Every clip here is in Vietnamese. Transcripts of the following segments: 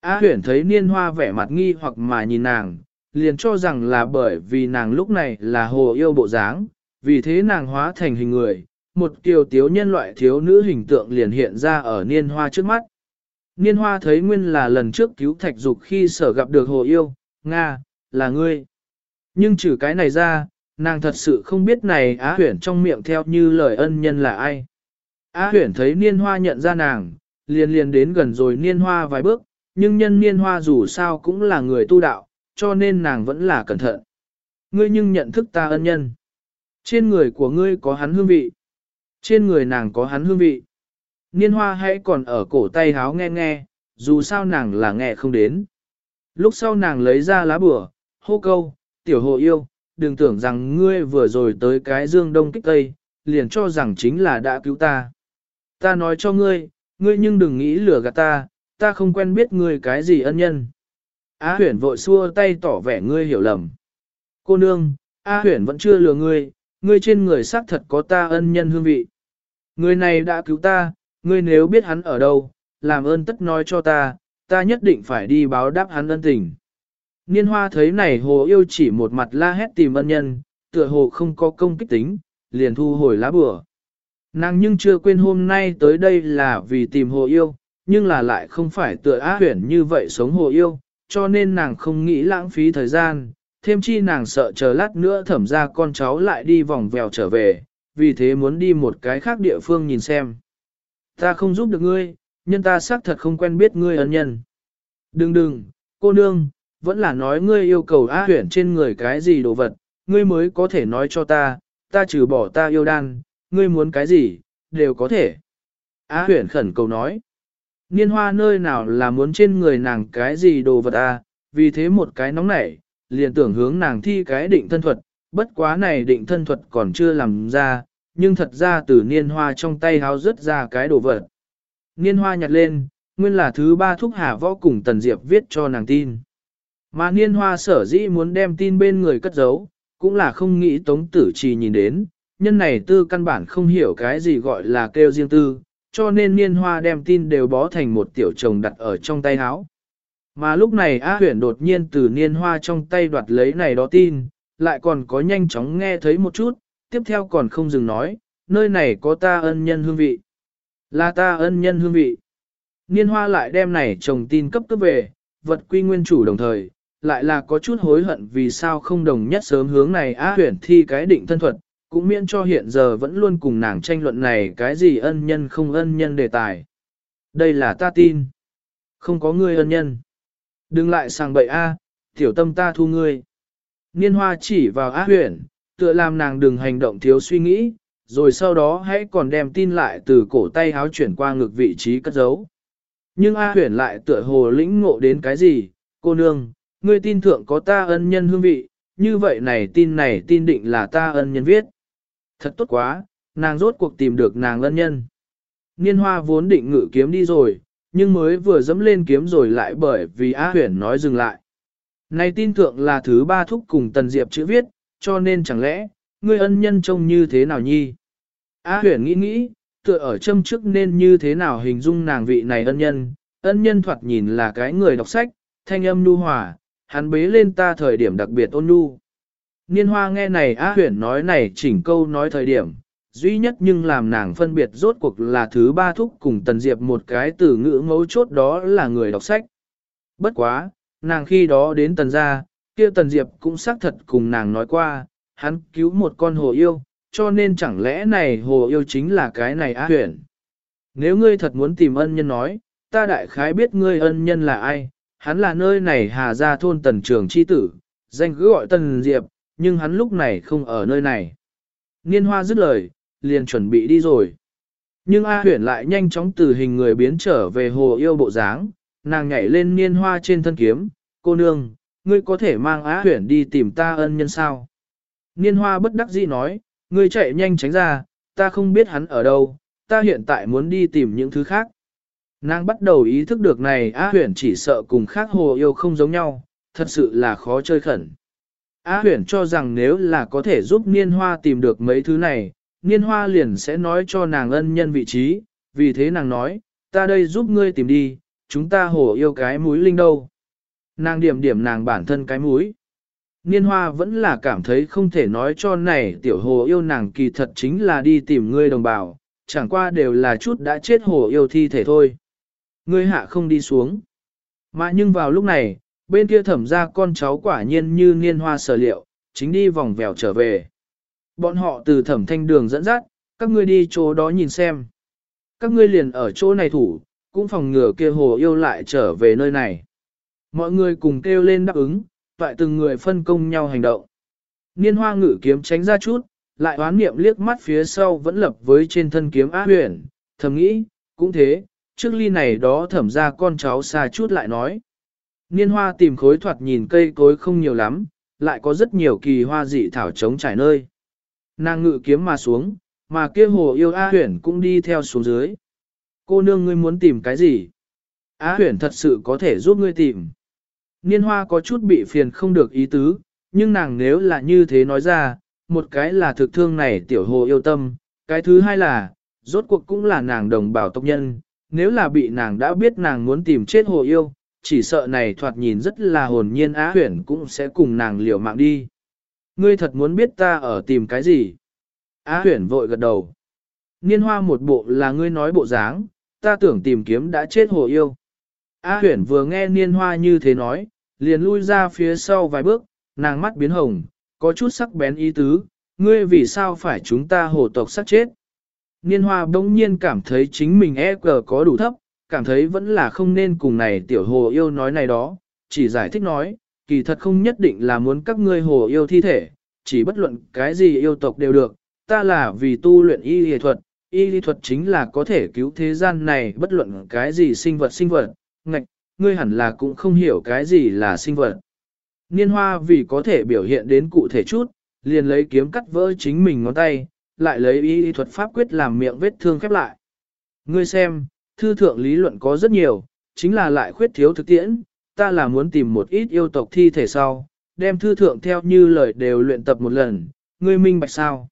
Á huyển thấy niên hoa vẻ mặt nghi hoặc mà nhìn nàng, liền cho rằng là bởi vì nàng lúc này là hồ yêu bộ dáng, vì thế nàng hóa thành hình người, một kiều tiếu nhân loại thiếu nữ hình tượng liền hiện ra ở niên hoa trước mắt. Niên hoa thấy nguyên là lần trước cứu thạch dục khi sở gặp được hồ yêu, Nga, là ngươi. Nhưng trừ cái này ra, nàng thật sự không biết này Á huyển trong miệng theo như lời ân nhân là ai. Á huyển thấy niên hoa nhận ra nàng, liền liền đến gần rồi niên hoa vài bước, nhưng nhân niên hoa dù sao cũng là người tu đạo, cho nên nàng vẫn là cẩn thận. Ngươi nhưng nhận thức ta ân nhân. Trên người của ngươi có hắn hương vị. Trên người nàng có hắn hương vị. Niên hoa hãy còn ở cổ tay háo nghe nghe, dù sao nàng là nghe không đến. Lúc sau nàng lấy ra lá bửa, hô câu, tiểu hộ yêu, đừng tưởng rằng ngươi vừa rồi tới cái dương đông kích tây, liền cho rằng chính là đã cứu ta. Ta nói cho ngươi, ngươi nhưng đừng nghĩ lừa gạt ta, ta không quen biết ngươi cái gì ân nhân. Á huyển vội xua tay tỏ vẻ ngươi hiểu lầm. Cô nương, A huyển vẫn chưa lừa ngươi, ngươi trên người xác thật có ta ân nhân hương vị. Người này đã cứu ta, ngươi nếu biết hắn ở đâu, làm ơn tất nói cho ta, ta nhất định phải đi báo đáp hắn ân tình. Niên hoa thấy này hồ yêu chỉ một mặt la hét tìm ân nhân, tựa hồ không có công kích tính, liền thu hồi lá bừa. Nàng nhưng chưa quên hôm nay tới đây là vì tìm hồ yêu, nhưng là lại không phải tựa á huyển như vậy sống hồ yêu, cho nên nàng không nghĩ lãng phí thời gian, thêm chi nàng sợ chờ lát nữa thẩm ra con cháu lại đi vòng vèo trở về, vì thế muốn đi một cái khác địa phương nhìn xem. Ta không giúp được ngươi, nhân ta xác thật không quen biết ngươi ân nhân. Đừng đừng, cô nương, vẫn là nói ngươi yêu cầu á huyển trên người cái gì đồ vật, ngươi mới có thể nói cho ta, ta trừ bỏ ta yêu đan, ngươi muốn cái gì, đều có thể. Á huyển khẩn cầu nói, niên hoa nơi nào là muốn trên người nàng cái gì đồ vật à, vì thế một cái nóng nảy, liền tưởng hướng nàng thi cái định thân thuật, bất quá này định thân thuật còn chưa làm ra, nhưng thật ra từ niên hoa trong tay háo rớt ra cái đồ vật. Niên hoa nhặt lên, nguyên là thứ ba thúc hà võ cùng Tần Diệp viết cho nàng tin. Mà niên hoa sở dĩ muốn đem tin bên người cất giấu, cũng là không nghĩ tống tử trì nhìn đến, nhân này tư căn bản không hiểu cái gì gọi là kêu riêng tư, cho nên niên hoa đem tin đều bó thành một tiểu chồng đặt ở trong tay áo. Mà lúc này A huyển đột nhiên từ niên hoa trong tay đoạt lấy này đó tin, lại còn có nhanh chóng nghe thấy một chút, tiếp theo còn không dừng nói, nơi này có ta ân nhân hương vị. Là ta ân nhân hương vị. Niên hoa lại đem này chồng tin cấp cấp về, vật quy nguyên chủ đồng thời, lại là có chút hối hận vì sao không đồng nhất sớm hướng này á huyển thi cái định thân thuật, cũng miễn cho hiện giờ vẫn luôn cùng nàng tranh luận này cái gì ân nhân không ân nhân đề tài. Đây là ta tin. Không có ngươi ân nhân. Đừng lại sang bậy a, tiểu tâm ta thu ngươi. Niên hoa chỉ vào á huyển, tựa làm nàng đừng hành động thiếu suy nghĩ, rồi sau đó hãy còn đem tin lại từ cổ tay háo chuyển qua ngực vị trí cất giấu. Nhưng A huyển lại tựa hồ lĩnh ngộ đến cái gì, cô nương, ngươi tin thượng có ta ân nhân hương vị, như vậy này tin này tin định là ta ân nhân viết. Thật tốt quá, nàng rốt cuộc tìm được nàng ân nhân. Niên hoa vốn định ngự kiếm đi rồi, nhưng mới vừa dẫm lên kiếm rồi lại bởi vì Á huyển nói dừng lại. Này tin thượng là thứ ba thúc cùng Tần Diệp chữ viết, cho nên chẳng lẽ, ngươi ân nhân trông như thế nào nhi? Á huyển nghĩ nghĩ, tựa ở châm trước nên như thế nào hình dung nàng vị này ân nhân, ân nhân thoạt nhìn là cái người đọc sách, thanh âm nu hòa, hắn bế lên ta thời điểm đặc biệt ôn nhu. Niên hoa nghe này á huyển nói này chỉnh câu nói thời điểm, duy nhất nhưng làm nàng phân biệt rốt cuộc là thứ ba thúc cùng tần diệp một cái từ ngữ mấu chốt đó là người đọc sách. Bất quá, nàng khi đó đến tần gia, kia tần diệp cũng xác thật cùng nàng nói qua, hắn cứu một con hồ yêu, cho nên chẳng lẽ này hồ yêu chính là cái này á huyển. Nếu ngươi thật muốn tìm ân nhân nói, ta đại khái biết ngươi ân nhân là ai, hắn là nơi này hà ra thôn tần trường chi tử, danh cứ gọi tần diệp, nhưng hắn lúc này không ở nơi này. Niên hoa dứt lời, liền chuẩn bị đi rồi. Nhưng A huyển lại nhanh chóng từ hình người biến trở về hồ yêu bộ dáng, nàng nhảy lên niên hoa trên thân kiếm, cô nương, ngươi có thể mang Á huyển đi tìm ta ân nhân sao. Niên hoa bất đắc dĩ nói, ngươi chạy nhanh tránh ra, ta không biết hắn ở đâu, ta hiện tại muốn đi tìm những thứ khác. Nàng bắt đầu ý thức được này Á huyển chỉ sợ cùng khác hồ yêu không giống nhau, thật sự là khó chơi khẩn. Á huyển cho rằng nếu là có thể giúp niên hoa tìm được mấy thứ này, niên hoa liền sẽ nói cho nàng ân nhân vị trí, vì thế nàng nói, ta đây giúp ngươi tìm đi, chúng ta hồ yêu cái mũi linh đâu. Nàng điểm điểm nàng bản thân cái mũi. Niên hoa vẫn là cảm thấy không thể nói cho này tiểu hồ yêu nàng kỳ thật chính là đi tìm ngươi đồng bào, chẳng qua đều là chút đã chết hồ yêu thi thể thôi. Ngươi hạ không đi xuống. Mà nhưng vào lúc này, bên kia thẩm ra con cháu quả nhiên như niên hoa sở liệu, chính đi vòng vèo trở về. Bọn họ từ thẩm thanh đường dẫn dắt, các ngươi đi chỗ đó nhìn xem. Các ngươi liền ở chỗ này thủ, cũng phòng ngừa kia hồ yêu lại trở về nơi này. Mọi người cùng kêu lên đáp ứng, toại từng người phân công nhau hành động. Niên hoa ngự kiếm tránh ra chút, lại hoán niệm liếc mắt phía sau vẫn lập với trên thân kiếm á huyền, thầm nghĩ, cũng thế, trước ly này đó thẩm ra con cháu xa chút lại nói. Niên hoa tìm khối thoạt nhìn cây cối không nhiều lắm, lại có rất nhiều kỳ hoa dị thảo trống trải nơi. Nàng ngự kiếm mà xuống, mà kia hồ yêu A huyển cũng đi theo xuống dưới. Cô nương ngươi muốn tìm cái gì? Á huyển thật sự có thể giúp ngươi tìm. Niên hoa có chút bị phiền không được ý tứ, nhưng nàng nếu là như thế nói ra, một cái là thực thương này tiểu hồ yêu tâm, cái thứ hai là, rốt cuộc cũng là nàng đồng bào tộc nhân, nếu là bị nàng đã biết nàng muốn tìm chết hồ yêu, chỉ sợ này thoạt nhìn rất là hồn nhiên á huyển cũng sẽ cùng nàng liều mạng đi. Ngươi thật muốn biết ta ở tìm cái gì? Á huyển vội gật đầu. Niên hoa một bộ là ngươi nói bộ dáng, ta tưởng tìm kiếm đã chết hồ yêu. Á huyển vừa nghe niên hoa như thế nói, liền lui ra phía sau vài bước, nàng mắt biến hồng, có chút sắc bén ý tứ, ngươi vì sao phải chúng ta hồ tộc sắc chết. Niên hoa bỗng nhiên cảm thấy chính mình e cờ có đủ thấp, cảm thấy vẫn là không nên cùng này tiểu hồ yêu nói này đó, chỉ giải thích nói, kỳ thật không nhất định là muốn các ngươi hồ yêu thi thể, chỉ bất luận cái gì yêu tộc đều được, ta là vì tu luyện y y thuật, y y thuật chính là có thể cứu thế gian này bất luận cái gì sinh vật sinh vật, ngạch, ngươi hẳn là cũng không hiểu cái gì là sinh vật. Niên hoa vì có thể biểu hiện đến cụ thể chút, liền lấy kiếm cắt vỡ chính mình ngón tay, lại lấy y y thuật pháp quyết làm miệng vết thương khép lại. Ngươi xem, thư thượng lý luận có rất nhiều, chính là lại khuyết thiếu thực tiễn, ta là muốn tìm một ít yêu tộc thi thể sau, đem thư thượng theo như lời đều luyện tập một lần, ngươi minh bạch sao.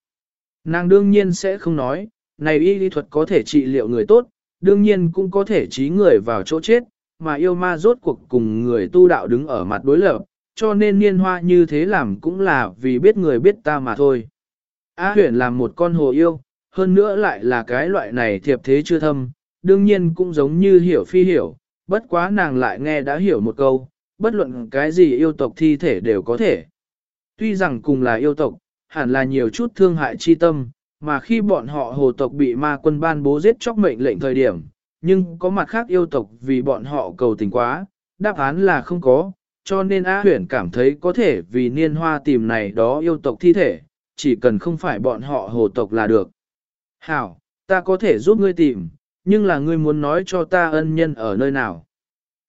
Nàng đương nhiên sẽ không nói, này y lý thuật có thể trị liệu người tốt, đương nhiên cũng có thể trí người vào chỗ chết, mà yêu ma rốt cuộc cùng người tu đạo đứng ở mặt đối lập, cho nên niên hoa như thế làm cũng là vì biết người biết ta mà thôi. A huyền làm một con hồ yêu, hơn nữa lại là cái loại này thiệp thế chưa thâm, đương nhiên cũng giống như hiểu phi hiểu, bất quá nàng lại nghe đã hiểu một câu, bất luận cái gì yêu tộc thi thể đều có thể. Tuy rằng cùng là yêu tộc, hẳn là nhiều chút thương hại chi tâm, mà khi bọn họ hồ tộc bị ma quân ban bố giết chóc mệnh lệnh thời điểm, nhưng có mặt khác yêu tộc vì bọn họ cầu tình quá, đáp án là không có, cho nên A huyển cảm thấy có thể vì niên hoa tìm này đó yêu tộc thi thể, chỉ cần không phải bọn họ hồ tộc là được. Hảo, ta có thể giúp ngươi tìm, nhưng là ngươi muốn nói cho ta ân nhân ở nơi nào.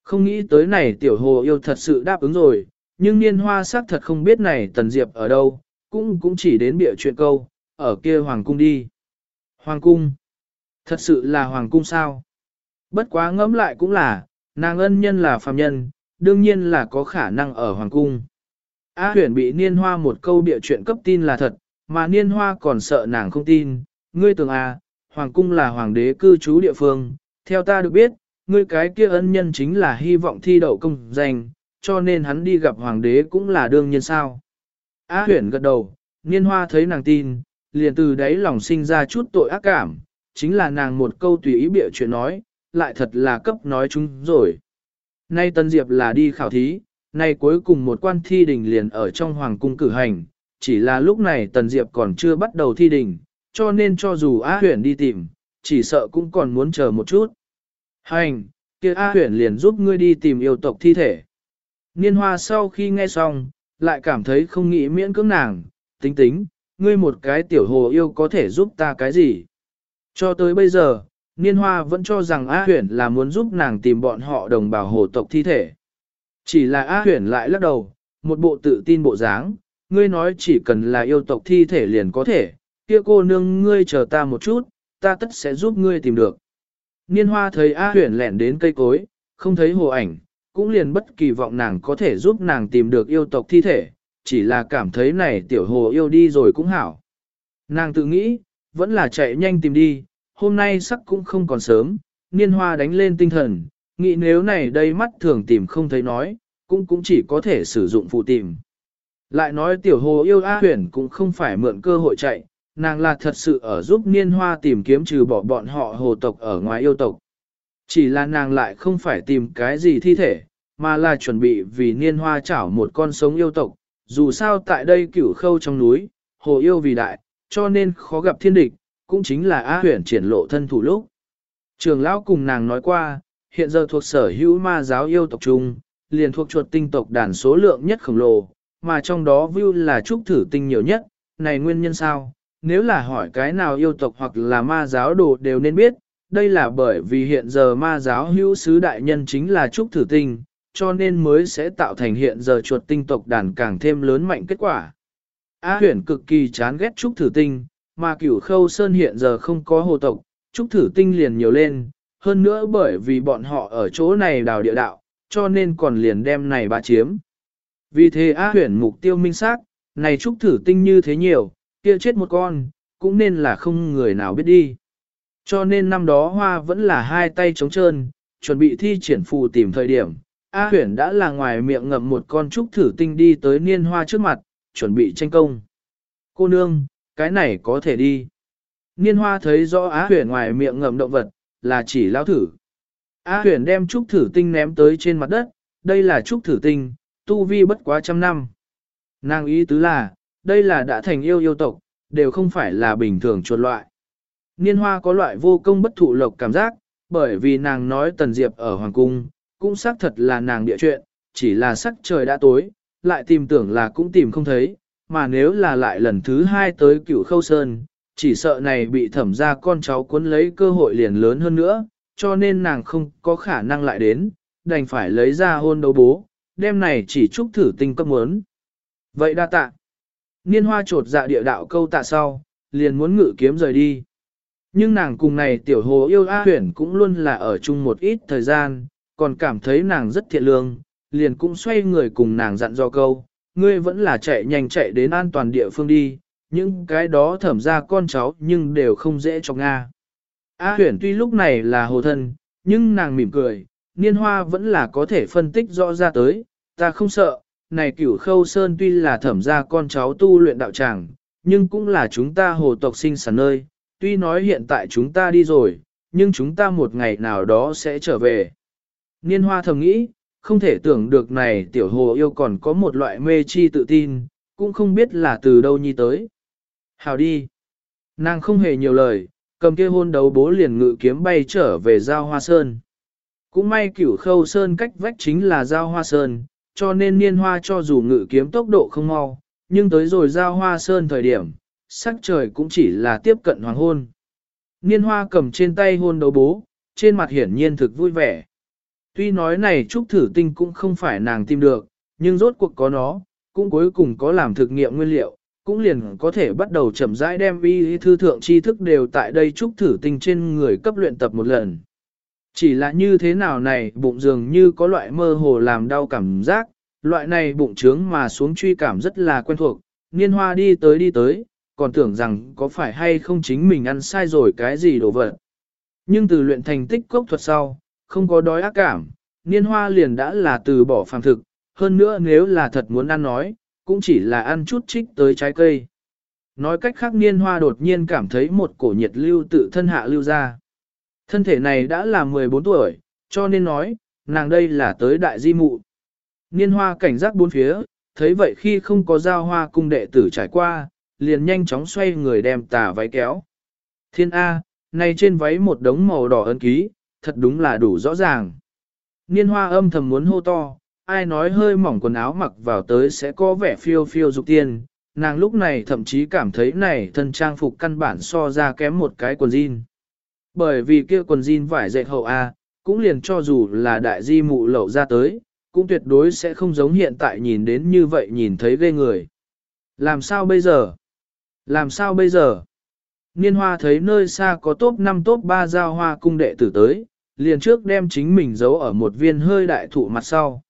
Không nghĩ tới này tiểu hồ yêu thật sự đáp ứng rồi, nhưng niên hoa xác thật không biết này tần diệp ở đâu, cũng cũng chỉ đến bịa chuyện câu, ở kia hoàng cung đi. Hoàng cung? Thật sự là hoàng cung sao? Bất quá ngẫm lại cũng là, nàng ân nhân là phàm nhân, đương nhiên là có khả năng ở hoàng cung. A huyền bị niên hoa một câu bịa chuyện cấp tin là thật, mà niên hoa còn sợ nàng không tin. Ngươi tưởng à, hoàng cung là hoàng đế cư trú địa phương, theo ta được biết, ngươi cái kia ân nhân chính là hy vọng thi đậu công danh, cho nên hắn đi gặp hoàng đế cũng là đương nhiên sao. Á huyển gật đầu, niên hoa thấy nàng tin, liền từ đấy lòng sinh ra chút tội ác cảm, chính là nàng một câu tùy ý bịa chuyện nói, lại thật là cấp nói chúng rồi. Nay Tân Diệp là đi khảo thí, nay cuối cùng một quan thi đình liền ở trong hoàng cung cử hành, chỉ là lúc này Tần Diệp còn chưa bắt đầu thi đình, cho nên cho dù A huyền đi tìm, chỉ sợ cũng còn muốn chờ một chút. Hành, kia A huyền liền giúp ngươi đi tìm yêu tộc thi thể. Niên hoa sau khi nghe xong, lại cảm thấy không nghĩ miễn cưỡng nàng, tính tính, ngươi một cái tiểu hồ yêu có thể giúp ta cái gì. Cho tới bây giờ, Niên hoa vẫn cho rằng A huyền là muốn giúp nàng tìm bọn họ đồng bào hồ tộc thi thể. Chỉ là A huyền lại lắc đầu, một bộ tự tin bộ dáng, ngươi nói chỉ cần là yêu tộc thi thể liền có thể, kia cô nương ngươi chờ ta một chút, ta tất sẽ giúp ngươi tìm được. Niên hoa thấy A huyển lẻn đến cây cối, không thấy hồ ảnh, cũng liền bất kỳ vọng nàng có thể giúp nàng tìm được yêu tộc thi thể, chỉ là cảm thấy này tiểu hồ yêu đi rồi cũng hảo. Nàng tự nghĩ, vẫn là chạy nhanh tìm đi, hôm nay sắc cũng không còn sớm, niên hoa đánh lên tinh thần, nghĩ nếu này đây mắt thường tìm không thấy nói, cũng cũng chỉ có thể sử dụng phụ tìm. Lại nói tiểu hồ yêu A huyền cũng không phải mượn cơ hội chạy, nàng là thật sự ở giúp niên hoa tìm kiếm trừ bỏ bọn họ hồ tộc ở ngoài yêu tộc. Chỉ là nàng lại không phải tìm cái gì thi thể, mà là chuẩn bị vì niên hoa chảo một con sống yêu tộc. Dù sao tại đây cửu khâu trong núi, hồ yêu vì đại, cho nên khó gặp thiên địch, cũng chính là A huyền triển lộ thân thủ lúc. Trường lão cùng nàng nói qua, hiện giờ thuộc sở hữu ma giáo yêu tộc chung, liền thuộc chuột tinh tộc đàn số lượng nhất khổng lồ, mà trong đó view là trúc thử tinh nhiều nhất, này nguyên nhân sao? Nếu là hỏi cái nào yêu tộc hoặc là ma giáo đồ đều nên biết, đây là bởi vì hiện giờ ma giáo hữu sứ đại nhân chính là trúc thử tinh, cho nên mới sẽ tạo thành hiện giờ chuột tinh tộc đàn càng thêm lớn mạnh kết quả. A huyền cực kỳ chán ghét trúc thử tinh, mà cửu khâu sơn hiện giờ không có hồ tộc, trúc thử tinh liền nhiều lên, hơn nữa bởi vì bọn họ ở chỗ này đào địa đạo, cho nên còn liền đem này bà chiếm. Vì thế A huyền mục tiêu minh xác, này trúc thử tinh như thế nhiều, kia chết một con, cũng nên là không người nào biết đi. Cho nên năm đó hoa vẫn là hai tay trống trơn, chuẩn bị thi triển phù tìm thời điểm. A huyển đã là ngoài miệng ngậm một con trúc thử tinh đi tới niên hoa trước mặt, chuẩn bị tranh công. Cô nương, cái này có thể đi. Niên hoa thấy rõ Á huyển ngoài miệng ngậm động vật, là chỉ lao thử. Á huyển đem trúc thử tinh ném tới trên mặt đất, đây là trúc thử tinh, tu vi bất quá trăm năm. Nàng ý tứ là, đây là đã thành yêu yêu tộc, đều không phải là bình thường chuột loại. Niên hoa có loại vô công bất thụ lộc cảm giác, bởi vì nàng nói Tần Diệp ở Hoàng Cung, cũng xác thật là nàng địa chuyện, chỉ là sắc trời đã tối, lại tìm tưởng là cũng tìm không thấy, mà nếu là lại lần thứ hai tới cửu khâu sơn, chỉ sợ này bị thẩm ra con cháu cuốn lấy cơ hội liền lớn hơn nữa, cho nên nàng không có khả năng lại đến, đành phải lấy ra hôn đấu bố, đêm này chỉ chúc thử tinh cấp muốn. Vậy đa tạ. Niên hoa trột dạ địa đạo câu tạ sau, liền muốn ngự kiếm rời đi. Nhưng nàng cùng này tiểu hồ yêu A huyển cũng luôn là ở chung một ít thời gian, còn cảm thấy nàng rất thiện lương, liền cũng xoay người cùng nàng dặn do câu, ngươi vẫn là chạy nhanh chạy đến an toàn địa phương đi, những cái đó thẩm ra con cháu nhưng đều không dễ cho Nga. A huyển tuy lúc này là hồ thân, nhưng nàng mỉm cười, niên hoa vẫn là có thể phân tích rõ ra tới, ta không sợ, này cửu khâu sơn tuy là thẩm gia con cháu tu luyện đạo tràng, nhưng cũng là chúng ta hồ tộc sinh sản nơi, tuy nói hiện tại chúng ta đi rồi, nhưng chúng ta một ngày nào đó sẽ trở về. Niên hoa thầm nghĩ, không thể tưởng được này tiểu hồ yêu còn có một loại mê chi tự tin, cũng không biết là từ đâu nhi tới. Hào đi. Nàng không hề nhiều lời, cầm kia hôn đấu bố liền ngự kiếm bay trở về giao hoa sơn. Cũng may cửu khâu sơn cách vách chính là giao hoa sơn, cho nên niên hoa cho dù ngự kiếm tốc độ không mau, nhưng tới rồi giao hoa sơn thời điểm, sắc trời cũng chỉ là tiếp cận hoàng hôn. Niên hoa cầm trên tay hôn đấu bố, trên mặt hiển nhiên thực vui vẻ. Tuy nói này trúc thử tinh cũng không phải nàng tìm được, nhưng rốt cuộc có nó, cũng cuối cùng có làm thực nghiệm nguyên liệu, cũng liền có thể bắt đầu chậm rãi đem vi thư thượng tri thức đều tại đây trúc thử tinh trên người cấp luyện tập một lần. Chỉ là như thế nào này bụng dường như có loại mơ hồ làm đau cảm giác, loại này bụng trướng mà xuống truy cảm rất là quen thuộc, niên hoa đi tới đi tới, còn tưởng rằng có phải hay không chính mình ăn sai rồi cái gì đồ vật. Nhưng từ luyện thành tích cốc thuật sau, không có đói ác cảm, niên hoa liền đã là từ bỏ phàm thực, hơn nữa nếu là thật muốn ăn nói, cũng chỉ là ăn chút trích tới trái cây. Nói cách khác niên hoa đột nhiên cảm thấy một cổ nhiệt lưu tự thân hạ lưu ra. Thân thể này đã là 14 tuổi, cho nên nói, nàng đây là tới đại di mụ. Niên hoa cảnh giác bốn phía, thấy vậy khi không có giao hoa cung đệ tử trải qua, liền nhanh chóng xoay người đem tà váy kéo. Thiên A, này trên váy một đống màu đỏ ấn ký, thật đúng là đủ rõ ràng. Niên hoa âm thầm muốn hô to, ai nói hơi mỏng quần áo mặc vào tới sẽ có vẻ phiêu phiêu dục tiên, nàng lúc này thậm chí cảm thấy này thân trang phục căn bản so ra kém một cái quần jean. Bởi vì kia quần jean vải dệt hậu A, cũng liền cho dù là đại di mụ lậu ra tới, cũng tuyệt đối sẽ không giống hiện tại nhìn đến như vậy nhìn thấy ghê người. Làm sao bây giờ? Làm sao bây giờ? Niên hoa thấy nơi xa có top 5 top 3 giao hoa cung đệ tử tới, liền trước đem chính mình giấu ở một viên hơi đại thụ mặt sau.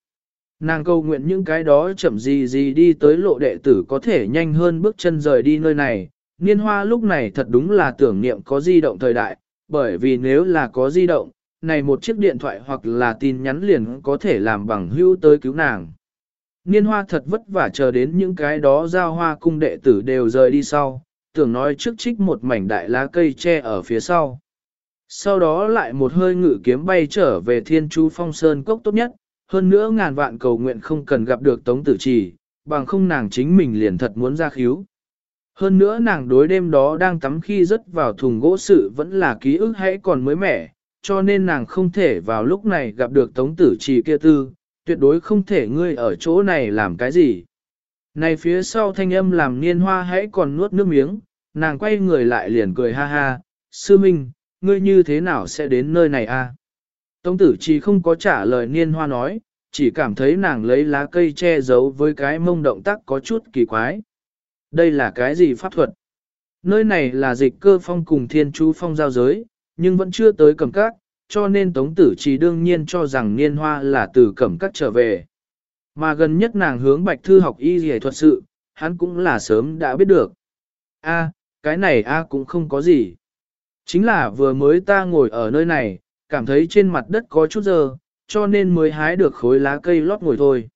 Nàng cầu nguyện những cái đó chậm gì gì đi tới lộ đệ tử có thể nhanh hơn bước chân rời đi nơi này. Niên hoa lúc này thật đúng là tưởng niệm có di động thời đại, bởi vì nếu là có di động, này một chiếc điện thoại hoặc là tin nhắn liền có thể làm bằng hữu tới cứu nàng. Niên hoa thật vất vả chờ đến những cái đó giao hoa cung đệ tử đều rời đi sau, tưởng nói trước trích một mảnh đại lá cây tre ở phía sau. Sau đó lại một hơi ngự kiếm bay trở về thiên chú phong sơn cốc tốt nhất, hơn nữa ngàn vạn cầu nguyện không cần gặp được tống tử trì, bằng không nàng chính mình liền thật muốn ra khíu. Hơn nữa nàng đối đêm đó đang tắm khi rớt vào thùng gỗ sự vẫn là ký ức hãy còn mới mẻ, cho nên nàng không thể vào lúc này gặp được tống tử trì kia tư, tuyệt đối không thể ngươi ở chỗ này làm cái gì. Này phía sau thanh âm làm niên hoa hãy còn nuốt nước miếng, nàng quay người lại liền cười ha ha, sư minh, ngươi như thế nào sẽ đến nơi này a? Tống tử trì không có trả lời niên hoa nói, chỉ cảm thấy nàng lấy lá cây che giấu với cái mông động tác có chút kỳ quái. Đây là cái gì pháp thuật? Nơi này là dịch cơ phong cùng thiên chú phong giao giới, nhưng vẫn chưa tới cẩm các, cho nên Tống Tử Trì đương nhiên cho rằng niên hoa là từ cẩm các trở về. Mà gần nhất nàng hướng Bạch Thư học y dì thuật sự, hắn cũng là sớm đã biết được. A, cái này A cũng không có gì. Chính là vừa mới ta ngồi ở nơi này, cảm thấy trên mặt đất có chút dơ, cho nên mới hái được khối lá cây lót ngồi thôi.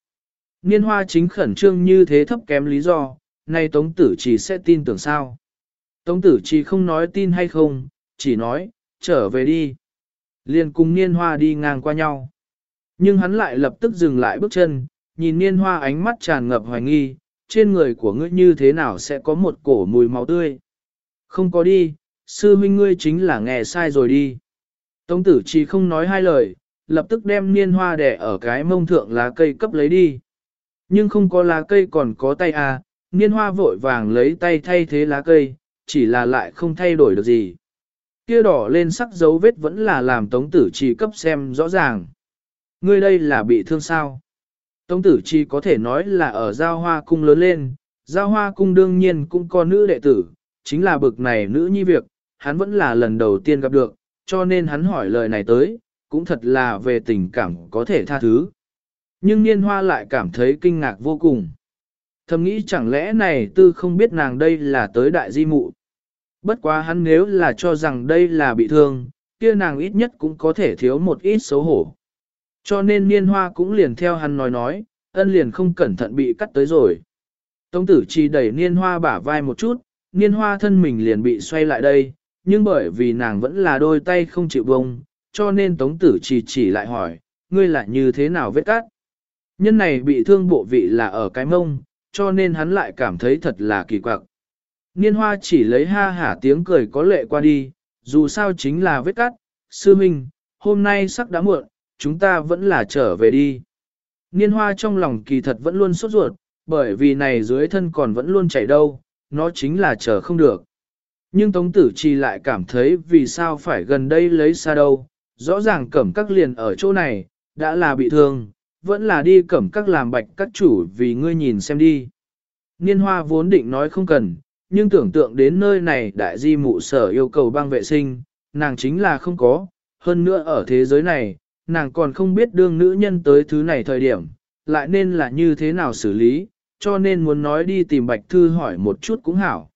Niên hoa chính khẩn trương như thế thấp kém lý do, nay Tống Tử Trì sẽ tin tưởng sao. Tống Tử Trì không nói tin hay không, chỉ nói, trở về đi. Liền cùng niên hoa đi ngang qua nhau. Nhưng hắn lại lập tức dừng lại bước chân, nhìn niên hoa ánh mắt tràn ngập hoài nghi, trên người của ngươi như thế nào sẽ có một cổ mùi máu tươi. Không có đi, sư huynh ngươi chính là nghe sai rồi đi. Tống tử Trì không nói hai lời, lập tức đem niên hoa đẻ ở cái mông thượng lá cây cấp lấy đi. Nhưng không có lá cây còn có tay à, niên hoa vội vàng lấy tay thay thế lá cây, chỉ là lại không thay đổi được gì. Kia đỏ lên sắc dấu vết vẫn là làm tống tử trì cấp xem rõ ràng. Ngươi đây là bị thương sao? Tống tử trì có thể nói là ở giao hoa cung lớn lên, giao hoa cung đương nhiên cũng có nữ đệ tử, chính là bực này nữ nhi việc, hắn vẫn là lần đầu tiên gặp được, cho nên hắn hỏi lời này tới, cũng thật là về tình cảm có thể tha thứ. Nhưng niên hoa lại cảm thấy kinh ngạc vô cùng. Thầm nghĩ chẳng lẽ này tư không biết nàng đây là tới đại di mụ. Bất quá hắn nếu là cho rằng đây là bị thương, kia nàng ít nhất cũng có thể thiếu một ít xấu hổ. Cho nên niên hoa cũng liền theo hắn nói nói, ân liền không cẩn thận bị cắt tới rồi. Tống tử chỉ đẩy niên hoa bả vai một chút, niên hoa thân mình liền bị xoay lại đây, nhưng bởi vì nàng vẫn là đôi tay không chịu bông, cho nên tống tử chỉ chỉ lại hỏi, ngươi lại như thế nào vết cắt? Nhân này bị thương bộ vị là ở cái mông, cho nên hắn lại cảm thấy thật là kỳ quặc. Niên hoa chỉ lấy ha hả tiếng cười có lệ qua đi, dù sao chính là vết cắt, sư minh, hôm nay sắc đã muộn, chúng ta vẫn là trở về đi. Niên hoa trong lòng kỳ thật vẫn luôn sốt ruột, bởi vì này dưới thân còn vẫn luôn chảy đâu, nó chính là chờ không được. Nhưng Tống Tử Chi lại cảm thấy vì sao phải gần đây lấy xa đâu, rõ ràng cẩm các liền ở chỗ này, đã là bị thương, vẫn là đi cẩm các làm bạch các chủ vì ngươi nhìn xem đi. Niên hoa vốn định nói không cần, nhưng tưởng tượng đến nơi này đại di mụ sở yêu cầu băng vệ sinh, nàng chính là không có, hơn nữa ở thế giới này, nàng còn không biết đương nữ nhân tới thứ này thời điểm, lại nên là như thế nào xử lý, cho nên muốn nói đi tìm Bạch Thư hỏi một chút cũng hảo.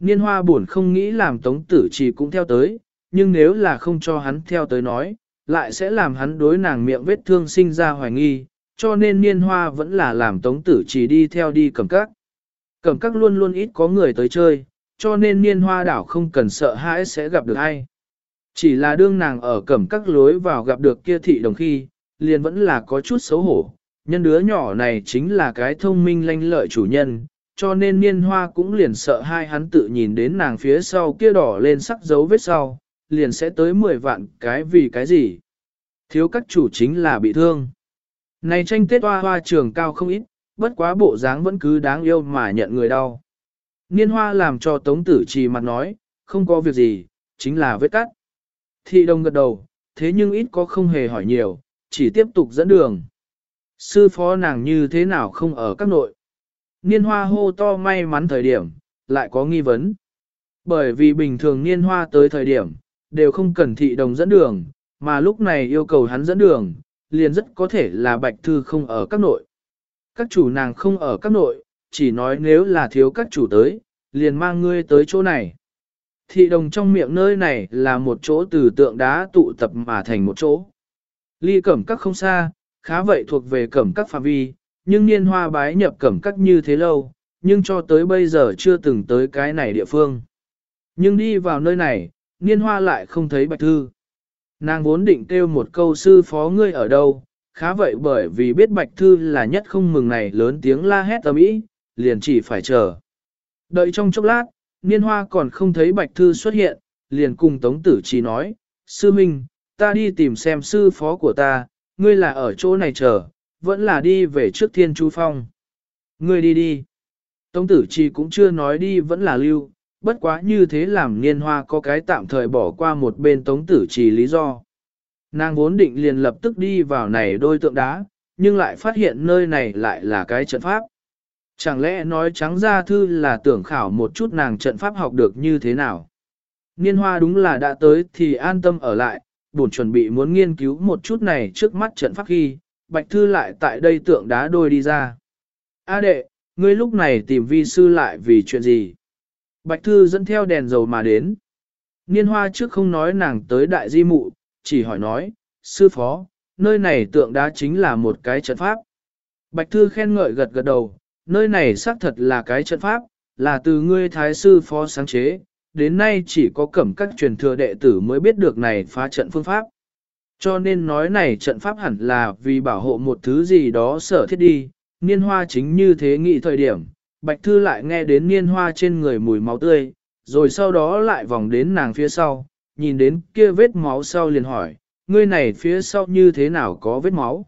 Niên hoa buồn không nghĩ làm tống tử chỉ cũng theo tới, nhưng nếu là không cho hắn theo tới nói, lại sẽ làm hắn đối nàng miệng vết thương sinh ra hoài nghi, cho nên niên hoa vẫn là làm tống tử chỉ đi theo đi cầm các. Cầm các luôn luôn ít có người tới chơi, cho nên niên hoa đảo không cần sợ hãi sẽ gặp được ai. Chỉ là đương nàng ở cẩm các lối vào gặp được kia thị đồng khi, liền vẫn là có chút xấu hổ, nhân đứa nhỏ này chính là cái thông minh lanh lợi chủ nhân, cho nên niên hoa cũng liền sợ hai hắn tự nhìn đến nàng phía sau kia đỏ lên sắc dấu vết sau, liền sẽ tới 10 vạn cái vì cái gì. Thiếu các chủ chính là bị thương. Này tranh tết hoa hoa trường cao không ít, bất quá bộ dáng vẫn cứ đáng yêu mà nhận người đau. Niên hoa làm cho tống tử trì mặt nói, không có việc gì, chính là vết cắt. Thị đồng gật đầu, thế nhưng ít có không hề hỏi nhiều, chỉ tiếp tục dẫn đường. Sư phó nàng như thế nào không ở các nội. Niên hoa hô to may mắn thời điểm, lại có nghi vấn. Bởi vì bình thường niên hoa tới thời điểm, đều không cần thị đồng dẫn đường, mà lúc này yêu cầu hắn dẫn đường, liền rất có thể là bạch thư không ở các nội. Các chủ nàng không ở các nội, chỉ nói nếu là thiếu các chủ tới, liền mang ngươi tới chỗ này. Thị đồng trong miệng nơi này là một chỗ từ tượng đá tụ tập mà thành một chỗ. Ly cẩm các không xa, khá vậy thuộc về cẩm các phạm vi, nhưng niên hoa bái nhập cẩm các như thế lâu, nhưng cho tới bây giờ chưa từng tới cái này địa phương. Nhưng đi vào nơi này, niên hoa lại không thấy bạch thư. Nàng vốn định kêu một câu sư phó ngươi ở đâu, khá vậy bởi vì biết bạch thư là nhất không mừng này lớn tiếng la hét tầm ý, liền chỉ phải chờ. Đợi trong chốc lát, niên hoa còn không thấy bạch thư xuất hiện, liền cùng tống tử chỉ nói, sư minh, ta đi tìm xem sư phó của ta, ngươi là ở chỗ này chờ, vẫn là đi về trước thiên chú phong. Ngươi đi đi. Tống tử chi cũng chưa nói đi vẫn là lưu, bất quá như thế làm niên hoa có cái tạm thời bỏ qua một bên tống tử trì lý do. Nàng vốn định liền lập tức đi vào này đôi tượng đá, nhưng lại phát hiện nơi này lại là cái trận pháp. Chẳng lẽ nói trắng ra thư là tưởng khảo một chút nàng trận pháp học được như thế nào. Niên hoa đúng là đã tới thì an tâm ở lại, buồn chuẩn bị muốn nghiên cứu một chút này trước mắt trận pháp khi, bạch thư lại tại đây tượng đá đôi đi ra. A đệ, ngươi lúc này tìm vi sư lại vì chuyện gì? Bạch Thư dẫn theo đèn dầu mà đến. Niên hoa trước không nói nàng tới đại di mụ, chỉ hỏi nói, sư phó, nơi này tượng đá chính là một cái trận pháp. Bạch Thư khen ngợi gật gật đầu, nơi này xác thật là cái trận pháp, là từ ngươi thái sư phó sáng chế, đến nay chỉ có cẩm các truyền thừa đệ tử mới biết được này phá trận phương pháp. Cho nên nói này trận pháp hẳn là vì bảo hộ một thứ gì đó sở thiết đi, niên hoa chính như thế nghị thời điểm, Bạch Thư lại nghe đến niên hoa trên người mùi máu tươi, rồi sau đó lại vòng đến nàng phía sau, nhìn đến kia vết máu sau liền hỏi, ngươi này phía sau như thế nào có vết máu.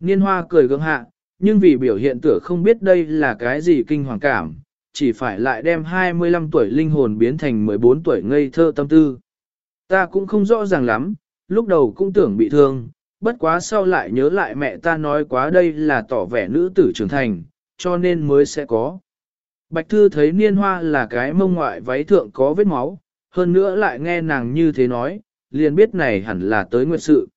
Niên hoa cười gượng hạ, nhưng vì biểu hiện tựa không biết đây là cái gì kinh hoàng cảm, chỉ phải lại đem 25 tuổi linh hồn biến thành 14 tuổi ngây thơ tâm tư. Ta cũng không rõ ràng lắm, lúc đầu cũng tưởng bị thương, bất quá sau lại nhớ lại mẹ ta nói quá đây là tỏ vẻ nữ tử trưởng thành, cho nên mới sẽ có. Bạch Thư thấy niên hoa là cái mông ngoại váy thượng có vết máu, hơn nữa lại nghe nàng như thế nói, liền biết này hẳn là tới nguyệt sự.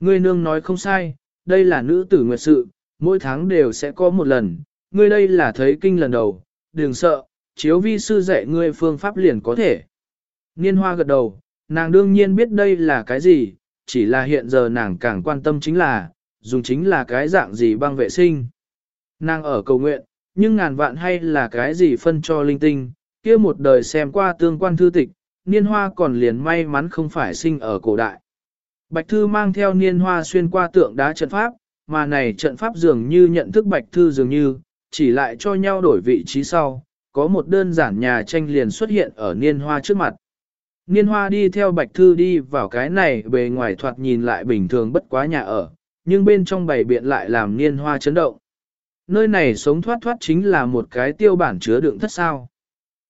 Ngươi nương nói không sai, đây là nữ tử nguyệt sự, mỗi tháng đều sẽ có một lần, ngươi đây là thấy kinh lần đầu, đừng sợ, chiếu vi sư dạy ngươi phương pháp liền có thể. Niên hoa gật đầu, nàng đương nhiên biết đây là cái gì, chỉ là hiện giờ nàng càng quan tâm chính là, dùng chính là cái dạng gì băng vệ sinh. Nàng ở cầu nguyện, nhưng ngàn vạn hay là cái gì phân cho linh tinh, kia một đời xem qua tương quan thư tịch, niên hoa còn liền may mắn không phải sinh ở cổ đại. Bạch Thư mang theo niên hoa xuyên qua tượng đá trận pháp, mà này trận pháp dường như nhận thức Bạch Thư dường như, chỉ lại cho nhau đổi vị trí sau, có một đơn giản nhà tranh liền xuất hiện ở niên hoa trước mặt. Niên hoa đi theo Bạch Thư đi vào cái này bề ngoài thoạt nhìn lại bình thường bất quá nhà ở, nhưng bên trong bày biện lại làm niên hoa chấn động. Nơi này sống thoát thoát chính là một cái tiêu bản chứa đựng thất sao.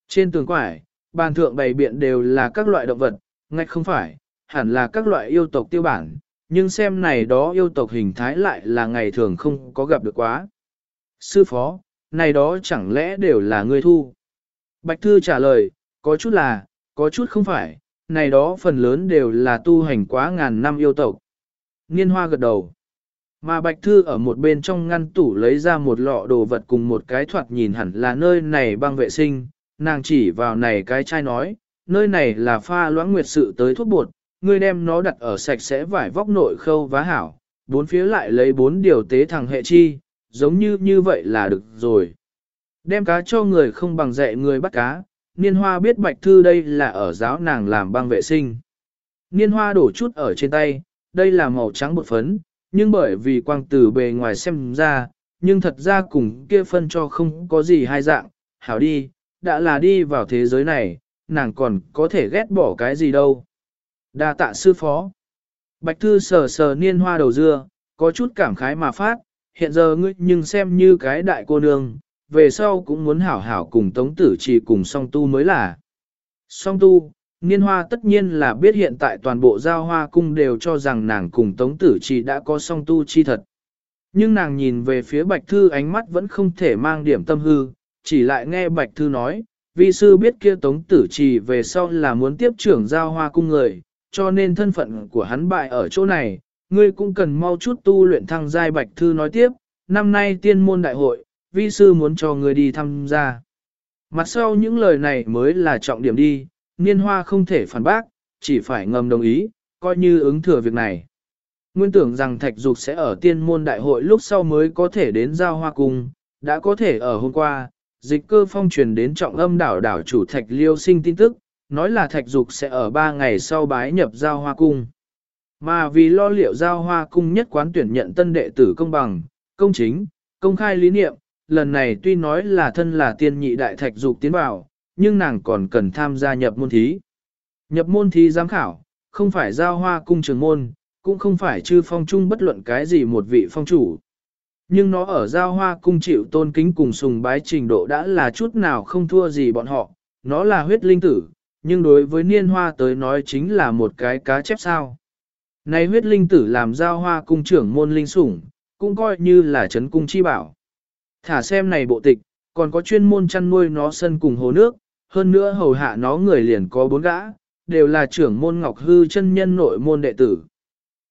Trên tường quải, bàn thượng bày biện đều là các loại động vật, ngạch không phải, hẳn là các loại yêu tộc tiêu bản, nhưng xem này đó yêu tộc hình thái lại là ngày thường không có gặp được quá. Sư phó, này đó chẳng lẽ đều là người thu? Bạch Thư trả lời, có chút là, có chút không phải, này đó phần lớn đều là tu hành quá ngàn năm yêu tộc. Niên hoa gật đầu. Mà Bạch Thư ở một bên trong ngăn tủ lấy ra một lọ đồ vật cùng một cái thoạt nhìn hẳn là nơi này băng vệ sinh, nàng chỉ vào này cái chai nói, nơi này là pha loãng nguyệt sự tới thuốc bột, ngươi đem nó đặt ở sạch sẽ vải vóc nội khâu vá hảo, bốn phía lại lấy bốn điều tế thằng hệ chi, giống như như vậy là được rồi. Đem cá cho người không bằng dạy người bắt cá, Niên Hoa biết Bạch Thư đây là ở giáo nàng làm băng vệ sinh. Niên Hoa đổ chút ở trên tay, đây là màu trắng bột phấn, nhưng bởi vì quang từ bề ngoài xem ra, nhưng thật ra cùng kia phân cho không có gì hai dạng, hảo đi, đã là đi vào thế giới này, nàng còn có thể ghét bỏ cái gì đâu. đa tạ sư phó. Bạch Thư sờ sờ niên hoa đầu dưa, có chút cảm khái mà phát, hiện giờ ngươi nhưng xem như cái đại cô nương, về sau cũng muốn hảo hảo cùng tống tử chỉ cùng song tu mới là. Song tu, Niên hoa tất nhiên là biết hiện tại toàn bộ giao hoa cung đều cho rằng nàng cùng tống tử chỉ đã có song tu chi thật. Nhưng nàng nhìn về phía bạch thư ánh mắt vẫn không thể mang điểm tâm hư, chỉ lại nghe bạch thư nói, vi sư biết kia tống tử trì về sau là muốn tiếp trưởng giao hoa cung người, cho nên thân phận của hắn bại ở chỗ này, ngươi cũng cần mau chút tu luyện thăng giai bạch thư nói tiếp, năm nay tiên môn đại hội, vi sư muốn cho ngươi đi tham gia. Mặt sau những lời này mới là trọng điểm đi, niên hoa không thể phản bác, chỉ phải ngầm đồng ý, coi như ứng thừa việc này. Nguyên tưởng rằng thạch dục sẽ ở tiên môn đại hội lúc sau mới có thể đến giao hoa cung, đã có thể ở hôm qua, dịch cơ phong truyền đến trọng âm đảo đảo chủ thạch liêu sinh tin tức, nói là thạch dục sẽ ở ba ngày sau bái nhập giao hoa cung. Mà vì lo liệu giao hoa cung nhất quán tuyển nhận tân đệ tử công bằng, công chính, công khai lý niệm, lần này tuy nói là thân là tiên nhị đại thạch dục tiến vào, nhưng nàng còn cần tham gia nhập môn thí. Nhập môn thí giám khảo, không phải giao hoa cung trường môn, cũng không phải chư phong chung bất luận cái gì một vị phong chủ. Nhưng nó ở giao hoa cung chịu tôn kính cùng sùng bái trình độ đã là chút nào không thua gì bọn họ, nó là huyết linh tử, nhưng đối với niên hoa tới nói chính là một cái cá chép sao. Này huyết linh tử làm giao hoa cung trưởng môn linh sủng, cũng coi như là chấn cung chi bảo. Thả xem này bộ tịch, còn có chuyên môn chăn nuôi nó sân cùng hồ nước, hơn nữa hầu hạ nó người liền có bốn gã, đều là trưởng môn ngọc hư chân nhân nội môn đệ tử.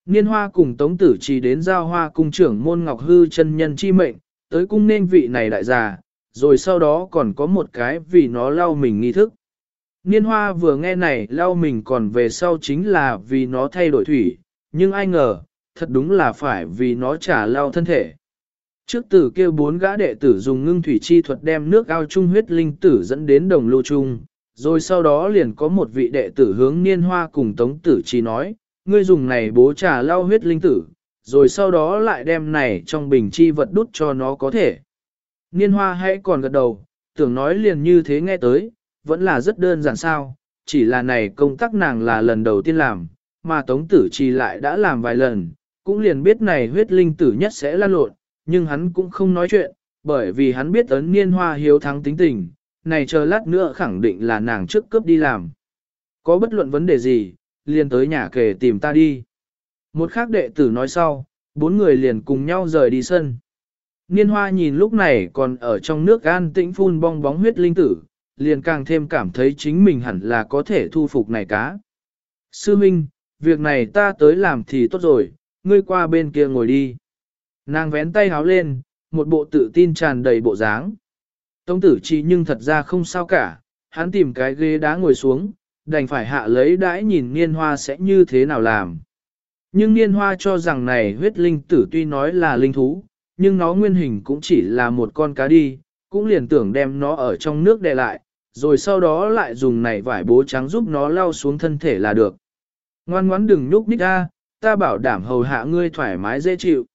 Niên hoa cùng tống tử chỉ đến giao hoa cung trưởng môn ngọc hư chân nhân chi mệnh, tới cung nên vị này đại già, rồi sau đó còn có một cái vì nó lau mình nghi thức. Niên hoa vừa nghe này lau mình còn về sau chính là vì nó thay đổi thủy, nhưng ai ngờ, thật đúng là phải vì nó trả lau thân thể. Trước tử kêu bốn gã đệ tử dùng ngưng thủy chi thuật đem nước ao trung huyết linh tử dẫn đến đồng lưu trung, rồi sau đó liền có một vị đệ tử hướng niên hoa cùng tống tử chi nói, ngươi dùng này bố trà lau huyết linh tử, rồi sau đó lại đem này trong bình chi vật đút cho nó có thể. Niên hoa hãy còn gật đầu, tưởng nói liền như thế nghe tới, vẫn là rất đơn giản sao, chỉ là này công tác nàng là lần đầu tiên làm, mà tống tử chi lại đã làm vài lần, cũng liền biết này huyết linh tử nhất sẽ lan lộn, nhưng hắn cũng không nói chuyện, bởi vì hắn biết ấn niên hoa hiếu thắng tính tình, này chờ lát nữa khẳng định là nàng trước cướp đi làm. Có bất luận vấn đề gì, liền tới nhà kể tìm ta đi. Một khác đệ tử nói sau, bốn người liền cùng nhau rời đi sân. Niên hoa nhìn lúc này còn ở trong nước an tĩnh phun bong bóng huyết linh tử, liền càng thêm cảm thấy chính mình hẳn là có thể thu phục này cá. Sư Minh, việc này ta tới làm thì tốt rồi, ngươi qua bên kia ngồi đi. Nàng vén tay háo lên, một bộ tự tin tràn đầy bộ dáng. Tống tử chi nhưng thật ra không sao cả, hắn tìm cái ghế đá ngồi xuống, đành phải hạ lấy đãi nhìn niên hoa sẽ như thế nào làm. Nhưng niên hoa cho rằng này huyết linh tử tuy nói là linh thú, nhưng nó nguyên hình cũng chỉ là một con cá đi, cũng liền tưởng đem nó ở trong nước đè lại, rồi sau đó lại dùng này vải bố trắng giúp nó lao xuống thân thể là được. Ngoan ngoãn đừng nhúc nhích ra, ta bảo đảm hầu hạ ngươi thoải mái dễ chịu.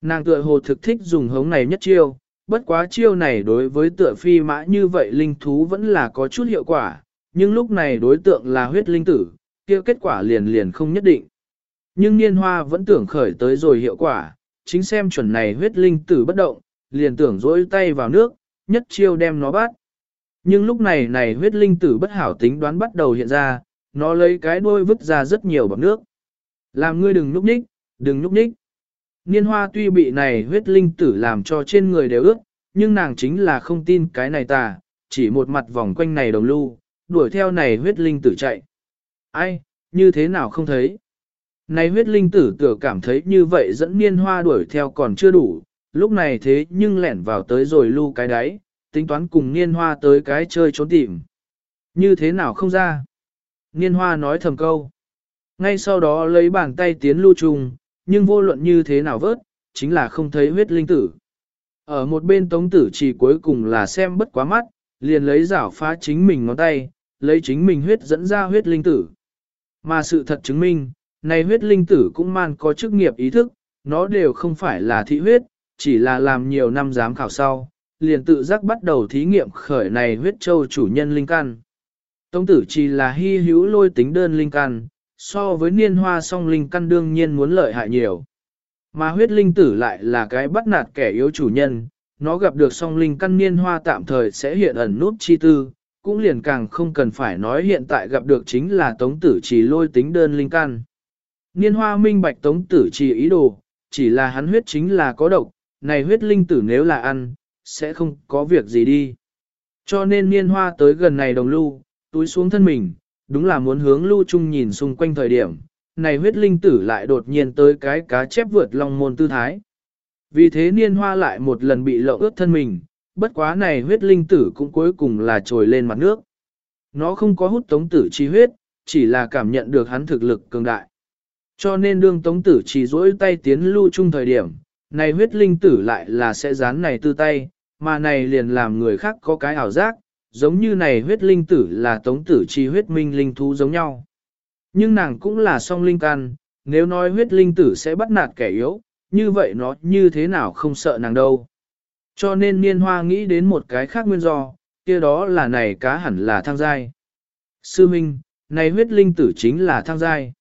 Nàng tựa hồ thực thích dùng hống này nhất chiêu, bất quá chiêu này đối với tựa phi mã như vậy linh thú vẫn là có chút hiệu quả, nhưng lúc này đối tượng là huyết linh tử, kia kết quả liền liền không nhất định. Nhưng niên hoa vẫn tưởng khởi tới rồi hiệu quả, chính xem chuẩn này huyết linh tử bất động, liền tưởng dỗi tay vào nước, nhất chiêu đem nó bắt. Nhưng lúc này này huyết linh tử bất hảo tính đoán bắt đầu hiện ra, nó lấy cái đuôi vứt ra rất nhiều bọc nước. Làm ngươi đừng núp ních, đừng núp ních. Niên hoa tuy bị này huyết linh tử làm cho trên người đều ướt, nhưng nàng chính là không tin cái này tà, chỉ một mặt vòng quanh này đồng lưu, đuổi theo này huyết linh tử chạy. Ai, như thế nào không thấy? Này huyết linh tử tựa cảm thấy như vậy dẫn niên hoa đuổi theo còn chưa đủ, lúc này thế nhưng lẻn vào tới rồi lưu cái đáy, tính toán cùng niên hoa tới cái chơi trốn tìm. Như thế nào không ra? Niên hoa nói thầm câu. Ngay sau đó lấy bàn tay tiến lưu trùng, nhưng vô luận như thế nào vớt, chính là không thấy huyết linh tử. Ở một bên tống tử chỉ cuối cùng là xem bất quá mắt, liền lấy rảo phá chính mình ngón tay, lấy chính mình huyết dẫn ra huyết linh tử. Mà sự thật chứng minh, này huyết linh tử cũng man có chức nghiệp ý thức, nó đều không phải là thị huyết, chỉ là làm nhiều năm giám khảo sau, liền tự giác bắt đầu thí nghiệm khởi này huyết châu chủ nhân linh căn. Tống tử chỉ là hy hữu lôi tính đơn linh căn, so với niên hoa song linh căn đương nhiên muốn lợi hại nhiều. Mà huyết linh tử lại là cái bắt nạt kẻ yếu chủ nhân, nó gặp được song linh căn niên hoa tạm thời sẽ hiện ẩn nút chi tư, cũng liền càng không cần phải nói hiện tại gặp được chính là tống tử chỉ lôi tính đơn linh căn. Niên hoa minh bạch tống tử chỉ ý đồ, chỉ là hắn huyết chính là có độc, này huyết linh tử nếu là ăn, sẽ không có việc gì đi. Cho nên niên hoa tới gần này đồng lưu, túi xuống thân mình, đúng là muốn hướng lưu trung nhìn xung quanh thời điểm, này huyết linh tử lại đột nhiên tới cái cá chép vượt long môn tư thái. Vì thế niên hoa lại một lần bị lộ ướt thân mình, bất quá này huyết linh tử cũng cuối cùng là trồi lên mặt nước. nó không có hút tống tử chi huyết, chỉ là cảm nhận được hắn thực lực cường đại. Cho nên đương tống tử chỉ duỗi tay tiến lưu trung thời điểm, này huyết linh tử lại là sẽ dán này tư tay, mà này liền làm người khác có cái ảo giác, giống như này huyết linh tử là tống tử chi huyết minh linh thú giống nhau. Nhưng nàng cũng là song linh can, nếu nói huyết linh tử sẽ bắt nạt kẻ yếu, như vậy nó như thế nào không sợ nàng đâu. Cho nên niên hoa nghĩ đến một cái khác nguyên do, kia đó là này cá hẳn là thang giai. Sư Minh, này huyết linh tử chính là thang giai.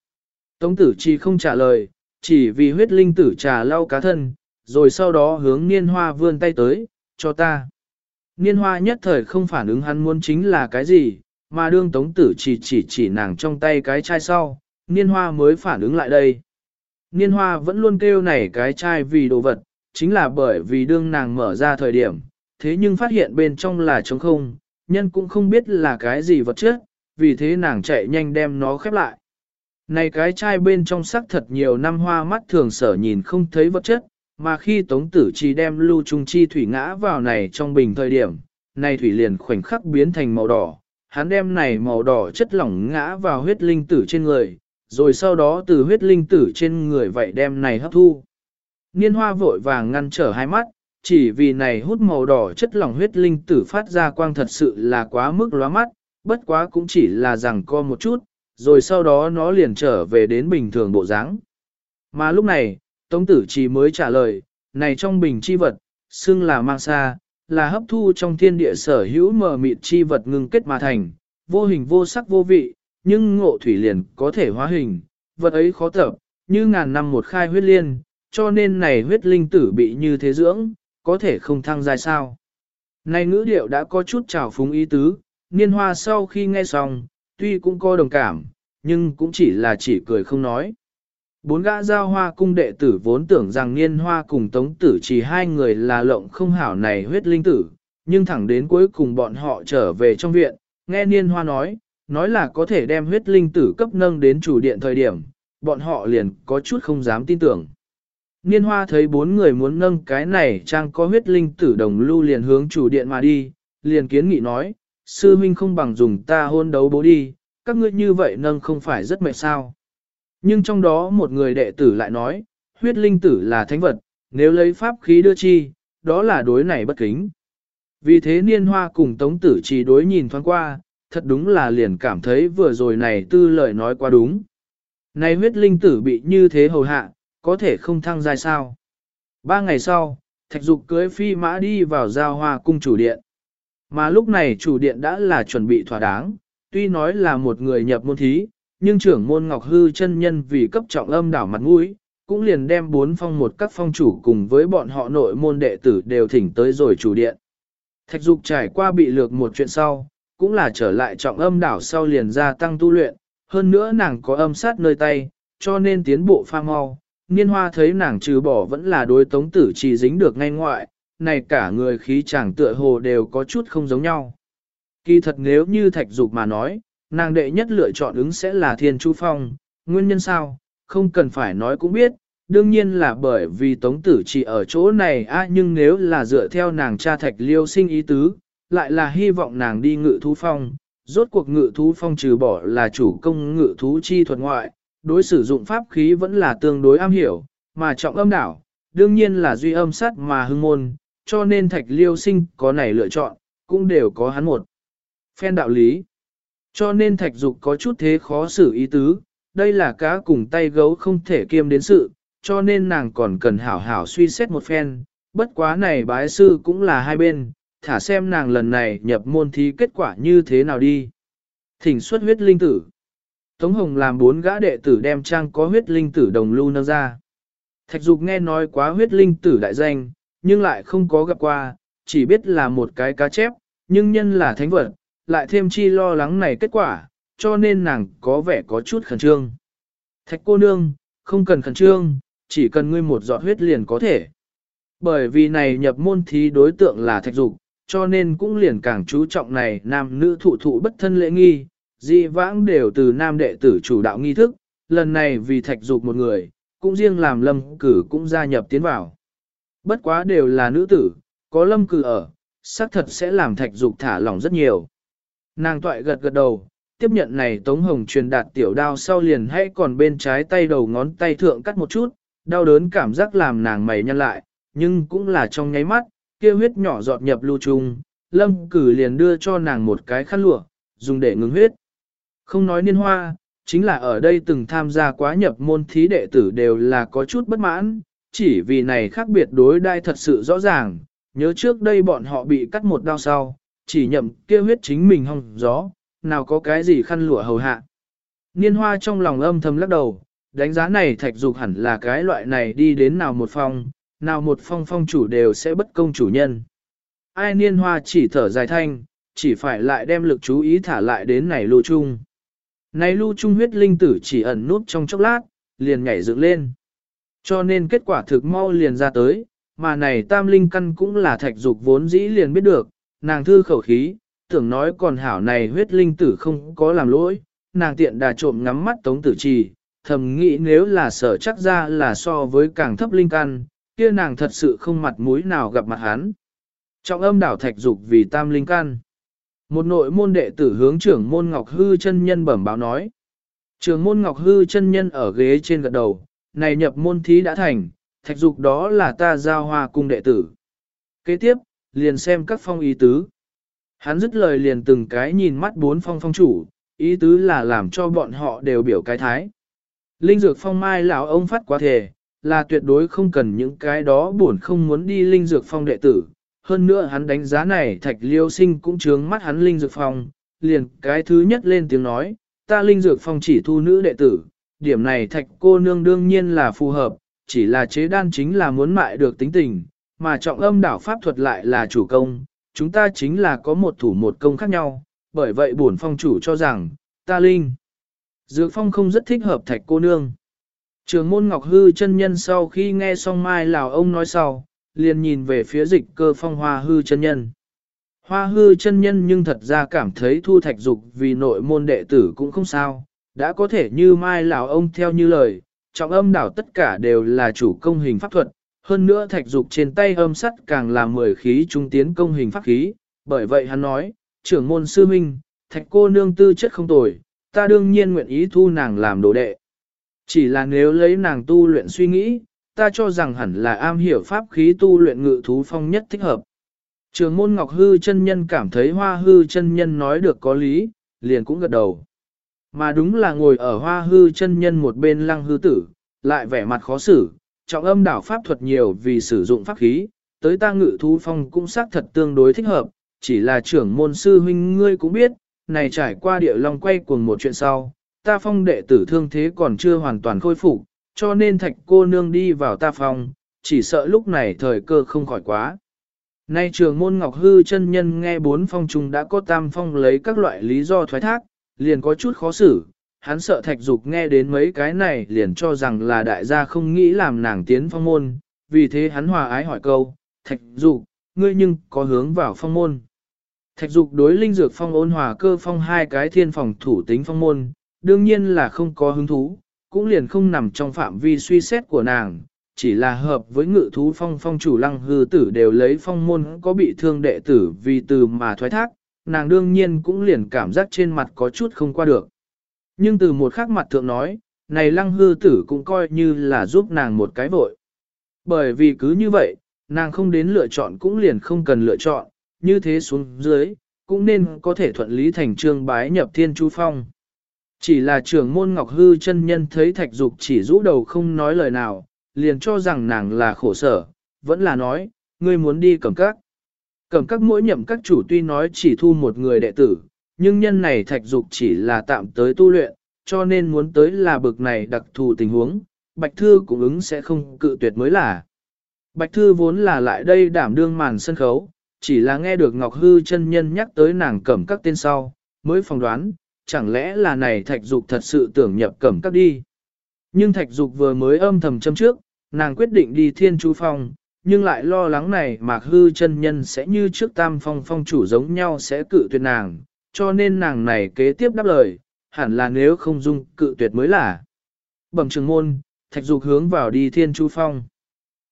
Tống tử chi không trả lời, chỉ vì huyết linh tử trà lau cá thân, rồi sau đó hướng niên hoa vươn tay tới, cho ta. Niên hoa nhất thời không phản ứng hắn muốn chính là cái gì, mà đương tống tử chỉ chỉ chỉ nàng trong tay cái chai sau, niên hoa mới phản ứng lại đây. Niên hoa vẫn luôn kêu này cái chai vì đồ vật, chính là bởi vì đương nàng mở ra thời điểm, thế nhưng phát hiện bên trong là trống không, nhân cũng không biết là cái gì vật chất, vì thế nàng chạy nhanh đem nó khép lại. Này cái chai bên trong sắc thật nhiều năm hoa mắt thường sở nhìn không thấy vật chất, mà khi Tống Tử Chi đem lưu trung chi thủy ngã vào này trong bình thời điểm, này thủy liền khoảnh khắc biến thành màu đỏ, hắn đem này màu đỏ chất lỏng ngã vào huyết linh tử trên người, rồi sau đó từ huyết linh tử trên người vậy đem này hấp thu. Niên hoa vội vàng ngăn trở hai mắt, chỉ vì này hút màu đỏ chất lỏng huyết linh tử phát ra quang thật sự là quá mức lóa mắt, bất quá cũng chỉ là rằng co một chút, rồi sau đó nó liền trở về đến bình thường bộ dáng. Mà lúc này, Tống tử chỉ mới trả lời, này trong bình chi vật, xưng là mang xa, là hấp thu trong thiên địa sở hữu mờ mịt chi vật ngưng kết mà thành, vô hình vô sắc vô vị, nhưng ngộ thủy liền có thể hóa hình, vật ấy khó tập, như ngàn năm một khai huyết liên, cho nên này huyết linh tử bị như thế dưỡng, có thể không thăng dài sao. Này ngữ điệu đã có chút trào phúng ý tứ, niên hoa sau khi nghe xong, tuy cũng có đồng cảm, nhưng cũng chỉ là chỉ cười không nói. Bốn gã giao hoa cung đệ tử vốn tưởng rằng niên hoa cùng tống tử chỉ hai người là lộng không hảo này huyết linh tử, nhưng thẳng đến cuối cùng bọn họ trở về trong viện, nghe niên hoa nói, nói là có thể đem huyết linh tử cấp nâng đến chủ điện thời điểm, bọn họ liền có chút không dám tin tưởng. Niên hoa thấy bốn người muốn nâng cái này trang có huyết linh tử đồng lưu liền hướng chủ điện mà đi, liền kiến nghị nói, sư huynh không bằng dùng ta hôn đấu bố đi, các ngươi như vậy nâng không phải rất mệt sao. Nhưng trong đó một người đệ tử lại nói, huyết linh tử là thánh vật, nếu lấy pháp khí đưa chi, đó là đối này bất kính. Vì thế niên hoa cùng tống tử chỉ đối nhìn thoáng qua, thật đúng là liền cảm thấy vừa rồi này tư lời nói quá đúng. Này huyết linh tử bị như thế hầu hạ, có thể không thăng dài sao. Ba ngày sau, thạch dục cưới phi mã đi vào giao hoa cung chủ điện. Mà lúc này chủ điện đã là chuẩn bị thỏa đáng, tuy nói là một người nhập môn thí, nhưng trưởng môn Ngọc Hư chân nhân vì cấp trọng âm đảo mặt mũi, cũng liền đem bốn phong một các phong chủ cùng với bọn họ nội môn đệ tử đều thỉnh tới rồi chủ điện. Thạch dục trải qua bị lược một chuyện sau, cũng là trở lại trọng âm đảo sau liền gia tăng tu luyện, hơn nữa nàng có âm sát nơi tay, cho nên tiến bộ pha mau. Niên hoa thấy nàng trừ bỏ vẫn là đối tống tử chỉ dính được ngay ngoại, này cả người khí chàng tựa hồ đều có chút không giống nhau. Kỳ thật nếu như thạch dục mà nói, nàng đệ nhất lựa chọn ứng sẽ là thiên chu phong, nguyên nhân sao, không cần phải nói cũng biết, đương nhiên là bởi vì tống tử chỉ ở chỗ này a nhưng nếu là dựa theo nàng cha thạch liêu sinh ý tứ, lại là hy vọng nàng đi ngự thú phong, rốt cuộc ngự thú phong trừ bỏ là chủ công ngự thú chi thuật ngoại, đối sử dụng pháp khí vẫn là tương đối am hiểu, mà trọng âm đảo, đương nhiên là duy âm sát mà hưng môn, cho nên thạch liêu sinh có này lựa chọn, cũng đều có hắn một. Phen đạo lý. Cho nên thạch dục có chút thế khó xử ý tứ, đây là cá cùng tay gấu không thể kiêm đến sự, cho nên nàng còn cần hảo hảo suy xét một phen, bất quá này bái sư cũng là hai bên, thả xem nàng lần này nhập môn thí kết quả như thế nào đi. Thỉnh xuất huyết linh tử. Tống Hồng làm bốn gã đệ tử đem trang có huyết linh tử đồng lưu nâng ra. Thạch dục nghe nói quá huyết linh tử đại danh, nhưng lại không có gặp qua, chỉ biết là một cái cá chép, nhưng nhân là thánh vật, lại thêm chi lo lắng này kết quả, cho nên nàng có vẻ có chút khẩn trương. Thạch cô nương, không cần khẩn trương, chỉ cần ngươi một giọt huyết liền có thể. Bởi vì này nhập môn thí đối tượng là thạch dục, cho nên cũng liền càng chú trọng này nam nữ thụ thụ bất thân lễ nghi, di vãng đều từ nam đệ tử chủ đạo nghi thức, lần này vì thạch dục một người, cũng riêng làm lâm cử cũng gia nhập tiến vào. Bất quá đều là nữ tử, có lâm cử ở, xác thật sẽ làm thạch dục thả lỏng rất nhiều. Nàng toại gật gật đầu, tiếp nhận này Tống Hồng truyền đạt tiểu đao sau liền hãy còn bên trái tay đầu ngón tay thượng cắt một chút, đau đớn cảm giác làm nàng mày nhăn lại, nhưng cũng là trong nháy mắt, kia huyết nhỏ giọt nhập lưu trùng, lâm cử liền đưa cho nàng một cái khăn lụa, dùng để ngừng huyết. Không nói niên hoa, chính là ở đây từng tham gia quá nhập môn thí đệ tử đều là có chút bất mãn, chỉ vì này khác biệt đối đai thật sự rõ ràng, nhớ trước đây bọn họ bị cắt một đau sau, chỉ nhậm kia huyết chính mình hong gió, nào có cái gì khăn lụa hầu hạ. Niên hoa trong lòng âm thầm lắc đầu, đánh giá này thạch dục hẳn là cái loại này đi đến nào một phong, nào một phong phong chủ đều sẽ bất công chủ nhân. Ai niên hoa chỉ thở dài thanh, chỉ phải lại đem lực chú ý thả lại đến này lưu trung. Này lưu trung huyết linh tử chỉ ẩn nút trong chốc lát, liền nhảy dựng lên. Cho nên kết quả thực mau liền ra tới, mà này tam linh căn cũng là thạch dục vốn dĩ liền biết được, nàng thư khẩu khí, tưởng nói còn hảo này huyết linh tử không có làm lỗi, nàng tiện đà trộm ngắm mắt tống tử trì, thầm nghĩ nếu là sở chắc ra là so với càng thấp linh căn, kia nàng thật sự không mặt mũi nào gặp mặt hắn. Trọng âm đảo thạch dục vì tam linh căn. Một nội môn đệ tử hướng trưởng môn Ngọc Hư chân nhân bẩm báo nói. Trưởng môn Ngọc Hư chân nhân ở ghế trên gật đầu, này nhập môn thí đã thành, thạch dục đó là ta giao hoa cung đệ tử. Kế tiếp, liền xem các phong ý tứ. Hắn dứt lời liền từng cái nhìn mắt bốn phong phong chủ, ý tứ là làm cho bọn họ đều biểu cái thái. Linh dược phong mai lão ông phát quá thể, là tuyệt đối không cần những cái đó buồn không muốn đi linh dược phong đệ tử. Hơn nữa hắn đánh giá này thạch liêu sinh cũng chướng mắt hắn linh dược phong, liền cái thứ nhất lên tiếng nói, ta linh dược phong chỉ thu nữ đệ tử, điểm này thạch cô nương đương nhiên là phù hợp, chỉ là chế đan chính là muốn mại được tính tình, mà trọng âm đảo pháp thuật lại là chủ công, chúng ta chính là có một thủ một công khác nhau, bởi vậy bổn phong chủ cho rằng, ta linh. Dược phong không rất thích hợp thạch cô nương. Trường môn ngọc hư chân nhân sau khi nghe xong mai lào ông nói sau, liền nhìn về phía dịch cơ phong hoa hư chân nhân. Hoa hư chân nhân nhưng thật ra cảm thấy thu thạch dục vì nội môn đệ tử cũng không sao, đã có thể như mai lào ông theo như lời, trọng âm đảo tất cả đều là chủ công hình pháp thuật, hơn nữa thạch dục trên tay âm sắt càng là mười khí trung tiến công hình pháp khí, bởi vậy hắn nói, trưởng môn sư minh, thạch cô nương tư chất không tồi, ta đương nhiên nguyện ý thu nàng làm đồ đệ. Chỉ là nếu lấy nàng tu luyện suy nghĩ, ta cho rằng hẳn là am hiểu pháp khí tu luyện ngự thú phong nhất thích hợp. Trường môn Ngọc Hư chân nhân cảm thấy hoa hư chân nhân nói được có lý, liền cũng gật đầu. Mà đúng là ngồi ở hoa hư chân nhân một bên lăng hư tử, lại vẻ mặt khó xử, trọng âm đảo pháp thuật nhiều vì sử dụng pháp khí, tới ta ngự thú phong cũng xác thật tương đối thích hợp, chỉ là trưởng môn sư huynh ngươi cũng biết, này trải qua địa long quay cuồng một chuyện sau, ta phong đệ tử thương thế còn chưa hoàn toàn khôi phục, cho nên thạch cô nương đi vào ta phong, chỉ sợ lúc này thời cơ không khỏi quá. Nay trường môn ngọc hư chân nhân nghe bốn phong trùng đã có tam phong lấy các loại lý do thoái thác, liền có chút khó xử, hắn sợ thạch dục nghe đến mấy cái này liền cho rằng là đại gia không nghĩ làm nàng tiến phong môn, vì thế hắn hòa ái hỏi câu, thạch dục, ngươi nhưng có hướng vào phong môn. Thạch dục đối linh dược phong ôn hòa cơ phong hai cái thiên phòng thủ tính phong môn, đương nhiên là không có hứng thú, cũng liền không nằm trong phạm vi suy xét của nàng, chỉ là hợp với ngự thú phong phong chủ lăng hư tử đều lấy phong môn có bị thương đệ tử vì từ mà thoái thác, nàng đương nhiên cũng liền cảm giác trên mặt có chút không qua được. Nhưng từ một khắc mặt thượng nói, này lăng hư tử cũng coi như là giúp nàng một cái vội. Bởi vì cứ như vậy, nàng không đến lựa chọn cũng liền không cần lựa chọn, như thế xuống dưới, cũng nên có thể thuận lý thành trương bái nhập thiên chu phong. Chỉ là trưởng môn ngọc hư chân nhân thấy thạch dục chỉ rũ đầu không nói lời nào, liền cho rằng nàng là khổ sở, vẫn là nói, ngươi muốn đi cầm các. Cầm các mỗi nhậm các chủ tuy nói chỉ thu một người đệ tử, nhưng nhân này thạch dục chỉ là tạm tới tu luyện, cho nên muốn tới là bực này đặc thù tình huống, Bạch Thư cũng ứng sẽ không cự tuyệt mới là. Bạch Thư vốn là lại đây đảm đương màn sân khấu, chỉ là nghe được Ngọc Hư chân nhân nhắc tới nàng cẩm các tên sau, mới phỏng đoán, chẳng lẽ là này thạch dục thật sự tưởng nhập cẩm các đi. Nhưng thạch dục vừa mới âm thầm châm trước, nàng quyết định đi thiên chú phong, nhưng lại lo lắng này mạc hư chân nhân sẽ như trước tam phong phong chủ giống nhau sẽ cự tuyệt nàng, cho nên nàng này kế tiếp đáp lời, hẳn là nếu không dung cự tuyệt mới là. Bẩm trường môn, thạch dục hướng vào đi thiên chu phong.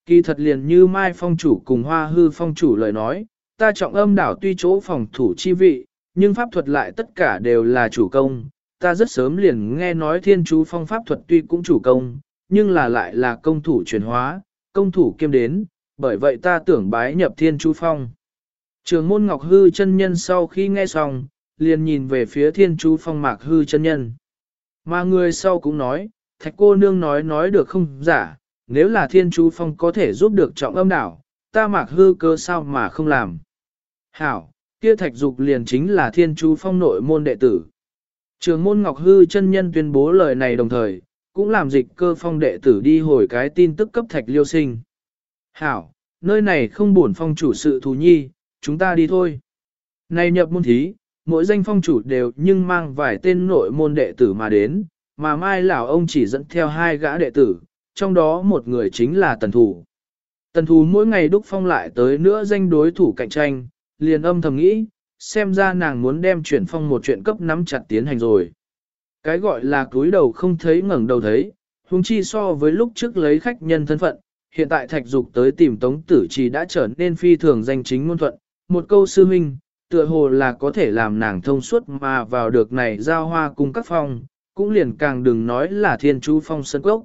Kỳ thật liền như Mai phong chủ cùng Hoa hư phong chủ lời nói, ta trọng âm đảo tuy chỗ phòng thủ chi vị, nhưng pháp thuật lại tất cả đều là chủ công. Ta rất sớm liền nghe nói thiên chú phong pháp thuật tuy cũng chủ công, nhưng là lại là công thủ chuyển hóa, công thủ kiêm đến, bởi vậy ta tưởng bái nhập thiên chú phong. Trường môn Ngọc Hư chân nhân sau khi nghe xong, liền nhìn về phía thiên chú phong mạc hư chân nhân. Mà người sau cũng nói, thạch cô nương nói nói được không giả, nếu là thiên chú phong có thể giúp được trọng âm đảo, ta mạc hư cơ sao mà không làm. Hảo, kia thạch dục liền chính là thiên chú phong nội môn đệ tử. Trường môn Ngọc Hư chân nhân tuyên bố lời này đồng thời, cũng làm dịch cơ phong đệ tử đi hồi cái tin tức cấp thạch liêu sinh. Hảo, nơi này không buồn phong chủ sự thù nhi, chúng ta đi thôi. Này nhập môn thí, mỗi danh phong chủ đều nhưng mang vài tên nội môn đệ tử mà đến, mà mai lão ông chỉ dẫn theo hai gã đệ tử, trong đó một người chính là tần thủ. Tần thủ mỗi ngày đúc phong lại tới nữa danh đối thủ cạnh tranh, liền âm thầm nghĩ, xem ra nàng muốn đem chuyển phong một chuyện cấp nắm chặt tiến hành rồi. Cái gọi là cúi đầu không thấy ngẩng đầu thấy, huống chi so với lúc trước lấy khách nhân thân phận, hiện tại thạch dục tới tìm tống tử chỉ đã trở nên phi thường danh chính ngôn thuận, một câu sư huynh, tựa hồ là có thể làm nàng thông suốt mà vào được này giao hoa cùng các phong, cũng liền càng đừng nói là thiên chú phong sơn cốc.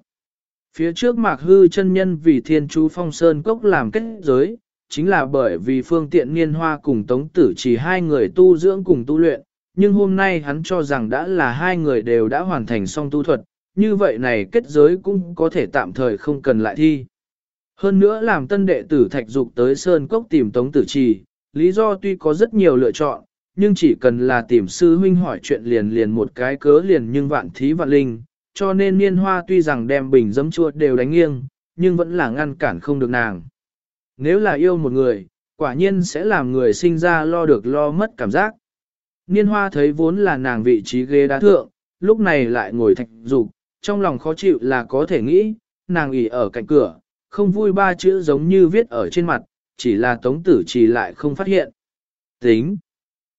Phía trước mạc hư chân nhân vì thiên chú phong sơn cốc làm kết giới, chính là bởi vì phương tiện niên hoa cùng tống tử chỉ hai người tu dưỡng cùng tu luyện, nhưng hôm nay hắn cho rằng đã là hai người đều đã hoàn thành xong tu thuật, như vậy này kết giới cũng có thể tạm thời không cần lại thi. Hơn nữa làm tân đệ tử thạch dục tới Sơn Cốc tìm Tống Tử Trì, lý do tuy có rất nhiều lựa chọn, nhưng chỉ cần là tìm sư huynh hỏi chuyện liền liền một cái cớ liền nhưng vạn thí vạn linh, cho nên niên hoa tuy rằng đem bình dấm chua đều đánh nghiêng, nhưng vẫn là ngăn cản không được nàng. Nếu là yêu một người, quả nhiên sẽ làm người sinh ra lo được lo mất cảm giác. Niên hoa thấy vốn là nàng vị trí ghế đá thượng, lúc này lại ngồi thạch dục trong lòng khó chịu là có thể nghĩ, nàng ỉ ở cạnh cửa, không vui ba chữ giống như viết ở trên mặt, chỉ là tống tử chỉ lại không phát hiện. Tính.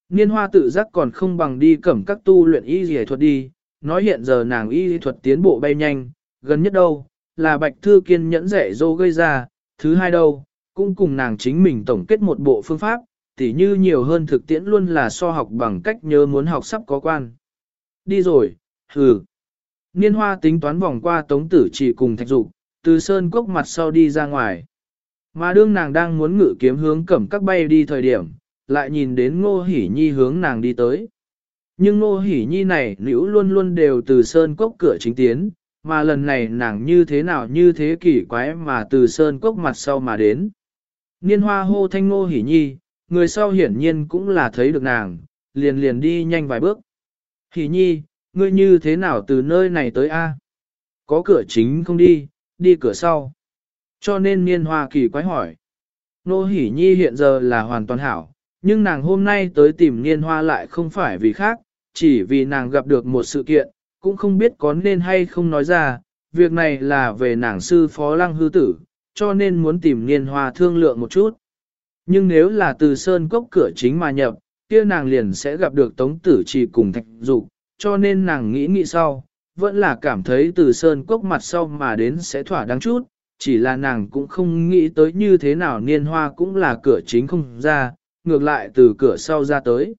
Niên hoa tự giác còn không bằng đi cẩm các tu luyện y dì thuật đi, nói hiện giờ nàng y thuật tiến bộ bay nhanh, gần nhất đâu, là bạch thư kiên nhẫn rẻ dô gây ra, thứ hai đâu, cũng cùng nàng chính mình tổng kết một bộ phương pháp, tỉ như nhiều hơn thực tiễn luôn là so học bằng cách nhớ muốn học sắp có quan. Đi rồi, hừ. Niên hoa tính toán vòng qua tống tử chỉ cùng thạch dục từ sơn cốc mặt sau đi ra ngoài. Mà đương nàng đang muốn ngự kiếm hướng cẩm các bay đi thời điểm, lại nhìn đến ngô hỉ nhi hướng nàng đi tới. Nhưng ngô hỉ nhi này nữ luôn luôn đều từ sơn cốc cửa chính tiến, mà lần này nàng như thế nào như thế kỳ quái mà từ sơn cốc mặt sau mà đến. Niên hoa hô thanh ngô hỉ nhi, người sau hiển nhiên cũng là thấy được nàng, liền liền đi nhanh vài bước. Hỉ nhi, ngươi như thế nào từ nơi này tới A? Có cửa chính không đi, đi cửa sau. Cho nên niên hoa kỳ quái hỏi. Nô hỉ nhi hiện giờ là hoàn toàn hảo, nhưng nàng hôm nay tới tìm niên hoa lại không phải vì khác, chỉ vì nàng gặp được một sự kiện, cũng không biết có nên hay không nói ra, việc này là về nàng sư phó lăng hư tử, cho nên muốn tìm niên hoa thương lượng một chút. Nhưng nếu là từ sơn cốc cửa chính mà nhập, kia nàng liền sẽ gặp được tống tử chỉ cùng thạch dục, cho nên nàng nghĩ nghĩ sau, vẫn là cảm thấy từ sơn cốc mặt sau mà đến sẽ thỏa đáng chút, chỉ là nàng cũng không nghĩ tới như thế nào niên hoa cũng là cửa chính không ra, ngược lại từ cửa sau ra tới.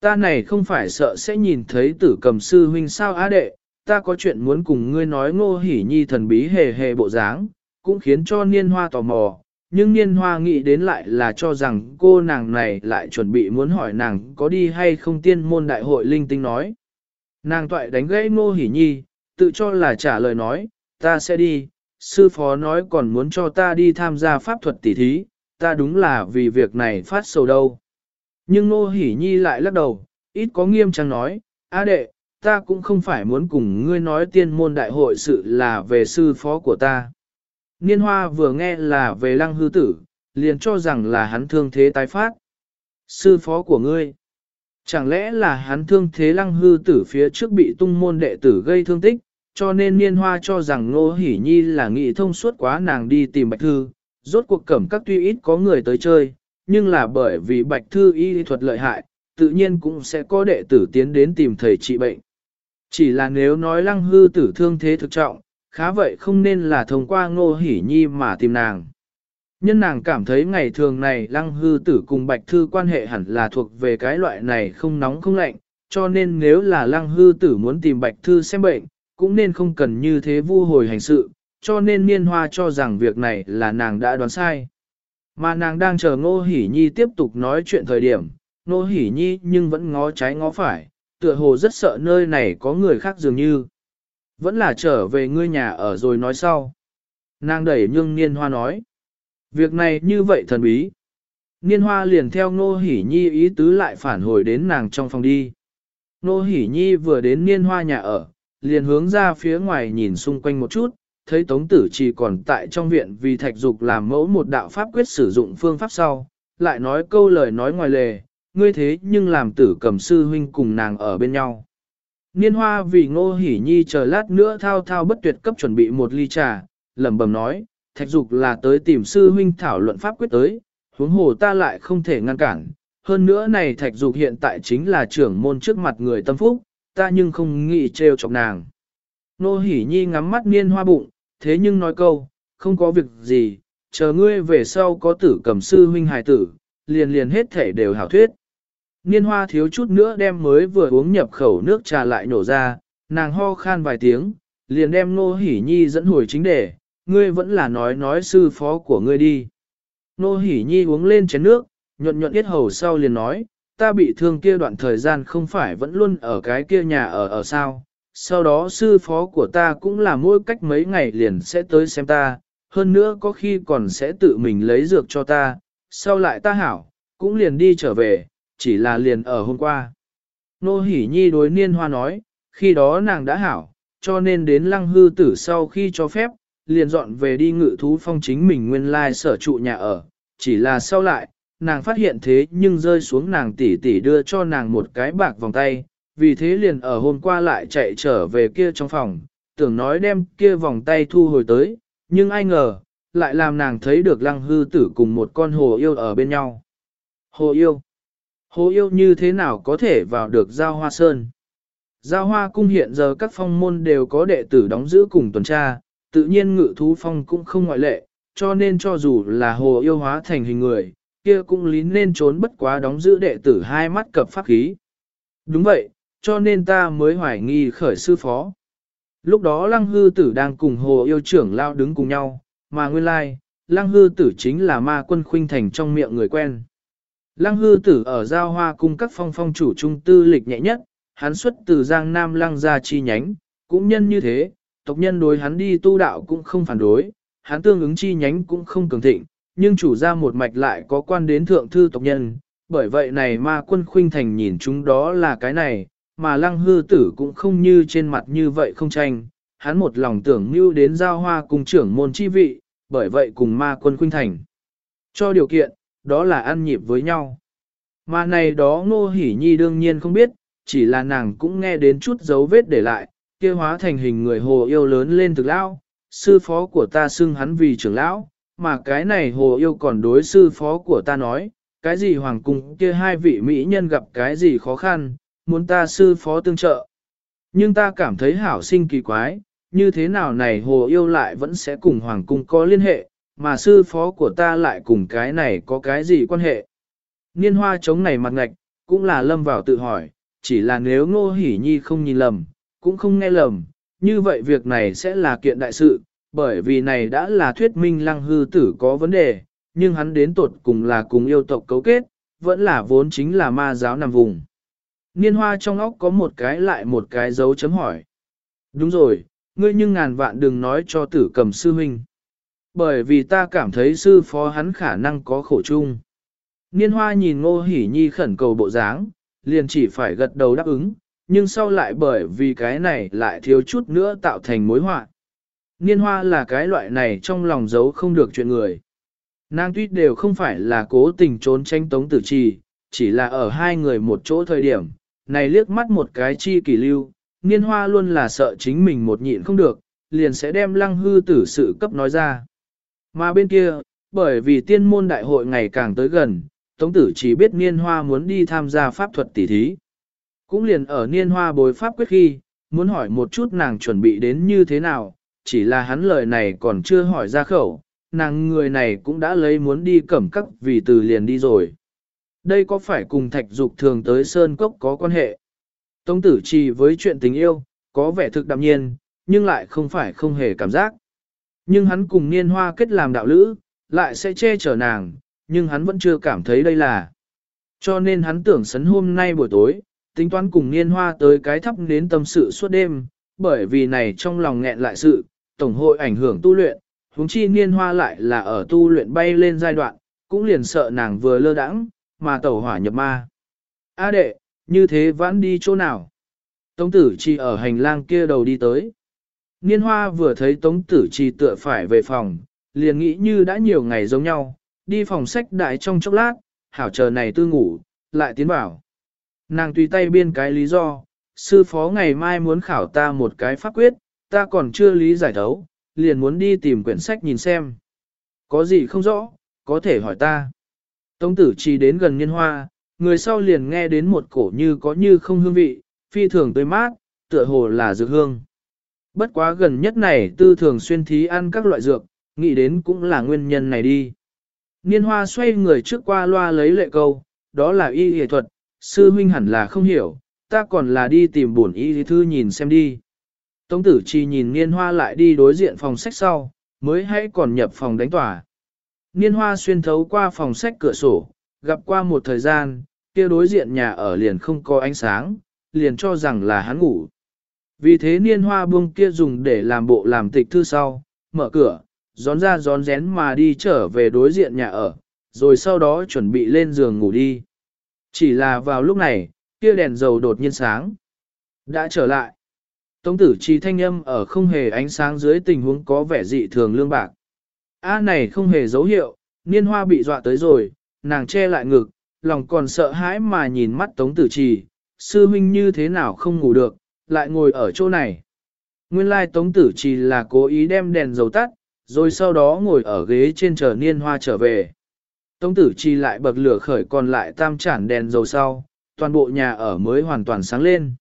Ta này không phải sợ sẽ nhìn thấy tử cầm sư huynh sao á đệ, ta có chuyện muốn cùng ngươi nói ngô hỉ nhi thần bí hề hề bộ dáng, cũng khiến cho niên hoa tò mò, nhưng niên hoa nghĩ đến lại là cho rằng cô nàng này lại chuẩn bị muốn hỏi nàng có đi hay không tiên môn đại hội linh tinh nói. Nàng toại đánh gãy ngô hỉ nhi, tự cho là trả lời nói, ta sẽ đi, sư phó nói còn muốn cho ta đi tham gia pháp thuật tỉ thí, ta đúng là vì việc này phát sầu đâu. Nhưng nô hỉ nhi lại lắc đầu, ít có nghiêm trang nói, a đệ, ta cũng không phải muốn cùng ngươi nói tiên môn đại hội sự là về sư phó của ta. Niên hoa vừa nghe là về lăng hư tử, liền cho rằng là hắn thương thế tái phát. Sư phó của ngươi. Chẳng lẽ là hắn thương thế lăng hư tử phía trước bị tung môn đệ tử gây thương tích, cho nên niên hoa cho rằng Ngô Hỷ Nhi là nghị thông suốt quá nàng đi tìm Bạch Thư, rốt cuộc cẩm các tuy ít có người tới chơi, nhưng là bởi vì Bạch Thư y thuật lợi hại, tự nhiên cũng sẽ có đệ tử tiến đến tìm thầy trị bệnh. Chỉ là nếu nói lăng hư tử thương thế thực trọng, khá vậy không nên là thông qua Ngô Hỷ Nhi mà tìm nàng. Nhân nàng cảm thấy ngày thường này lăng hư tử cùng bạch thư quan hệ hẳn là thuộc về cái loại này không nóng không lạnh, cho nên nếu là lăng hư tử muốn tìm bạch thư xem bệnh, cũng nên không cần như thế vu hồi hành sự, cho nên niên hoa cho rằng việc này là nàng đã đoán sai. Mà nàng đang chờ ngô hỉ nhi tiếp tục nói chuyện thời điểm, ngô hỉ nhi nhưng vẫn ngó trái ngó phải, tựa hồ rất sợ nơi này có người khác dường như. Vẫn là trở về ngươi nhà ở rồi nói sau. Nàng đẩy nhưng niên hoa nói. Việc này như vậy thần bí. Niên hoa liền theo ngô hỉ nhi ý tứ lại phản hồi đến nàng trong phòng đi. Ngô hỉ nhi vừa đến niên hoa nhà ở, liền hướng ra phía ngoài nhìn xung quanh một chút, thấy Tống Tử chỉ còn tại trong viện vì thạch dục làm mẫu một đạo pháp quyết sử dụng phương pháp sau, lại nói câu lời nói ngoài lề, ngươi thế nhưng làm tử cầm sư huynh cùng nàng ở bên nhau. Niên hoa vì ngô hỉ nhi chờ lát nữa thao thao bất tuyệt cấp chuẩn bị một ly trà, lẩm bẩm nói, thạch dục là tới tìm sư huynh thảo luận pháp quyết tới, huống hồ ta lại không thể ngăn cản. Hơn nữa này thạch dục hiện tại chính là trưởng môn trước mặt người tâm phúc, ta nhưng không nghĩ trêu chọc nàng. Nô hỉ nhi ngắm mắt niên hoa bụng, thế nhưng nói câu, không có việc gì, chờ ngươi về sau có tử cầm sư huynh hài tử, liền liền hết thể đều hảo thuyết. Niên hoa thiếu chút nữa đem mới vừa uống nhập khẩu nước trà lại nổ ra, nàng ho khan vài tiếng, liền đem nô hỉ nhi dẫn hồi chính đề, ngươi vẫn là nói nói sư phó của ngươi đi. Nô hỉ nhi uống lên chén nước, nhuận nhuận yết hầu sau liền nói, ta bị thương kia đoạn thời gian không phải vẫn luôn ở cái kia nhà ở ở sao, sau đó sư phó của ta cũng là mỗi cách mấy ngày liền sẽ tới xem ta, hơn nữa có khi còn sẽ tự mình lấy dược cho ta, sau lại ta hảo, cũng liền đi trở về, chỉ là liền ở hôm qua. Nô hỉ nhi đối niên hoa nói, khi đó nàng đã hảo, cho nên đến lăng hư tử sau khi cho phép, liền dọn về đi ngự thú phong chính mình nguyên lai sở trụ nhà ở, chỉ là sau lại, nàng phát hiện thế nhưng rơi xuống nàng tỷ tỷ đưa cho nàng một cái bạc vòng tay, vì thế liền ở hôm qua lại chạy trở về kia trong phòng, tưởng nói đem kia vòng tay thu hồi tới, nhưng ai ngờ, lại làm nàng thấy được lăng hư tử cùng một con hồ yêu ở bên nhau. Hồ yêu? Hồ yêu như thế nào có thể vào được giao hoa sơn? Giao hoa cung hiện giờ các phong môn đều có đệ tử đóng giữ cùng tuần tra, tự nhiên ngự thú phong cũng không ngoại lệ, cho nên cho dù là hồ yêu hóa thành hình người, kia cũng lý nên trốn bất quá đóng giữ đệ tử hai mắt cập pháp khí. Đúng vậy, cho nên ta mới hoài nghi khởi sư phó. Lúc đó lăng hư tử đang cùng hồ yêu trưởng lao đứng cùng nhau, mà nguyên lai, lăng hư tử chính là ma quân khuynh thành trong miệng người quen. Lăng hư tử ở giao hoa cung các phong phong chủ trung tư lịch nhẹ nhất, hắn xuất từ giang nam lăng ra chi nhánh, cũng nhân như thế, tộc nhân đối hắn đi tu đạo cũng không phản đối, hắn tương ứng chi nhánh cũng không cường thịnh, nhưng chủ gia một mạch lại có quan đến thượng thư tộc nhân, bởi vậy này ma quân khuynh thành nhìn chúng đó là cái này, mà lăng hư tử cũng không như trên mặt như vậy không tranh, hắn một lòng tưởng mưu đến giao hoa cùng trưởng môn chi vị, bởi vậy cùng ma quân khuynh thành. Cho điều kiện, đó là ăn nhịp với nhau. Mà này đó ngô hỉ nhi đương nhiên không biết, chỉ là nàng cũng nghe đến chút dấu vết để lại, kia hóa thành hình người hồ yêu lớn lên thực lão, sư phó của ta xưng hắn vì trưởng lão, mà cái này hồ yêu còn đối sư phó của ta nói, cái gì hoàng cung kia hai vị mỹ nhân gặp cái gì khó khăn, muốn ta sư phó tương trợ. Nhưng ta cảm thấy hảo sinh kỳ quái, như thế nào này hồ yêu lại vẫn sẽ cùng hoàng cung có liên hệ, mà sư phó của ta lại cùng cái này có cái gì quan hệ. Niên hoa chống này mặt ngạch, cũng là lâm vào tự hỏi, chỉ là nếu ngô hỉ nhi không nhìn lầm, cũng không nghe lầm, như vậy việc này sẽ là kiện đại sự, bởi vì này đã là thuyết minh lăng hư tử có vấn đề, nhưng hắn đến tột cùng là cùng yêu tộc cấu kết, vẫn là vốn chính là ma giáo nằm vùng. Niên hoa trong óc có một cái lại một cái dấu chấm hỏi. Đúng rồi, ngươi nhưng ngàn vạn đừng nói cho tử cầm sư huynh. Bởi vì ta cảm thấy sư phó hắn khả năng có khổ chung. Niên hoa nhìn ngô hỉ nhi khẩn cầu bộ dáng, liền chỉ phải gật đầu đáp ứng, nhưng sau lại bởi vì cái này lại thiếu chút nữa tạo thành mối họa. Niên hoa là cái loại này trong lòng giấu không được chuyện người. Nàng tuy đều không phải là cố tình trốn tranh tống tử trì, chỉ là ở hai người một chỗ thời điểm, này liếc mắt một cái chi kỳ lưu, niên hoa luôn là sợ chính mình một nhịn không được, liền sẽ đem lăng hư tử sự cấp nói ra. Mà bên kia, bởi vì tiên môn đại hội ngày càng tới gần, tống tử chỉ biết niên hoa muốn đi tham gia pháp thuật tỉ thí. Cũng liền ở niên hoa bồi pháp quyết khi, muốn hỏi một chút nàng chuẩn bị đến như thế nào, chỉ là hắn lời này còn chưa hỏi ra khẩu, nàng người này cũng đã lấy muốn đi cẩm cắp vì từ liền đi rồi. Đây có phải cùng thạch dục thường tới Sơn Cốc có quan hệ? Tống tử trì với chuyện tình yêu, có vẻ thực đạm nhiên, nhưng lại không phải không hề cảm giác. Nhưng hắn cùng niên hoa kết làm đạo lữ, lại sẽ che chở nàng, nhưng hắn vẫn chưa cảm thấy đây là. Cho nên hắn tưởng sấn hôm nay buổi tối, tính toán cùng niên hoa tới cái thắp đến tâm sự suốt đêm, bởi vì này trong lòng nghẹn lại sự, tổng hội ảnh hưởng tu luyện, huống chi niên hoa lại là ở tu luyện bay lên giai đoạn, cũng liền sợ nàng vừa lơ đãng, mà tẩu hỏa nhập ma. A đệ, như thế vãn đi chỗ nào? Tống tử chi ở hành lang kia đầu đi tới. Niên hoa vừa thấy tống tử chi tựa phải về phòng, liền nghĩ như đã nhiều ngày giống nhau, đi phòng sách đại trong chốc lát, hảo chờ này tư ngủ, lại tiến bảo. Nàng tùy tay biên cái lý do, sư phó ngày mai muốn khảo ta một cái pháp quyết, ta còn chưa lý giải thấu, liền muốn đi tìm quyển sách nhìn xem. Có gì không rõ, có thể hỏi ta. Tống tử chỉ đến gần niên hoa, người sau liền nghe đến một cổ như có như không hương vị, phi thường tươi mát, tựa hồ là dược hương. Bất quá gần nhất này tư thường xuyên thí ăn các loại dược, nghĩ đến cũng là nguyên nhân này đi. Niên hoa xoay người trước qua loa lấy lệ câu, đó là y y thuật, sư huynh hẳn là không hiểu, ta còn là đi tìm bổn y thư nhìn xem đi. Tống tử chi nhìn niên hoa lại đi đối diện phòng sách sau, mới hãy còn nhập phòng đánh tỏa. Niên hoa xuyên thấu qua phòng sách cửa sổ, gặp qua một thời gian, kia đối diện nhà ở liền không có ánh sáng, liền cho rằng là hắn ngủ. Vì thế niên hoa buông kia dùng để làm bộ làm tịch thư sau, mở cửa, gión ra gión rén mà đi trở về đối diện nhà ở, rồi sau đó chuẩn bị lên giường ngủ đi. Chỉ là vào lúc này, kia đèn dầu đột nhiên sáng. Đã trở lại. Tống tử chi thanh âm ở không hề ánh sáng dưới tình huống có vẻ dị thường lương bạc. A này không hề dấu hiệu, niên hoa bị dọa tới rồi, nàng che lại ngực, lòng còn sợ hãi mà nhìn mắt tống tử trì, sư huynh như thế nào không ngủ được, lại ngồi ở chỗ này. Nguyên lai tống tử trì là cố ý đem đèn dầu tắt, rồi sau đó ngồi ở ghế trên chờ niên hoa trở về. Tống tử trì lại bật lửa khởi còn lại tam chản đèn dầu sau, toàn bộ nhà ở mới hoàn toàn sáng lên.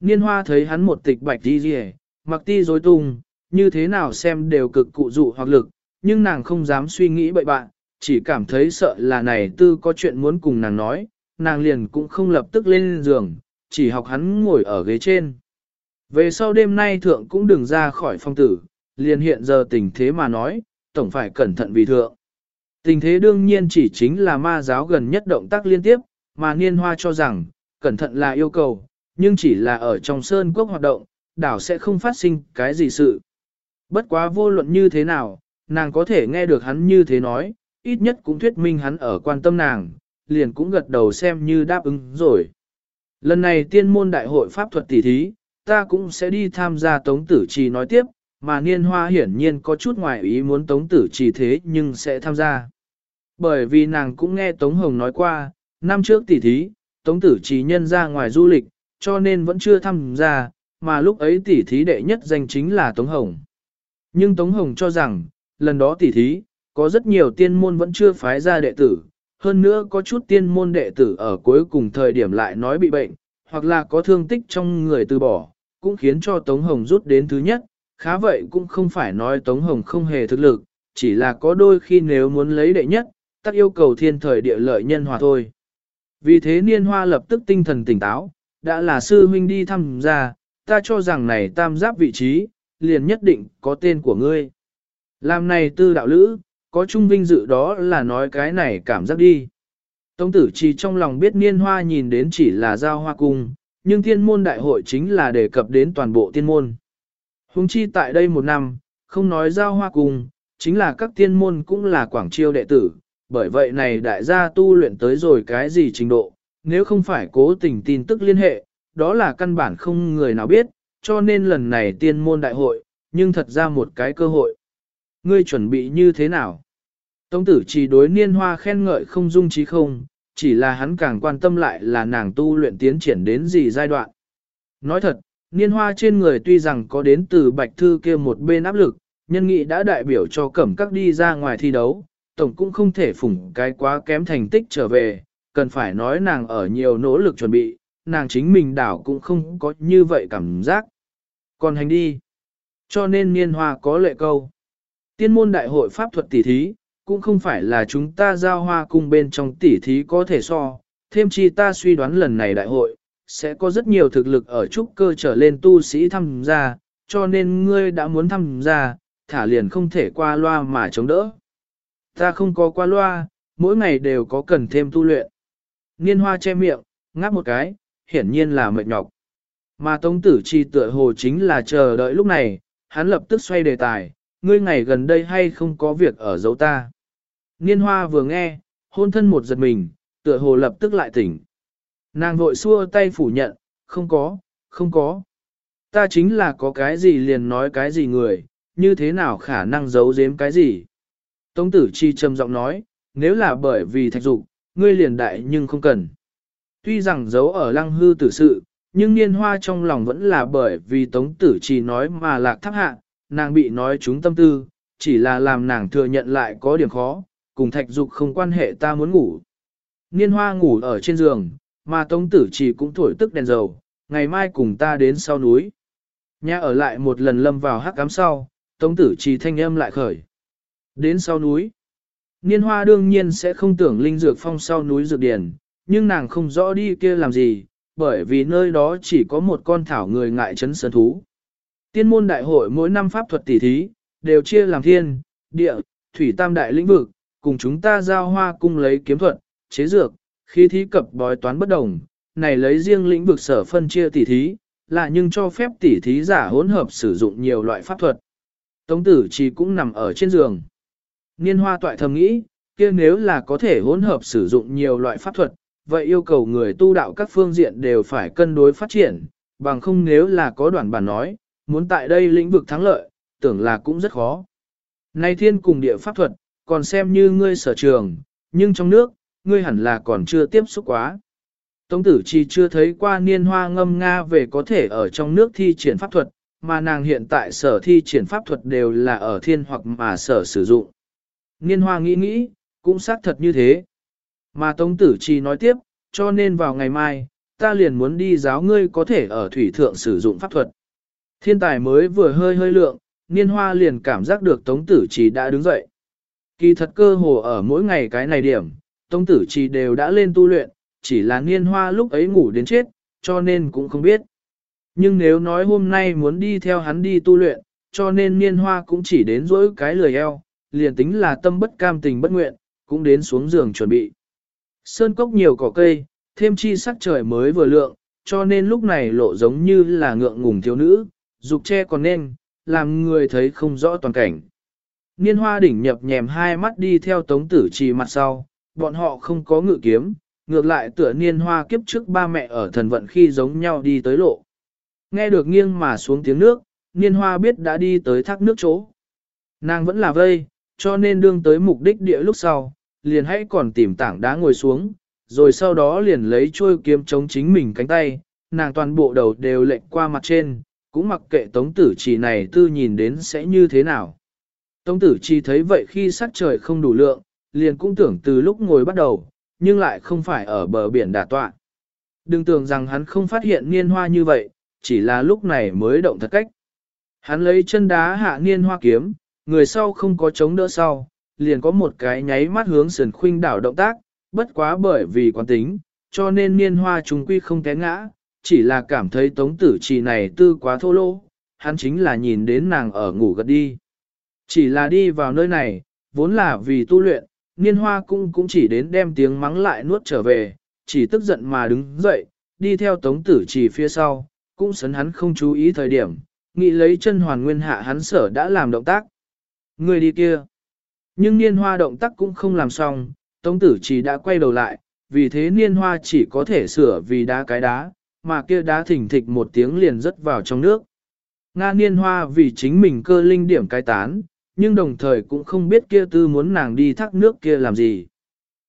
Niên hoa thấy hắn một tịch bạch đi rìa, mặc ti dối tung, như thế nào xem đều cực cụ dụ hoặc lực, nhưng nàng không dám suy nghĩ bậy bạn, chỉ cảm thấy sợ là này tư có chuyện muốn cùng nàng nói, nàng liền cũng không lập tức lên giường, chỉ học hắn ngồi ở ghế trên. Về sau đêm nay thượng cũng đừng ra khỏi phong tử, liền hiện giờ tình thế mà nói, tổng phải cẩn thận vì thượng. Tình thế đương nhiên chỉ chính là ma giáo gần nhất động tác liên tiếp, mà niên hoa cho rằng, cẩn thận là yêu cầu, nhưng chỉ là ở trong sơn quốc hoạt động, đảo sẽ không phát sinh cái gì sự. Bất quá vô luận như thế nào, nàng có thể nghe được hắn như thế nói, ít nhất cũng thuyết minh hắn ở quan tâm nàng, liền cũng gật đầu xem như đáp ứng rồi. Lần này tiên môn đại hội pháp thuật tỷ thí, ta cũng sẽ đi tham gia tống tử trì nói tiếp, mà niên hoa hiển nhiên có chút ngoài ý muốn tống tử trì thế nhưng sẽ tham gia. Bởi vì nàng cũng nghe Tống Hồng nói qua, năm trước tỷ thí, Tống tử trì nhân ra ngoài du lịch, cho nên vẫn chưa tham gia, mà lúc ấy tỷ thí đệ nhất danh chính là Tống Hồng. Nhưng Tống Hồng cho rằng, lần đó tỷ thí, có rất nhiều tiên môn vẫn chưa phái ra đệ tử, hơn nữa có chút tiên môn đệ tử ở cuối cùng thời điểm lại nói bị bệnh, hoặc là có thương tích trong người từ bỏ, cũng khiến cho Tống Hồng rút đến thứ nhất, khá vậy cũng không phải nói Tống Hồng không hề thực lực, chỉ là có đôi khi nếu muốn lấy đệ nhất, tắc yêu cầu thiên thời địa lợi nhân hòa thôi. Vì thế niên hoa lập tức tinh thần tỉnh táo, đã là sư huynh đi thăm gia, ta cho rằng này tam giáp vị trí, liền nhất định có tên của ngươi. Làm này tư đạo lữ, có trung vinh dự đó là nói cái này cảm giác đi. Tống tử chỉ trong lòng biết niên hoa nhìn đến chỉ là giao hoa cung, nhưng thiên môn đại hội chính là đề cập đến toàn bộ thiên môn. Hùng chi tại đây một năm, không nói giao hoa cung, chính là các tiên môn cũng là quảng chiêu đệ tử, bởi vậy này đại gia tu luyện tới rồi cái gì trình độ, nếu không phải cố tình tin tức liên hệ, đó là căn bản không người nào biết, cho nên lần này tiên môn đại hội, nhưng thật ra một cái cơ hội. Ngươi chuẩn bị như thế nào? Tống tử chỉ đối niên hoa khen ngợi không dung trí không, chỉ là hắn càng quan tâm lại là nàng tu luyện tiến triển đến gì giai đoạn. Nói thật, niên hoa trên người tuy rằng có đến từ bạch thư kia một bên áp lực, nhân nghị đã đại biểu cho cẩm các đi ra ngoài thi đấu, tổng cũng không thể phủng cái quá kém thành tích trở về, cần phải nói nàng ở nhiều nỗ lực chuẩn bị, nàng chính mình đảo cũng không có như vậy cảm giác. Còn hành đi. Cho nên niên hoa có lệ câu. Tiên môn đại hội pháp thuật tỷ thí, cũng không phải là chúng ta giao hoa cung bên trong tỷ thí có thể so, thêm chi ta suy đoán lần này đại hội, sẽ có rất nhiều thực lực ở trúc cơ trở lên tu sĩ tham gia, cho nên ngươi đã muốn tham gia, thả liền không thể qua loa mà chống đỡ. Ta không có qua loa, mỗi ngày đều có cần thêm tu luyện. Niên hoa che miệng, ngáp một cái, hiển nhiên là mệt nhọc. Mà Tống Tử Chi tựa hồ chính là chờ đợi lúc này, hắn lập tức xoay đề tài, ngươi ngày gần đây hay không có việc ở dấu ta. Niên hoa vừa nghe, hôn thân một giật mình, tựa hồ lập tức lại tỉnh. Nàng vội xua tay phủ nhận, không có, không có. Ta chính là có cái gì liền nói cái gì người, như thế nào khả năng giấu giếm cái gì. Tống tử chi trầm giọng nói, nếu là bởi vì thạch dục, ngươi liền đại nhưng không cần. Tuy rằng giấu ở lăng hư tử sự, nhưng niên hoa trong lòng vẫn là bởi vì tống tử chỉ nói mà lạc thác hạ, nàng bị nói chúng tâm tư, chỉ là làm nàng thừa nhận lại có điểm khó, cùng thạch dục không quan hệ ta muốn ngủ. Niên hoa ngủ ở trên giường, mà tống tử chỉ cũng thổi tức đèn dầu, ngày mai cùng ta đến sau núi. Nhà ở lại một lần lâm vào hắc cám sau, tống tử chỉ thanh âm lại khởi. Đến sau núi, niên hoa đương nhiên sẽ không tưởng linh dược phong sau núi dược điển, nhưng nàng không rõ đi kia làm gì, bởi vì nơi đó chỉ có một con thảo người ngại chấn sơn thú. Tiên môn đại hội mỗi năm pháp thuật tỷ thí, đều chia làm thiên, địa, thủy tam đại lĩnh vực, cùng chúng ta giao hoa cung lấy kiếm thuật, chế dược, khi thí cập bói toán bất đồng, này lấy riêng lĩnh vực sở phân chia tỷ thí, là nhưng cho phép tỷ thí giả hỗn hợp sử dụng nhiều loại pháp thuật. Tống tử chỉ cũng nằm ở trên giường. Niên hoa toại thầm nghĩ, kia nếu là có thể hỗn hợp sử dụng nhiều loại pháp thuật, vậy yêu cầu người tu đạo các phương diện đều phải cân đối phát triển, bằng không nếu là có đoạn bản nói, muốn tại đây lĩnh vực thắng lợi, tưởng là cũng rất khó. Nay thiên cùng địa pháp thuật, còn xem như ngươi sở trường, nhưng trong nước, ngươi hẳn là còn chưa tiếp xúc quá. Tống tử chi chưa thấy qua niên hoa ngâm Nga về có thể ở trong nước thi triển pháp thuật, mà nàng hiện tại sở thi triển pháp thuật đều là ở thiên hoặc mà sở sử dụng. Niên hoa nghĩ nghĩ, cũng xác thật như thế. Mà Tống tử chi nói tiếp, cho nên vào ngày mai, ta liền muốn đi giáo ngươi có thể ở thủy thượng sử dụng pháp thuật. Thiên tài mới vừa hơi hơi lượng, niên hoa liền cảm giác được Tống tử chi đã đứng dậy. Kỳ thật cơ hồ ở mỗi ngày cái này điểm, Tống tử Chi đều đã lên tu luyện, chỉ là niên hoa lúc ấy ngủ đến chết, cho nên cũng không biết. Nhưng nếu nói hôm nay muốn đi theo hắn đi tu luyện, cho nên niên hoa cũng chỉ đến dỗi cái lười eo, liền tính là tâm bất cam tình bất nguyện, cũng đến xuống giường chuẩn bị. Sơn cốc nhiều cỏ cây, thêm chi sắc trời mới vừa lượng, cho nên lúc này lộ giống như là ngượng ngùng thiếu nữ, dục che còn nên, làm người thấy không rõ toàn cảnh. Niên hoa đỉnh nhập nhèm hai mắt đi theo tống tử trì mặt sau, bọn họ không có ngự kiếm, ngược lại tựa niên hoa kiếp trước ba mẹ ở thần vận khi giống nhau đi tới lộ. Nghe được nghiêng mà xuống tiếng nước, niên hoa biết đã đi tới thác nước chỗ. Nàng vẫn là vây, cho nên đương tới mục đích địa lúc sau, liền hãy còn tìm tảng đá ngồi xuống, rồi sau đó liền lấy chuôi kiếm chống chính mình cánh tay, nàng toàn bộ đầu đều lệnh qua mặt trên, cũng mặc kệ tống tử trì này tư nhìn đến sẽ như thế nào. Tống tử trì thấy vậy khi sắc trời không đủ lượng, liền cũng tưởng từ lúc ngồi bắt đầu, nhưng lại không phải ở bờ biển đả tọa. Đừng tưởng rằng hắn không phát hiện niên hoa như vậy, chỉ là lúc này mới động thật cách. Hắn lấy chân đá hạ niên hoa kiếm, người sau không có chống đỡ sau, liền có một cái nháy mắt hướng sườn khuynh đảo động tác, bất quá bởi vì quán tính, cho nên niên hoa trùng quy không té ngã, chỉ là cảm thấy tống tử trì này tư quá thô lỗ, hắn chính là nhìn đến nàng ở ngủ gật đi. Chỉ là đi vào nơi này, vốn là vì tu luyện, niên hoa cũng cũng chỉ đến đem tiếng mắng lại nuốt trở về, chỉ tức giận mà đứng dậy, đi theo tống tử chỉ phía sau, cũng sấn hắn không chú ý thời điểm, nghĩ lấy chân hoàn nguyên hạ hắn sở đã làm động tác. Người đi kia. Nhưng niên hoa động tác cũng không làm xong, tống tử chỉ đã quay đầu lại, vì thế niên hoa chỉ có thể sửa vì đá cái đá, mà kia đá thỉnh thịch một tiếng liền rớt vào trong nước. Nga niên hoa vì chính mình cơ linh điểm cái tán, nhưng đồng thời cũng không biết kia tư muốn nàng đi thác nước kia làm gì.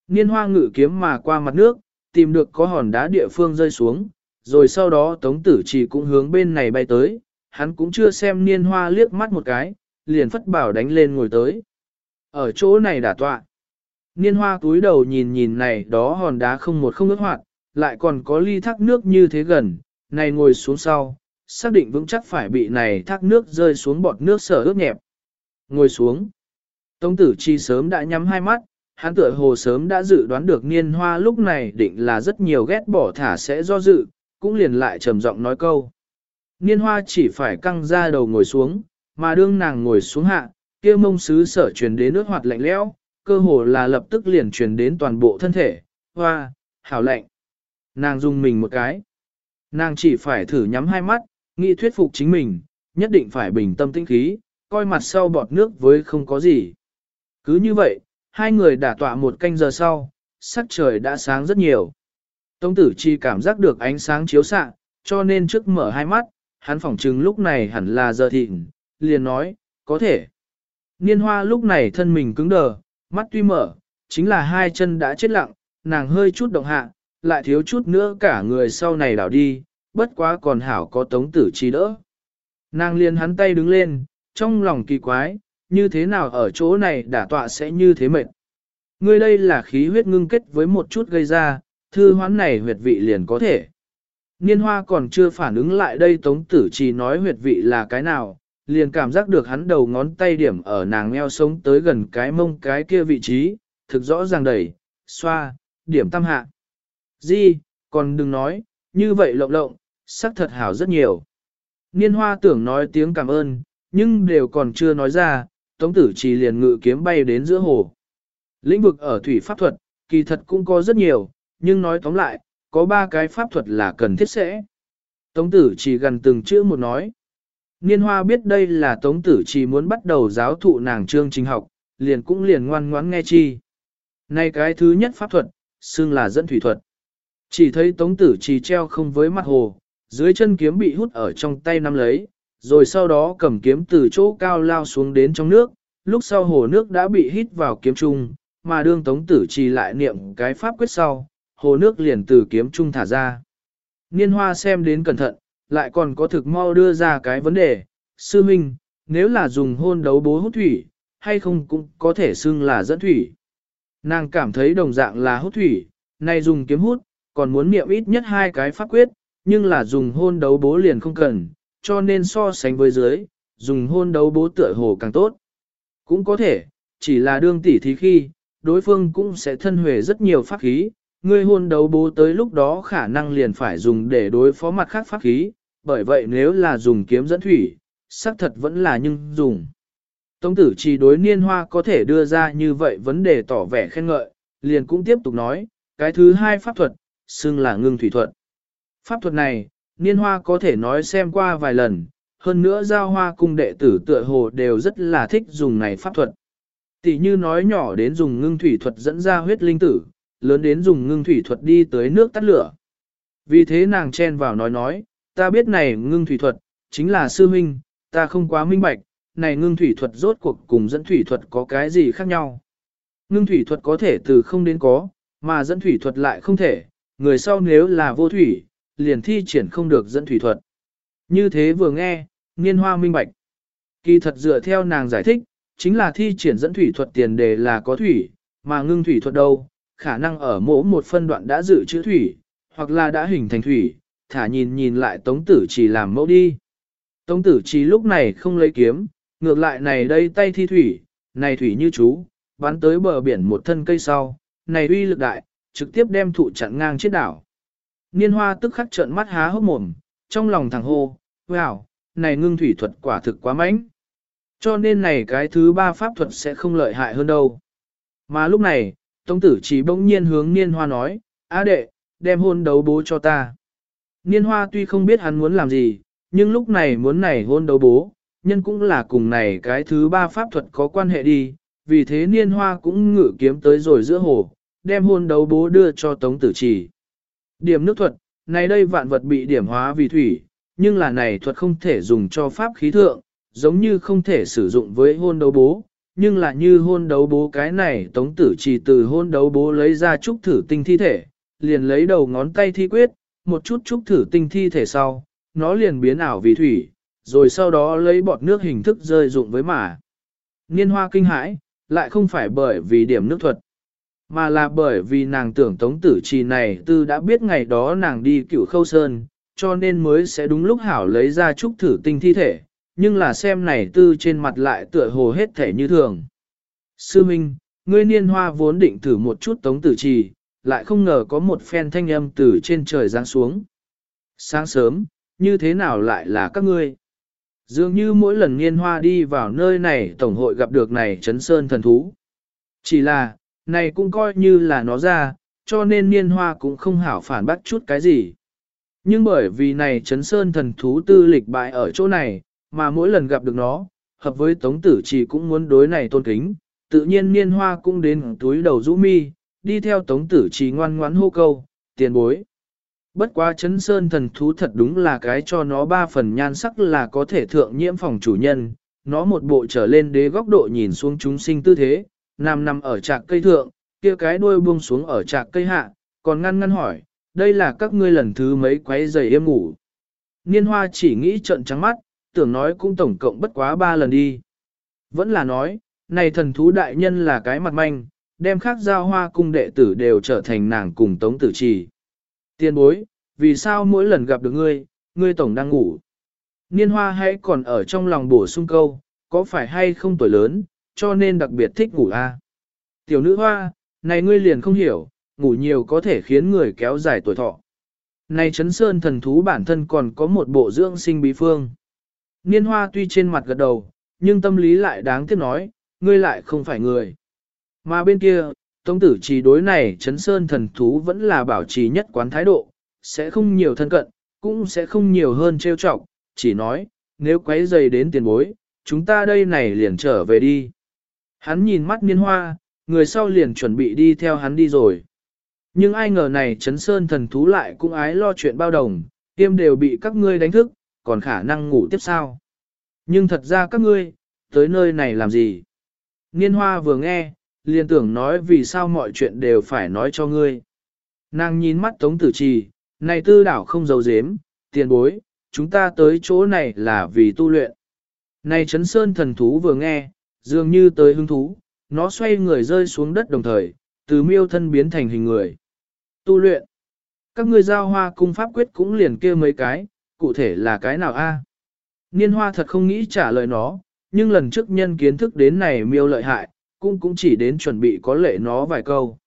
Niên hoa ngự kiếm mà qua mặt nước, tìm được có hòn đá địa phương rơi xuống, rồi sau đó tống tử chỉ cũng hướng bên này bay tới, hắn cũng chưa xem niên hoa liếc mắt một cái, liền phất bảo đánh lên ngồi tới. Ở chỗ này đả tọa. Niên hoa túi đầu nhìn nhìn này đó hòn đá không một không ước hoạt, lại còn có ly thác nước như thế gần, này ngồi xuống sau, xác định vững chắc phải bị này thác nước rơi xuống bọt nước sở ướt nhẹp ngồi xuống. Tống tử chi sớm đã nhắm hai mắt, hắn tựa hồ sớm đã dự đoán được niên hoa lúc này định là rất nhiều ghét bỏ thả sẽ do dự, cũng liền lại trầm giọng nói câu. Niên hoa chỉ phải căng ra đầu ngồi xuống, mà đương nàng ngồi xuống hạ, kia mông sứ sở truyền đến nước hoạt lạnh lẽo, cơ hồ là lập tức liền truyền đến toàn bộ thân thể, hoa, hảo lạnh. Nàng dùng mình một cái. Nàng chỉ phải thử nhắm hai mắt, nghĩ thuyết phục chính mình, nhất định phải bình tâm tinh khí, coi mặt sau bọt nước với không có gì. Cứ như vậy, hai người đã tọa một canh giờ sau, sắc trời đã sáng rất nhiều. Tống tử chi cảm giác được ánh sáng chiếu xạ, cho nên trước mở hai mắt, hắn phỏng chừng lúc này hẳn là giờ thịnh, liền nói, có thể. Niên hoa lúc này thân mình cứng đờ, mắt tuy mở, chính là hai chân đã chết lặng, nàng hơi chút động hạ, lại thiếu chút nữa cả người sau này đảo đi, bất quá còn hảo có tống tử chi đỡ. Nàng liền hắn tay đứng lên, trong lòng kỳ quái, như thế nào ở chỗ này đả tọa sẽ như thế mệt. Ngươi đây là khí huyết ngưng kết với một chút gây ra, thư hoán này huyệt vị liền có thể. Niên hoa còn chưa phản ứng lại đây tống tử chỉ nói huyệt vị là cái nào, liền cảm giác được hắn đầu ngón tay điểm ở nàng eo sống tới gần cái mông cái kia vị trí, thực rõ ràng đẩy, xoa, điểm tam hạ. Di, còn đừng nói, như vậy lộng lộng, sắc thật hảo rất nhiều. Niên hoa tưởng nói tiếng cảm ơn, nhưng đều còn chưa nói ra, tống tử chỉ liền ngự kiếm bay đến giữa hồ. Lĩnh vực ở thủy pháp thuật, kỳ thật cũng có rất nhiều, nhưng nói tóm lại, có ba cái pháp thuật là cần thiết sẽ. Tống tử chỉ gần từng chữ một nói. Niên hoa biết đây là tống tử chỉ muốn bắt đầu giáo thụ nàng chương trình học, liền cũng liền ngoan ngoãn nghe chi. Này cái thứ nhất pháp thuật, xưng là dẫn thủy thuật. Chỉ thấy tống tử chỉ treo không với mặt hồ, dưới chân kiếm bị hút ở trong tay nắm lấy, rồi sau đó cầm kiếm từ chỗ cao lao xuống đến trong nước, lúc sau hồ nước đã bị hít vào kiếm trung, mà đương tống tử chỉ lại niệm cái pháp quyết sau, hồ nước liền từ kiếm trung thả ra. Niên hoa xem đến cẩn thận, lại còn có thực mau đưa ra cái vấn đề, sư minh, nếu là dùng hôn đấu bố hút thủy, hay không cũng có thể xưng là dẫn thủy. Nàng cảm thấy đồng dạng là hút thủy, nay dùng kiếm hút, còn muốn niệm ít nhất hai cái pháp quyết, nhưng là dùng hôn đấu bố liền không cần, cho nên so sánh với dưới, dùng hôn đấu bố tựa hồ càng tốt. Cũng có thể, chỉ là đương tỷ thí khi, đối phương cũng sẽ thân huề rất nhiều pháp khí, ngươi hôn đấu bố tới lúc đó khả năng liền phải dùng để đối phó mặt khác pháp khí, bởi vậy nếu là dùng kiếm dẫn thủy, xác thật vẫn là nhưng dùng. Tông tử chỉ đối niên hoa có thể đưa ra như vậy vấn đề tỏ vẻ khen ngợi, liền cũng tiếp tục nói, cái thứ hai pháp thuật, xưng là ngưng thủy thuật. Pháp thuật này, niên hoa có thể nói xem qua vài lần, hơn nữa giao hoa cung đệ tử tựa hồ đều rất là thích dùng này pháp thuật. Tỷ như nói nhỏ đến dùng ngưng thủy thuật dẫn ra huyết linh tử, lớn đến dùng ngưng thủy thuật đi tới nước tắt lửa. Vì thế nàng chen vào nói nói, ta biết này ngưng thủy thuật, chính là sư huynh, ta không quá minh bạch, này ngưng thủy thuật rốt cuộc cùng dẫn thủy thuật có cái gì khác nhau. Ngưng thủy thuật có thể từ không đến có, mà dẫn thủy thuật lại không thể, người sau nếu là vô thủy, liền thi triển không được dẫn thủy thuật. Như thế vừa nghe, niên hoa minh bạch. Kỳ thật dựa theo nàng giải thích, chính là thi triển dẫn thủy thuật tiền đề là có thủy, mà ngưng thủy thuật đâu, khả năng ở mỗi một phân đoạn đã dự trữ thủy, hoặc là đã hình thành thủy, thả nhìn nhìn lại tống tử chỉ làm mẫu đi. Tống tử chỉ lúc này không lấy kiếm, ngược lại này đây tay thi thủy, này thủy như chú, bắn tới bờ biển một thân cây sau, này uy lực đại, trực tiếp đem thụ chặn ngang chết đảo. Niên hoa tức khắc trợn mắt há hốc mồm, trong lòng thằng hô, wow, này ngưng thủy thuật quả thực quá mạnh. Cho nên này cái thứ ba pháp thuật sẽ không lợi hại hơn đâu. Mà lúc này, Tống tử chỉ bỗng nhiên hướng niên hoa nói, á đệ, đem hôn đấu bố cho ta. Niên hoa tuy không biết hắn muốn làm gì, nhưng lúc này muốn này hôn đấu bố, nhân cũng là cùng này cái thứ ba pháp thuật có quan hệ đi, vì thế niên hoa cũng ngự kiếm tới rồi giữa hồ, đem hôn đấu bố đưa cho tống tử chỉ. Điểm nước thuật, này đây vạn vật bị điểm hóa vì thủy, nhưng là này thuật không thể dùng cho pháp khí thượng, giống như không thể sử dụng với hôn đấu bố, nhưng là như hôn đấu bố cái này tống tử chỉ từ hôn đấu bố lấy ra trúc thử tinh thi thể, liền lấy đầu ngón tay thi quyết, một chút trúc thử tinh thi thể sau, nó liền biến ảo vì thủy, rồi sau đó lấy bọt nước hình thức rơi dụng với mả. Niên hoa kinh hãi, lại không phải bởi vì điểm nước thuật, mà là bởi vì nàng tưởng tống tử trì này tư đã biết ngày đó nàng đi cửu khâu sơn, cho nên mới sẽ đúng lúc hảo lấy ra trúc thử tinh thi thể, nhưng là xem này tư trên mặt lại tựa hồ hết thể như thường. Sư Minh, ngươi niên hoa vốn định thử một chút tống tử trì, lại không ngờ có một phen thanh âm từ trên trời giáng xuống. Sáng sớm, như thế nào lại là các ngươi? Dường như mỗi lần niên hoa đi vào nơi này tổng hội gặp được này chấn sơn thần thú. Chỉ là, này cũng coi như là nó ra, cho nên niên hoa cũng không hảo phản bác chút cái gì. Nhưng bởi vì này chấn sơn thần thú tư lịch bại ở chỗ này, mà mỗi lần gặp được nó, hợp với tống tử chỉ cũng muốn đối này tôn kính, tự nhiên niên hoa cũng đến túi đầu rũ mi, đi theo tống tử chỉ ngoan ngoãn hô câu, tiền bối. Bất quá chấn sơn thần thú thật đúng là cái cho nó ba phần nhan sắc là có thể thượng nhiễm phòng chủ nhân, nó một bộ trở lên đế góc độ nhìn xuống chúng sinh tư thế, nằm nằm ở trạc cây thượng, kia cái đuôi buông xuống ở trạc cây hạ, còn ngăn ngăn hỏi, đây là các ngươi lần thứ mấy quấy giày êm ngủ. Niên hoa chỉ nghĩ trận trắng mắt, tưởng nói cũng tổng cộng bất quá ba lần đi. Vẫn là nói, này thần thú đại nhân là cái mặt manh, đem khác giao hoa cung đệ tử đều trở thành nàng cùng tống tử trì. Tiên bối, vì sao mỗi lần gặp được ngươi, ngươi tổng đang ngủ? Niên hoa hãy còn ở trong lòng bổ sung câu, có phải hay không tuổi lớn, cho nên đặc biệt thích ngủ a à? Tiểu nữ hoa, này ngươi liền không hiểu, ngủ nhiều có thể khiến người kéo dài tuổi thọ. Này chấn sơn thần thú bản thân còn có một bộ dưỡng sinh bí phương. Niên hoa tuy trên mặt gật đầu, nhưng tâm lý lại đáng tiếc nói, ngươi lại không phải người. Mà bên kia, Tống tử trì đối này Trấn sơn thần thú vẫn là bảo trì nhất quán thái độ, sẽ không nhiều thân cận, cũng sẽ không nhiều hơn trêu chọc, chỉ nói, nếu quấy dày đến tiền bối, chúng ta đây này liền trở về đi. Hắn nhìn mắt niên hoa, người sau liền chuẩn bị đi theo hắn đi rồi. Nhưng ai ngờ này Trấn sơn thần thú lại cũng ái lo chuyện bao đồng, tiêm đều bị các ngươi đánh thức, còn khả năng ngủ tiếp sao. Nhưng thật ra các ngươi, tới nơi này làm gì? Niên hoa vừa nghe, liền tưởng nói vì sao mọi chuyện đều phải nói cho ngươi. Nàng nhìn mắt Tống Tử Trì, này tư đảo không giấu giếm, tiền bối, chúng ta tới chỗ này là vì tu luyện. Này chấn sơn thần thú vừa nghe, dường như tới hứng thú, nó xoay người rơi xuống đất đồng thời, từ miêu thân biến thành hình người. Tu luyện. Các ngươi giao hoa cung pháp quyết cũng liền kia mấy cái, cụ thể là cái nào a? Niên hoa thật không nghĩ trả lời nó, nhưng lần trước nhân kiến thức đến này miêu lợi hại, cũng cũng chỉ đến chuẩn bị có lệ nó vài câu.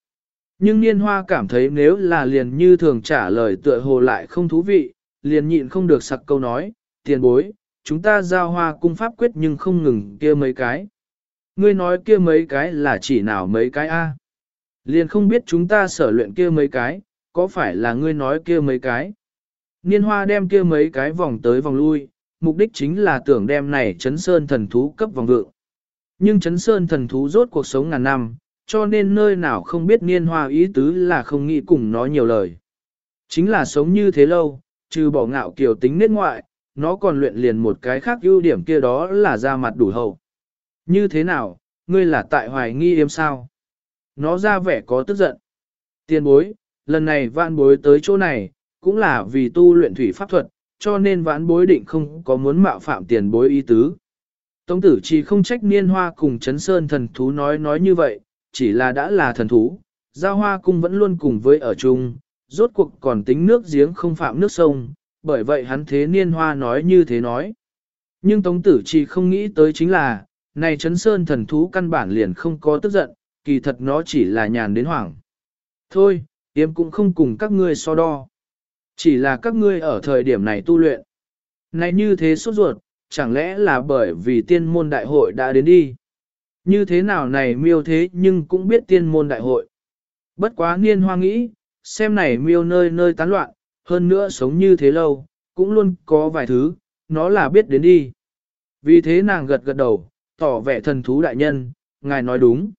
Nhưng niên hoa cảm thấy nếu là liền như thường trả lời tựa hồ lại không thú vị, liền nhịn không được sặc câu nói, tiền bối, chúng ta giao hoa cung pháp quyết nhưng không ngừng kia mấy cái. Ngươi nói kia mấy cái là chỉ nào mấy cái a? Liền không biết chúng ta sở luyện kia mấy cái, có phải là ngươi nói kia mấy cái. Niên hoa đem kia mấy cái vòng tới vòng lui, mục đích chính là tưởng đem này chấn sơn thần thú cấp vòng vượng. Nhưng chấn sơn thần thú rốt cuộc sống ngàn năm, cho nên nơi nào không biết niên hoa ý tứ là không nghĩ cùng nó nhiều lời. Chính là sống như thế lâu, trừ bỏ ngạo kiều tính nết ngoại, nó còn luyện liền một cái khác ưu điểm kia đó là ra mặt đủ hậu. Như thế nào, ngươi là tại hoài nghi em sao? Nó ra vẻ có tức giận. Tiền bối, lần này vạn bối tới chỗ này, cũng là vì tu luyện thủy pháp thuật, cho nên vãn bối định không có muốn mạo phạm tiền bối ý tứ. Tống tử chỉ không trách niên hoa cùng chấn sơn thần thú nói nói như vậy, chỉ là đã là thần thú, giao hoa cung vẫn luôn cùng với ở chung, rốt cuộc còn tính nước giếng không phạm nước sông, bởi vậy hắn thế niên hoa nói như thế nói. Nhưng tống tử chỉ không nghĩ tới chính là, này chấn sơn thần thú căn bản liền không có tức giận, kỳ thật nó chỉ là nhàn đến hoảng. Thôi, yếm cũng không cùng các ngươi so đo. Chỉ là các ngươi ở thời điểm này tu luyện. Này như thế sốt ruột, chẳng lẽ là bởi vì tiên môn đại hội đã đến đi. Như thế nào này miêu thế nhưng cũng biết tiên môn đại hội. Bất quá niên hoa nghĩ, xem này miêu nơi nơi tán loạn, hơn nữa sống như thế lâu, cũng luôn có vài thứ, nó là biết đến đi. Vì thế nàng gật gật đầu, tỏ vẻ thần thú đại nhân, ngài nói đúng.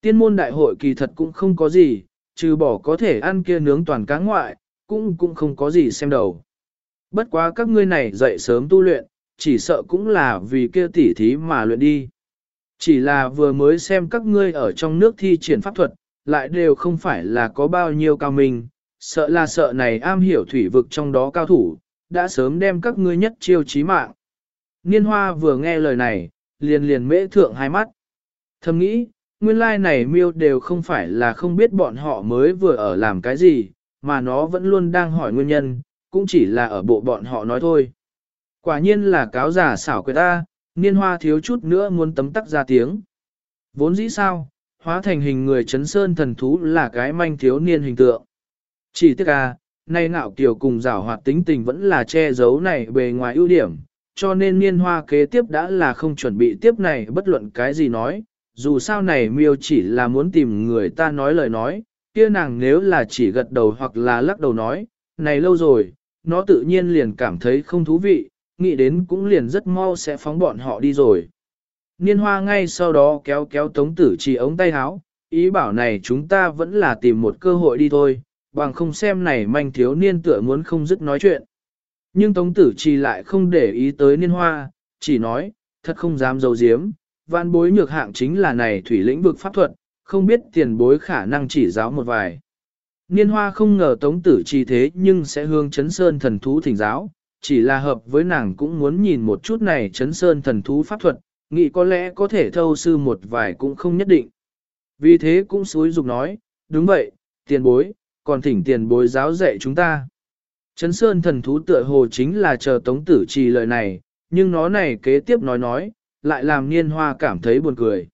Tiên môn đại hội kỳ thật cũng không có gì, trừ bỏ có thể ăn kia nướng toàn cá ngoại, cũng cũng không có gì xem đầu. Bất quá các ngươi này dậy sớm tu luyện, chỉ sợ cũng là vì kia tỉ thí mà luyện đi. Chỉ là vừa mới xem các ngươi ở trong nước thi triển pháp thuật, lại đều không phải là có bao nhiêu cao minh, sợ là sợ này am hiểu thủy vực trong đó cao thủ, đã sớm đem các ngươi nhất chiêu chí mạng. Niên hoa vừa nghe lời này, liền liền mễ thượng hai mắt. Thầm nghĩ, nguyên lai này miêu đều không phải là không biết bọn họ mới vừa ở làm cái gì, mà nó vẫn luôn đang hỏi nguyên nhân, cũng chỉ là ở bộ bọn họ nói thôi. Quả nhiên là cáo giả xảo quyệt ta, niên hoa thiếu chút nữa muốn tấm tắc ra tiếng. Vốn dĩ sao, hóa thành hình người chấn sơn thần thú là cái manh thiếu niên hình tượng. Chỉ tiếc à, nay ngạo kiều cùng rảo hoạt tính tình vẫn là che giấu này bề ngoài ưu điểm, cho nên niên hoa kế tiếp đã là không chuẩn bị tiếp này bất luận cái gì nói, dù sao này miêu chỉ là muốn tìm người ta nói lời nói, kia nàng nếu là chỉ gật đầu hoặc là lắc đầu nói, này lâu rồi, nó tự nhiên liền cảm thấy không thú vị, nghĩ đến cũng liền rất mau sẽ phóng bọn họ đi rồi. Niên hoa ngay sau đó kéo kéo tống tử chỉ ống tay háo, ý bảo này chúng ta vẫn là tìm một cơ hội đi thôi, bằng không xem này manh thiếu niên tựa muốn không dứt nói chuyện. Nhưng tống tử chỉ lại không để ý tới niên hoa, chỉ nói, thật không dám dấu diếm, văn bối nhược hạng chính là này thủy lĩnh vực pháp thuật, không biết tiền bối khả năng chỉ giáo một vài. Niên hoa không ngờ tống tử chi thế nhưng sẽ hương chấn sơn thần thú thỉnh giáo, chỉ là hợp với nàng cũng muốn nhìn một chút này chấn sơn thần thú pháp thuật, nghĩ có lẽ có thể thâu sư một vài cũng không nhất định. Vì thế cũng suối dục nói, đúng vậy, tiền bối, còn thỉnh tiền bối giáo dạy chúng ta. Chấn sơn thần thú tựa hồ chính là chờ tống tử trì lời này, nhưng nó này kế tiếp nói nói, lại làm niên hoa cảm thấy buồn cười.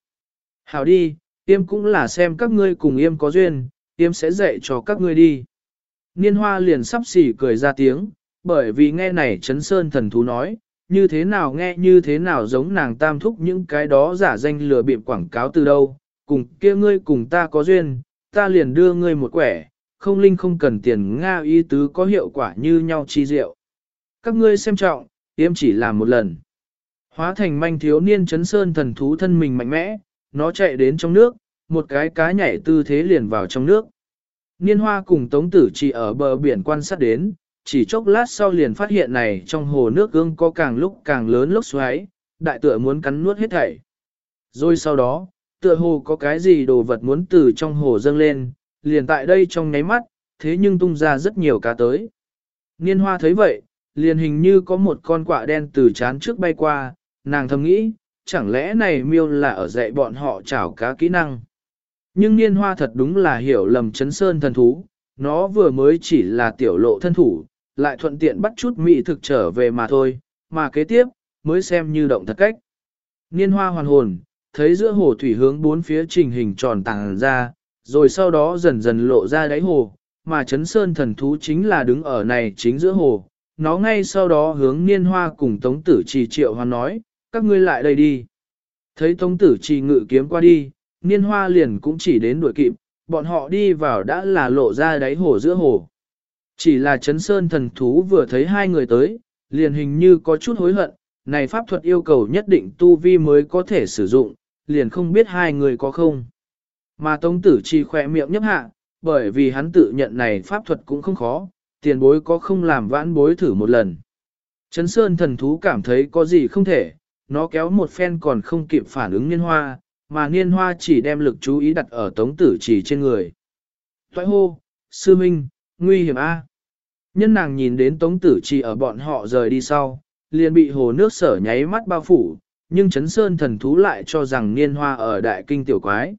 Hảo đi, Yêm cũng là xem các ngươi cùng Yêm có duyên, Yêm sẽ dạy cho các ngươi đi. Niên hoa liền sắp xỉ cười ra tiếng, bởi vì nghe này chấn sơn thần thú nói, như thế nào nghe như thế nào giống nàng tam thúc những cái đó giả danh lừa bịp quảng cáo từ đâu, cùng kia ngươi cùng ta có duyên, ta liền đưa ngươi một quẻ, không linh không cần tiền Nga y tứ có hiệu quả như nhau chi diệu. Các ngươi xem trọng, yếm chỉ làm một lần. Hóa thành manh thiếu niên chấn sơn thần thú thân mình mạnh mẽ, nó chạy đến trong nước, một cái cá nhảy tư thế liền vào trong nước. Niên hoa cùng tống tử chỉ ở bờ biển quan sát đến, chỉ chốc lát sau liền phát hiện này trong hồ nước gương có càng lúc càng lớn lốc xoáy, đại tựa muốn cắn nuốt hết thảy. Rồi sau đó, tựa hồ có cái gì đồ vật muốn từ trong hồ dâng lên, liền tại đây trong nháy mắt, thế nhưng tung ra rất nhiều cá tới. Niên hoa thấy vậy, liền hình như có một con quạ đen từ chán trước bay qua, nàng thầm nghĩ, chẳng lẽ này miêu là ở dạy bọn họ chảo cá kỹ năng. Nhưng niên hoa thật đúng là hiểu lầm chấn sơn thần thú, nó vừa mới chỉ là tiểu lộ thân thủ, lại thuận tiện bắt chút mỹ thực trở về mà thôi, mà kế tiếp, mới xem như động thật cách. Niên hoa hoàn hồn, thấy giữa hồ thủy hướng bốn phía trình hình tròn tàng ra, rồi sau đó dần dần lộ ra đáy hồ, mà chấn sơn thần thú chính là đứng ở này chính giữa hồ. Nó ngay sau đó hướng niên hoa cùng tống tử trì triệu hoàn nói, các ngươi lại đây đi. Thấy tống tử trì ngự kiếm qua đi, niên hoa liền cũng chỉ đến đuổi kịp, bọn họ đi vào đã là lộ ra đáy hồ giữa hồ. Chỉ là chấn sơn thần thú vừa thấy hai người tới, liền hình như có chút hối hận, này pháp thuật yêu cầu nhất định tu vi mới có thể sử dụng, liền không biết hai người có không. Mà tống tử chi khỏe miệng nhấp hạ, bởi vì hắn tự nhận này pháp thuật cũng không khó, tiền bối có không làm vãn bối thử một lần. Chấn sơn thần thú cảm thấy có gì không thể, nó kéo một phen còn không kịp phản ứng niên hoa, mà niên hoa chỉ đem lực chú ý đặt ở tống tử chỉ trên người. Toại hô, sư minh, nguy hiểm a. Nhân nàng nhìn đến tống tử chỉ ở bọn họ rời đi sau, liền bị hồ nước sở nháy mắt bao phủ, nhưng chấn sơn thần thú lại cho rằng niên hoa ở đại kinh tiểu quái.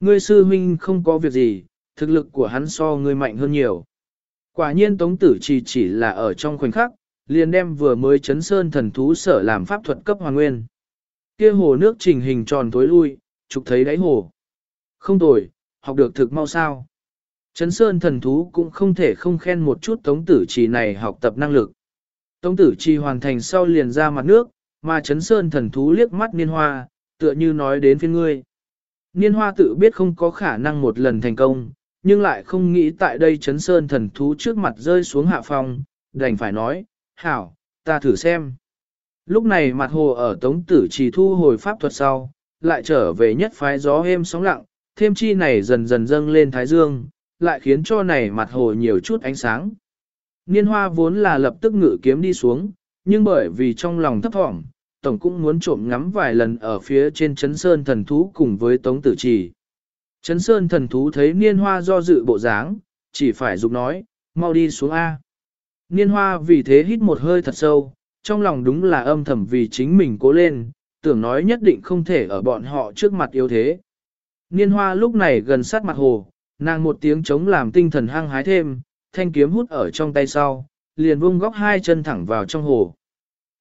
Ngươi sư huynh không có việc gì, thực lực của hắn so ngươi mạnh hơn nhiều. Quả nhiên tống tử chỉ chỉ là ở trong khoảnh khắc, liền đem vừa mới chấn sơn thần thú sở làm pháp thuật cấp hoàng nguyên. Kia hồ nước trình hình tròn tối lui, trục thấy đáy hồ. Không tồi, học được thực mau sao. Trấn sơn thần thú cũng không thể không khen một chút tống tử trì này học tập năng lực. Tống tử trì hoàn thành sau liền ra mặt nước, mà Trấn sơn thần thú liếc mắt niên hoa, tựa như nói đến phiên ngươi. Niên hoa tự biết không có khả năng một lần thành công, nhưng lại không nghĩ tại đây Trấn sơn thần thú trước mặt rơi xuống hạ phòng, đành phải nói, hảo, ta thử xem. Lúc này mặt hồ ở tống tử Trì thu hồi pháp thuật sau, lại trở về nhất phái gió êm sóng lặng, thêm chi này dần dần dâng lên thái dương, lại khiến cho này mặt hồ nhiều chút ánh sáng. Niên hoa vốn là lập tức ngự kiếm đi xuống, nhưng bởi vì trong lòng thấp thỏm, tổng cũng muốn trộm ngắm vài lần ở phía trên chấn sơn thần thú cùng với tống tử trì. Chấn sơn thần thú thấy niên hoa do dự bộ dáng, chỉ phải dục nói, mau đi xuống A. Niên hoa vì thế hít một hơi thật sâu, trong lòng đúng là âm thầm vì chính mình cố lên, tưởng nói nhất định không thể ở bọn họ trước mặt yếu thế. Niên hoa lúc này gần sát mặt hồ, nàng một tiếng chống làm tinh thần hăng hái thêm, thanh kiếm hút ở trong tay sau, liền vung góc hai chân thẳng vào trong hồ.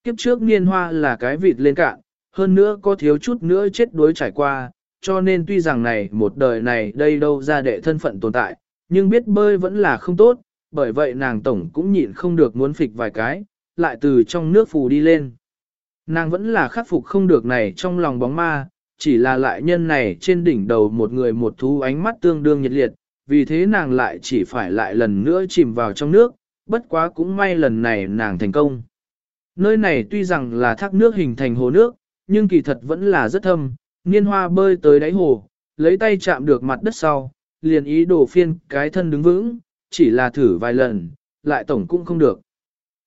Kiếp trước niên hoa là cái vịt lên cạn, hơn nữa có thiếu chút nữa chết đuối trải qua, cho nên tuy rằng này một đời này đây đâu ra đệ thân phận tồn tại, nhưng biết bơi vẫn là không tốt, bởi vậy nàng tổng cũng nhịn không được muốn phịch vài cái, lại từ trong nước phù đi lên. Nàng vẫn là khắc phục không được này trong lòng bóng ma, chỉ là lại nhân này trên đỉnh đầu một người một thú ánh mắt tương đương nhiệt liệt, vì thế nàng lại chỉ phải lại lần nữa chìm vào trong nước, bất quá cũng may lần này nàng thành công. Nơi này tuy rằng là thác nước hình thành hồ nước, nhưng kỳ thật vẫn là rất thâm, niên hoa bơi tới đáy hồ, lấy tay chạm được mặt đất sau, liền ý đồ phiên cái thân đứng vững, chỉ là thử vài lần, lại tổng cũng không được.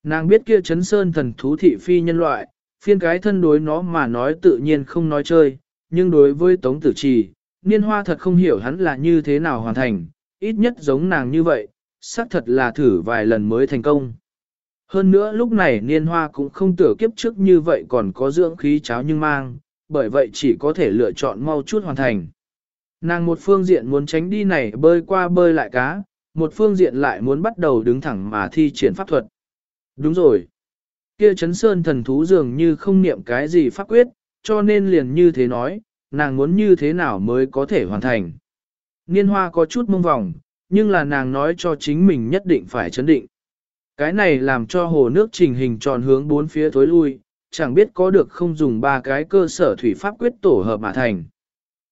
Nàng biết kia chấn sơn thần thú thị phi nhân loại, phiên cái thân đối nó mà nói tự nhiên không nói chơi, nhưng đối với tống tử trì, niên hoa thật không hiểu hắn là như thế nào hoàn thành, ít nhất giống nàng như vậy, xác thật là thử vài lần mới thành công. Hơn nữa lúc này niên hoa cũng không tưởng kiếp trước như vậy còn có dưỡng khí cháo nhưng mang, bởi vậy chỉ có thể lựa chọn mau chút hoàn thành. Nàng một phương diện muốn tránh đi này bơi qua bơi lại cá, một phương diện lại muốn bắt đầu đứng thẳng mà thi triển pháp thuật. Đúng rồi. Kia chấn sơn thần thú dường như không niệm cái gì pháp quyết, cho nên liền như thế nói, nàng muốn như thế nào mới có thể hoàn thành. Niên hoa có chút mông vòng, nhưng là nàng nói cho chính mình nhất định phải chấn định. Cái này làm cho hồ nước trình hình tròn hướng bốn phía thối lui, chẳng biết có được không dùng ba cái cơ sở thủy pháp quyết tổ hợp mà thành.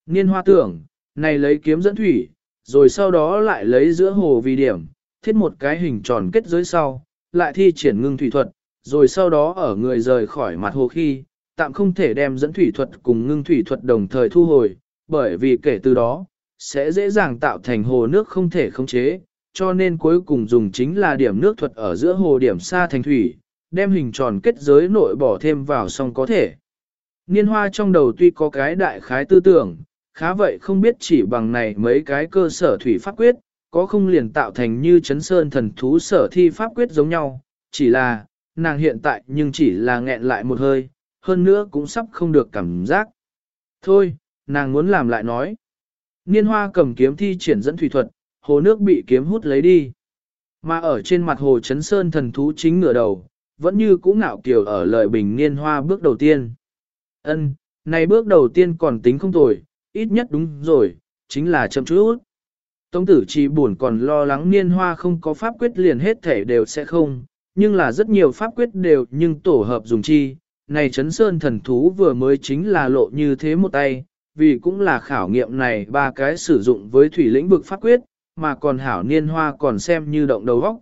Niên hoa tưởng, này lấy kiếm dẫn thủy, rồi sau đó lại lấy giữa hồ vì điểm, thiết một cái hình tròn kết giới sau, lại thi triển ngưng thủy thuật, rồi sau đó ở người rời khỏi mặt hồ khi, tạm không thể đem dẫn thủy thuật cùng ngưng thủy thuật đồng thời thu hồi, bởi vì kể từ đó, sẽ dễ dàng tạo thành hồ nước không thể khống chế, cho nên cuối cùng dùng chính là điểm nước thuật ở giữa hồ điểm xa thành thủy, đem hình tròn kết giới nội bỏ thêm vào xong có thể. Niên hoa trong đầu tuy có cái đại khái tư tưởng, khá vậy không biết chỉ bằng này mấy cái cơ sở thủy pháp quyết, có không liền tạo thành như chấn sơn thần thú sở thi pháp quyết giống nhau, chỉ là, nàng hiện tại nhưng chỉ là nghẹn lại một hơi, hơn nữa cũng sắp không được cảm giác. Thôi, nàng muốn làm lại nói. Niên hoa cầm kiếm thi triển dẫn thủy thuật, hồ nước bị kiếm hút lấy đi. Mà ở trên mặt hồ chấn sơn thần thú chính ngửa đầu, vẫn như cũ ngạo kiều ở lời bình niên hoa bước đầu tiên. Ân, này bước đầu tiên còn tính không tồi, ít nhất đúng rồi, chính là chậm chút. Tống tử chỉ buồn còn lo lắng niên hoa không có pháp quyết liền hết thể đều sẽ không, nhưng là rất nhiều pháp quyết đều nhưng tổ hợp dùng chi. Này chấn sơn thần thú vừa mới chính là lộ như thế một tay, vì cũng là khảo nghiệm này ba cái sử dụng với thủy lĩnh vực pháp quyết, mà còn hảo niên hoa còn xem như động đầu óc.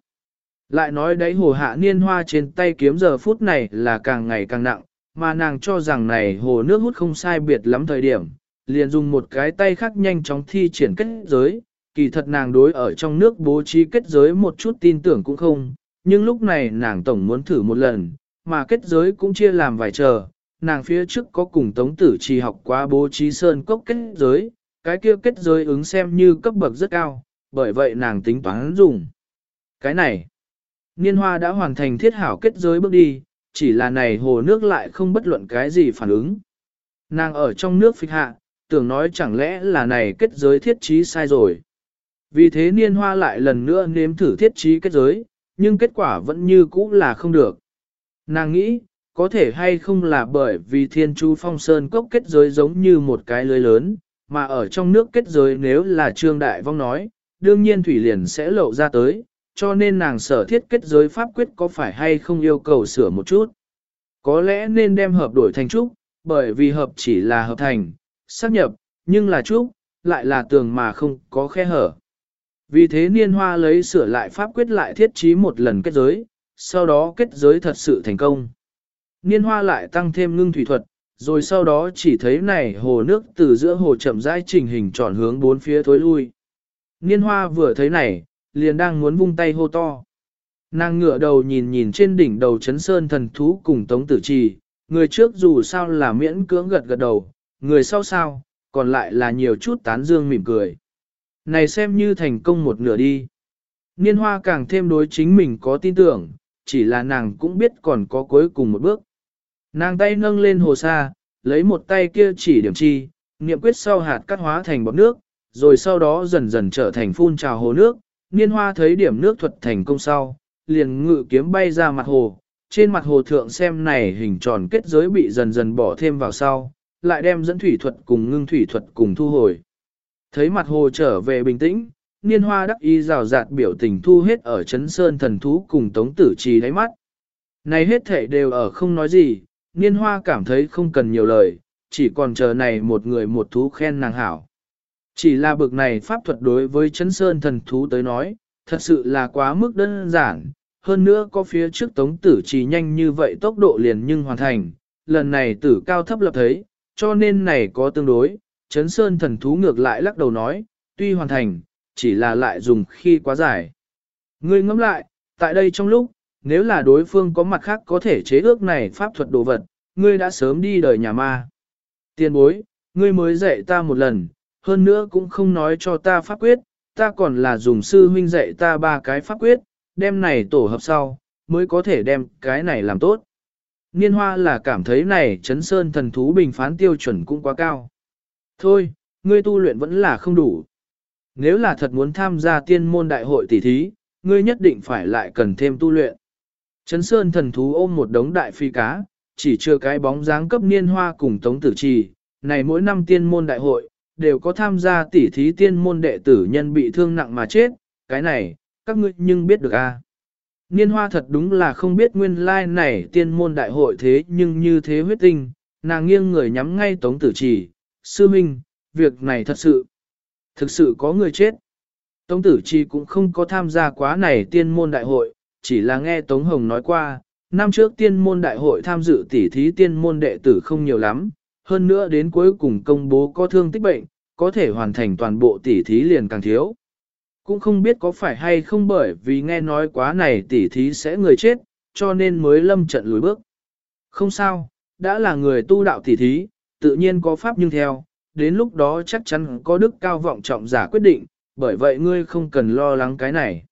Lại nói đấy hồ hạ niên hoa trên tay kiếm giờ phút này là càng ngày càng nặng, mà nàng cho rằng này hồ nước hút không sai biệt lắm thời điểm, liền dùng một cái tay khác nhanh chóng thi triển kết giới, kỳ thật nàng đối ở trong nước bố trí kết giới một chút tin tưởng cũng không, nhưng lúc này nàng tổng muốn thử một lần, mà kết giới cũng chia làm vài chờ, nàng phía trước có cùng tống tử trì học qua bố trí sơn cốc kết giới, cái kia kết giới ứng xem như cấp bậc rất cao, bởi vậy nàng tính toán dùng. Cái này, niên hoa đã hoàn thành thiết hảo kết giới bước đi, chỉ là này hồ nước lại không bất luận cái gì phản ứng. Nàng ở trong nước phịch hạ, tưởng nói chẳng lẽ là này kết giới thiết trí sai rồi. Vì thế niên hoa lại lần nữa nếm thử thiết trí kết giới, nhưng kết quả vẫn như cũ là không được. Nàng nghĩ, có thể hay không là bởi vì thiên chu phong sơn cốc kết giới giống như một cái lưới lớn, mà ở trong nước kết giới nếu là trương đại vong nói, đương nhiên thủy liền sẽ lộ ra tới, cho nên nàng sở thiết kết giới pháp quyết có phải hay không yêu cầu sửa một chút. Có lẽ nên đem hợp đổi thành trúc, bởi vì hợp chỉ là hợp thành, xác nhập, nhưng là trúc, lại là tường mà không có khe hở. Vì thế niên hoa lấy sửa lại pháp quyết lại thiết trí một lần kết giới, sau đó kết giới thật sự thành công. Niên hoa lại tăng thêm ngưng thủy thuật, rồi sau đó chỉ thấy này hồ nước từ giữa hồ chậm rãi trình hình tròn hướng bốn phía thối lui. Niên hoa vừa thấy này, liền đang muốn vung tay hô to. Nàng ngửa đầu nhìn nhìn trên đỉnh đầu chấn sơn thần thú cùng tống tử trì, người trước dù sao là miễn cưỡng gật gật đầu, người sau sao, còn lại là nhiều chút tán dương mỉm cười. Này xem như thành công một nửa đi. Niên hoa càng thêm đối chính mình có tin tưởng, chỉ là nàng cũng biết còn có cuối cùng một bước. Nàng tay nâng lên hồ sa, lấy một tay kia chỉ điểm chi, niệm quyết sau hạt cắt hóa thành bọt nước, rồi sau đó dần dần trở thành phun trào hồ nước. Niên hoa thấy điểm nước thuật thành công sau, liền ngự kiếm bay ra mặt hồ, trên mặt hồ thượng xem này hình tròn kết giới bị dần dần bỏ thêm vào sau, lại đem dẫn thủy thuật cùng ngưng thủy thuật cùng thu hồi. Thấy mặt hồ trở về bình tĩnh, niên hoa đắc y rào rạt biểu tình thu hết ở chấn sơn thần thú cùng tống tử trì đáy mắt. Này hết thể đều ở không nói gì, niên hoa cảm thấy không cần nhiều lời, chỉ còn chờ này một người một thú khen nàng hảo. Chỉ là bực này pháp thuật đối với chấn sơn thần thú tới nói, thật sự là quá mức đơn giản, hơn nữa có phía trước tống tử trì nhanh như vậy tốc độ liền nhưng hoàn thành, lần này tử cao thấp lập thấy, cho nên này có tương đối, chấn sơn thần thú ngược lại lắc đầu nói, tuy hoàn thành, chỉ là lại dùng khi quá dài. Ngươi ngẫm lại, tại đây trong lúc, nếu là đối phương có mặt khác có thể chế ước này pháp thuật đồ vật, ngươi đã sớm đi đời nhà ma. Tiên bối, ngươi mới dạy ta một lần, hơn nữa cũng không nói cho ta pháp quyết, ta còn là dùng sư huynh dạy ta ba cái pháp quyết, đem này tổ hợp sau, mới có thể đem cái này làm tốt. Niên hoa là cảm thấy này chấn sơn thần thú bình phán tiêu chuẩn cũng quá cao. Thôi, ngươi tu luyện vẫn là không đủ. Nếu là thật muốn tham gia tiên môn đại hội tỷ thí, ngươi nhất định phải lại cần thêm tu luyện. Chấn sơn thần thú ôm một đống đại phi cá, chỉ chưa cái bóng dáng cấp niên hoa cùng tống tử trì, này mỗi năm tiên môn đại hội, đều có tham gia tỷ thí tiên môn đệ tử nhân bị thương nặng mà chết, cái này, các ngươi nhưng biết được a à? Niên hoa thật đúng là không biết nguyên lai này tiên môn đại hội thế nhưng như thế huyết tinh, nàng nghiêng người nhắm ngay tống tử trì, sư minh, việc này thật sự, thực sự có người chết. Tống tử chi cũng không có tham gia quá này tiên môn đại hội, chỉ là nghe Tống Hồng nói qua, năm trước tiên môn đại hội tham dự tỉ thí tiên môn đệ tử không nhiều lắm, hơn nữa đến cuối cùng công bố có thương tích bệnh, có thể hoàn thành toàn bộ tỉ thí liền càng thiếu. Cũng không biết có phải hay không bởi vì nghe nói quá này tỉ thí sẽ người chết, cho nên mới lâm trận lùi bước. Không sao, đã là người tu đạo tỉ thí, tự nhiên có pháp nhưng theo, đến lúc đó chắc chắn có đức cao vọng trọng giả quyết định, bởi vậy ngươi không cần lo lắng cái này.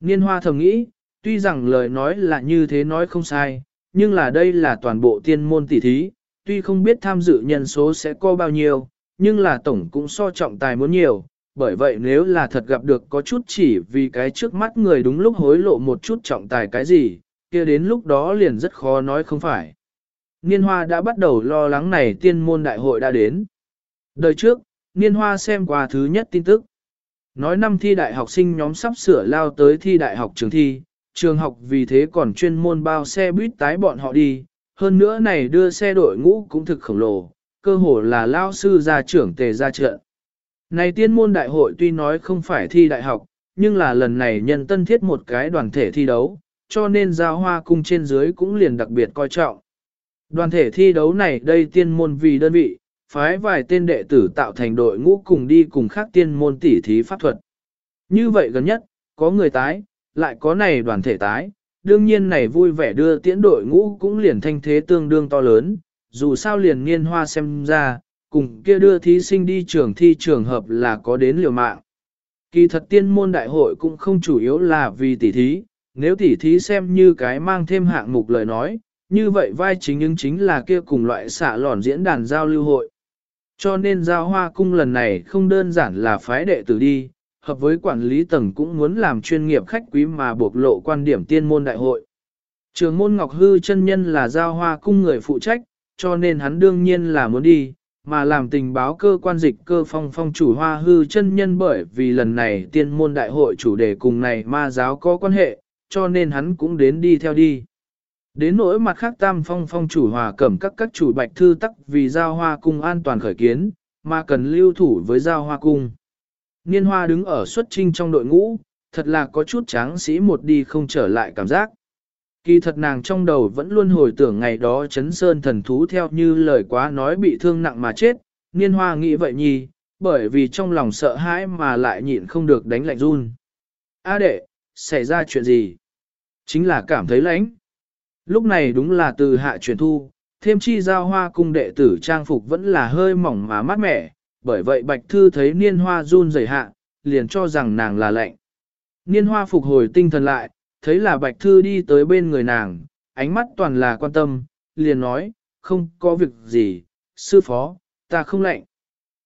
Niên hoa thầm nghĩ, tuy rằng lời nói là như thế nói không sai, nhưng là đây là toàn bộ tiên môn tỉ thí, tuy không biết tham dự nhân số sẽ có bao nhiêu, nhưng là tổng cũng so trọng tài muốn nhiều, bởi vậy nếu là thật gặp được có chút chỉ vì cái trước mắt người đúng lúc hối lộ một chút trọng tài cái gì, kia đến lúc đó liền rất khó nói không phải. Niên hoa đã bắt đầu lo lắng này tiên môn đại hội đã đến. Đời trước, Niên hoa xem qua thứ nhất tin tức. Nói năm thi đại học sinh nhóm sắp sửa lao tới thi đại học trường thi, trường học vì thế còn chuyên môn bao xe buýt tái bọn họ đi, hơn nữa này đưa xe đội ngũ cũng thực khổng lồ, cơ hồ là lao sư gia trưởng tề ra trận. Này tiên môn đại hội tuy nói không phải thi đại học, nhưng là lần này nhân tân thiết một cái đoàn thể thi đấu, cho nên giao hoa cung trên dưới cũng liền đặc biệt coi trọng. Đoàn thể thi đấu này đây tiên môn vì đơn vị, phái vài tên đệ tử tạo thành đội ngũ cùng đi cùng khác tiên môn tỉ thí pháp thuật. Như vậy gần nhất, có người tái, lại có này đoàn thể tái, đương nhiên này vui vẻ đưa tiễn đội ngũ cũng liền thanh thế tương đương to lớn, dù sao liền niên hoa xem ra, cùng kia đưa thí sinh đi trường thi trường hợp là có đến liều mạng. Kỳ thật tiên môn đại hội cũng không chủ yếu là vì tỉ thí, nếu tỉ thí xem như cái mang thêm hạng mục lời nói, như vậy vai chính ứng chính là kia cùng loại xạ lòn diễn đàn giao lưu hội. Cho nên giao hoa cung lần này không đơn giản là phái đệ tử đi, hợp với quản lý tầng cũng muốn làm chuyên nghiệp khách quý mà bộc lộ quan điểm tiên môn đại hội. Trường môn Ngọc Hư chân nhân là giao hoa cung người phụ trách, cho nên hắn đương nhiên là muốn đi, mà làm tình báo cơ quan dịch cơ phong phong chủ hoa hư chân nhân bởi vì lần này tiên môn đại hội chủ đề cùng này ma giáo có quan hệ, cho nên hắn cũng đến đi theo đi. Đến nỗi mặt khác tam phong phong chủ hòa cẩm các các chủ bạch thư tắc vì giao hoa cung an toàn khởi kiến, mà cần lưu thủ với giao hoa cung. Niên hoa đứng ở xuất trinh trong đội ngũ, thật là có chút tráng sĩ một đi không trở lại cảm giác. Kỳ thật nàng trong đầu vẫn luôn hồi tưởng ngày đó chấn sơn thần thú theo như lời quá nói bị thương nặng mà chết, niên hoa nghĩ vậy nhì bởi vì trong lòng sợ hãi mà lại nhịn không được đánh lạnh run. A đệ, xảy ra chuyện gì? Chính là cảm thấy lãnh. Lúc này đúng là từ hạ chuyển thu, thêm chi giao hoa cung đệ tử trang phục vẫn là hơi mỏng mà mát mẻ, bởi vậy bạch thư thấy niên hoa run rẩy hạ, liền cho rằng nàng là lạnh. Niên hoa phục hồi tinh thần lại, thấy là bạch thư đi tới bên người nàng, ánh mắt toàn là quan tâm, liền nói, không có việc gì, sư phó, ta không lạnh.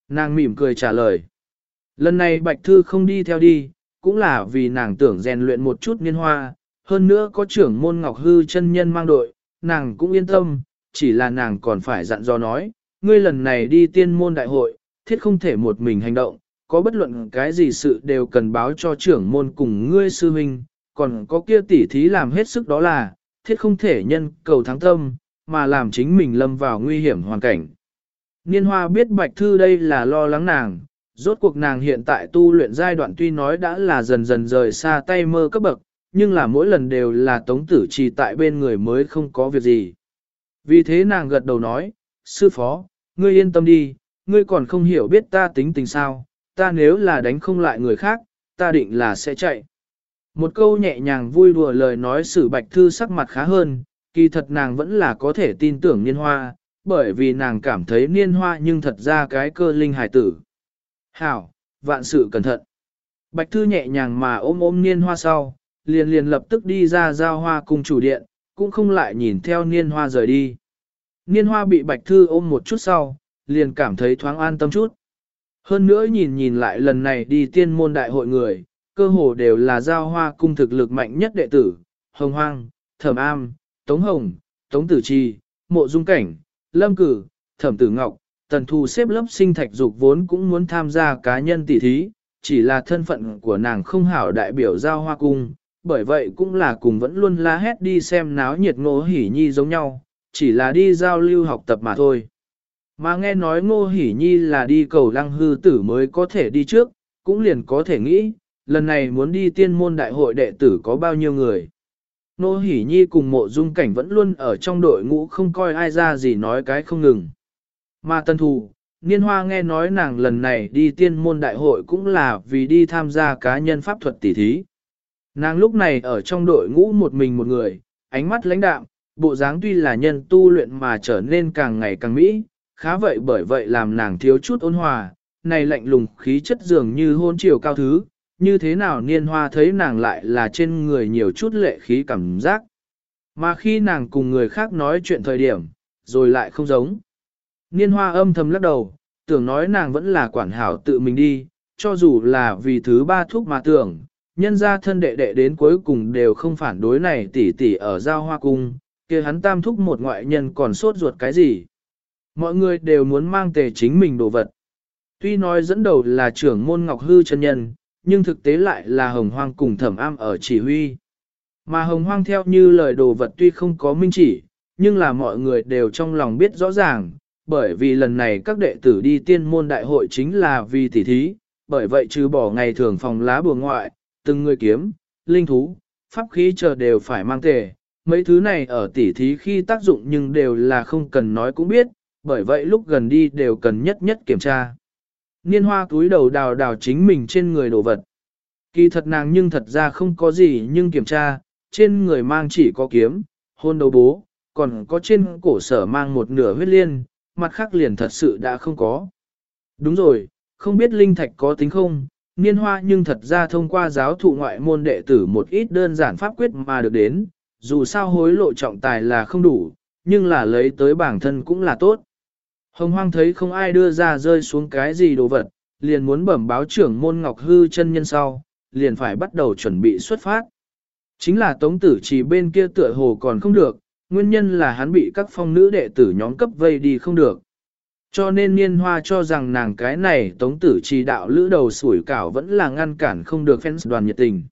Nàng mỉm cười trả lời. Lần này bạch thư không đi theo đi, cũng là vì nàng tưởng rèn luyện một chút niên hoa, hơn nữa có trưởng môn ngọc hư chân nhân mang đội, nàng cũng yên tâm, chỉ là nàng còn phải dặn dò nói, ngươi lần này đi tiên môn đại hội, thiết không thể một mình hành động, có bất luận cái gì sự đều cần báo cho trưởng môn cùng ngươi sư huynh, còn có kia tỉ thí làm hết sức đó là, thiết không thể nhân cầu thắng tâm, mà làm chính mình lâm vào nguy hiểm hoàn cảnh. Niên hoa biết bạch thư đây là lo lắng nàng, rốt cuộc nàng hiện tại tu luyện giai đoạn tuy nói đã là dần dần rời xa tay mơ cấp bậc, nhưng là mỗi lần đều là tống tử trì tại bên người mới không có việc gì. Vì thế nàng gật đầu nói, sư phó, ngươi yên tâm đi, ngươi còn không hiểu biết ta tính tình sao, ta nếu là đánh không lại người khác, ta định là sẽ chạy. Một câu nhẹ nhàng vui đùa lời nói sử bạch thư sắc mặt khá hơn, kỳ thật nàng vẫn là có thể tin tưởng niên hoa, bởi vì nàng cảm thấy niên hoa nhưng thật ra cái cơ linh hài tử. Hảo, vạn sự cẩn thận. Bạch thư nhẹ nhàng mà ôm ôm niên hoa sau, liền liền lập tức đi ra giao hoa cùng chủ điện, cũng không lại nhìn theo niên hoa rời đi. Niên hoa bị bạch thư ôm một chút sau, liền cảm thấy thoáng an tâm chút. Hơn nữa nhìn nhìn lại lần này đi tiên môn đại hội người, cơ hồ đều là giao hoa cung thực lực mạnh nhất đệ tử, Hồng Hoang, Thẩm Am, Tống Hồng, Tống Tử Trì, Mộ Dung Cảnh, Lâm Cử, Thẩm Tử Ngọc, Tần thu xếp lớp sinh thạch dục vốn cũng muốn tham gia cá nhân tỷ thí, chỉ là thân phận của nàng không hảo đại biểu giao hoa cung, bởi vậy cũng là cùng vẫn luôn la hét đi xem náo nhiệt ngô hỉ nhi giống nhau, chỉ là đi giao lưu học tập mà thôi. Mà nghe nói ngô hỉ nhi là đi cầu lăng hư tử mới có thể đi trước, cũng liền có thể nghĩ, lần này muốn đi tiên môn đại hội đệ tử có bao nhiêu người. Ngô hỉ nhi cùng mộ dung cảnh vẫn luôn ở trong đội ngũ không coi ai ra gì nói cái không ngừng. Mà tân thù, niên hoa nghe nói nàng lần này đi tiên môn đại hội cũng là vì đi tham gia cá nhân pháp thuật tỷ thí. Nàng lúc này ở trong đội ngũ một mình một người, ánh mắt lãnh đạm, bộ dáng tuy là nhân tu luyện mà trở nên càng ngày càng mỹ, khá vậy bởi vậy làm nàng thiếu chút ôn hòa, này lạnh lùng khí chất dường như hôn chiều cao thứ, như thế nào niên hoa thấy nàng lại là trên người nhiều chút lệ khí cảm giác. Mà khi nàng cùng người khác nói chuyện thời điểm, rồi lại không giống. Niên hoa âm thầm lắc đầu, tưởng nói nàng vẫn là quản hảo tự mình đi, cho dù là vì thứ ba thuốc mà tưởng, nhân ra thân đệ đệ đến cuối cùng đều không phản đối này tỷ tỷ ở giao hoa cung, kia hắn tam thúc một ngoại nhân còn sốt ruột cái gì. Mọi người đều muốn mang tề chính mình đồ vật. Tuy nói dẫn đầu là trưởng môn Ngọc Hư chân nhân, nhưng thực tế lại là hồng hoang cùng thẩm am ở chỉ huy. Mà hồng hoang theo như lời đồ vật tuy không có minh chỉ, nhưng là mọi người đều trong lòng biết rõ ràng, bởi vì lần này các đệ tử đi tiên môn đại hội chính là vì tỉ thí, bởi vậy trừ bỏ ngày thường phòng lá bùa ngoại, từng người kiếm, linh thú, pháp khí chờ đều phải mang tề. Mấy thứ này ở tỉ thí khi tác dụng nhưng đều là không cần nói cũng biết, bởi vậy lúc gần đi đều cần nhất nhất kiểm tra. Niên hoa túi đầu đào đào chính mình trên người đồ vật. Kỳ thật nàng nhưng thật ra không có gì nhưng kiểm tra, trên người mang chỉ có kiếm, hôn đầu bố, còn có trên cổ sở mang một nửa huyết liên, mặt khác liền thật sự đã không có. Đúng rồi, không biết linh thạch có tính không, niên hoa nhưng thật ra thông qua giáo thụ ngoại môn đệ tử một ít đơn giản pháp quyết mà được đến, dù sao hối lộ trọng tài là không đủ, nhưng là lấy tới bản thân cũng là tốt. Hồng hoang thấy không ai đưa ra rơi xuống cái gì đồ vật, liền muốn bẩm báo trưởng môn ngọc hư chân nhân sau, liền phải bắt đầu chuẩn bị xuất phát. Chính là tống tử chỉ bên kia tựa hồ còn không được, nguyên nhân là hắn bị các phong nữ đệ tử nhóm cấp vây đi không được. Cho nên niên hoa cho rằng nàng cái này tống tử trì đạo lữ đầu sủi cảo vẫn là ngăn cản không được fans đoàn nhiệt tình.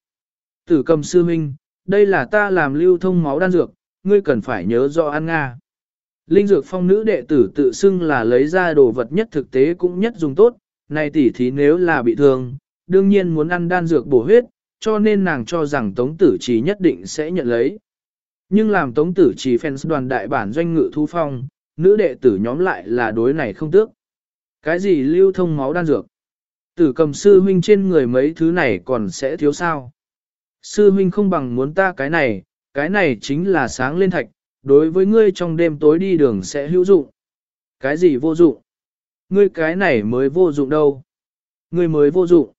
Tử cầm sư minh, đây là ta làm lưu thông máu đan dược, ngươi cần phải nhớ rõ ăn Nga. Linh dược phong nữ đệ tử tự xưng là lấy ra đồ vật nhất thực tế cũng nhất dùng tốt, này tỷ thí nếu là bị thương, đương nhiên muốn ăn đan dược bổ huyết, cho nên nàng cho rằng tống tử trì nhất định sẽ nhận lấy. Nhưng làm tống tử trì fans đoàn đại bản doanh ngự thu phong, nữ đệ tử nhóm lại là đối này không tước. Cái gì lưu thông máu đan dược? Tử cầm sư huynh trên người mấy thứ này còn sẽ thiếu sao? Sư huynh không bằng muốn ta cái này, cái này chính là sáng lên thạch, đối với ngươi trong đêm tối đi đường sẽ hữu dụng. Cái gì vô dụng? Ngươi cái này mới vô dụng đâu. Ngươi mới vô dụng.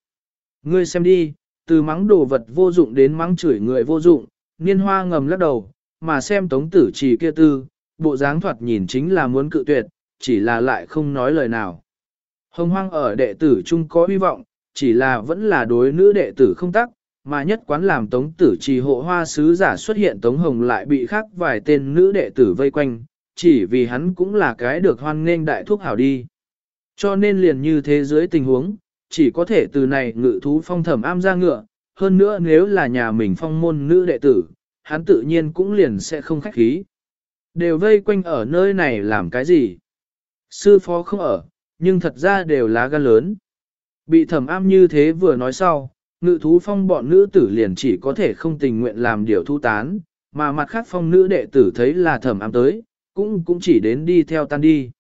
Ngươi xem đi, từ mắng đồ vật vô dụng đến mắng chửi người vô dụng, niên hoa ngầm lắc đầu, mà xem tống tử chỉ kia tư, bộ dáng thoạt nhìn chính là muốn cự tuyệt, chỉ là lại không nói lời nào. Hồng hoang ở đệ tử chung có hy vọng, chỉ là vẫn là đối nữ đệ tử không tắc, mà nhất quán làm tống tử trì hộ hoa sứ giả xuất hiện tống hồng lại bị khác vài tên nữ đệ tử vây quanh, chỉ vì hắn cũng là cái được hoan nghênh đại thuốc hảo đi. Cho nên liền như thế dưới tình huống, chỉ có thể từ này ngự thú phong thẩm am ra ngựa, hơn nữa nếu là nhà mình phong môn nữ đệ tử, hắn tự nhiên cũng liền sẽ không khách khí. Đều vây quanh ở nơi này làm cái gì? Sư phó không ở, nhưng thật ra đều lá gan lớn. Bị thẩm am như thế vừa nói sau, ngự thú phong bọn nữ tử liền chỉ có thể không tình nguyện làm điều thu tán, mà mặt khác phong nữ đệ tử thấy là thẩm am tới, cũng cũng chỉ đến đi theo tan đi.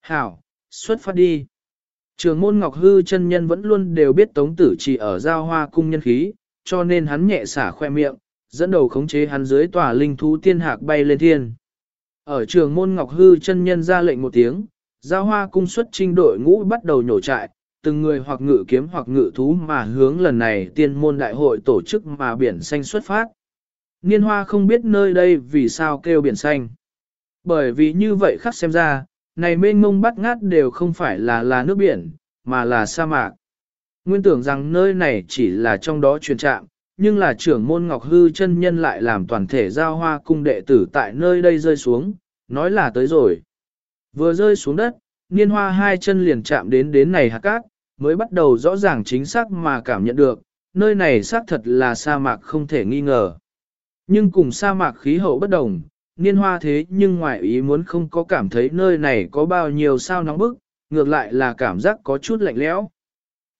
Hảo, xuất phát đi. Trường môn Ngọc Hư chân nhân vẫn luôn đều biết tống tử chỉ ở giao hoa cung nhân khí, cho nên hắn nhẹ xả khoe miệng, dẫn đầu khống chế hắn dưới tòa linh thú tiên hạc bay lên thiên. Ở trường môn Ngọc Hư chân nhân ra lệnh một tiếng, giao hoa cung xuất trinh đội ngũ bắt đầu nhổ trại, từng người hoặc ngự kiếm hoặc ngự thú mà hướng lần này tiên môn đại hội tổ chức mà biển xanh xuất phát. Niên hoa không biết nơi đây vì sao kêu biển xanh. Bởi vì như vậy khắc xem ra, này mênh mông bắt ngát đều không phải là là nước biển, mà là sa mạc. Nguyên tưởng rằng nơi này chỉ là trong đó truyền trạm, nhưng là trưởng môn Ngọc Hư chân nhân lại làm toàn thể giao hoa cung đệ tử tại nơi đây rơi xuống, nói là tới rồi. Vừa rơi xuống đất, niên hoa hai chân liền chạm đến đến này hạt cát, mới bắt đầu rõ ràng chính xác mà cảm nhận được, nơi này xác thật là sa mạc không thể nghi ngờ. Nhưng cùng sa mạc khí hậu bất đồng, niên hoa thế nhưng ngoại ý muốn không có cảm thấy nơi này có bao nhiêu sao nóng bức, ngược lại là cảm giác có chút lạnh lẽo.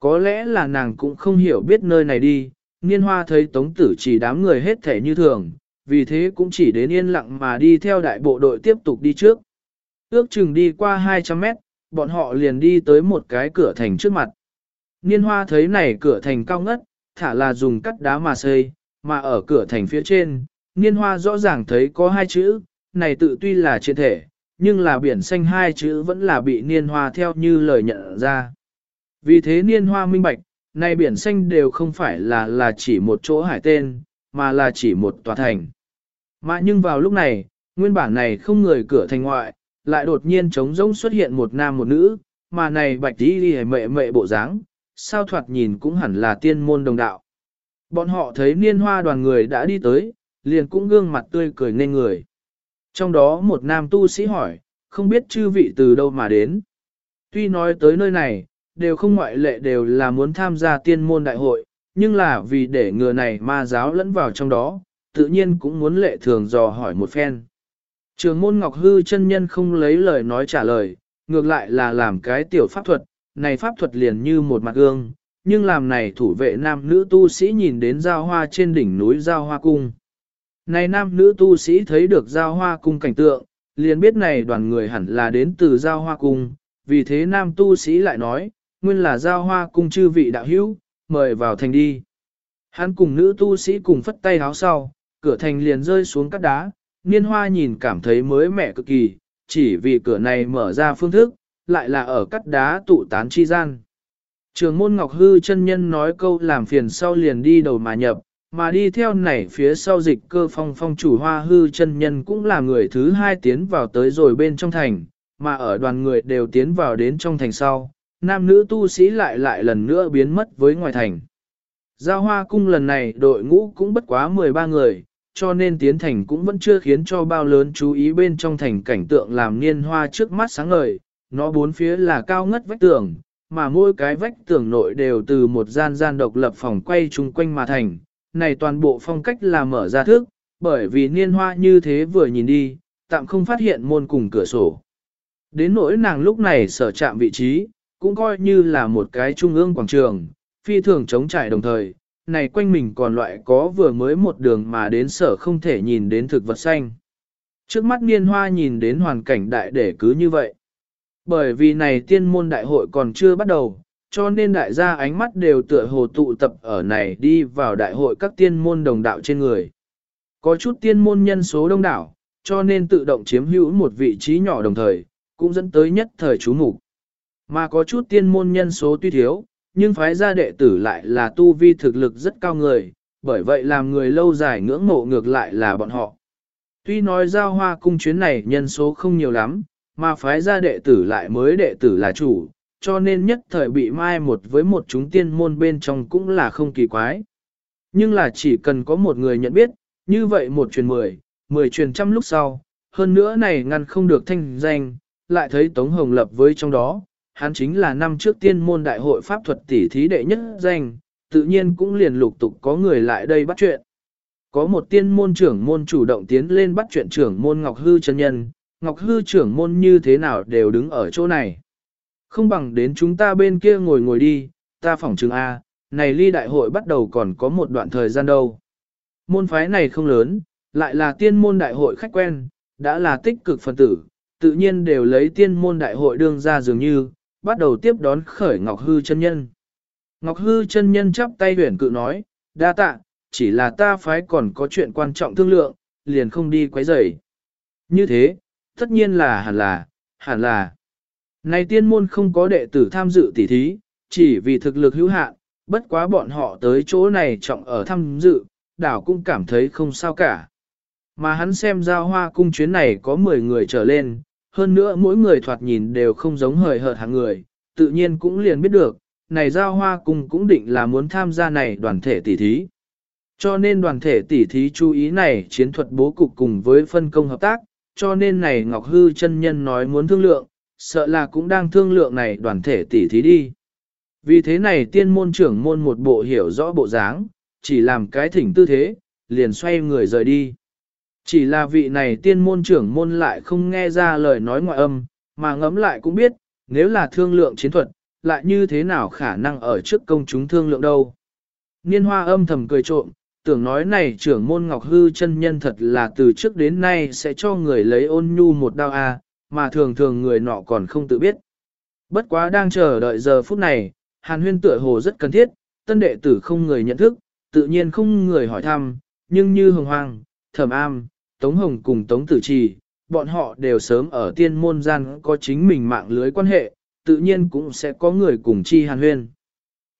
Có lẽ là nàng cũng không hiểu biết nơi này đi, niên hoa thấy tống tử chỉ đám người hết thể như thường, vì thế cũng chỉ đến yên lặng mà đi theo đại bộ đội tiếp tục đi trước. Ước chừng đi qua 200 mét, bọn họ liền đi tới một cái cửa thành trước mặt. Niên hoa thấy này cửa thành cao ngất, thả là dùng cắt đá mà xây, mà ở cửa thành phía trên, niên hoa rõ ràng thấy có hai chữ, này tự tuy là trên thể, nhưng là biển xanh hai chữ vẫn là bị niên hoa theo như lời nhận ra. Vì thế niên hoa minh bạch, này biển xanh đều không phải là là chỉ một chỗ hải tên, mà là chỉ một tòa thành. Mà nhưng vào lúc này, nguyên bản này không người cửa thành ngoại, lại đột nhiên trống rỗng xuất hiện một nam một nữ, mà này bạch tí đi mệ mệ bộ dáng, sao thoạt nhìn cũng hẳn là tiên môn đồng đạo. Bọn họ thấy niên hoa đoàn người đã đi tới, liền cũng gương mặt tươi cười nên người. Trong đó một nam tu sĩ hỏi, không biết chư vị từ đâu mà đến. Tuy nói tới nơi này, đều không ngoại lệ đều là muốn tham gia tiên môn đại hội, nhưng là vì để ngừa này ma giáo lẫn vào trong đó, tự nhiên cũng muốn lệ thường dò hỏi một phen. Trường môn Ngọc Hư chân nhân không lấy lời nói trả lời, ngược lại là làm cái tiểu pháp thuật, này pháp thuật liền như một mặt gương, nhưng làm này thủ vệ nam nữ tu sĩ nhìn đến giao hoa trên đỉnh núi giao hoa cung. Này nam nữ tu sĩ thấy được giao hoa cung cảnh tượng, liền biết này đoàn người hẳn là đến từ giao hoa cung, vì thế nam tu sĩ lại nói, nguyên là giao hoa cung chư vị đạo hữu, mời vào thành đi. Hắn cùng nữ tu sĩ cùng phất tay háo sau, cửa thành liền rơi xuống các đá, niên hoa nhìn cảm thấy mới mẻ cực kỳ, chỉ vì cửa này mở ra phương thức, lại là ở cắt đá tụ tán chi gian. Trường môn Ngọc Hư chân nhân nói câu làm phiền sau liền đi đầu mà nhập, mà đi theo này phía sau dịch cơ phong phong chủ hoa hư chân nhân cũng là người thứ hai tiến vào tới rồi bên trong thành, mà ở đoàn người đều tiến vào đến trong thành sau, nam nữ tu sĩ lại lại lần nữa biến mất với ngoài thành. Giao hoa cung lần này đội ngũ cũng bất quá 13 người, cho nên tiến thành cũng vẫn chưa khiến cho bao lớn chú ý bên trong thành cảnh tượng làm niên hoa trước mắt sáng ngời, nó bốn phía là cao ngất vách tường, mà mỗi cái vách tường nội đều từ một gian gian độc lập phòng quay chung quanh mà thành, này toàn bộ phong cách là mở ra thức, bởi vì niên hoa như thế vừa nhìn đi, tạm không phát hiện môn cùng cửa sổ. Đến nỗi nàng lúc này sở chạm vị trí, cũng coi như là một cái trung ương quảng trường, phi thường chống trải đồng thời, này quanh mình còn loại có vừa mới một đường mà đến sở không thể nhìn đến thực vật xanh. Trước mắt niên hoa nhìn đến hoàn cảnh đại để cứ như vậy. Bởi vì này tiên môn đại hội còn chưa bắt đầu, cho nên đại gia ánh mắt đều tựa hồ tụ tập ở này đi vào đại hội các tiên môn đồng đạo trên người. Có chút tiên môn nhân số đông đảo, cho nên tự động chiếm hữu một vị trí nhỏ đồng thời, cũng dẫn tới nhất thời chú mục mà có chút tiên môn nhân số tuy thiếu, nhưng phái gia đệ tử lại là tu vi thực lực rất cao người, bởi vậy làm người lâu dài ngưỡng mộ ngược lại là bọn họ. Tuy nói giao hoa cung chuyến này nhân số không nhiều lắm, mà phái gia đệ tử lại mới đệ tử là chủ, cho nên nhất thời bị mai một với một chúng tiên môn bên trong cũng là không kỳ quái. Nhưng là chỉ cần có một người nhận biết, như vậy một truyền mười, mười truyền trăm lúc sau, hơn nữa này ngăn không được thanh danh, lại thấy Tống Hồng lập với trong đó, hắn chính là năm trước tiên môn đại hội pháp thuật tỷ thí đệ nhất danh, tự nhiên cũng liền lục tục có người lại đây bắt chuyện. Có một tiên môn trưởng môn chủ động tiến lên bắt chuyện trưởng môn Ngọc Hư chân nhân, Ngọc Hư trưởng môn như thế nào đều đứng ở chỗ này. Không bằng đến chúng ta bên kia ngồi ngồi đi, ta phỏng chừng A, này ly đại hội bắt đầu còn có một đoạn thời gian đâu. Môn phái này không lớn, lại là tiên môn đại hội khách quen, đã là tích cực phần tử, tự nhiên đều lấy tiên môn đại hội đương ra dường như, bắt đầu tiếp đón khởi Ngọc Hư chân nhân. Ngọc Hư chân nhân chắp tay huyền cự nói, đa tạ, chỉ là ta phái còn có chuyện quan trọng thương lượng, liền không đi quấy rầy. Như thế, tất nhiên là hẳn là, hẳn là. Này tiên môn không có đệ tử tham dự tỉ thí, chỉ vì thực lực hữu hạn, bất quá bọn họ tới chỗ này trọng ở tham dự, đảo cũng cảm thấy không sao cả. Mà hắn xem giao hoa cung chuyến này có 10 người trở lên, hơn nữa mỗi người thoạt nhìn đều không giống hời hợt hàng người, tự nhiên cũng liền biết được, này giao hoa cung cũng định là muốn tham gia này đoàn thể tỷ thí. Cho nên đoàn thể tỷ thí chú ý này chiến thuật bố cục cùng với phân công hợp tác, cho nên này Ngọc Hư chân nhân nói muốn thương lượng, sợ là cũng đang thương lượng này đoàn thể tỷ thí đi. Vì thế này tiên môn trưởng môn một bộ hiểu rõ bộ dáng, chỉ làm cái thỉnh tư thế, liền xoay người rời đi. Chỉ là vị này tiên môn trưởng môn lại không nghe ra lời nói ngoại âm, mà ngẫm lại cũng biết, nếu là thương lượng chiến thuật, lại như thế nào khả năng ở trước công chúng thương lượng đâu. Niên hoa âm thầm cười trộm, tưởng nói này trưởng môn ngọc hư chân nhân thật là từ trước đến nay sẽ cho người lấy ôn nhu một đao a, mà thường thường người nọ còn không tự biết. Bất quá đang chờ đợi giờ phút này, hàn huyên tựa hồ rất cần thiết, tân đệ tử không người nhận thức, tự nhiên không người hỏi thăm, nhưng như hồng hoang, thẩm am, tống hồng cùng tống tử trì, bọn họ đều sớm ở tiên môn gian có chính mình mạng lưới quan hệ, tự nhiên cũng sẽ có người cùng chi hàn huyên.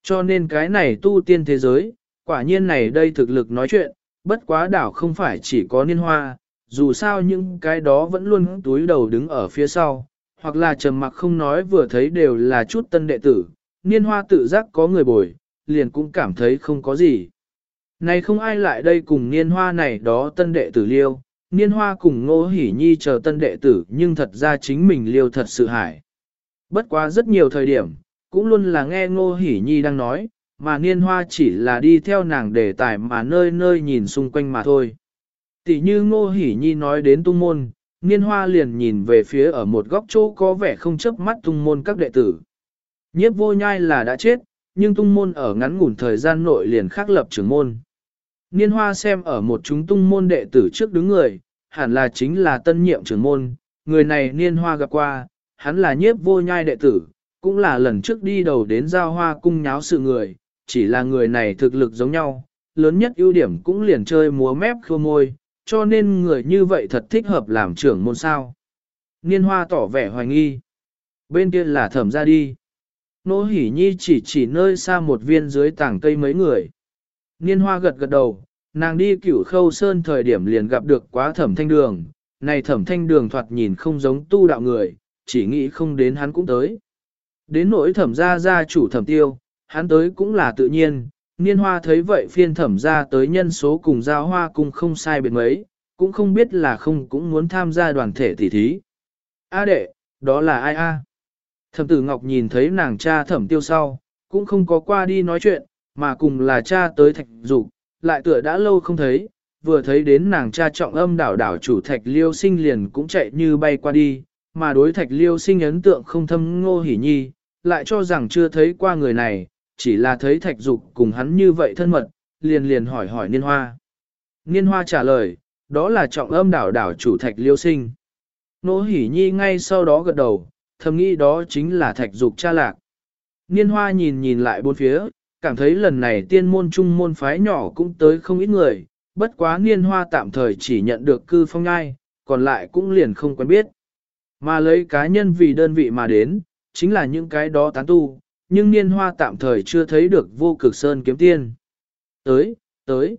Cho nên cái này tu tiên thế giới, quả nhiên này đây thực lực nói chuyện, bất quá đảo không phải chỉ có niên hoa, dù sao những cái đó vẫn luôn túi đầu đứng ở phía sau, hoặc là trầm mặc không nói vừa thấy đều là chút tân đệ tử, niên hoa tự giác có người bồi, liền cũng cảm thấy không có gì. Này không ai lại đây cùng niên hoa này đó tân đệ tử liêu, niên hoa cùng ngô hỉ nhi chờ tân đệ tử nhưng thật ra chính mình liêu thật sự hải. Bất quá rất nhiều thời điểm, cũng luôn là nghe ngô hỉ nhi đang nói, mà niên hoa chỉ là đi theo nàng đề tài mà nơi nơi nhìn xung quanh mà thôi. Tỷ như ngô hỉ nhi nói đến tung môn, niên hoa liền nhìn về phía ở một góc chỗ có vẻ không chớp mắt tung môn các đệ tử. Nhiếp vô nhai là đã chết, nhưng tung môn ở ngắn ngủn thời gian nội liền khắc lập trưởng môn. Niên hoa xem ở một chúng tung môn đệ tử trước đứng người, hẳn là chính là tân nhiệm trưởng môn, người này niên hoa gặp qua, hắn là nhiếp vô nhai đệ tử, cũng là lần trước đi đầu đến giao hoa cung nháo sự người, chỉ là người này thực lực giống nhau, lớn nhất ưu điểm cũng liền chơi múa mép khô môi, cho nên người như vậy thật thích hợp làm trưởng môn sao. Niên hoa tỏ vẻ hoài nghi. Bên kia là thẩm ra đi. Nô hỉ nhi chỉ chỉ nơi xa một viên dưới tảng cây mấy người. Niên hoa gật gật đầu, nàng đi cửu khâu sơn thời điểm liền gặp được quá thẩm thanh đường. Này thẩm thanh đường thoạt nhìn không giống tu đạo người, chỉ nghĩ không đến hắn cũng tới. Đến nỗi thẩm gia gia chủ thẩm tiêu, hắn tới cũng là tự nhiên, niên hoa thấy vậy phiên thẩm gia tới nhân số cùng giao hoa cùng không sai biệt mấy, cũng không biết là không cũng muốn tham gia đoàn thể tỷ thí. A đệ, đó là ai a? Thẩm tử Ngọc nhìn thấy nàng cha thẩm tiêu sau, cũng không có qua đi nói chuyện, mà cùng là cha tới thạch dục lại tựa đã lâu không thấy, vừa thấy đến nàng cha trọng âm đảo đảo chủ thạch liêu sinh liền cũng chạy như bay qua đi, mà đối thạch liêu sinh ấn tượng không thâm ngô hỉ nhi, lại cho rằng chưa thấy qua người này, chỉ là thấy thạch dục cùng hắn như vậy thân mật, liền liền hỏi hỏi niên hoa. Niên hoa trả lời, đó là trọng âm đảo đảo chủ thạch liêu sinh. Nô hỉ nhi ngay sau đó gật đầu, thầm nghĩ đó chính là thạch dục cha lạc. Niên hoa nhìn nhìn lại bốn phía, cảm thấy lần này tiên môn trung môn phái nhỏ cũng tới không ít người, bất quá niên hoa tạm thời chỉ nhận được cư phong ngai, còn lại cũng liền không quen biết. Mà lấy cá nhân vì đơn vị mà đến, chính là những cái đó tán tu, nhưng niên hoa tạm thời chưa thấy được vô cực sơn kiếm tiên. Tới, tới.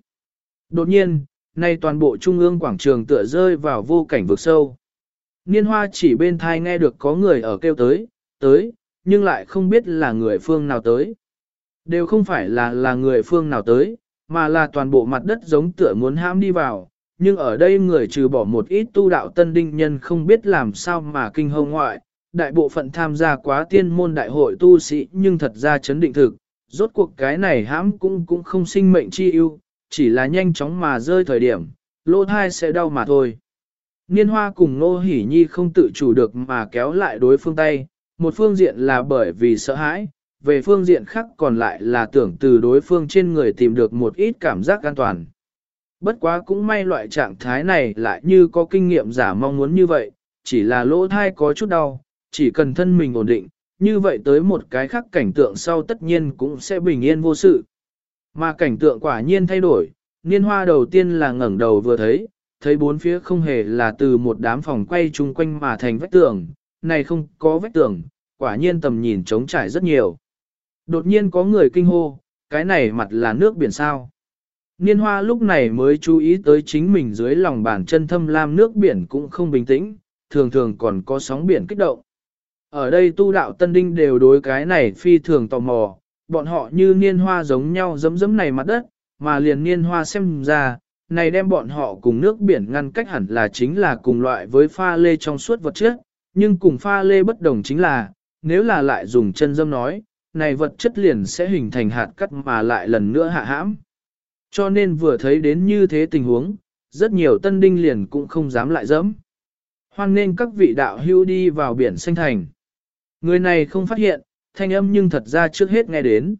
Đột nhiên, nay toàn bộ trung ương quảng trường tựa rơi vào vô cảnh vực sâu. Niên hoa chỉ bên thai nghe được có người ở kêu tới, tới, nhưng lại không biết là người phương nào tới. Đều không phải là là người phương nào tới, mà là toàn bộ mặt đất giống tựa muốn hãm đi vào, nhưng ở đây người trừ bỏ một ít tu đạo tân đinh nhân không biết làm sao mà kinh hâu ngoại, đại bộ phận tham gia quá tiên môn đại hội tu sĩ nhưng thật ra chấn định thực, rốt cuộc cái này hãm cũng cũng không sinh mệnh chi ưu, chỉ là nhanh chóng mà rơi thời điểm, lỗ thai sẽ đau mà thôi. Niên hoa cùng Nô Hỷ Nhi không tự chủ được mà kéo lại đối phương tay, một phương diện là bởi vì sợ hãi, về phương diện khác còn lại là tưởng từ đối phương trên người tìm được một ít cảm giác an toàn. Bất quá cũng may loại trạng thái này lại như có kinh nghiệm giả mong muốn như vậy, chỉ là lỗ thai có chút đau, chỉ cần thân mình ổn định, như vậy tới một cái khác cảnh tượng sau tất nhiên cũng sẽ bình yên vô sự. Mà cảnh tượng quả nhiên thay đổi, niên hoa đầu tiên là ngẩng đầu vừa thấy, thấy bốn phía không hề là từ một đám phòng quay chung quanh mà thành vách tường, này không có vách tường, quả nhiên tầm nhìn trống trải rất nhiều. Đột nhiên có người kinh hô, cái này mặt là nước biển sao. Niên hoa lúc này mới chú ý tới chính mình dưới lòng bàn chân thâm lam nước biển cũng không bình tĩnh, thường thường còn có sóng biển kích động. Ở đây tu đạo tân đinh đều đối cái này phi thường tò mò, bọn họ như niên hoa giống nhau dấm dấm này mặt đất, mà liền niên hoa xem ra, này đem bọn họ cùng nước biển ngăn cách hẳn là chính là cùng loại với pha lê trong suốt vật chất, nhưng cùng pha lê bất đồng chính là, nếu là lại dùng chân dâm nói, này vật chất liền sẽ hình thành hạt cắt mà lại lần nữa hạ hãm. Cho nên vừa thấy đến như thế tình huống, rất nhiều tân đinh liền cũng không dám lại dẫm. Hoan nên các vị đạo hưu đi vào biển xanh thành. Người này không phát hiện, thanh âm nhưng thật ra trước hết nghe đến.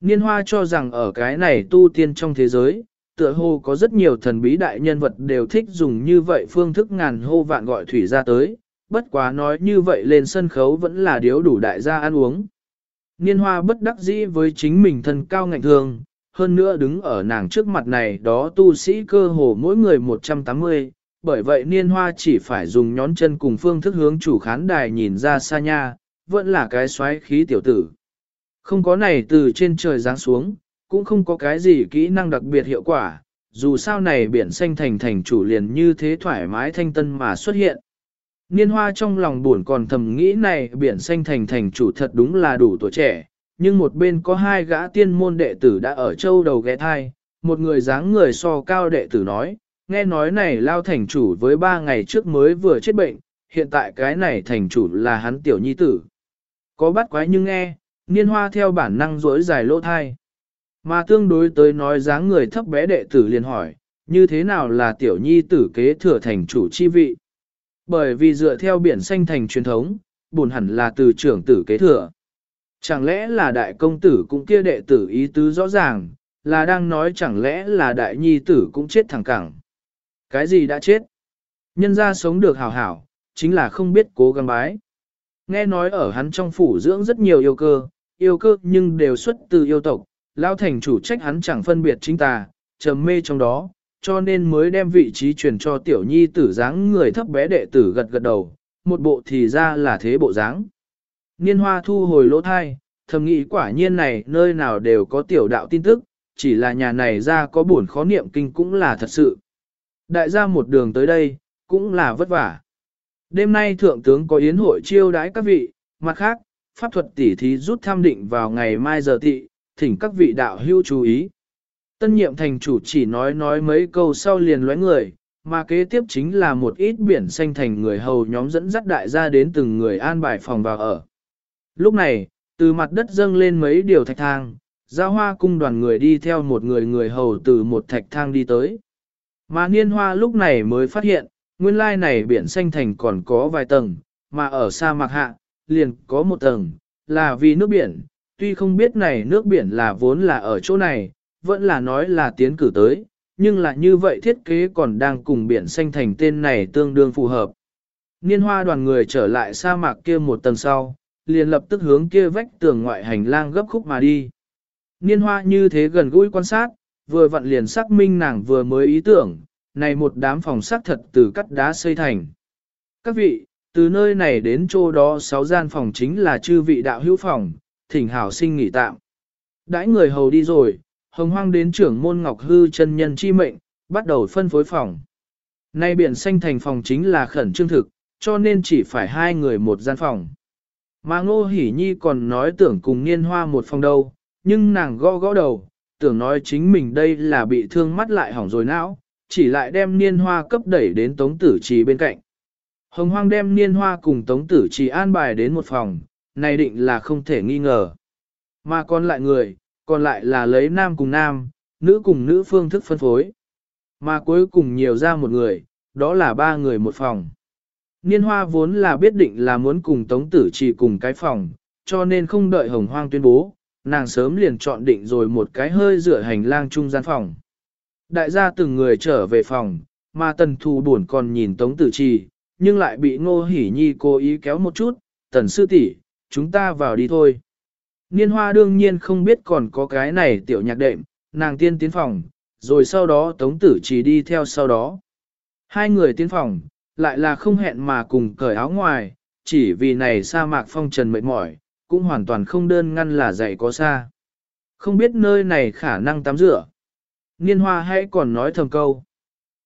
Niên hoa cho rằng ở cái này tu tiên trong thế giới, tựa hồ có rất nhiều thần bí đại nhân vật đều thích dùng như vậy phương thức ngàn hô vạn gọi thủy ra tới, bất quá nói như vậy lên sân khấu vẫn là điếu đủ đại gia ăn uống. Niên hoa bất đắc dĩ với chính mình thân cao ngạnh thường, hơn nữa đứng ở nàng trước mặt này đó tu sĩ cơ hồ mỗi người 180, bởi vậy niên hoa chỉ phải dùng nhón chân cùng phương thức hướng chủ khán đài nhìn ra xa nha, vẫn là cái xoáy khí tiểu tử. Không có này từ trên trời giáng xuống, cũng không có cái gì kỹ năng đặc biệt hiệu quả, dù sao này biển xanh thành thành chủ liền như thế thoải mái thanh tân mà xuất hiện. Niên hoa trong lòng buồn còn thầm nghĩ này biển xanh thành thành chủ thật đúng là đủ tuổi trẻ, nhưng một bên có hai gã tiên môn đệ tử đã ở châu đầu ghé thai, một người dáng người so cao đệ tử nói, nghe nói này lao thành chủ với ba ngày trước mới vừa chết bệnh, hiện tại cái này thành chủ là hắn tiểu nhi tử. Có bắt quái nhưng nghe, niên hoa theo bản năng rỗi dài lỗ thai. Mà tương đối tới nói dáng người thấp bé đệ tử liền hỏi, như thế nào là tiểu nhi tử kế thừa thành chủ chi vị? Bởi vì dựa theo biển xanh thành truyền thống, buồn hẳn là từ trưởng tử kế thừa. Chẳng lẽ là đại công tử cũng kia đệ tử ý tứ rõ ràng, là đang nói chẳng lẽ là đại nhi tử cũng chết thẳng cẳng. Cái gì đã chết? Nhân ra sống được hảo hảo, chính là không biết cố gắng bái. Nghe nói ở hắn trong phủ dưỡng rất nhiều yêu cơ, yêu cơ nhưng đều xuất từ yêu tộc, lao thành chủ trách hắn chẳng phân biệt chính tà, trầm mê trong đó, cho nên mới đem vị trí truyền cho tiểu nhi tử dáng người thấp bé đệ tử gật gật đầu, một bộ thì ra là thế bộ dáng. Niên hoa thu hồi lỗ thai, thầm nghĩ quả nhiên này nơi nào đều có tiểu đạo tin tức, chỉ là nhà này ra có buồn khó niệm kinh cũng là thật sự. Đại gia một đường tới đây, cũng là vất vả. Đêm nay thượng tướng có yến hội chiêu đãi các vị, mặt khác, pháp thuật tỉ thí rút tham định vào ngày mai giờ tị, thỉnh các vị đạo hưu chú ý. Tân nhiệm thành chủ chỉ nói nói mấy câu sau liền lóe người, mà kế tiếp chính là một ít biển xanh thành người hầu nhóm dẫn dắt đại gia đến từng người an bài phòng vào ở. Lúc này, từ mặt đất dâng lên mấy điều thạch thang, giao hoa cung đoàn người đi theo một người người hầu từ một thạch thang đi tới. Mà niên hoa lúc này mới phát hiện, nguyên lai này biển xanh thành còn có vài tầng, mà ở sa mạc hạ, liền có một tầng, là vì nước biển, tuy không biết này nước biển là vốn là ở chỗ này, vẫn là nói là tiến cử tới, nhưng là như vậy thiết kế còn đang cùng biển xanh thành tên này tương đương phù hợp. Niên hoa đoàn người trở lại sa mạc kia một tầng sau, liền lập tức hướng kia vách tường ngoại hành lang gấp khúc mà đi. Niên hoa như thế gần gũi quan sát, vừa vặn liền xác minh nàng vừa mới ý tưởng, này một đám phòng xác thật từ cắt đá xây thành. Các vị, từ nơi này đến chỗ đó sáu gian phòng chính là chư vị đạo hữu phòng, thỉnh hảo sinh nghỉ tạm. Đãi người hầu đi rồi, hồng hoang đến trưởng môn ngọc hư chân nhân chi mệnh, bắt đầu phân phối phòng. Nay biển xanh thành phòng chính là khẩn trương thực, cho nên chỉ phải hai người một gian phòng. Mà ngô hỉ nhi còn nói tưởng cùng niên hoa một phòng đâu, nhưng nàng gõ gõ đầu, tưởng nói chính mình đây là bị thương mắt lại hỏng rồi não, chỉ lại đem niên hoa cấp đẩy đến tống tử trì bên cạnh. Hồng hoang đem niên hoa cùng tống tử trì an bài đến một phòng, này định là không thể nghi ngờ. Mà còn lại người, còn lại là lấy nam cùng nam, nữ cùng nữ phương thức phân phối. Mà cuối cùng nhiều ra một người, đó là ba người một phòng. Niên hoa vốn là biết định là muốn cùng tống tử chỉ cùng cái phòng, cho nên không đợi hồng hoang tuyên bố, nàng sớm liền chọn định rồi một cái hơi rửa hành lang trung gian phòng. Đại gia từng người trở về phòng, mà tần thù buồn còn nhìn tống tử trì, nhưng lại bị ngô hỉ nhi cố ý kéo một chút, tần sư tỷ, chúng ta vào đi thôi. Niên hoa đương nhiên không biết còn có cái này tiểu nhạc đệm, nàng tiên tiến phòng, rồi sau đó tống tử trì đi theo sau đó. Hai người tiến phòng, lại là không hẹn mà cùng cởi áo ngoài, chỉ vì này sa mạc phong trần mệt mỏi, cũng hoàn toàn không đơn ngăn là dạy có xa. Không biết nơi này khả năng tắm rửa. Niên hoa hãy còn nói thầm câu.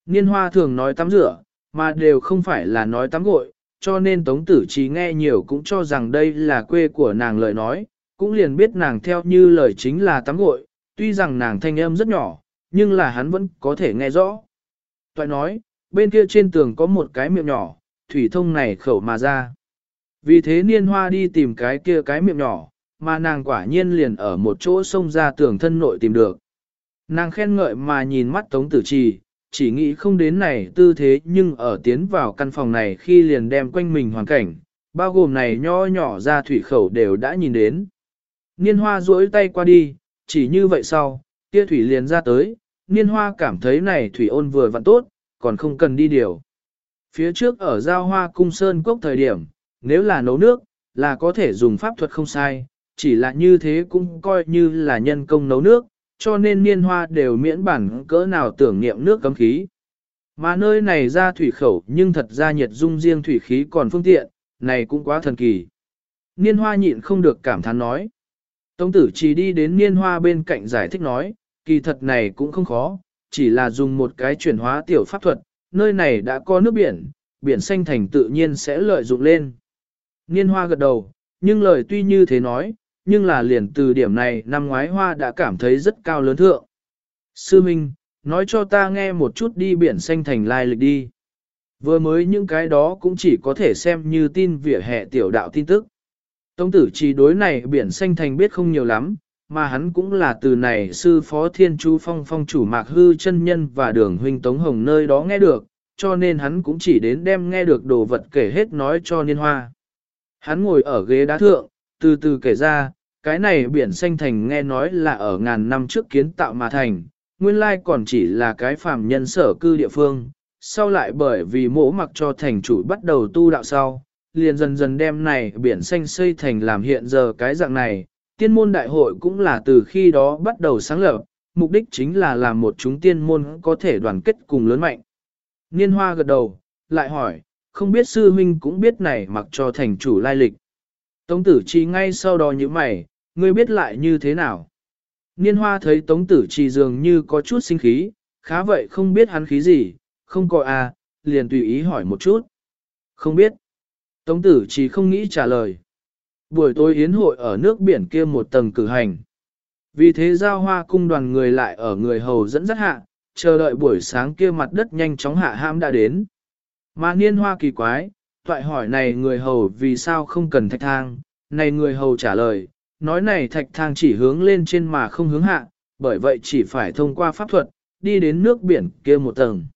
Niên hoa thường nói tắm rửa, mà đều không phải là nói tắm gội, cho nên Tống Tử Trí nghe nhiều cũng cho rằng đây là quê của nàng lời nói, cũng liền biết nàng theo như lời chính là tắm gội, tuy rằng nàng thanh âm rất nhỏ, nhưng là hắn vẫn có thể nghe rõ. Toại nói, bên kia trên tường có một cái miệng nhỏ, thủy thông này khẩu mà ra. Vì thế niên hoa đi tìm cái kia cái miệng nhỏ, mà nàng quả nhiên liền ở một chỗ sông ra tường thân nội tìm được. Nàng khen ngợi mà nhìn mắt Tống Tử Trì, chỉ nghĩ không đến này tư thế nhưng ở tiến vào căn phòng này khi liền đem quanh mình hoàn cảnh, bao gồm này nho nhỏ ra thủy khẩu đều đã nhìn đến. Niên hoa duỗi tay qua đi, chỉ như vậy sau, kia thủy liền ra tới, niên hoa cảm thấy này thủy ôn vừa vặn tốt, còn không cần đi điều. Phía trước ở giao hoa cung sơn quốc thời điểm, nếu là nấu nước, là có thể dùng pháp thuật không sai, chỉ là như thế cũng coi như là nhân công nấu nước, cho nên niên hoa đều miễn bản cỡ nào tưởng niệm nước cấm khí. Mà nơi này ra thủy khẩu nhưng thật ra nhiệt dung riêng thủy khí còn phương tiện, này cũng quá thần kỳ. Niên hoa nhịn không được cảm thán nói. Tông tử chỉ đi đến niên hoa bên cạnh giải thích nói, kỳ thật này cũng không khó, chỉ là dùng một cái chuyển hóa tiểu pháp thuật, nơi này đã có nước biển, biển xanh thành tự nhiên sẽ lợi dụng lên. Niên hoa gật đầu, nhưng lời tuy như thế nói, nhưng là liền từ điểm này năm ngoái hoa đã cảm thấy rất cao lớn thượng. Sư Minh, nói cho ta nghe một chút đi biển xanh thành lai lịch đi. Vừa mới những cái đó cũng chỉ có thể xem như tin vỉa hè tiểu đạo tin tức. Tông tử chỉ đối này biển xanh thành biết không nhiều lắm, mà hắn cũng là từ này sư phó thiên chú phong phong chủ mạc hư chân nhân và đường huynh tống hồng nơi đó nghe được, cho nên hắn cũng chỉ đến đem nghe được đồ vật kể hết nói cho niên hoa. Hắn ngồi ở ghế đá thượng, từ từ kể ra, cái này biển xanh thành nghe nói là ở ngàn năm trước kiến tạo mà thành, nguyên lai còn chỉ là cái phàm nhân sở cư địa phương, sau lại bởi vì mỗ mặc cho thành chủ bắt đầu tu đạo sau, liền dần dần đem này biển xanh xây thành làm hiện giờ cái dạng này, tiên môn đại hội cũng là từ khi đó bắt đầu sáng lập, mục đích chính là làm một chúng tiên môn có thể đoàn kết cùng lớn mạnh. Niên hoa gật đầu, lại hỏi, không biết sư huynh cũng biết này mặc cho thành chủ lai lịch. Tống tử chi ngay sau đó như mày, ngươi biết lại như thế nào? Niên hoa thấy tống tử chi dường như có chút sinh khí, khá vậy không biết hắn khí gì, không có à, liền tùy ý hỏi một chút. Không biết. Tống tử chỉ không nghĩ trả lời. Buổi tối yến hội ở nước biển kia một tầng cử hành. Vì thế giao hoa cung đoàn người lại ở người hầu dẫn dắt hạ, chờ đợi buổi sáng kia mặt đất nhanh chóng hạ ham đã đến. Mà niên hoa kỳ quái, toại hỏi này người hầu vì sao không cần thạch thang, này người hầu trả lời, nói này thạch thang chỉ hướng lên trên mà không hướng hạ, bởi vậy chỉ phải thông qua pháp thuật, đi đến nước biển kia một tầng.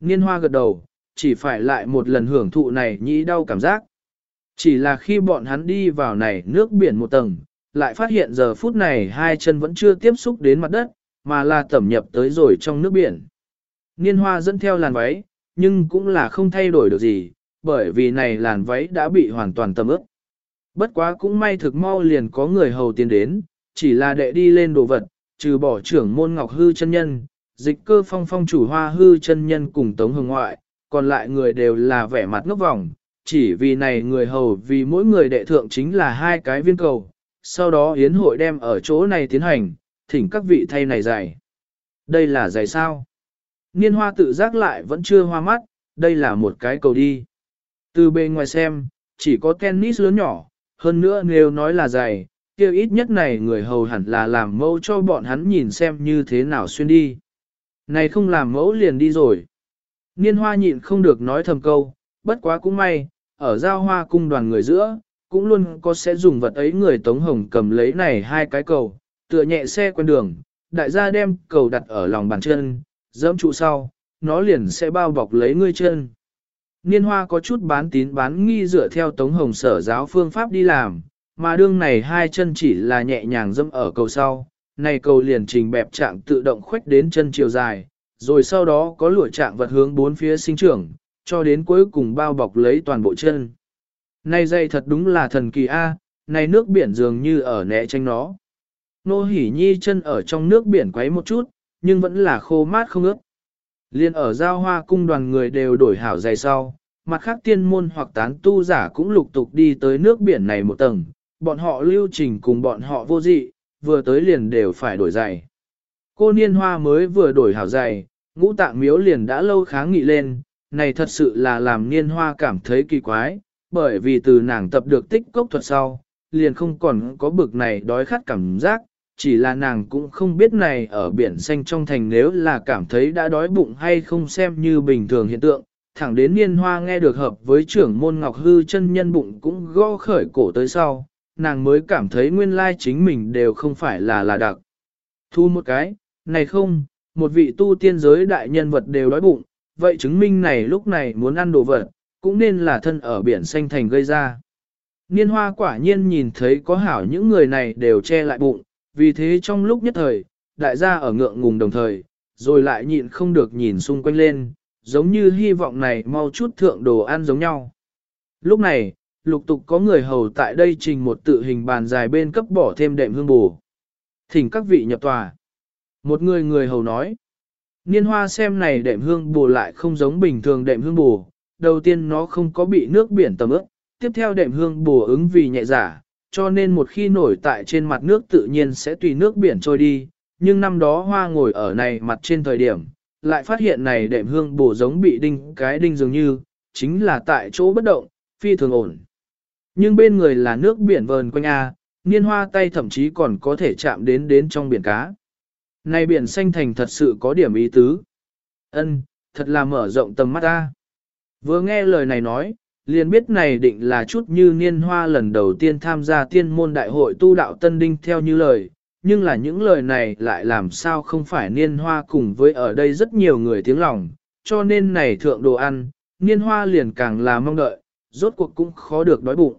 Niên hoa gật đầu, chỉ phải lại một lần hưởng thụ này nhĩ đau cảm giác. Chỉ là khi bọn hắn đi vào này nước biển một tầng, lại phát hiện giờ phút này hai chân vẫn chưa tiếp xúc đến mặt đất, mà là tẩm nhập tới rồi trong nước biển. Niên hoa dẫn theo làn váy, nhưng cũng là không thay đổi được gì, bởi vì này làn váy đã bị hoàn toàn tầm ướp. Bất quá cũng may thực mau liền có người hầu tiến đến, chỉ là đệ đi lên đồ vật, trừ bỏ trưởng môn ngọc hư chân nhân, dịch cơ phong phong chủ hoa hư chân nhân cùng tống hồng ngoại, còn lại người đều là vẻ mặt ngốc vòng, chỉ vì này người hầu vì mỗi người đệ thượng chính là hai cái viên cầu, sau đó yến hội đem ở chỗ này tiến hành, thỉnh các vị thay này dạy. Đây là dạy sao? Niên hoa tự giác lại vẫn chưa hoa mắt, đây là một cái cầu đi. Từ bên ngoài xem, chỉ có tennis lớn nhỏ, hơn nữa nếu nói là giày, kia ít nhất này người hầu hẳn là làm mâu cho bọn hắn nhìn xem như thế nào xuyên đi. Này không làm mẫu liền đi rồi. Niên hoa nhịn không được nói thầm câu, bất quá cũng may, ở giao hoa cung đoàn người giữa, cũng luôn có sẽ dùng vật ấy người Tống Hồng cầm lấy này hai cái cầu, tựa nhẹ xe quen đường, đại gia đem cầu đặt ở lòng bàn chân, dẫm trụ sau, nó liền sẽ bao bọc lấy ngươi chân. Niên hoa có chút bán tín bán nghi dựa theo Tống Hồng sở giáo phương pháp đi làm, mà đương này hai chân chỉ là nhẹ nhàng dẫm ở cầu sau, này cầu liền trình bẹp trạng tự động khuếch đến chân chiều dài, rồi sau đó có lụa trạng vật hướng bốn phía sinh trưởng, cho đến cuối cùng bao bọc lấy toàn bộ chân. Này dây thật đúng là thần kỳ A, này nước biển dường như ở nẹ tranh nó. Nô hỉ nhi chân ở trong nước biển quấy một chút, nhưng vẫn là khô mát không ướt. Liên ở giao hoa cung đoàn người đều đổi hảo dày sau, mặt khác tiên môn hoặc tán tu giả cũng lục tục đi tới nước biển này một tầng, bọn họ lưu trình cùng bọn họ vô dị, vừa tới liền đều phải đổi giày. Cô niên hoa mới vừa đổi hảo dày, ngũ tạng miếu liền đã lâu kháng nghị lên, này thật sự là làm niên hoa cảm thấy kỳ quái, bởi vì từ nàng tập được tích cốc thuật sau, liền không còn có bực này đói khát cảm giác, chỉ là nàng cũng không biết này ở biển xanh trong thành nếu là cảm thấy đã đói bụng hay không xem như bình thường hiện tượng, thẳng đến niên hoa nghe được hợp với trưởng môn ngọc hư chân nhân bụng cũng gõ khởi cổ tới sau, nàng mới cảm thấy nguyên lai chính mình đều không phải là là đặc. Thu một cái, này không, một vị tu tiên giới đại nhân vật đều đói bụng, vậy chứng minh này lúc này muốn ăn đồ vật, cũng nên là thân ở biển xanh thành gây ra. Niên hoa quả nhiên nhìn thấy có hảo những người này đều che lại bụng, vì thế trong lúc nhất thời, đại gia ở ngượng ngùng đồng thời, rồi lại nhịn không được nhìn xung quanh lên, giống như hy vọng này mau chút thượng đồ ăn giống nhau. Lúc này, lục tục có người hầu tại đây trình một tự hình bàn dài bên cấp bỏ thêm đệm hương bù. Thỉnh các vị nhập tòa. Một người người hầu nói, niên hoa xem này đệm hương bù lại không giống bình thường đệm hương bù, đầu tiên nó không có bị nước biển tầm ướt, tiếp theo đệm hương bù ứng vì nhẹ giả, cho nên một khi nổi tại trên mặt nước tự nhiên sẽ tùy nước biển trôi đi, nhưng năm đó hoa ngồi ở này mặt trên thời điểm, lại phát hiện này đệm hương bổ giống bị đinh cái đinh dường như, chính là tại chỗ bất động, phi thường ổn. Nhưng bên người là nước biển vờn quanh A, niên hoa tay thậm chí còn có thể chạm đến đến trong biển cá. Này biển xanh thành thật sự có điểm ý tứ. Ân, thật là mở rộng tầm mắt ta. Vừa nghe lời này nói, liền biết này định là chút như niên hoa lần đầu tiên tham gia tiên môn đại hội tu đạo tân đinh theo như lời, nhưng là những lời này lại làm sao không phải niên hoa cùng với ở đây rất nhiều người tiếng lòng, cho nên này thượng đồ ăn, niên hoa liền càng là mong đợi, rốt cuộc cũng khó được đói bụng.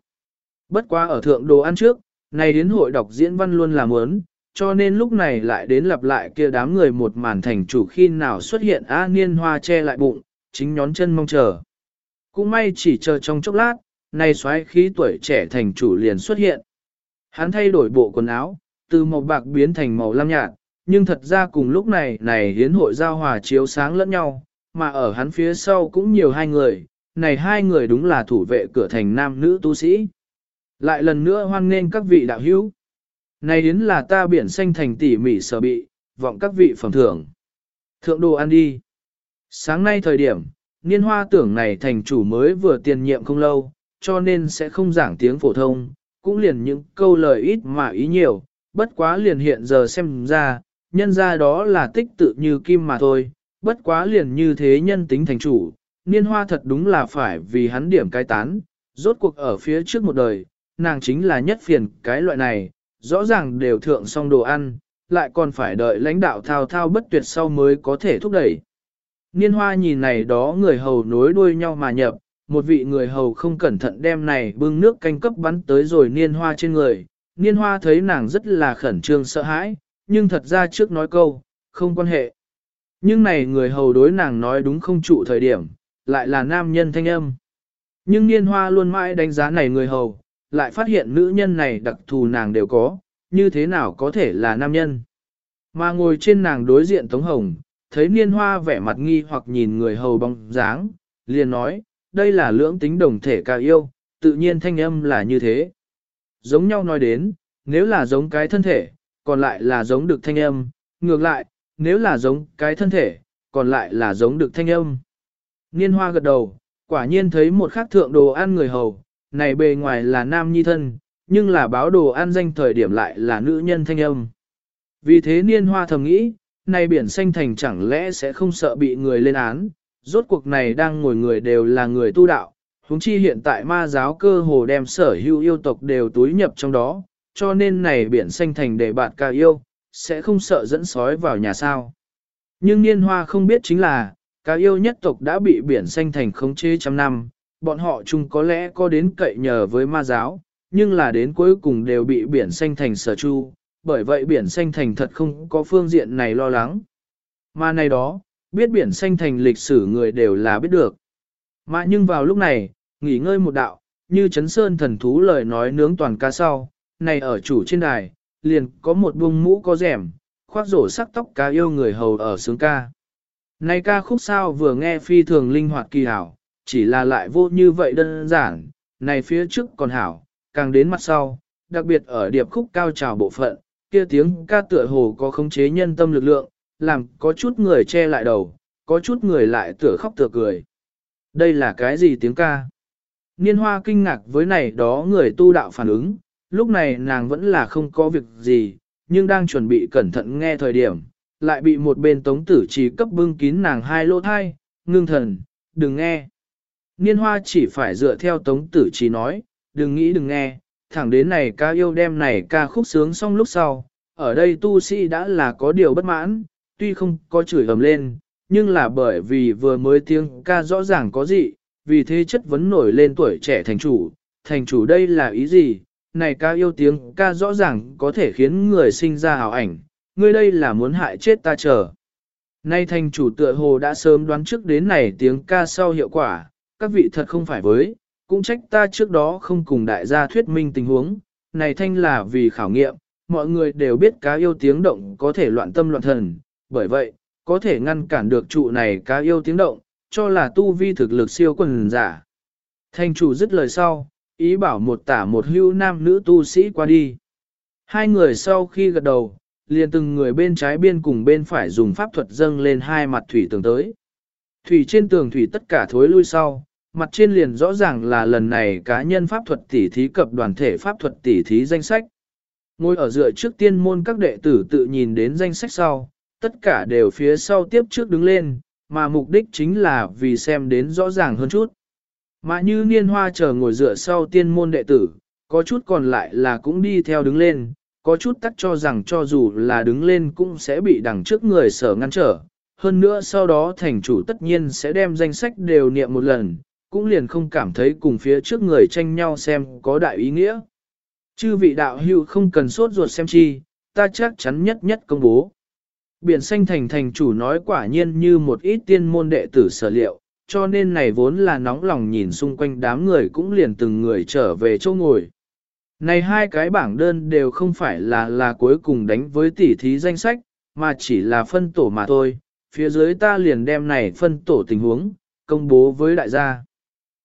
Bất quá ở thượng đồ ăn trước, này đến hội đọc diễn văn luôn là muốn, cho nên lúc này lại đến lặp lại kia đám người một màn thành chủ khi nào xuất hiện a niên hoa che lại bụng, chính nhón chân mong chờ. Cũng may chỉ chờ trong chốc lát, nay xoáy khí tuổi trẻ thành chủ liền xuất hiện. Hắn thay đổi bộ quần áo, từ màu bạc biến thành màu lam nhạt, nhưng thật ra cùng lúc này này hiến hội giao hòa chiếu sáng lẫn nhau, mà ở hắn phía sau cũng nhiều hai người, này hai người đúng là thủ vệ cửa thành nam nữ tu sĩ. Lại lần nữa hoan nghênh các vị đạo hữu. Này đến là ta biển xanh thành tỉ mỉ sở bị, vọng các vị phẩm thưởng. Thượng đồ ăn đi. Sáng nay thời điểm, niên hoa tưởng này thành chủ mới vừa tiền nhiệm không lâu, cho nên sẽ không giảng tiếng phổ thông, cũng liền những câu lời ít mà ý nhiều, bất quá liền hiện giờ xem ra, nhân ra đó là tích tự như kim mà thôi, bất quá liền như thế nhân tính thành chủ, niên hoa thật đúng là phải vì hắn điểm cái tán, rốt cuộc ở phía trước một đời, nàng chính là nhất phiền cái loại này, rõ ràng đều thượng xong đồ ăn, lại còn phải đợi lãnh đạo thao thao bất tuyệt sau mới có thể thúc đẩy. Niên hoa nhìn này đó người hầu nối đuôi nhau mà nhập, một vị người hầu không cẩn thận đem này bưng nước canh cấp bắn tới rồi niên hoa trên người, niên hoa thấy nàng rất là khẩn trương sợ hãi, nhưng thật ra trước nói câu, không quan hệ. Nhưng này người hầu đối nàng nói đúng không trụ thời điểm, lại là nam nhân thanh âm. Nhưng niên hoa luôn mãi đánh giá này người hầu, lại phát hiện nữ nhân này đặc thù nàng đều có, như thế nào có thể là nam nhân. Mà ngồi trên nàng đối diện Tống Hồng, thấy niên hoa vẻ mặt nghi hoặc nhìn người hầu bóng dáng, liền nói, đây là lưỡng tính đồng thể ca yêu, tự nhiên thanh âm là như thế giống nhau nói đến, nếu là giống cái thân thể, còn lại là giống được thanh âm, ngược lại, nếu là giống cái thân thể, còn lại là giống được thanh âm. Niên hoa gật đầu, quả nhiên thấy một khắc thượng đồ ăn người hầu, này bề ngoài là nam nhi thân, nhưng là báo đồ an danh thời điểm lại là nữ nhân thanh âm. Vì thế niên hoa thầm nghĩ, này biển xanh thành chẳng lẽ sẽ không sợ bị người lên án, rốt cuộc này đang ngồi người đều là người tu đạo, huống chi hiện tại ma giáo cơ hồ đem sở hữu yêu tộc đều túi nhập trong đó, cho nên này biển xanh thành để bạn ca yêu, sẽ không sợ dẫn sói vào nhà sao. Nhưng niên hoa không biết chính là, ca yêu nhất tộc đã bị biển xanh thành khống chế trăm năm, bọn họ chung có lẽ có đến cậy nhờ với ma giáo, nhưng là đến cuối cùng đều bị biển xanh thành sở chu, bởi vậy biển xanh thành thật không có phương diện này lo lắng. Mà này đó, biết biển xanh thành lịch sử người đều là biết được. Mà nhưng vào lúc này, nghỉ ngơi một đạo, như chấn sơn thần thú lời nói nướng toàn ca sau, này ở chủ trên đài, liền có một buông mũ có rẻm, khoác rổ sắc tóc cá yêu người hầu ở sướng ca. Này ca khúc sao vừa nghe phi thường linh hoạt kỳ hảo, chỉ là lại vô như vậy đơn giản, này phía trước còn hảo, càng đến mặt sau, đặc biệt ở điệp khúc cao trào bộ phận, kia tiếng ca tựa hồ có khống chế nhân tâm lực lượng, làm có chút người che lại đầu, có chút người lại tựa khóc tựa cười. Đây là cái gì tiếng ca? Niên hoa kinh ngạc với này đó người tu đạo phản ứng, lúc này nàng vẫn là không có việc gì, nhưng đang chuẩn bị cẩn thận nghe thời điểm, lại bị một bên tống tử trí cấp bưng kín nàng hai lỗ thai, ngưng thần, đừng nghe. Niên hoa chỉ phải dựa theo tống tử trí nói, đừng nghĩ đừng nghe, thẳng đến này ca yêu đem này ca khúc sướng xong lúc sau, ở đây tu sĩ đã là có điều bất mãn, tuy không có chửi ầm lên, nhưng là bởi vì vừa mới tiếng ca rõ ràng có gì, vì thế chất vấn nổi lên tuổi trẻ thành chủ, thành chủ đây là ý gì, này ca yêu tiếng ca rõ ràng có thể khiến người sinh ra hào ảnh, ngươi đây là muốn hại chết ta chờ. Nay thành chủ tựa hồ đã sớm đoán trước đến này tiếng ca sau hiệu quả, các vị thật không phải với, cũng trách ta trước đó không cùng đại gia thuyết minh tình huống, này thanh là vì khảo nghiệm, mọi người đều biết cá yêu tiếng động có thể loạn tâm loạn thần, bởi vậy, có thể ngăn cản được trụ này cá yêu tiếng động, cho là tu vi thực lực siêu quần giả. Thanh chủ dứt lời sau, ý bảo một tả một hưu nam nữ tu sĩ qua đi. Hai người sau khi gật đầu, liền từng người bên trái biên cùng bên phải dùng pháp thuật dâng lên hai mặt thủy tường tới. Thủy trên tường thủy tất cả thối lui sau, mặt trên liền rõ ràng là lần này cá nhân pháp thuật tỉ thí cập đoàn thể pháp thuật tỉ thí danh sách. Ngồi ở dựa trước tiên môn các đệ tử tự nhìn đến danh sách sau, tất cả đều phía sau tiếp trước đứng lên, mà mục đích chính là vì xem đến rõ ràng hơn chút. Mà như niên hoa chờ ngồi dựa sau tiên môn đệ tử, có chút còn lại là cũng đi theo đứng lên, có chút tắc cho rằng cho dù là đứng lên cũng sẽ bị đằng trước người sở ngăn trở. Hơn nữa sau đó thành chủ tất nhiên sẽ đem danh sách đều niệm một lần, cũng liền không cảm thấy cùng phía trước người tranh nhau xem có đại ý nghĩa. Chư vị đạo hữu không cần sốt ruột xem chi, ta chắc chắn nhất nhất công bố. Biển xanh thành thành chủ nói quả nhiên như một ít tiên môn đệ tử sở liệu, cho nên này vốn là nóng lòng nhìn xung quanh đám người cũng liền từng người trở về chỗ ngồi. Này hai cái bảng đơn đều không phải là là cuối cùng đánh với tỷ thí danh sách, mà chỉ là phân tổ mà thôi, phía dưới ta liền đem này phân tổ tình huống, công bố với đại gia.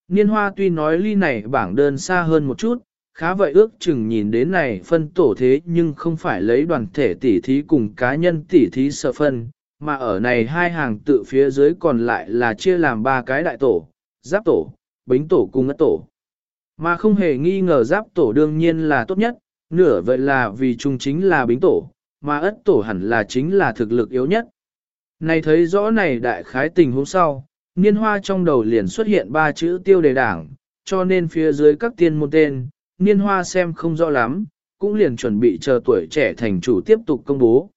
Niên hoa tuy nói ly này bảng đơn xa hơn một chút, khá vậy ước chừng nhìn đến này phân tổ thế nhưng không phải lấy đoàn thể tỉ thí cùng cá nhân tỉ thí sợ phân, mà ở này hai hàng tự phía dưới còn lại là chia làm ba cái đại tổ, giáp tổ, bính tổ cùng ất tổ. Mà không hề nghi ngờ giáp tổ đương nhiên là tốt nhất, nửa vậy là vì chung chính là bính tổ, mà ất tổ hẳn là chính là thực lực yếu nhất. Này thấy rõ này đại khái tình huống sau, niên hoa trong đầu liền xuất hiện ba chữ tiêu đề đảng, cho nên phía dưới các tiên môn tên, niên hoa xem không rõ lắm, cũng liền chuẩn bị chờ tuổi trẻ thành chủ tiếp tục công bố.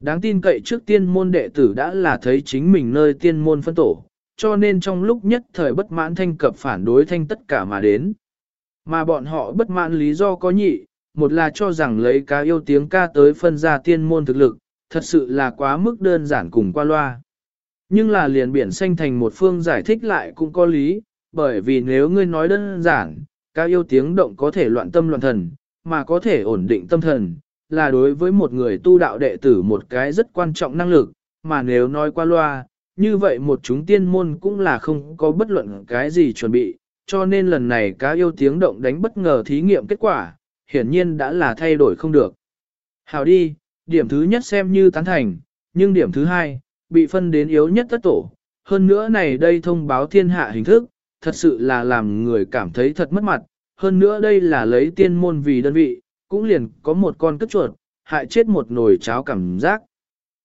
Đáng tin cậy trước tiên môn đệ tử đã là thấy chính mình nơi tiên môn phân tổ, cho nên trong lúc nhất thời bất mãn thanh cập phản đối thanh tất cả mà đến. Mà bọn họ bất mãn lý do có nhị, một là cho rằng lấy cá yêu tiếng ca tới phân ra tiên môn thực lực, thật sự là quá mức đơn giản cùng qua loa. Nhưng là liền biển xanh thành một phương giải thích lại cũng có lý, bởi vì nếu ngươi nói đơn giản, cao yêu tiếng động có thể loạn tâm loạn thần, mà có thể ổn định tâm thần, là đối với một người tu đạo đệ tử một cái rất quan trọng năng lực, mà nếu nói qua loa, như vậy một chúng tiên môn cũng là không có bất luận cái gì chuẩn bị, cho nên lần này cá yêu tiếng động đánh bất ngờ thí nghiệm kết quả, hiển nhiên đã là thay đổi không được. Hào đi, điểm thứ nhất xem như tán thành, nhưng điểm thứ hai, bị phân đến yếu nhất tất tổ. Hơn nữa này đây thông báo thiên hạ hình thức, thật sự là làm người cảm thấy thật mất mặt. Hơn nữa đây là lấy tiên môn vì đơn vị, cũng liền có một con cất chuột, hại chết một nồi cháo cảm giác.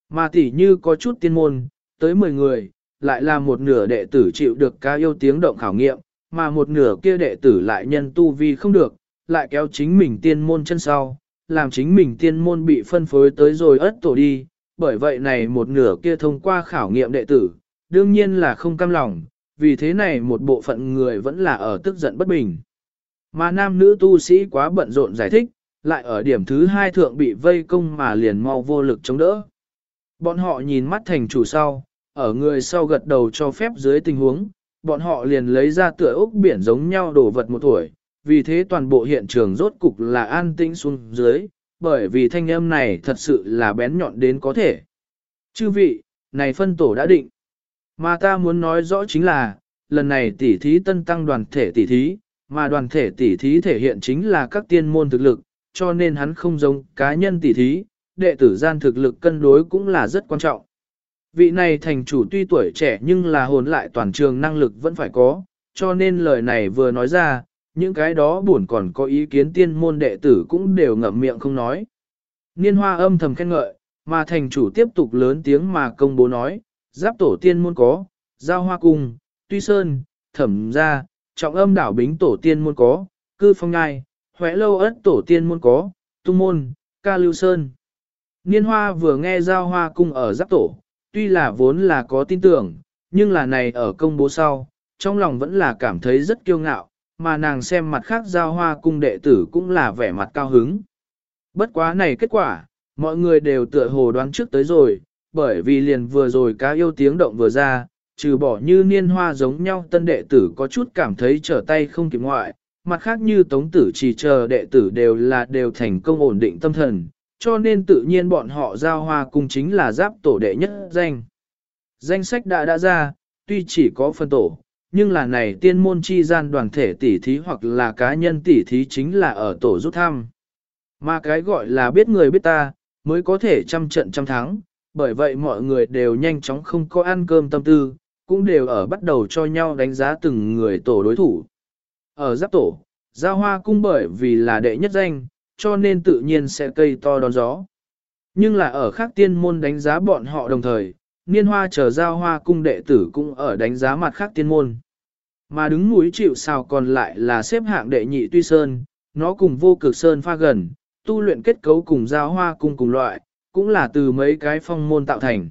Mà tỷ như có chút tiên môn, tới 10 người, lại là một nửa đệ tử chịu được ca yêu tiếng động khảo nghiệm, mà một nửa kia đệ tử lại nhân tu vi không được, lại kéo chính mình tiên môn chân sau, làm chính mình tiên môn bị phân phối tới rồi ớt tổ đi, bởi vậy này một nửa kia thông qua khảo nghiệm đệ tử, đương nhiên là không cam lòng, vì thế này một bộ phận người vẫn là ở tức giận bất bình. Mà nam nữ tu sĩ quá bận rộn giải thích, lại ở điểm thứ hai thượng bị vây công mà liền mau vô lực chống đỡ. Bọn họ nhìn mắt thành chủ sau, ở người sau gật đầu cho phép dưới tình huống, bọn họ liền lấy ra tựa ốc biển giống nhau đổ vật một tuổi, vì thế toàn bộ hiện trường rốt cục là an tĩnh xuống dưới, bởi vì thanh âm này thật sự là bén nhọn đến có thể. Chư vị, này phân tổ đã định. Mà ta muốn nói rõ chính là, lần này tỉ thí tân tăng đoàn thể tỉ thí, mà đoàn thể tỉ thí thể hiện chính là các tiên môn thực lực, cho nên hắn không giống cá nhân tỉ thí, đệ tử gian thực lực cân đối cũng là rất quan trọng. Vị này thành chủ tuy tuổi trẻ nhưng là hồn lại toàn trường năng lực vẫn phải có, cho nên lời này vừa nói ra, những cái đó buồn còn có ý kiến tiên môn đệ tử cũng đều ngậm miệng không nói. Niên hoa âm thầm khen ngợi, mà thành chủ tiếp tục lớn tiếng mà công bố nói, giáp tổ tiên môn có, giao hoa cung, tuy sơn, thẩm gia, trọng âm đảo bính tổ tiên môn có, cư phong ngai, huệ lâu ất tổ tiên môn có, tung môn, ca lưu sơn. Niên hoa vừa nghe giao hoa cung ở giáp tổ, tuy là vốn là có tin tưởng, nhưng là này ở công bố sau, trong lòng vẫn là cảm thấy rất kiêu ngạo, mà nàng xem mặt khác giao hoa cung đệ tử cũng là vẻ mặt cao hứng. Bất quá này kết quả, mọi người đều tựa hồ đoán trước tới rồi, bởi vì liền vừa rồi cá yêu tiếng động vừa ra, trừ bỏ như niên hoa giống nhau tân đệ tử có chút cảm thấy trở tay không kịp ngoại, mặt khác như tống tử chỉ chờ đệ tử đều là đều thành công ổn định tâm thần, cho nên tự nhiên bọn họ giao hoa cung chính là giáp tổ đệ nhất danh. Danh sách đã đã ra, tuy chỉ có phân tổ, nhưng là này tiên môn chi gian đoàn thể tỷ thí hoặc là cá nhân tỷ thí chính là ở tổ rút thăm. Mà cái gọi là biết người biết ta, mới có thể trăm trận trăm thắng, bởi vậy mọi người đều nhanh chóng không có ăn cơm tâm tư, cũng đều ở bắt đầu cho nhau đánh giá từng người tổ đối thủ. Ở giáp tổ, giao hoa cung bởi vì là đệ nhất danh, cho nên tự nhiên sẽ cây to đón gió. Nhưng là ở khác tiên môn đánh giá bọn họ đồng thời, niên hoa chờ giao hoa cung đệ tử cũng ở đánh giá mặt khác tiên môn. Mà đứng núi chịu sao còn lại là xếp hạng đệ nhị tuy sơn, nó cùng vô cực sơn pha gần, tu luyện kết cấu cùng giao hoa cùng cùng loại, cũng là từ mấy cái phong môn tạo thành.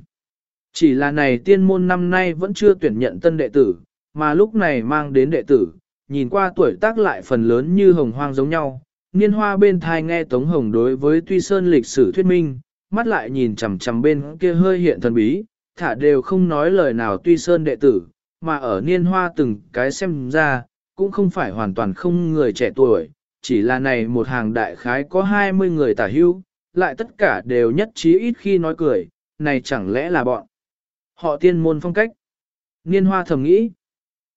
Chỉ là này tiên môn năm nay vẫn chưa tuyển nhận tân đệ tử, mà lúc này mang đến đệ tử, nhìn qua tuổi tác lại phần lớn như hồng hoang giống nhau. Niên hoa bên thai nghe Tống Hồng đối với Tuy Sơn lịch sử thuyết minh, mắt lại nhìn chằm chằm bên kia hơi hiện thần bí, thả đều không nói lời nào Tuy Sơn đệ tử, mà ở niên hoa từng cái xem ra, cũng không phải hoàn toàn không người trẻ tuổi, chỉ là này một hàng đại khái có 20 người tả hưu, lại tất cả đều nhất trí ít khi nói cười, này chẳng lẽ là bọn. Họ tiên môn phong cách. Niên hoa thầm nghĩ.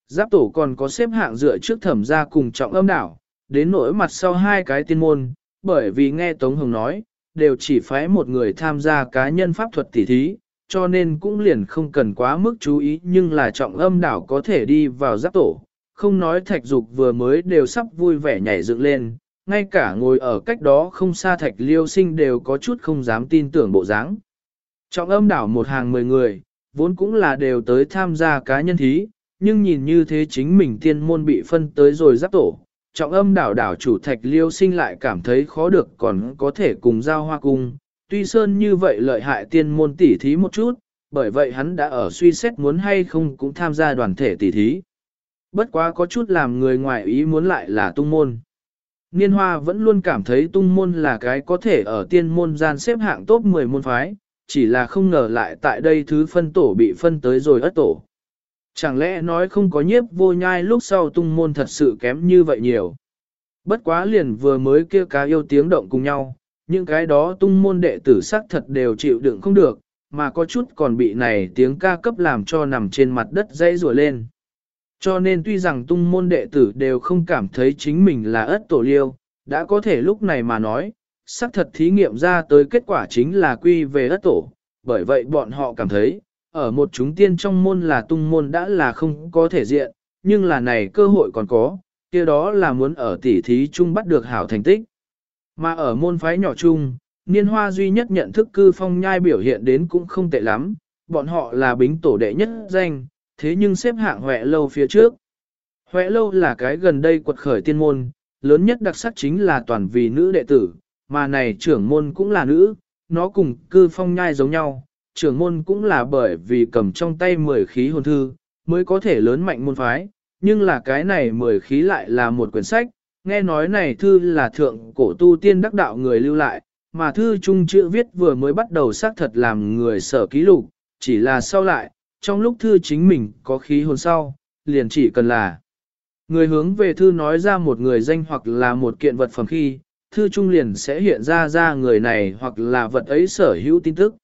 Giáp tổ còn có xếp hạng dựa trước thẩm ra cùng trọng âm đảo, đến nỗi mặt sau hai cái tiên môn, bởi vì nghe Tống Hồng nói, đều chỉ phái một người tham gia cá nhân pháp thuật tỉ thí, cho nên cũng liền không cần quá mức chú ý nhưng là trọng âm đảo có thể đi vào giáp tổ. Không nói thạch dục vừa mới đều sắp vui vẻ nhảy dựng lên, ngay cả ngồi ở cách đó không xa thạch liêu sinh đều có chút không dám tin tưởng bộ dáng. Trọng âm đảo một hàng mười người, vốn cũng là đều tới tham gia cá nhân thí, nhưng nhìn như thế chính mình tiên môn bị phân tới rồi giáp tổ. Trọng âm đảo đảo chủ thạch liêu sinh lại cảm thấy khó được còn có thể cùng giao hoa cung. Tuy sơn như vậy lợi hại tiên môn tỉ thí một chút, bởi vậy hắn đã ở suy xét muốn hay không cũng tham gia đoàn thể tỉ thí. Bất quá có chút làm người ngoài ý muốn lại là tung môn. Niên hoa vẫn luôn cảm thấy tung môn là cái có thể ở tiên môn gian xếp hạng top 10 môn phái, chỉ là không ngờ lại tại đây thứ phân tổ bị phân tới rồi ất tổ. Chẳng lẽ nói không có nhiếp vô nhai lúc sau tung môn thật sự kém như vậy nhiều. Bất quá liền vừa mới kia cá yêu tiếng động cùng nhau, những cái đó tung môn đệ tử sắc thật đều chịu đựng không được, mà có chút còn bị này tiếng ca cấp làm cho nằm trên mặt đất dãy rùa lên. Cho nên tuy rằng tung môn đệ tử đều không cảm thấy chính mình là ất tổ liêu, đã có thể lúc này mà nói, xác thật thí nghiệm ra tới kết quả chính là quy về ất tổ, bởi vậy bọn họ cảm thấy, ở một chúng tiên trong môn là tung môn đã là không có thể diện, nhưng là này cơ hội còn có, kia đó là muốn ở tỉ thí chung bắt được hảo thành tích. Mà ở môn phái nhỏ chung, niên hoa duy nhất nhận thức cư phong nhai biểu hiện đến cũng không tệ lắm, bọn họ là bính tổ đệ nhất danh, thế nhưng xếp hạng Huệ lâu phía trước. Huệ lâu là cái gần đây quật khởi tiên môn, lớn nhất đặc sắc chính là toàn vì nữ đệ tử, mà này trưởng môn cũng là nữ, nó cùng cư phong nhai giống nhau, trưởng môn cũng là bởi vì cầm trong tay mười khí hồn thư, mới có thể lớn mạnh môn phái, nhưng là cái này mười khí lại là một quyển sách, nghe nói này thư là thượng cổ tu tiên đắc đạo người lưu lại, mà thư trung chữ viết vừa mới bắt đầu xác thật làm người sở ký lục, chỉ là sau lại, trong lúc thư chính mình có khí hồn sau, liền chỉ cần là người hướng về thư nói ra một người danh hoặc là một kiện vật phẩm khi, thư trung liền sẽ hiện ra ra người này hoặc là vật ấy sở hữu tin tức.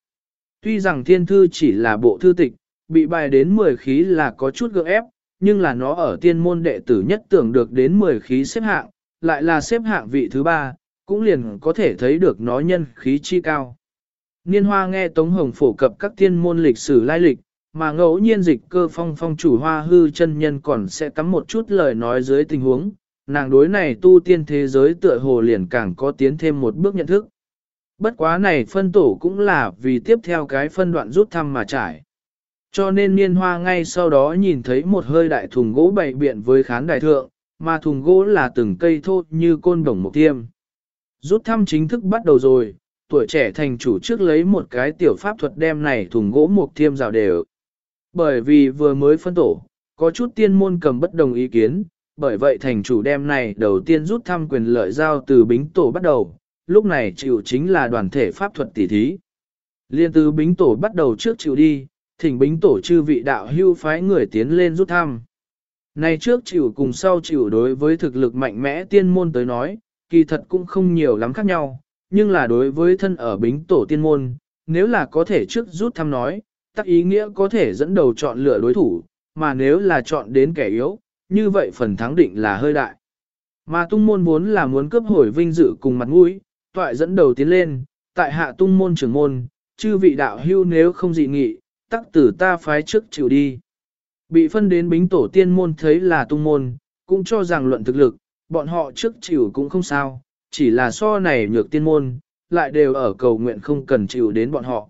Tuy rằng thiên thư chỉ là bộ thư tịch, bị bài đến 10 khí là có chút gượng ép, nhưng là nó ở tiên môn đệ tử nhất tưởng được đến 10 khí xếp hạng, lại là xếp hạng vị thứ ba, cũng liền có thể thấy được nó nhân khí chi cao. Niên hoa nghe Tống Hồng phổ cập các tiên môn lịch sử lai lịch, mà ngẫu nhiên dịch cơ phong phong chủ hoa hư chân nhân còn sẽ cắm một chút lời nói dưới tình huống, nàng đối này tu tiên thế giới tựa hồ liền càng có tiến thêm một bước nhận thức. Bất quá này phân tổ cũng là vì tiếp theo cái phân đoạn rút thăm mà trải. Cho nên niên hoa ngay sau đó nhìn thấy một hơi đại thùng gỗ bày biện với khán đài thượng, mà thùng gỗ là từng cây thô như côn đồng một tiêm. Rút thăm chính thức bắt đầu rồi, tuổi trẻ thành chủ trước lấy một cái tiểu pháp thuật đem này thùng gỗ một tiêm rào đều. Bởi vì vừa mới phân tổ, có chút tiên môn cầm bất đồng ý kiến, bởi vậy thành chủ đem này đầu tiên rút thăm quyền lợi giao từ bính tổ bắt đầu, lúc này chịu chính là đoàn thể pháp thuật tỷ thí. Liên từ bính tổ bắt đầu trước chịu đi, thỉnh bính tổ chư vị đạo hưu phái người tiến lên rút thăm. Này trước chịu cùng sau chịu đối với thực lực mạnh mẽ tiên môn tới nói, kỳ thật cũng không nhiều lắm khác nhau, nhưng là đối với thân ở bính tổ tiên môn, nếu là có thể trước rút thăm nói, tắc ý nghĩa có thể dẫn đầu chọn lựa đối thủ, mà nếu là chọn đến kẻ yếu, như vậy phần thắng định là hơi đại. Mà tung môn muốn là muốn cướp hồi vinh dự cùng mặt mũi, toại dẫn đầu tiến lên, tại hạ tung môn trưởng môn, chư vị đạo hưu nếu không dị nghị, tắc tử ta phái trước chịu đi. Bị phân đến bính tổ tiên môn thấy là tung môn, cũng cho rằng luận thực lực, bọn họ trước chịu cũng không sao, chỉ là so này nhược tiên môn, lại đều ở cầu nguyện không cần chịu đến bọn họ.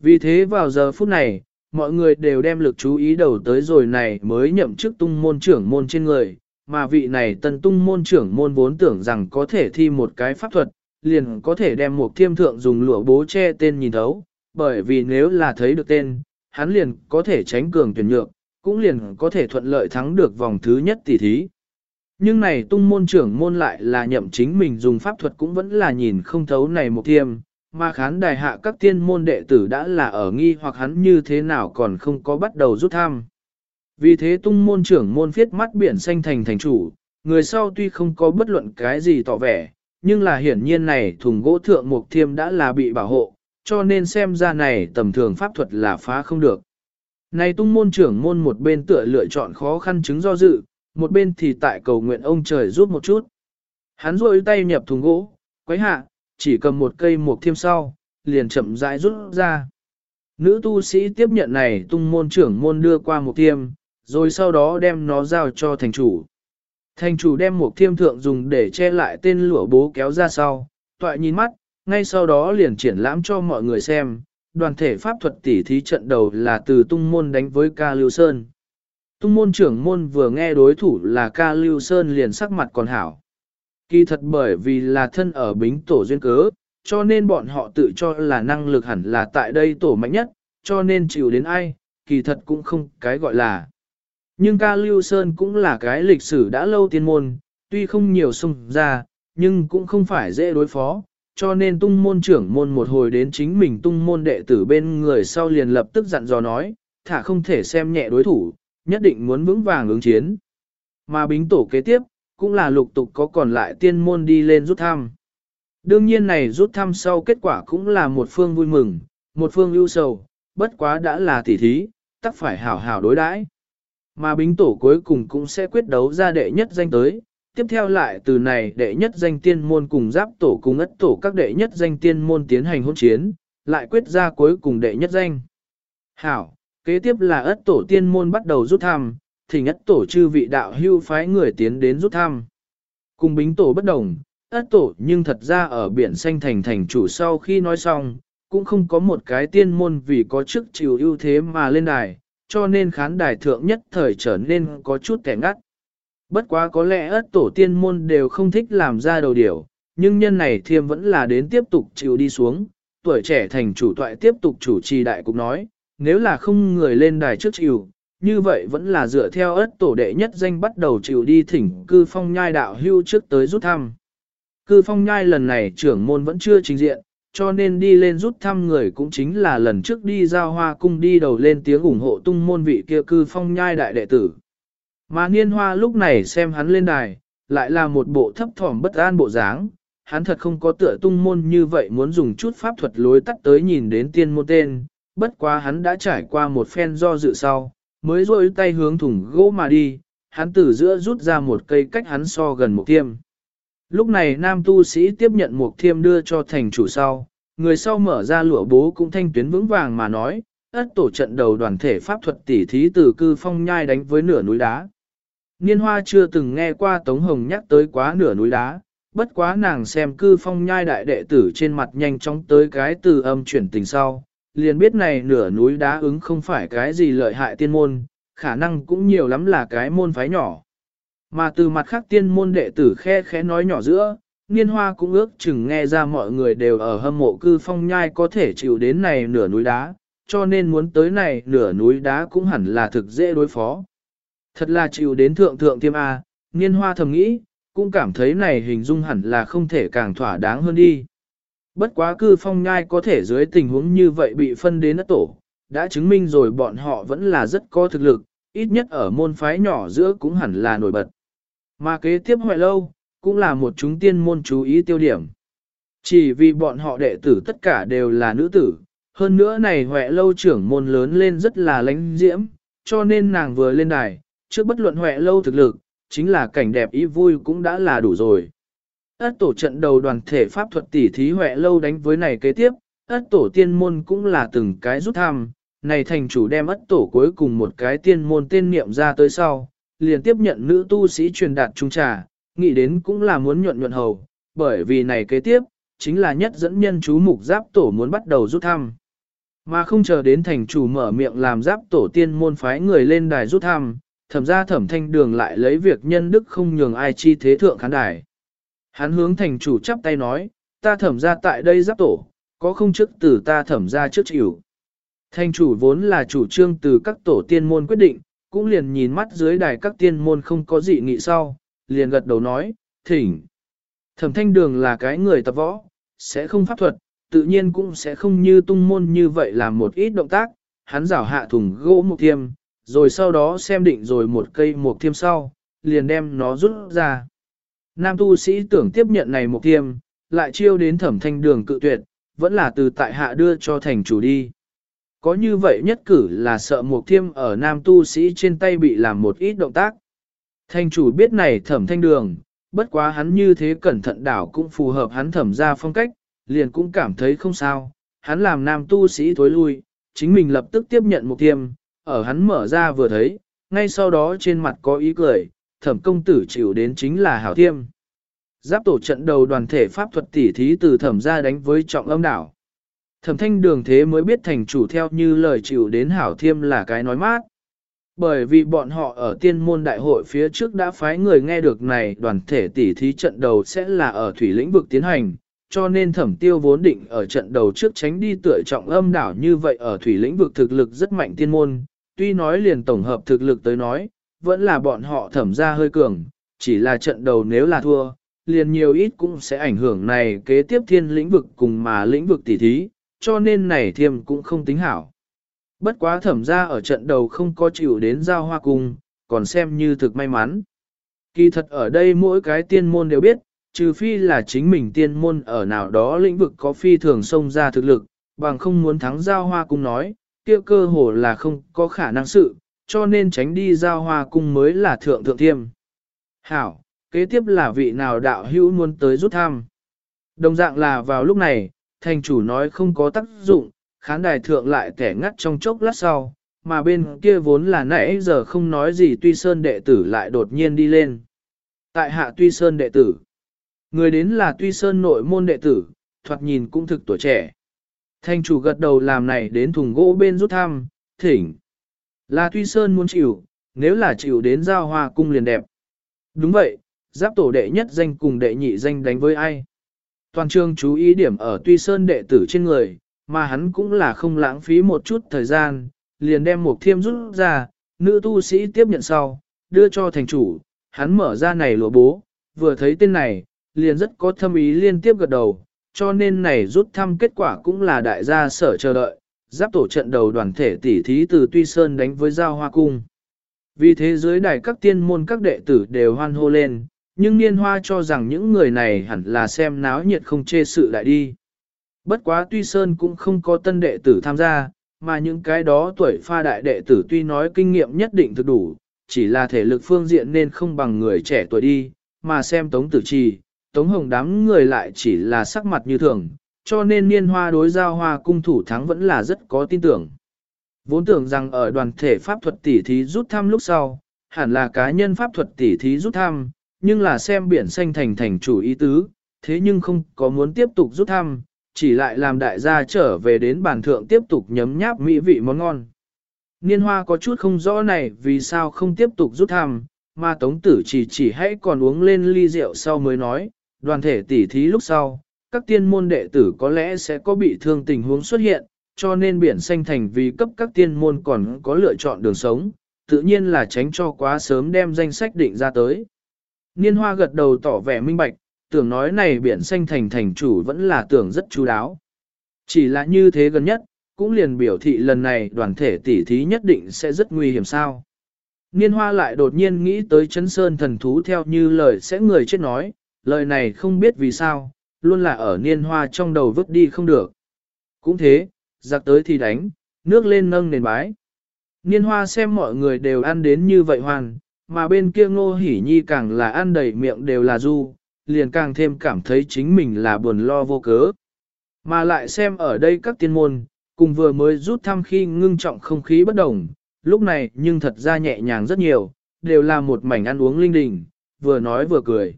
Vì thế vào giờ phút này, mọi người đều đem lực chú ý đầu tới rồi này mới nhậm chức tung môn trưởng môn trên người, mà vị này tân tung môn trưởng môn vốn tưởng rằng có thể thi một cái pháp thuật, liền có thể đem một thiêm thượng dùng lụa bố che tên nhìn thấu, bởi vì nếu là thấy được tên, hắn liền có thể tránh cường tuyển nhược, cũng liền có thể thuận lợi thắng được vòng thứ nhất tỷ thí. Nhưng này tung môn trưởng môn lại là nhậm chính mình dùng pháp thuật cũng vẫn là nhìn không thấu này một thiêm, mà khán đài hạ các tiên môn đệ tử đã là ở nghi hoặc hắn như thế nào còn không có bắt đầu rút tham. Vì thế tung môn trưởng môn viết mắt biển xanh thành thành chủ, người sau tuy không có bất luận cái gì tỏ vẻ, nhưng là hiển nhiên này thùng gỗ thượng mục thiêm đã là bị bảo hộ, cho nên xem ra này tầm thường pháp thuật là phá không được. Này tung môn trưởng môn một bên tựa lựa chọn khó khăn chứng do dự, một bên thì tại cầu nguyện ông trời giúp một chút. Hắn rôi tay nhập thùng gỗ, quấy hạ, chỉ cầm một cây mục thiêm sau, liền chậm rãi rút ra. Nữ tu sĩ tiếp nhận này tung môn trưởng môn đưa qua một thiêm, rồi sau đó đem nó giao cho thành chủ. Thành chủ đem một thiêm thượng dùng để che lại tên lụa bố kéo ra sau, toại nhìn mắt, ngay sau đó liền triển lãm cho mọi người xem, đoàn thể pháp thuật tỉ thí trận đầu là từ tung môn đánh với ca lưu sơn. Tung môn trưởng môn vừa nghe đối thủ là ca lưu sơn liền sắc mặt còn hảo. Kỳ thật bởi vì là thân ở bính tổ duyên cớ, cho nên bọn họ tự cho là năng lực hẳn là tại đây tổ mạnh nhất, cho nên chịu đến ai, kỳ thật cũng không cái gọi là. Nhưng ca lưu sơn cũng là cái lịch sử đã lâu tiên môn, tuy không nhiều xung ra, nhưng cũng không phải dễ đối phó, cho nên tung môn trưởng môn một hồi đến chính mình tung môn đệ tử bên người sau liền lập tức dặn dò nói, thả không thể xem nhẹ đối thủ, nhất định muốn vững vàng ứng chiến. Mà bính tổ kế tiếp, cũng là lục tục có còn lại tiên môn đi lên rút thăm. Đương nhiên này rút thăm sau kết quả cũng là một phương vui mừng, một phương ưu sầu, bất quá đã là tỉ thí, tắc phải hảo hảo đối đãi. Mà bính tổ cuối cùng cũng sẽ quyết đấu ra đệ nhất danh tới, tiếp theo lại từ này đệ nhất danh tiên môn cùng giáp tổ cùng ất tổ các đệ nhất danh tiên môn tiến hành hôn chiến, lại quyết ra cuối cùng đệ nhất danh. Hảo, kế tiếp là ất tổ tiên môn bắt đầu rút thăm, thì ất tổ chư vị đạo hưu phái người tiến đến rút thăm. Cùng bính tổ bất đồng, ất tổ nhưng thật ra ở biển xanh thành thành chủ sau khi nói xong, cũng không có một cái tiên môn vì có chức chịu ưu thế mà lên đài, cho nên khán đài thượng nhất thời trở nên có chút kẻ ngắt. Bất quá có lẽ ất tổ tiên môn đều không thích làm ra đầu điểu, nhưng nhân này thiêm vẫn là đến tiếp tục chịu đi xuống, tuổi trẻ thành chủ toại tiếp tục chủ trì đại cục nói, nếu là không người lên đài trước chịu, như vậy vẫn là dựa theo ất tổ đệ nhất danh bắt đầu chịu đi thỉnh cư phong nhai đạo hưu trước tới rút thăm. Cư phong nhai lần này trưởng môn vẫn chưa trình diện, cho nên đi lên rút thăm người cũng chính là lần trước đi giao hoa cung đi đầu lên tiếng ủng hộ tung môn vị kia cư phong nhai đại đệ tử. Mà niên hoa lúc này xem hắn lên đài, lại là một bộ thấp thỏm bất an bộ dáng, hắn thật không có tựa tung môn như vậy muốn dùng chút pháp thuật lối tắt tới nhìn đến tiên môn tên, bất quá hắn đã trải qua một phen do dự sau, mới rôi tay hướng thùng gỗ mà đi, hắn từ giữa rút ra một cây cách hắn so gần một tiêm. Lúc này nam tu sĩ tiếp nhận một thiêm đưa cho thành chủ sau, người sau mở ra lụa bố cũng thanh tuyến vững vàng mà nói, ất tổ trận đầu đoàn thể pháp thuật tỉ thí từ cư phong nhai đánh với nửa núi đá. Niên hoa chưa từng nghe qua Tống Hồng nhắc tới quá nửa núi đá, bất quá nàng xem cư phong nhai đại đệ tử trên mặt nhanh chóng tới cái từ âm chuyển tình sau, liền biết này nửa núi đá ứng không phải cái gì lợi hại tiên môn, khả năng cũng nhiều lắm là cái môn phái nhỏ. Mà từ mặt khác tiên môn đệ tử khe khẽ nói nhỏ giữa, niên hoa cũng ước chừng nghe ra mọi người đều ở hâm mộ cư phong nhai có thể chịu đến này nửa núi đá, cho nên muốn tới này nửa núi đá cũng hẳn là thực dễ đối phó. Thật là chịu đến thượng thượng tiêm A, niên hoa thầm nghĩ, cũng cảm thấy này hình dung hẳn là không thể càng thỏa đáng hơn đi. Bất quá cư phong nhai có thể dưới tình huống như vậy bị phân đến đất tổ, đã chứng minh rồi bọn họ vẫn là rất có thực lực, ít nhất ở môn phái nhỏ giữa cũng hẳn là nổi bật. Mà kế tiếp hoại lâu, cũng là một chúng tiên môn chú ý tiêu điểm. Chỉ vì bọn họ đệ tử tất cả đều là nữ tử, hơn nữa này hoại lâu trưởng môn lớn lên rất là lánh diễm, cho nên nàng vừa lên đài, trước bất luận huệ lâu thực lực, chính là cảnh đẹp ý vui cũng đã là đủ rồi. Ất tổ trận đầu đoàn thể pháp thuật tỉ thí huệ lâu đánh với này kế tiếp, ất tổ tiên môn cũng là từng cái rút thăm, này thành chủ đem ất tổ cuối cùng một cái tiên môn tên niệm ra tới sau, liền tiếp nhận nữ tu sĩ truyền đạt trung trà, nghĩ đến cũng là muốn nhuận nhuận hầu, bởi vì này kế tiếp, chính là nhất dẫn nhân chú mục giáp tổ muốn bắt đầu rút thăm. Mà không chờ đến thành chủ mở miệng làm giáp tổ tiên môn phái người lên đài rút thăm, thẩm ra thẩm thanh đường lại lấy việc nhân đức không nhường ai chi thế thượng khán đài. Hắn hướng thành chủ chắp tay nói, ta thẩm ra tại đây giáp tổ, có không chức từ ta thẩm ra trước chịu. Thành chủ vốn là chủ trương từ các tổ tiên môn quyết định, cũng liền nhìn mắt dưới đài các tiên môn không có gì nghị sau, liền gật đầu nói, thỉnh. Thẩm thanh đường là cái người tập võ, sẽ không pháp thuật, tự nhiên cũng sẽ không như tung môn như vậy làm một ít động tác, hắn rảo hạ thùng gỗ một thiêm, rồi sau đó xem định rồi một cây một thiêm sau, liền đem nó rút ra. Nam tu sĩ tưởng tiếp nhận này một thiêm, lại chiêu đến thẩm thanh đường cự tuyệt, vẫn là từ tại hạ đưa cho thành chủ đi. Có như vậy nhất cử là sợ một thiêm ở nam tu sĩ trên tay bị làm một ít động tác. Thành chủ biết này thẩm thanh đường, bất quá hắn như thế cẩn thận đảo cũng phù hợp hắn thẩm ra phong cách, liền cũng cảm thấy không sao. Hắn làm nam tu sĩ thối lui, chính mình lập tức tiếp nhận một thiêm, ở hắn mở ra vừa thấy, ngay sau đó trên mặt có ý cười, thẩm công tử chịu đến chính là hảo thiêm. Giáp tổ trận đầu đoàn thể pháp thuật tỉ thí từ thẩm ra đánh với trọng âm đảo. Thẩm thanh đường thế mới biết thành chủ theo như lời chịu đến hảo thiêm là cái nói mát. Bởi vì bọn họ ở tiên môn đại hội phía trước đã phái người nghe được này đoàn thể tỉ thí trận đầu sẽ là ở thủy lĩnh vực tiến hành, cho nên thẩm tiêu vốn định ở trận đầu trước tránh đi tựa trọng âm đảo như vậy ở thủy lĩnh vực thực lực rất mạnh tiên môn, tuy nói liền tổng hợp thực lực tới nói, vẫn là bọn họ thẩm ra hơi cường, chỉ là trận đầu nếu là thua, liền nhiều ít cũng sẽ ảnh hưởng này kế tiếp thiên lĩnh vực cùng mà lĩnh vực tỉ thí, cho nên này thiêm cũng không tính hảo. Bất quá thẩm ra ở trận đầu không có chịu đến giao hoa cung, còn xem như thực may mắn. Kỳ thật ở đây mỗi cái tiên môn đều biết, trừ phi là chính mình tiên môn ở nào đó lĩnh vực có phi thường xông ra thực lực, bằng không muốn thắng giao hoa cung nói, kia cơ hồ là không có khả năng sự, cho nên tránh đi giao hoa cung mới là thượng thượng thiêm. Hảo, kế tiếp là vị nào đạo hữu muốn tới rút thăm. Đồng dạng là vào lúc này, thành chủ nói không có tác dụng, khán đài thượng lại kẻ ngắt trong chốc lát sau, mà bên kia vốn là nãy giờ không nói gì tuy sơn đệ tử lại đột nhiên đi lên. Tại hạ tuy sơn đệ tử, Người đến là tuy sơn nội môn đệ tử, thoạt nhìn cũng thực tuổi trẻ. Thanh chủ gật đầu làm này đến thùng gỗ bên rút thăm, thỉnh. Là tuy sơn muốn chịu, nếu là chịu đến giao hoa cung liền đẹp. Đúng vậy, giáp tổ đệ nhất danh cùng đệ nhị danh đánh với ai. Toàn trường chú ý điểm ở tuy sơn đệ tử trên người, mà hắn cũng là không lãng phí một chút thời gian, liền đem một thiêm rút ra, nữ tu sĩ tiếp nhận sau, đưa cho thành chủ, hắn mở ra này lụa bố, vừa thấy tên này, liền rất có thâm ý liên tiếp gật đầu, cho nên này rút thăm kết quả cũng là đại gia sở chờ đợi, giáp tổ trận đầu đoàn thể tỷ thí từ Tuy Sơn đánh với Giao Hoa Cung. Vì thế dưới đài các tiên môn các đệ tử đều hoan hô lên, nhưng Niên Hoa cho rằng những người này hẳn là xem náo nhiệt không chê sự đại đi. Bất quá Tuy Sơn cũng không có tân đệ tử tham gia, mà những cái đó tuổi pha đại đệ tử tuy nói kinh nghiệm nhất định thực đủ, chỉ là thể lực phương diện nên không bằng người trẻ tuổi đi, mà xem Tống Tử Trì, Tống Hồng đám người lại chỉ là sắc mặt như thường, cho nên niên hoa đối giao hoa cung thủ thắng vẫn là rất có tin tưởng. Vốn tưởng rằng ở đoàn thể pháp thuật tỉ thí rút thăm lúc sau, hẳn là cá nhân pháp thuật tỉ thí rút thăm, nhưng là xem biển xanh thành thành chủ ý tứ, thế nhưng không có muốn tiếp tục rút thăm, chỉ lại làm đại gia trở về đến bàn thượng tiếp tục nhấm nháp mỹ vị món ngon. Niên hoa có chút không rõ này vì sao không tiếp tục rút thăm, mà tống tử chỉ chỉ hãy còn uống lên ly rượu sau mới nói, đoàn thể tỉ thí lúc sau, các tiên môn đệ tử có lẽ sẽ có bị thương tình huống xuất hiện, cho nên biển xanh thành vì cấp các tiên môn còn có lựa chọn đường sống, tự nhiên là tránh cho quá sớm đem danh sách định ra tới. Niên hoa gật đầu tỏ vẻ minh bạch, tưởng nói này biển xanh thành thành chủ vẫn là tưởng rất chú đáo. Chỉ là như thế gần nhất, cũng liền biểu thị lần này đoàn thể tỉ thí nhất định sẽ rất nguy hiểm sao. Niên hoa lại đột nhiên nghĩ tới chấn sơn thần thú theo như lời sẽ người chết nói, lời này không biết vì sao, luôn là ở niên hoa trong đầu vứt đi không được. Cũng thế, giặc tới thì đánh, nước lên nâng nền bái. Niên hoa xem mọi người đều ăn đến như vậy hoàn, mà bên kia ngô hỉ nhi càng là ăn đầy miệng đều là du, liền càng thêm cảm thấy chính mình là buồn lo vô cớ. Mà lại xem ở đây các tiên môn, cùng vừa mới rút thăm khi ngưng trọng không khí bất đồng, lúc này nhưng thật ra nhẹ nhàng rất nhiều, đều là một mảnh ăn uống linh đình, vừa nói vừa cười.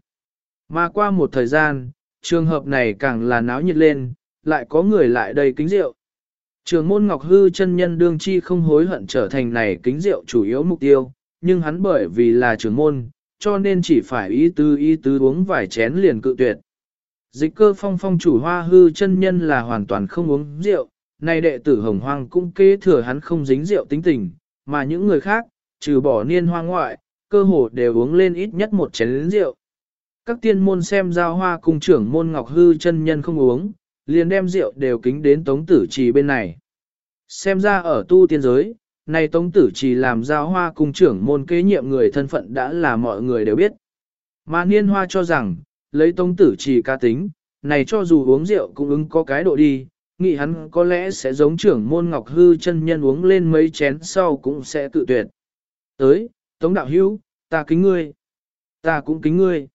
Mà qua một thời gian, trường hợp này càng là náo nhiệt lên, lại có người lại đây kính rượu. Trường môn Ngọc Hư chân nhân đương chi không hối hận trở thành này kính rượu chủ yếu mục tiêu, nhưng hắn bởi vì là trường môn, cho nên chỉ phải ý tứ ý tứ uống vài chén liền cự tuyệt. Dịch cơ phong phong chủ hoa hư chân nhân là hoàn toàn không uống rượu, nay đệ tử hồng hoang cũng kế thừa hắn không dính rượu tính tình, mà những người khác, trừ bỏ niên hoang ngoại, cơ hồ đều uống lên ít nhất một chén rượu. Các tiên môn xem giao hoa cung trưởng môn ngọc hư chân nhân không uống, liền đem rượu đều kính đến tống tử trì bên này. Xem ra ở tu tiên giới, này tống tử trì làm giao hoa cung trưởng môn kế nhiệm người thân phận đã là mọi người đều biết. Mà niên hoa cho rằng, lấy tống tử trì ca tính, này cho dù uống rượu cũng ứng có cái độ đi, nghĩ hắn có lẽ sẽ giống trưởng môn ngọc hư chân nhân uống lên mấy chén sau cũng sẽ tự tuyệt. Tới, tống đạo hữu, ta kính ngươi, ta cũng kính ngươi.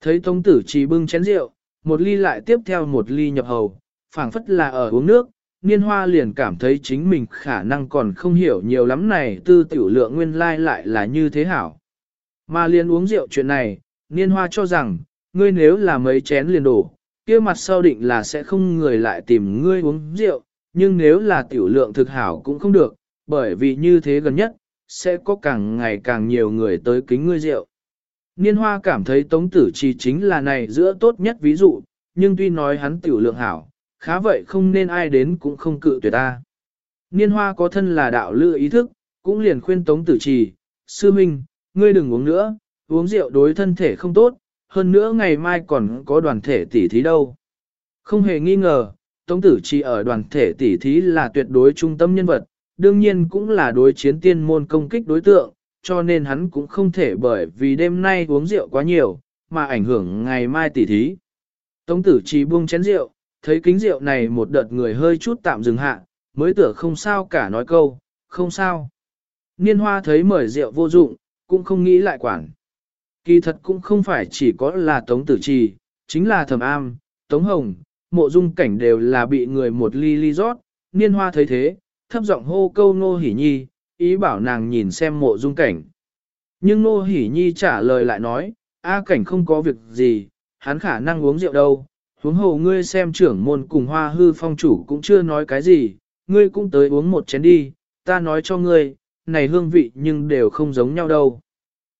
Thấy tống tử trì bưng chén rượu, một ly lại tiếp theo một ly nhập hầu, phảng phất là ở uống nước, niên hoa liền cảm thấy chính mình khả năng còn không hiểu nhiều lắm này tư tiểu lượng nguyên lai lại là như thế hảo. Mà liền uống rượu chuyện này, niên hoa cho rằng, ngươi nếu là mấy chén liền đổ, kia mặt sau định là sẽ không người lại tìm ngươi uống rượu, nhưng nếu là tiểu lượng thực hảo cũng không được, bởi vì như thế gần nhất, sẽ có càng ngày càng nhiều người tới kính ngươi rượu. Niên hoa cảm thấy tống tử chỉ chính là này giữa tốt nhất ví dụ, nhưng tuy nói hắn tiểu lượng hảo, khá vậy không nên ai đến cũng không cự tuyệt ta. Niên hoa có thân là đạo lựa ý thức, cũng liền khuyên tống tử trì, sư minh, ngươi đừng uống nữa, uống rượu đối thân thể không tốt, hơn nữa ngày mai còn có đoàn thể tỷ thí đâu. Không hề nghi ngờ, tống tử trì ở đoàn thể tỷ thí là tuyệt đối trung tâm nhân vật, đương nhiên cũng là đối chiến tiên môn công kích đối tượng, cho nên hắn cũng không thể bởi vì đêm nay uống rượu quá nhiều, mà ảnh hưởng ngày mai tỉ thí. Tống tử chỉ buông chén rượu, thấy kính rượu này một đợt người hơi chút tạm dừng hạ, mới tưởng không sao cả nói câu, không sao. Niên hoa thấy mời rượu vô dụng, cũng không nghĩ lại quản. Kỳ thật cũng không phải chỉ có là tống tử trì, chính là thầm am, tống hồng, mộ dung cảnh đều là bị người một ly ly rót. Niên hoa thấy thế, thấp giọng hô câu nô hỉ nhi, ý bảo nàng nhìn xem mộ dung cảnh. Nhưng nô hỉ nhi trả lời lại nói, A cảnh không có việc gì, hắn khả năng uống rượu đâu, huống hồ ngươi xem trưởng môn cùng hoa hư phong chủ cũng chưa nói cái gì, ngươi cũng tới uống một chén đi, ta nói cho ngươi, này hương vị nhưng đều không giống nhau đâu.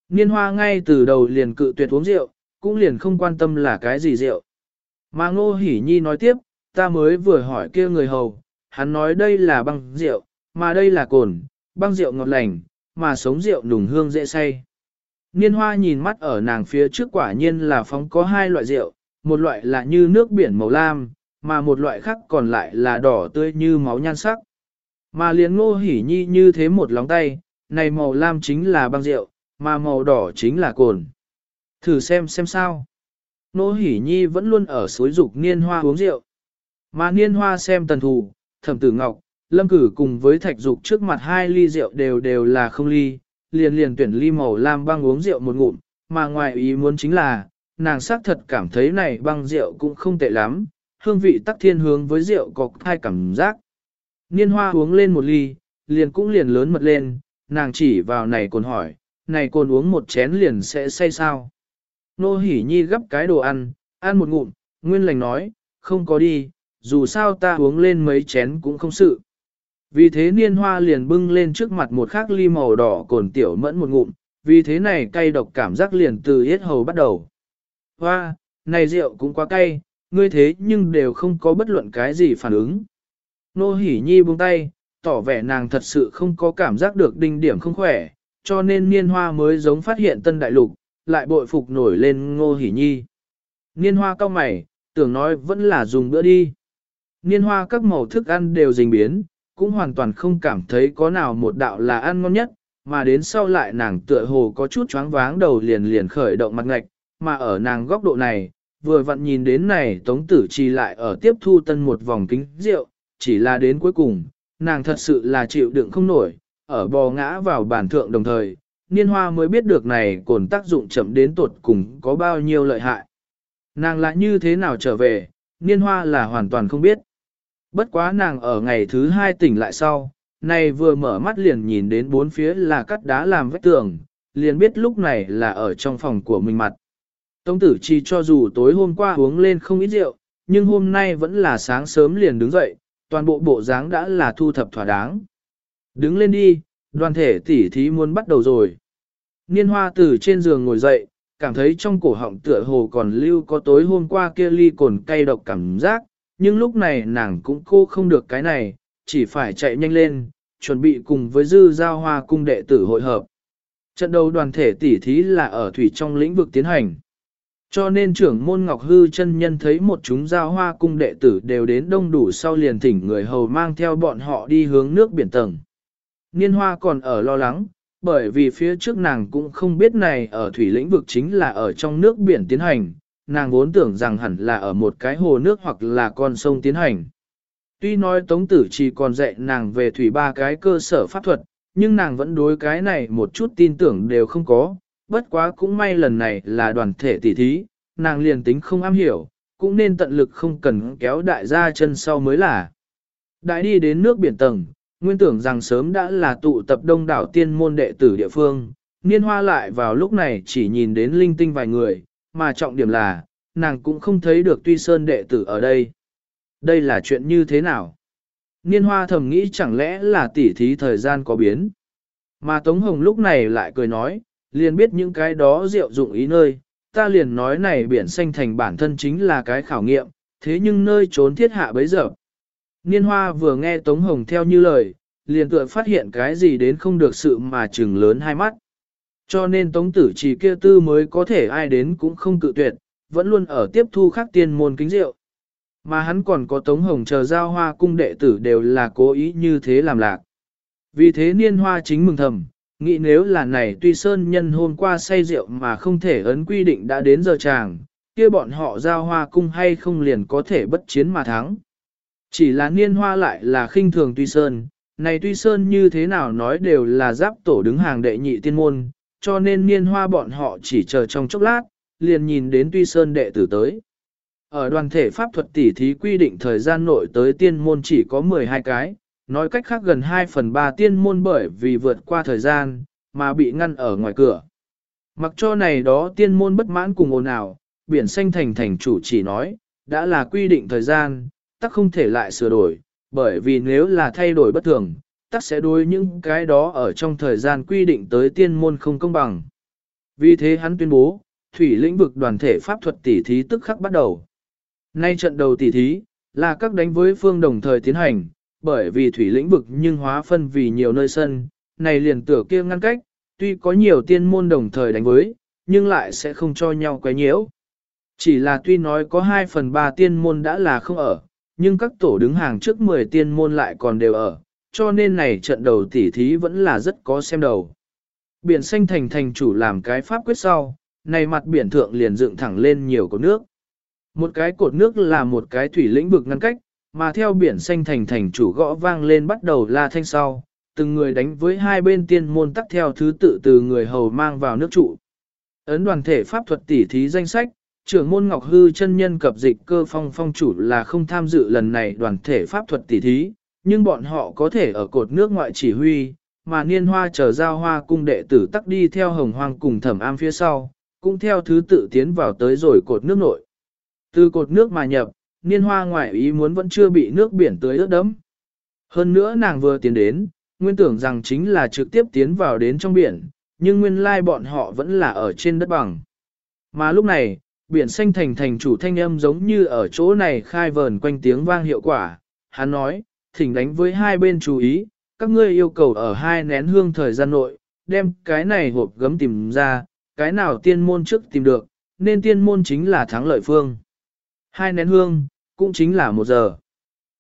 Niên hoa ngay từ đầu liền cự tuyệt uống rượu, cũng liền không quan tâm là cái gì rượu. Mà ngô hỉ nhi nói tiếp, ta mới vừa hỏi kia người hầu, hắn nói đây là băng rượu, mà đây là cồn, băng rượu ngọt lành, mà sống rượu nùng hương dễ say. Niên hoa nhìn mắt ở nàng phía trước quả nhiên là phóng có hai loại rượu, một loại là như nước biển màu lam, mà một loại khác còn lại là đỏ tươi như máu nhan sắc. Mà liền ngô hỉ nhi như thế một lóng tay, này màu lam chính là băng rượu, mà màu đỏ chính là cồn. Thử xem xem sao. Ngô hỉ nhi vẫn luôn ở suối dục niên hoa uống rượu. Mà niên hoa xem tần thù, thẩm tử ngọc, lâm cử cùng với thạch dục trước mặt hai ly rượu đều đều là không ly, liền liền tuyển ly màu lam băng uống rượu một ngụm, mà ngoài ý muốn chính là, nàng xác thật cảm thấy này băng rượu cũng không tệ lắm, hương vị tắc thiên hướng với rượu có hai cảm giác. Niên hoa uống lên một ly, liền cũng liền lớn mật lên, nàng chỉ vào này cồn hỏi, này cồn uống một chén liền sẽ say sao. Nô hỉ nhi gấp cái đồ ăn, ăn một ngụm, nguyên lành nói, không có đi, dù sao ta uống lên mấy chén cũng không sự. Vì thế niên hoa liền bưng lên trước mặt một khắc ly màu đỏ cồn tiểu mẫn một ngụm, vì thế này cay độc cảm giác liền từ yết hầu bắt đầu. Hoa, này rượu cũng quá cay, ngươi thế nhưng đều không có bất luận cái gì phản ứng. Nô hỉ nhi buông tay, tỏ vẻ nàng thật sự không có cảm giác được đinh điểm không khỏe, cho nên niên hoa mới giống phát hiện tân đại lục, lại bội phục nổi lên ngô hỉ nhi. Niên hoa cao mày, tưởng nói vẫn là dùng bữa đi. Niên hoa các màu thức ăn đều dình biến, cũng hoàn toàn không cảm thấy có nào một đạo là ăn ngon nhất, mà đến sau lại nàng tựa hồ có chút choáng váng đầu liền liền khởi động mặt ngạch, mà ở nàng góc độ này, vừa vặn nhìn đến này tống tử trì lại ở tiếp thu tân một vòng kính rượu, chỉ là đến cuối cùng, nàng thật sự là chịu đựng không nổi, ở bò ngã vào bản thượng đồng thời, niên hoa mới biết được này cồn tác dụng chậm đến tột cùng có bao nhiêu lợi hại. Nàng lại như thế nào trở về, niên hoa là hoàn toàn không biết. Bất quá nàng ở ngày thứ hai tỉnh lại sau, này vừa mở mắt liền nhìn đến bốn phía là cắt đá làm vách tường, liền biết lúc này là ở trong phòng của mình mặt. Tống tử chi cho dù tối hôm qua uống lên không ít rượu, nhưng hôm nay vẫn là sáng sớm liền đứng dậy, toàn bộ bộ dáng đã là thu thập thỏa đáng. Đứng lên đi, đoàn thể tỉ thí muốn bắt đầu rồi. Niên hoa từ trên giường ngồi dậy, cảm thấy trong cổ họng tựa hồ còn lưu có tối hôm qua kia ly cồn cay độc cảm giác, nhưng lúc này nàng cũng cô không được cái này, chỉ phải chạy nhanh lên, chuẩn bị cùng với dư giao hoa cung đệ tử hội hợp. Trận đấu đoàn thể tỉ thí là ở thủy trong lĩnh vực tiến hành. Cho nên trưởng môn Ngọc Hư chân nhân thấy một chúng giao hoa cung đệ tử đều đến đông đủ sau liền thỉnh người hầu mang theo bọn họ đi hướng nước biển tầng. Niên hoa còn ở lo lắng, bởi vì phía trước nàng cũng không biết này ở thủy lĩnh vực chính là ở trong nước biển tiến hành, nàng vốn tưởng rằng hẳn là ở một cái hồ nước hoặc là con sông tiến hành. Tuy nói Tống Tử chỉ còn dạy nàng về thủy ba cái cơ sở pháp thuật, nhưng nàng vẫn đối cái này một chút tin tưởng đều không có, bất quá cũng may lần này là đoàn thể tỷ thí, nàng liền tính không am hiểu, cũng nên tận lực không cần kéo đại gia chân sau mới là. Đại đi đến nước biển tầng, nguyên tưởng rằng sớm đã là tụ tập đông đảo tiên môn đệ tử địa phương, niên hoa lại vào lúc này chỉ nhìn đến linh tinh vài người, mà trọng điểm là, nàng cũng không thấy được tuy sơn đệ tử ở đây. Đây là chuyện như thế nào? Niên hoa thầm nghĩ chẳng lẽ là tỉ thí thời gian có biến. Mà Tống Hồng lúc này lại cười nói, liền biết những cái đó diệu dụng ý nơi, ta liền nói này biển xanh thành bản thân chính là cái khảo nghiệm, thế nhưng nơi trốn thiết hạ bấy giờ. Niên hoa vừa nghe Tống Hồng theo như lời, liền tựa phát hiện cái gì đến không được sự mà trừng lớn hai mắt. Cho nên Tống Tử chỉ kia tư mới có thể ai đến cũng không cự tuyệt, vẫn luôn ở tiếp thu khắc tiên môn kính rượu. Mà hắn còn có Tống Hồng chờ giao hoa cung đệ tử đều là cố ý như thế làm lạc. Vì thế niên hoa chính mừng thầm, nghĩ nếu là này tuy sơn nhân hôm qua say rượu mà không thể ấn quy định đã đến giờ chàng, kia bọn họ giao hoa cung hay không liền có thể bất chiến mà thắng. Chỉ là niên hoa lại là khinh thường tuy sơn, này tuy sơn như thế nào nói đều là giáp tổ đứng hàng đệ nhị tiên môn, cho nên niên hoa bọn họ chỉ chờ trong chốc lát, liền nhìn đến tuy sơn đệ tử tới. Ở đoàn thể pháp thuật tỉ thí quy định thời gian nội tới tiên môn chỉ có 12 cái, nói cách khác gần 2 phần 3 tiên môn bởi vì vượt qua thời gian, mà bị ngăn ở ngoài cửa. Mặc cho này đó tiên môn bất mãn cùng ồn ào, biển xanh thành thành chủ chỉ nói, đã là quy định thời gian, tắc không thể lại sửa đổi, bởi vì nếu là thay đổi bất thường, tắc sẽ đối những cái đó ở trong thời gian quy định tới tiên môn không công bằng. Vì thế hắn tuyên bố, thủy lĩnh vực đoàn thể pháp thuật tỷ thí tức khắc bắt đầu. Nay trận đầu tỷ thí, là các đánh với phương đồng thời tiến hành, bởi vì thủy lĩnh vực nhưng hóa phân vì nhiều nơi sân, này liền tựa kia ngăn cách, tuy có nhiều tiên môn đồng thời đánh với, nhưng lại sẽ không cho nhau quấy nhiễu. Chỉ là tuy nói có 2 phần 3 tiên môn đã là không ở, nhưng các tổ đứng hàng trước 10 tiên môn lại còn đều ở, cho nên này trận đầu tỉ thí vẫn là rất có xem đầu. Biển xanh thành thành chủ làm cái pháp quyết sau, này mặt biển thượng liền dựng thẳng lên nhiều cột nước. Một cái cột nước là một cái thủy lĩnh vực ngăn cách, mà theo biển xanh thành thành chủ gõ vang lên bắt đầu la thanh sau, từng người đánh với hai bên tiên môn tắc theo thứ tự từ người hầu mang vào nước trụ. Ấn đoàn thể pháp thuật tỉ thí danh sách, trưởng môn Ngọc Hư chân nhân cập dịch cơ phong phong chủ là không tham dự lần này đoàn thể pháp thuật tỉ thí, nhưng bọn họ có thể ở cột nước ngoại chỉ huy, mà niên hoa chờ giao hoa cung đệ tử tắc đi theo hồng hoang cùng thẩm am phía sau, cũng theo thứ tự tiến vào tới rồi cột nước nội. Từ cột nước mà nhập, niên hoa ngoại ý muốn vẫn chưa bị nước biển tưới ướt đẫm. Hơn nữa nàng vừa tiến đến, nguyên tưởng rằng chính là trực tiếp tiến vào đến trong biển, nhưng nguyên lai bọn họ vẫn là ở trên đất bằng. Mà lúc này, biển xanh thành thành chủ thanh âm giống như ở chỗ này khai vờn quanh tiếng vang hiệu quả. Hắn nói, thỉnh đánh với hai bên chú ý, các ngươi yêu cầu ở hai nén hương thời gian nội, đem cái này hộp gấm tìm ra, cái nào tiên môn trước tìm được, nên tiên môn chính là thắng lợi phương. Hai nén hương, cũng chính là một giờ.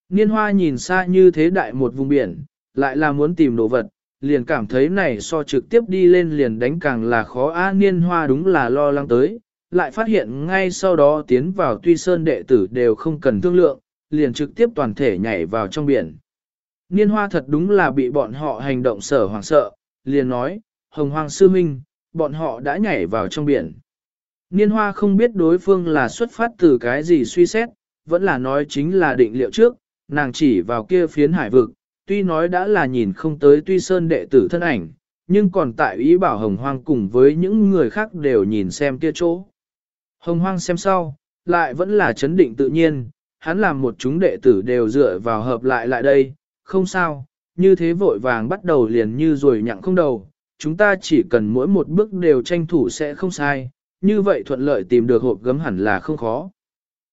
Niên hoa nhìn xa như thế đại một vùng biển, lại là muốn tìm đồ vật, liền cảm thấy này so trực tiếp đi lên liền đánh càng là khó á niên hoa đúng là lo lắng tới, lại phát hiện ngay sau đó tiến vào tuy sơn đệ tử đều không cần thương lượng, liền trực tiếp toàn thể nhảy vào trong biển. Niên hoa thật đúng là bị bọn họ hành động sở hoàng sợ, liền nói, hồng hoàng sư minh, bọn họ đã nhảy vào trong biển. Niên hoa không biết đối phương là xuất phát từ cái gì suy xét, vẫn là nói chính là định liệu trước, nàng chỉ vào kia phiến hải vực, tuy nói đã là nhìn không tới tuy sơn đệ tử thân ảnh, nhưng còn tại ý bảo hồng hoang cùng với những người khác đều nhìn xem kia chỗ. Hồng hoang xem sau, lại vẫn là chấn định tự nhiên, hắn làm một chúng đệ tử đều dựa vào hợp lại lại đây, không sao, như thế vội vàng bắt đầu liền như rồi nhặng không đầu, chúng ta chỉ cần mỗi một bước đều tranh thủ sẽ không sai, như vậy thuận lợi tìm được hộp gấm hẳn là không khó.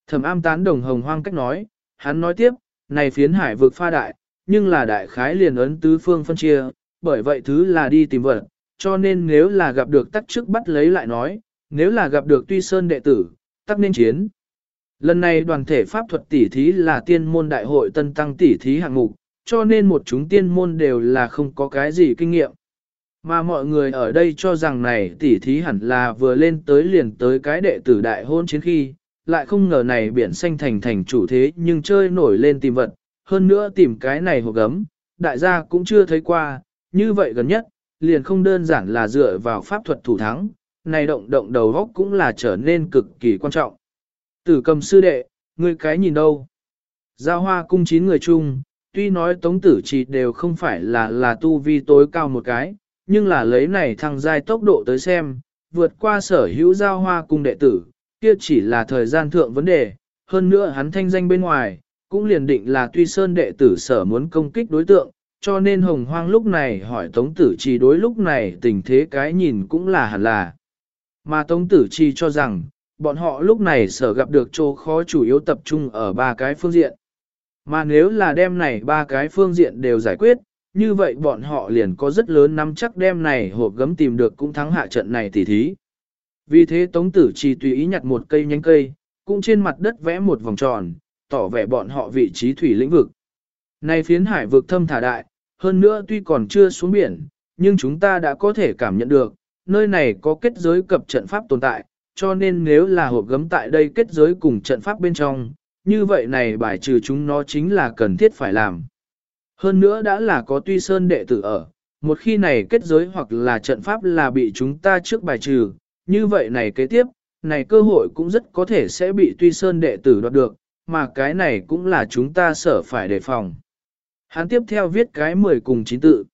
Thẩm am tán đồng hồng hoang cách nói, hắn nói tiếp, này phiến hải vực pha đại, nhưng là đại khái liền ấn tứ phương phân chia, bởi vậy thứ là đi tìm vật, cho nên nếu là gặp được tắc trước bắt lấy lại nói, nếu là gặp được tuy sơn đệ tử, tắc nên chiến. Lần này đoàn thể pháp thuật tỷ thí là tiên môn đại hội tân tăng tỷ thí hạng mục, cho nên một chúng tiên môn đều là không có cái gì kinh nghiệm. Mà mọi người ở đây cho rằng này tỷ thí hẳn là vừa lên tới liền tới cái đệ tử đại hôn chiến khi, lại không ngờ này biển xanh thành thành chủ thế nhưng chơi nổi lên tìm vật, hơn nữa tìm cái này hộp gấm, đại gia cũng chưa thấy qua, như vậy gần nhất, liền không đơn giản là dựa vào pháp thuật thủ thắng, này động động đầu góc cũng là trở nên cực kỳ quan trọng. Tử cầm sư đệ, ngươi cái nhìn đâu? Giao hoa cung chín người chung, tuy nói tống tử chỉ đều không phải là là tu vi tối cao một cái, nhưng là lấy này thăng giai tốc độ tới xem, vượt qua sở hữu giao hoa cung đệ tử, kia chỉ là thời gian thượng vấn đề, hơn nữa hắn thanh danh bên ngoài, cũng liền định là tuy sơn đệ tử sở muốn công kích đối tượng, cho nên hồng hoang lúc này hỏi tống tử chỉ đối lúc này tình thế cái nhìn cũng là hẳn là. Mà tống tử chi cho rằng, bọn họ lúc này sở gặp được chỗ khó chủ yếu tập trung ở ba cái phương diện. Mà nếu là đem này ba cái phương diện đều giải quyết, như vậy bọn họ liền có rất lớn nắm chắc đem này hộp gấm tìm được cũng thắng hạ trận này tỉ thí. Vì thế Tống Tử chỉ tùy ý nhặt một cây nhánh cây, cũng trên mặt đất vẽ một vòng tròn, tỏ vẻ bọn họ vị trí thủy lĩnh vực. Này phiến hải vực thâm thả đại, hơn nữa tuy còn chưa xuống biển, nhưng chúng ta đã có thể cảm nhận được, nơi này có kết giới cập trận pháp tồn tại, cho nên nếu là hộp gấm tại đây kết giới cùng trận pháp bên trong, như vậy này bài trừ chúng nó chính là cần thiết phải làm. Hơn nữa đã là có tuy sơn đệ tử ở, một khi này kết giới hoặc là trận pháp là bị chúng ta trước bài trừ, như vậy này kế tiếp, này cơ hội cũng rất có thể sẽ bị tuy sơn đệ tử đoạt được, mà cái này cũng là chúng ta sở phải đề phòng. Hắn tiếp theo viết cái 10 cùng 9 tự.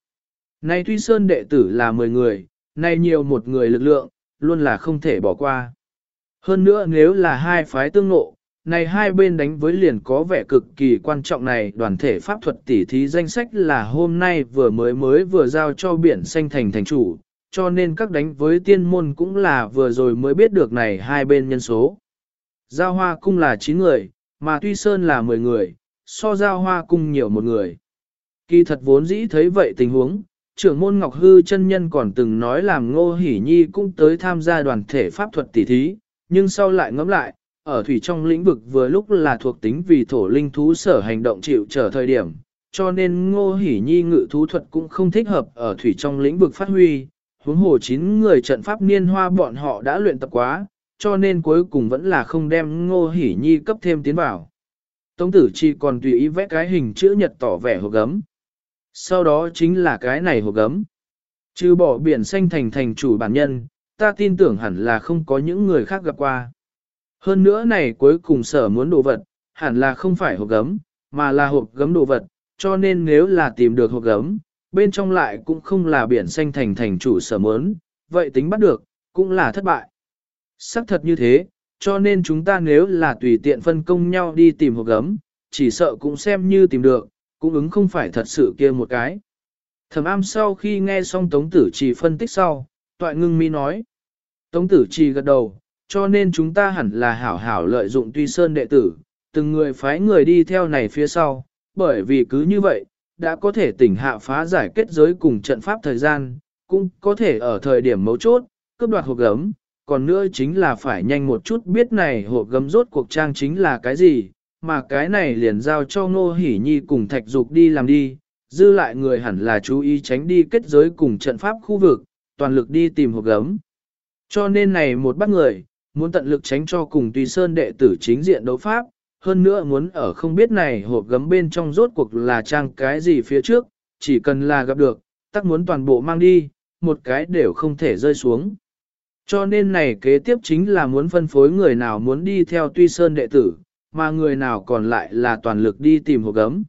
Này tuy sơn đệ tử là 10 người, này nhiều một người lực lượng, luôn là không thể bỏ qua. Hơn nữa nếu là hai phái tương ngộ, này hai bên đánh với liền có vẻ cực kỳ quan trọng này đoàn thể pháp thuật tỉ thí danh sách là hôm nay vừa mới mới vừa giao cho biển xanh thành thành chủ, cho nên các đánh với tiên môn cũng là vừa rồi mới biết được này hai bên nhân số. Giao hoa cung là 9 người, mà tuy sơn là 10 người, so giao hoa cung nhiều một người. Kỳ thật vốn dĩ thấy vậy tình huống, trưởng môn Ngọc Hư chân nhân còn từng nói làm ngô Hỷ nhi cũng tới tham gia đoàn thể pháp thuật tỉ thí, nhưng sau lại ngẫm lại, ở thủy trong lĩnh vực vừa lúc là thuộc tính vì thổ linh thú sở hành động chịu trở thời điểm, cho nên ngô Hỷ nhi ngự thú thuật cũng không thích hợp ở thủy trong lĩnh vực phát huy, huống hồ chín người trận pháp niên hoa bọn họ đã luyện tập quá, cho nên cuối cùng vẫn là không đem ngô Hỷ nhi cấp thêm tiến vào. Tống tử chi còn tùy ý vẽ cái hình chữ nhật tỏ vẻ hộp gấm. Sau đó chính là cái này hộp gấm. Trừ bỏ biển xanh thành thành chủ bản nhân, ta tin tưởng hẳn là không có những người khác gặp qua. Hơn nữa này cuối cùng sở muốn đồ vật, hẳn là không phải hộp gấm, mà là hộp gấm đồ vật, cho nên nếu là tìm được hộp gấm, bên trong lại cũng không là biển xanh thành thành chủ sở muốn, vậy tính bắt được, cũng là thất bại. Sắc thật như thế, cho nên chúng ta nếu là tùy tiện phân công nhau đi tìm hộp gấm, chỉ sợ cũng xem như tìm được, cũng ứng không phải thật sự kia một cái. Thẩm am sau khi nghe xong Tống Tử Trì phân tích sau, toại ngưng mi nói. Tống Tử Trì gật đầu, cho nên chúng ta hẳn là hảo hảo lợi dụng tuy sơn đệ tử, từng người phái người đi theo này phía sau, bởi vì cứ như vậy, đã có thể tỉnh hạ phá giải kết giới cùng trận pháp thời gian, cũng có thể ở thời điểm mấu chốt, cướp đoạt hộp gấm, còn nữa chính là phải nhanh một chút biết này hộp gấm rốt cuộc trang chính là cái gì, mà cái này liền giao cho Ngô Hỷ Nhi cùng Thạch Dục đi làm đi, dư lại người hẳn là chú ý tránh đi kết giới cùng trận pháp khu vực, toàn lực đi tìm hộp gấm. Cho nên này một bác người, muốn tận lực tránh cho cùng Tùy Sơn đệ tử chính diện đấu pháp, hơn nữa muốn ở không biết này hộp gấm bên trong rốt cuộc là trang cái gì phía trước, chỉ cần là gặp được, tắc muốn toàn bộ mang đi, một cái đều không thể rơi xuống. Cho nên này kế tiếp chính là muốn phân phối người nào muốn đi theo Tuy Sơn đệ tử, mà người nào còn lại là toàn lực đi tìm hộp gấm.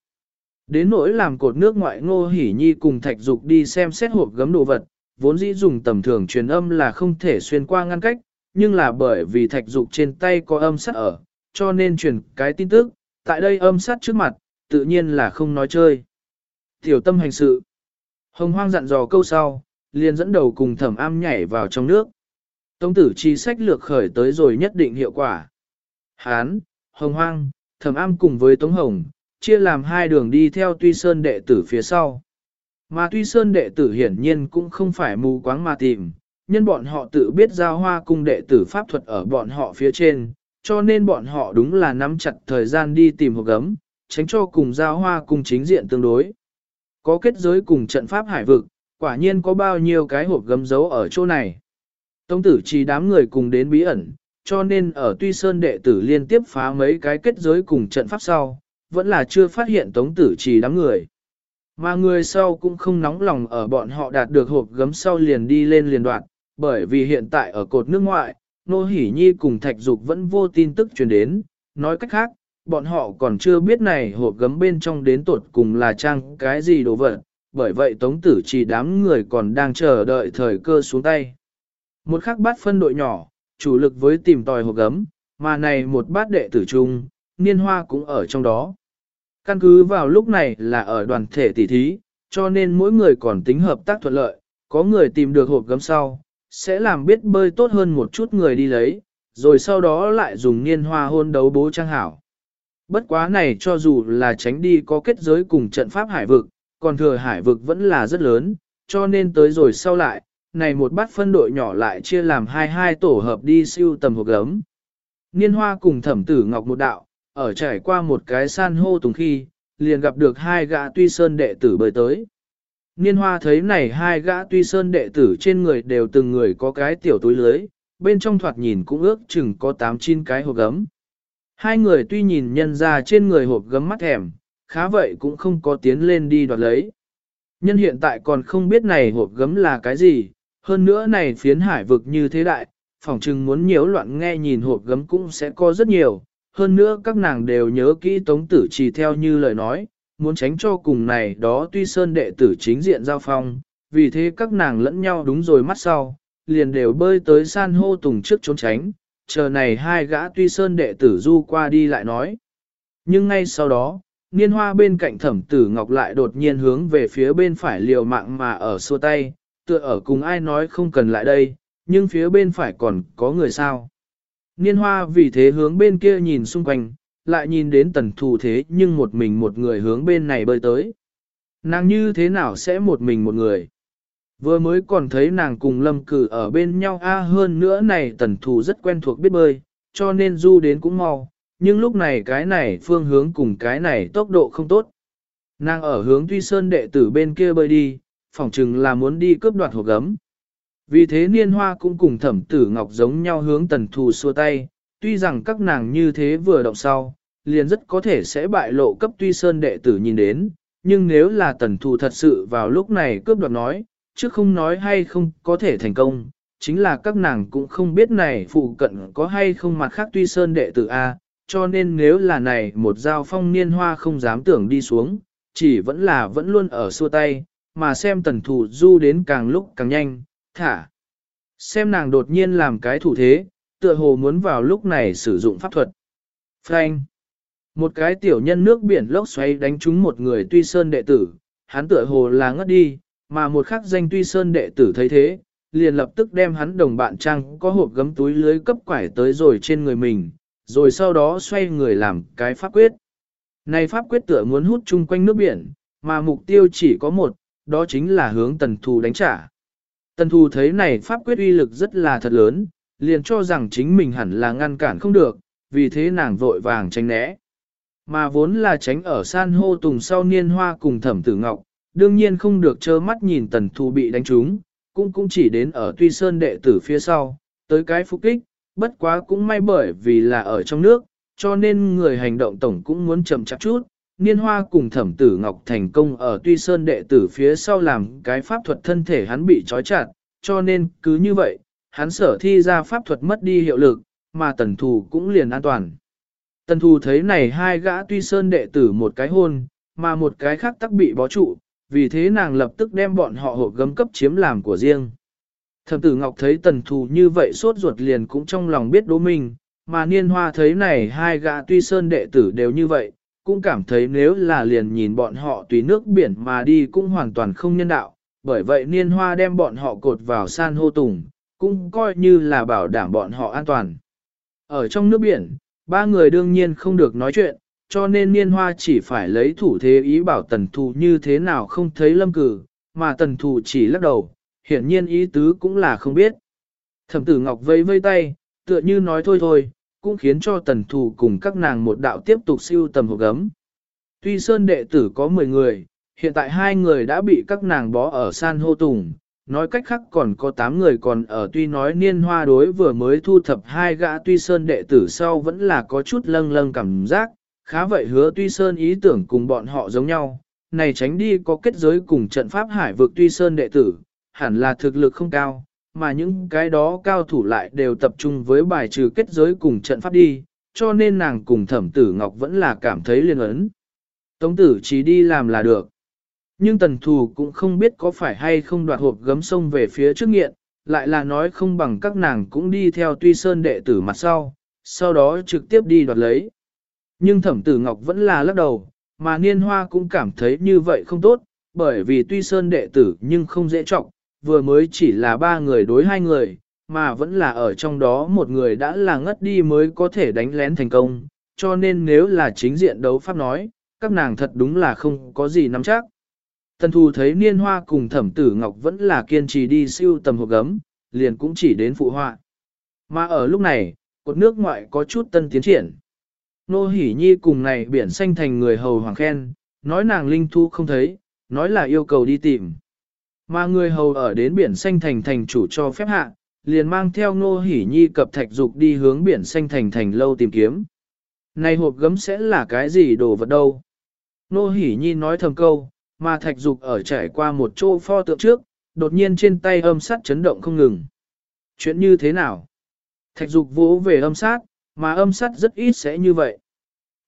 Đến nỗi làm cột nước ngoại ngô hỉ nhi cùng thạch dục đi xem xét hộp gấm đồ vật, vốn dĩ dùng tầm thường truyền âm là không thể xuyên qua ngăn cách, nhưng là bởi vì thạch dục trên tay có âm sắt ở, cho nên truyền cái tin tức, tại đây âm sắt trước mặt, tự nhiên là không nói chơi. Tiểu tâm hành sự. Hồng hoang dặn dò câu sau, liền dẫn đầu cùng thẩm am nhảy vào trong nước. Tông tử chi sách lược khởi tới rồi nhất định hiệu quả. Hán, Hồng hoang, thẩm am cùng với Tống Hồng, chia làm hai đường đi theo Tuy Sơn đệ tử phía sau. Mà Tuy Sơn đệ tử hiển nhiên cũng không phải mù quáng mà tìm, nhân bọn họ tự biết giao hoa cung đệ tử pháp thuật ở bọn họ phía trên, cho nên bọn họ đúng là nắm chặt thời gian đi tìm hộp gấm, tránh cho cùng giao hoa cung chính diện tương đối. Có kết giới cùng trận pháp hải vực, quả nhiên có bao nhiêu cái hộp gấm giấu ở chỗ này. Tông tử chỉ đám người cùng đến bí ẩn, cho nên ở Tuy Sơn đệ tử liên tiếp phá mấy cái kết giới cùng trận pháp sau, vẫn là chưa phát hiện tống tử trì đám người. Mà người sau cũng không nóng lòng ở bọn họ đạt được hộp gấm sau liền đi lên liền đoạn, bởi vì hiện tại ở cột nước ngoại, Nô Hỷ Nhi cùng Thạch Dục vẫn vô tin tức truyền đến, nói cách khác, bọn họ còn chưa biết này hộp gấm bên trong đến tột cùng là trang cái gì đồ vật, bởi vậy Tống Tử chỉ đám người còn đang chờ đợi thời cơ xuống tay. Một khắc bát phân đội nhỏ, chủ lực với tìm tòi hộp gấm, mà này một bát đệ tử trung niên hoa cũng ở trong đó. Căn cứ vào lúc này là ở đoàn thể tỷ thí, cho nên mỗi người còn tính hợp tác thuận lợi, có người tìm được hộp gấm sau, sẽ làm biết bơi tốt hơn một chút người đi lấy, rồi sau đó lại dùng niên hoa hôn đấu bố trang hảo. Bất quá này cho dù là tránh đi có kết giới cùng trận pháp hải vực, còn thừa hải vực vẫn là rất lớn, cho nên tới rồi sau lại, này một bát phân đội nhỏ lại chia làm hai hai tổ hợp đi siêu tầm hộp gấm. Niên hoa cùng thẩm tử ngọc một đạo, ở trải qua một cái san hô tùng khi, liền gặp được hai gã tuy sơn đệ tử bơi tới. Niên hoa thấy này hai gã tuy sơn đệ tử trên người đều từng người có cái tiểu túi lưới, bên trong thoạt nhìn cũng ước chừng có 8-9 cái hộp gấm. Hai người tuy nhìn nhân ra trên người hộp gấm mắt thèm, khá vậy cũng không có tiến lên đi đoạt lấy. Nhân hiện tại còn không biết này hộp gấm là cái gì, hơn nữa này phiến hải vực như thế đại, phỏng chừng muốn nhiễu loạn nghe nhìn hộp gấm cũng sẽ có rất nhiều, hơn nữa các nàng đều nhớ kỹ tống tử chỉ theo như lời nói, muốn tránh cho cùng này đó tuy sơn đệ tử chính diện giao phong, vì thế các nàng lẫn nhau đúng rồi mắt sau, liền đều bơi tới san hô tùng trước trốn tránh, chờ này hai gã tuy sơn đệ tử du qua đi lại nói. Nhưng ngay sau đó, niên hoa bên cạnh thẩm tử ngọc lại đột nhiên hướng về phía bên phải liều mạng mà ở xua tay, tựa ở cùng ai nói không cần lại đây, nhưng phía bên phải còn có người sao. Niên hoa vì thế hướng bên kia nhìn xung quanh, lại nhìn đến tần thù thế nhưng một mình một người hướng bên này bơi tới. Nàng như thế nào sẽ một mình một người? Vừa mới còn thấy nàng cùng lâm cử ở bên nhau a hơn nữa này tần thù rất quen thuộc biết bơi, cho nên du đến cũng mau, nhưng lúc này cái này phương hướng cùng cái này tốc độ không tốt. Nàng ở hướng tuy sơn đệ tử bên kia bơi đi, phỏng chừng là muốn đi cướp đoạt hộp gấm. Vì thế niên hoa cũng cùng thẩm tử ngọc giống nhau hướng tần thù xua tay, tuy rằng các nàng như thế vừa động sau, liền rất có thể sẽ bại lộ cấp tuy sơn đệ tử nhìn đến, nhưng nếu là tần thù thật sự vào lúc này cướp đoạt nói, chứ không nói hay không có thể thành công, chính là các nàng cũng không biết này phụ cận có hay không mặt khác tuy sơn đệ tử A, cho nên nếu là này một giao phong niên hoa không dám tưởng đi xuống, chỉ vẫn là vẫn luôn ở xua tay, mà xem tần thủ du đến càng lúc càng nhanh, thả. Xem nàng đột nhiên làm cái thủ thế, tựa hồ muốn vào lúc này sử dụng pháp thuật. Frank. Một cái tiểu nhân nước biển lốc xoáy đánh trúng một người tuy sơn đệ tử, hắn tựa hồ là ngất đi, mà một khắc danh tuy sơn đệ tử thấy thế, liền lập tức đem hắn đồng bạn trang có hộp gấm túi lưới cấp quải tới rồi trên người mình, rồi sau đó xoay người làm cái pháp quyết. Này pháp quyết tựa muốn hút chung quanh nước biển, mà mục tiêu chỉ có một, đó chính là hướng tần thù đánh trả. Tần thù thấy này pháp quyết uy lực rất là thật lớn, liền cho rằng chính mình hẳn là ngăn cản không được, vì thế nàng vội vàng tránh né. Mà vốn là tránh ở san hô tùng sau niên hoa cùng thẩm tử ngọc, đương nhiên không được trơ mắt nhìn tần thù bị đánh trúng, cũng cũng chỉ đến ở tuy sơn đệ tử phía sau, tới cái phục kích, bất quá cũng may bởi vì là ở trong nước, cho nên người hành động tổng cũng muốn chậm chạp chút. Niên hoa cùng thẩm tử ngọc thành công ở tuy sơn đệ tử phía sau làm cái pháp thuật thân thể hắn bị trói chặt, cho nên cứ như vậy, hắn sở thi ra pháp thuật mất đi hiệu lực, mà tần thù cũng liền an toàn. Tần thù thấy này hai gã tuy sơn đệ tử một cái hôn, mà một cái khác tắc bị bó trụ, vì thế nàng lập tức đem bọn họ hộp gấm cấp chiếm làm của riêng. Thẩm tử Ngọc thấy tần thù như vậy sốt ruột liền cũng trong lòng biết đố mình, mà niên hoa thấy này hai gã tuy sơn đệ tử đều như vậy, cũng cảm thấy nếu là liền nhìn bọn họ tùy nước biển mà đi cũng hoàn toàn không nhân đạo, bởi vậy niên hoa đem bọn họ cột vào san hô tùng, cũng coi như là bảo đảm bọn họ an toàn. Ở trong nước biển, ba người đương nhiên không được nói chuyện, cho nên niên hoa chỉ phải lấy thủ thế ý bảo tần thù như thế nào không thấy lâm cử, mà tần thù chỉ lắc đầu, hiển nhiên ý tứ cũng là không biết. Thẩm tử ngọc vây vây tay, tựa như nói thôi thôi, cũng khiến cho tần thù cùng các nàng một đạo tiếp tục siêu tầm hộp gấm. Tuy sơn đệ tử có 10 người, hiện tại hai người đã bị các nàng bó ở san hô tùng, nói cách khác còn có 8 người còn ở tuy nói niên hoa đối vừa mới thu thập hai gã tuy sơn đệ tử sau vẫn là có chút lâng lâng cảm giác, khá vậy hứa tuy sơn ý tưởng cùng bọn họ giống nhau, này tránh đi có kết giới cùng trận pháp hải vực tuy sơn đệ tử, hẳn là thực lực không cao, mà những cái đó cao thủ lại đều tập trung với bài trừ kết giới cùng trận pháp đi, cho nên nàng cùng thẩm tử ngọc vẫn là cảm thấy liên ấn. Tống tử chỉ đi làm là được. Nhưng tần thù cũng không biết có phải hay không đoạt hộp gấm sông về phía trước nghiện, lại là nói không bằng các nàng cũng đi theo tuy sơn đệ tử mặt sau, sau đó trực tiếp đi đoạt lấy. Nhưng thẩm tử ngọc vẫn là lắc đầu, mà niên hoa cũng cảm thấy như vậy không tốt, bởi vì tuy sơn đệ tử nhưng không dễ trọng, vừa mới chỉ là ba người đối hai người, mà vẫn là ở trong đó một người đã là ngất đi mới có thể đánh lén thành công, cho nên nếu là chính diện đấu pháp nói, các nàng thật đúng là không có gì nắm chắc. Tần thù thấy niên hoa cùng thẩm tử ngọc vẫn là kiên trì đi siêu tầm hộp gấm, liền cũng chỉ đến phụ họa Mà ở lúc này, cột nước ngoại có chút tân tiến triển. Nô hỉ nhi cùng này biển xanh thành người hầu hoàng khen, nói nàng linh thu không thấy, nói là yêu cầu đi tìm. Mà người hầu ở đến biển xanh thành thành chủ cho phép hạ, liền mang theo Ngô Hỷ Nhi cập thạch dục đi hướng biển xanh thành thành lâu tìm kiếm. Này hộp gấm sẽ là cái gì đồ vật đâu? Ngô Hỷ Nhi nói thầm câu, mà thạch dục ở trải qua một chỗ pho tượng trước, đột nhiên trên tay âm sát chấn động không ngừng. Chuyện như thế nào? Thạch dục vỗ về âm sát, mà âm sát rất ít sẽ như vậy.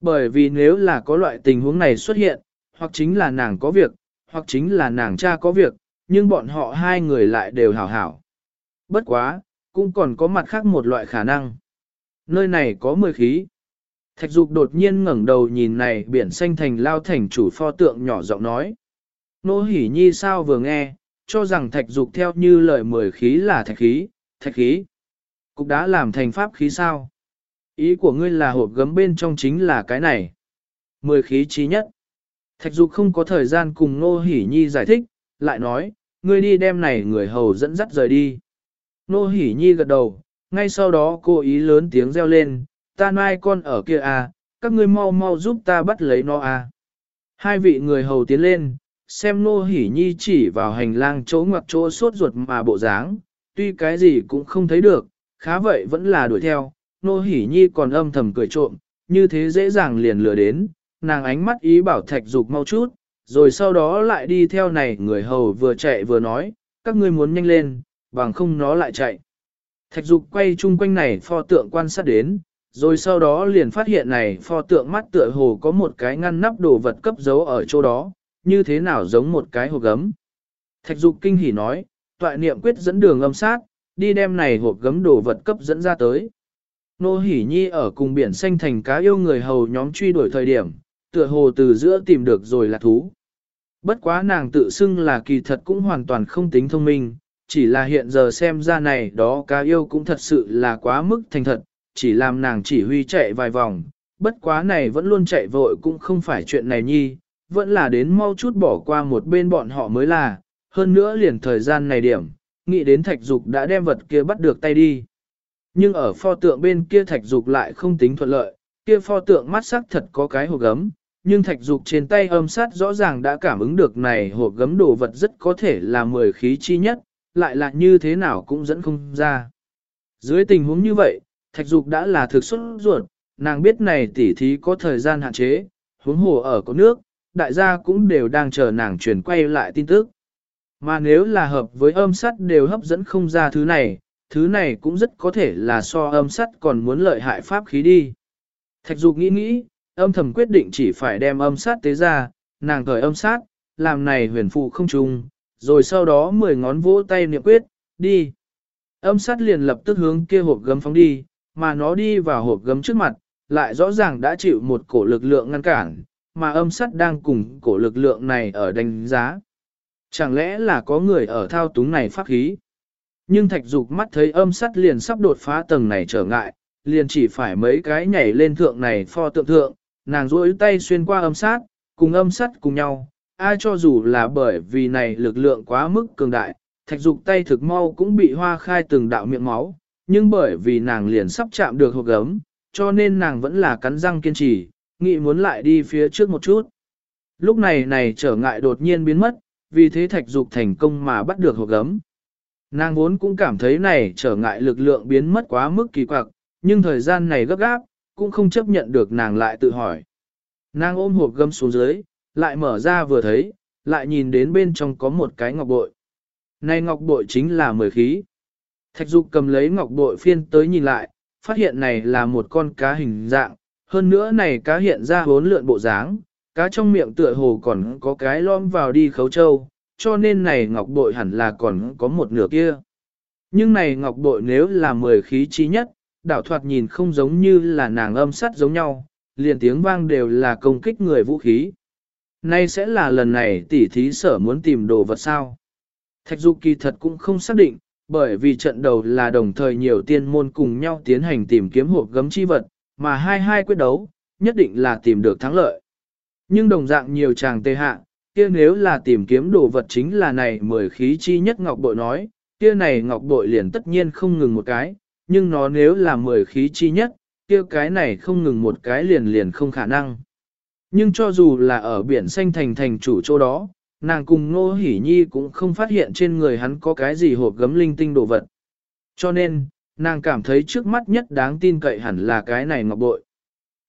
Bởi vì nếu là có loại tình huống này xuất hiện, hoặc chính là nàng có việc, hoặc chính là nàng cha có việc, nhưng bọn họ hai người lại đều hảo hảo. Bất quá, cũng còn có mặt khác một loại khả năng. nơi này có mười khí. Thạch dục đột nhiên ngẩng đầu nhìn này biển xanh thành lao thành chủ pho tượng nhỏ giọng nói. Nô hỉ nhi sao vừa nghe, cho rằng thạch dục theo như lời mười khí là thạch khí, thạch khí. Cục đã làm thành pháp khí sao? Ý của ngươi là hộp gấm bên trong chính là cái này. Mười khí trí nhất. Thạch dục không có thời gian cùng Nô Hỷ Nhi giải thích, lại nói, ngươi đi đem này người hầu dẫn dắt rời đi. Nô hỉ Nhi gật đầu, ngay sau đó cô ý lớn tiếng reo lên, ta mai con ở kia à, các ngươi mau mau giúp ta bắt lấy nó à. Hai vị người hầu tiến lên, xem Nô hỉ Nhi chỉ vào hành lang chỗ ngoặc chỗ sốt ruột mà bộ dáng, tuy cái gì cũng không thấy được, khá vậy vẫn là đuổi theo, Nô hỉ Nhi còn âm thầm cười trộm, như thế dễ dàng liền lừa đến, nàng ánh mắt ý bảo thạch dục mau chút, rồi sau đó lại đi theo này người hầu vừa chạy vừa nói, các ngươi muốn nhanh lên, bằng không nó lại chạy. Thạch dục quay chung quanh này pho tượng quan sát đến, rồi sau đó liền phát hiện này pho tượng mắt tựa hồ có một cái ngăn nắp đồ vật cấp dấu ở chỗ đó, như thế nào giống một cái hộp gấm. Thạch dục kinh hỉ nói, toại niệm quyết dẫn đường âm sát, đi đem này hộp gấm đồ vật cấp dẫn ra tới. Nô hỉ nhi ở cùng biển xanh thành cá yêu người hầu nhóm truy đuổi thời điểm, tựa hồ từ giữa tìm được rồi là thú. Bất quá nàng tự xưng là kỳ thật cũng hoàn toàn không tính thông minh, chỉ là hiện giờ xem ra này đó cá yêu cũng thật sự là quá mức thành thật, chỉ làm nàng chỉ huy chạy vài vòng, bất quá này vẫn luôn chạy vội cũng không phải chuyện này nhi, vẫn là đến mau chút bỏ qua một bên bọn họ mới là, hơn nữa liền thời gian này điểm, nghĩ đến thạch dục đã đem vật kia bắt được tay đi. Nhưng ở pho tượng bên kia thạch dục lại không tính thuận lợi, kia pho tượng mắt sắc thật có cái hộp gấm, nhưng thạch dục trên tay âm sát rõ ràng đã cảm ứng được này hộp gấm đồ vật rất có thể là mười khí chi nhất, lại là như thế nào cũng dẫn không ra. Dưới tình huống như vậy, thạch dục đã là thực xuất ruột, nàng biết này tỉ thí có thời gian hạn chế, huống hồ ở có nước, đại gia cũng đều đang chờ nàng chuyển quay lại tin tức. Mà nếu là hợp với âm sắt đều hấp dẫn không ra thứ này, thứ này cũng rất có thể là so âm sắt còn muốn lợi hại pháp khí đi. Thạch dục nghĩ nghĩ, âm thầm quyết định chỉ phải đem âm sát tế ra, nàng cởi âm sát, làm này huyền phụ không trùng, rồi sau đó mười ngón vỗ tay niệm quyết, đi. Âm sát liền lập tức hướng kia hộp gấm phóng đi, mà nó đi vào hộp gấm trước mặt, lại rõ ràng đã chịu một cổ lực lượng ngăn cản, mà âm sát đang cùng cổ lực lượng này ở đánh giá. Chẳng lẽ là có người ở thao túng này pháp khí? Nhưng thạch dục mắt thấy âm sắt liền sắp đột phá tầng này trở ngại, liền chỉ phải mấy cái nhảy lên thượng này pho tượng thượng, nàng duỗi tay xuyên qua âm sát, cùng âm sắt cùng nhau, ai cho dù là bởi vì này lực lượng quá mức cường đại, thạch dục tay thực mau cũng bị hoa khai từng đạo miệng máu, nhưng bởi vì nàng liền sắp chạm được hộp gấm, cho nên nàng vẫn là cắn răng kiên trì, nghĩ muốn lại đi phía trước một chút. Lúc này này trở ngại đột nhiên biến mất, vì thế thạch dục thành công mà bắt được hộp gấm. Nàng vốn cũng cảm thấy này trở ngại lực lượng biến mất quá mức kỳ quặc, nhưng thời gian này gấp gáp, cũng không chấp nhận được nàng lại tự hỏi. Nàng ôm hộp gâm xuống dưới, lại mở ra vừa thấy, lại nhìn đến bên trong có một cái ngọc bội. Này ngọc bội chính là mười khí. Thạch dục cầm lấy ngọc bội phiên tới nhìn lại, phát hiện này là một con cá hình dạng, hơn nữa này cá hiện ra bốn lượn bộ dáng, cá trong miệng tựa hồ còn có cái lom vào đi khấu châu, cho nên này ngọc bội hẳn là còn có một nửa kia. Nhưng này ngọc bội nếu là mười khí chi nhất, đảo thoạt nhìn không giống như là nàng âm sắt giống nhau, liền tiếng vang đều là công kích người vũ khí. Nay sẽ là lần này tỷ thí sở muốn tìm đồ vật sao. Thạch Du kỳ thật cũng không xác định, bởi vì trận đầu là đồng thời nhiều tiên môn cùng nhau tiến hành tìm kiếm hộp gấm chi vật, mà hai hai quyết đấu, nhất định là tìm được thắng lợi. Nhưng đồng dạng nhiều chàng tê hạ, kia nếu là tìm kiếm đồ vật chính là này mười khí chi nhất ngọc bội nói, kia này ngọc bội liền tất nhiên không ngừng một cái, nhưng nó nếu là mười khí chi nhất, kia cái này không ngừng một cái liền liền không khả năng. Nhưng cho dù là ở biển xanh thành thành chủ chỗ đó, nàng cùng Ngô Hỷ Nhi cũng không phát hiện trên người hắn có cái gì hộp gấm linh tinh đồ vật. Cho nên, nàng cảm thấy trước mắt nhất đáng tin cậy hẳn là cái này ngọc bội.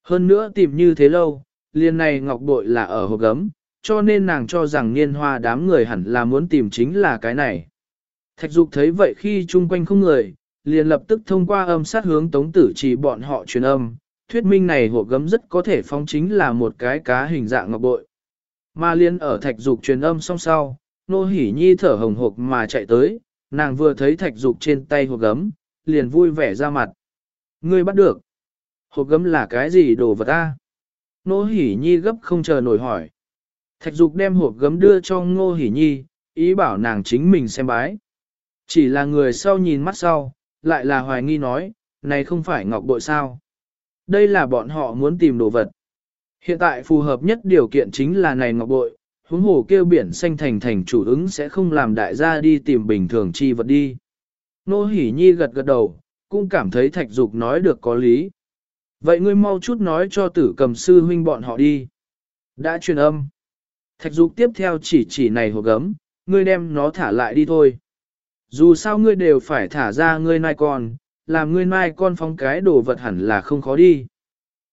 Hơn nữa tìm như thế lâu, liền này ngọc bội là ở hộp gấm, cho nên nàng cho rằng niên hoa đám người hẳn là muốn tìm chính là cái này. Thạch dục thấy vậy khi chung quanh không người, liền lập tức thông qua âm sát hướng tống tử chỉ bọn họ truyền âm, thuyết minh này hộp gấm rất có thể phong chính là một cái cá hình dạng ngọc bội. Mà liên ở thạch dục truyền âm song sau, nô hỉ nhi thở hồng hộc mà chạy tới, nàng vừa thấy thạch dục trên tay hộp gấm, liền vui vẻ ra mặt. Ngươi bắt được. Hộp gấm là cái gì đồ vật ta? Nô Hỷ Nhi gấp không chờ nổi hỏi. Thạch Dục đem hộp gấm đưa cho Ngô Hỷ Nhi, ý bảo nàng chính mình xem bái. Chỉ là người sau nhìn mắt sau, lại là hoài nghi nói, này không phải ngọc bội sao. Đây là bọn họ muốn tìm đồ vật. Hiện tại phù hợp nhất điều kiện chính là này ngọc bội, huống hồ kêu biển xanh thành thành chủ ứng sẽ không làm đại gia đi tìm bình thường chi vật đi. Nô Hỷ Nhi gật gật đầu, cũng cảm thấy thạch dục nói được có lý. Vậy ngươi mau chút nói cho tử cầm sư huynh bọn họ đi. Đã truyền âm. Thạch dục tiếp theo chỉ chỉ này hồ gấm, ngươi đem nó thả lại đi thôi. Dù sao ngươi đều phải thả ra ngươi nai con, làm ngươi nai con phóng cái đồ vật hẳn là không khó đi.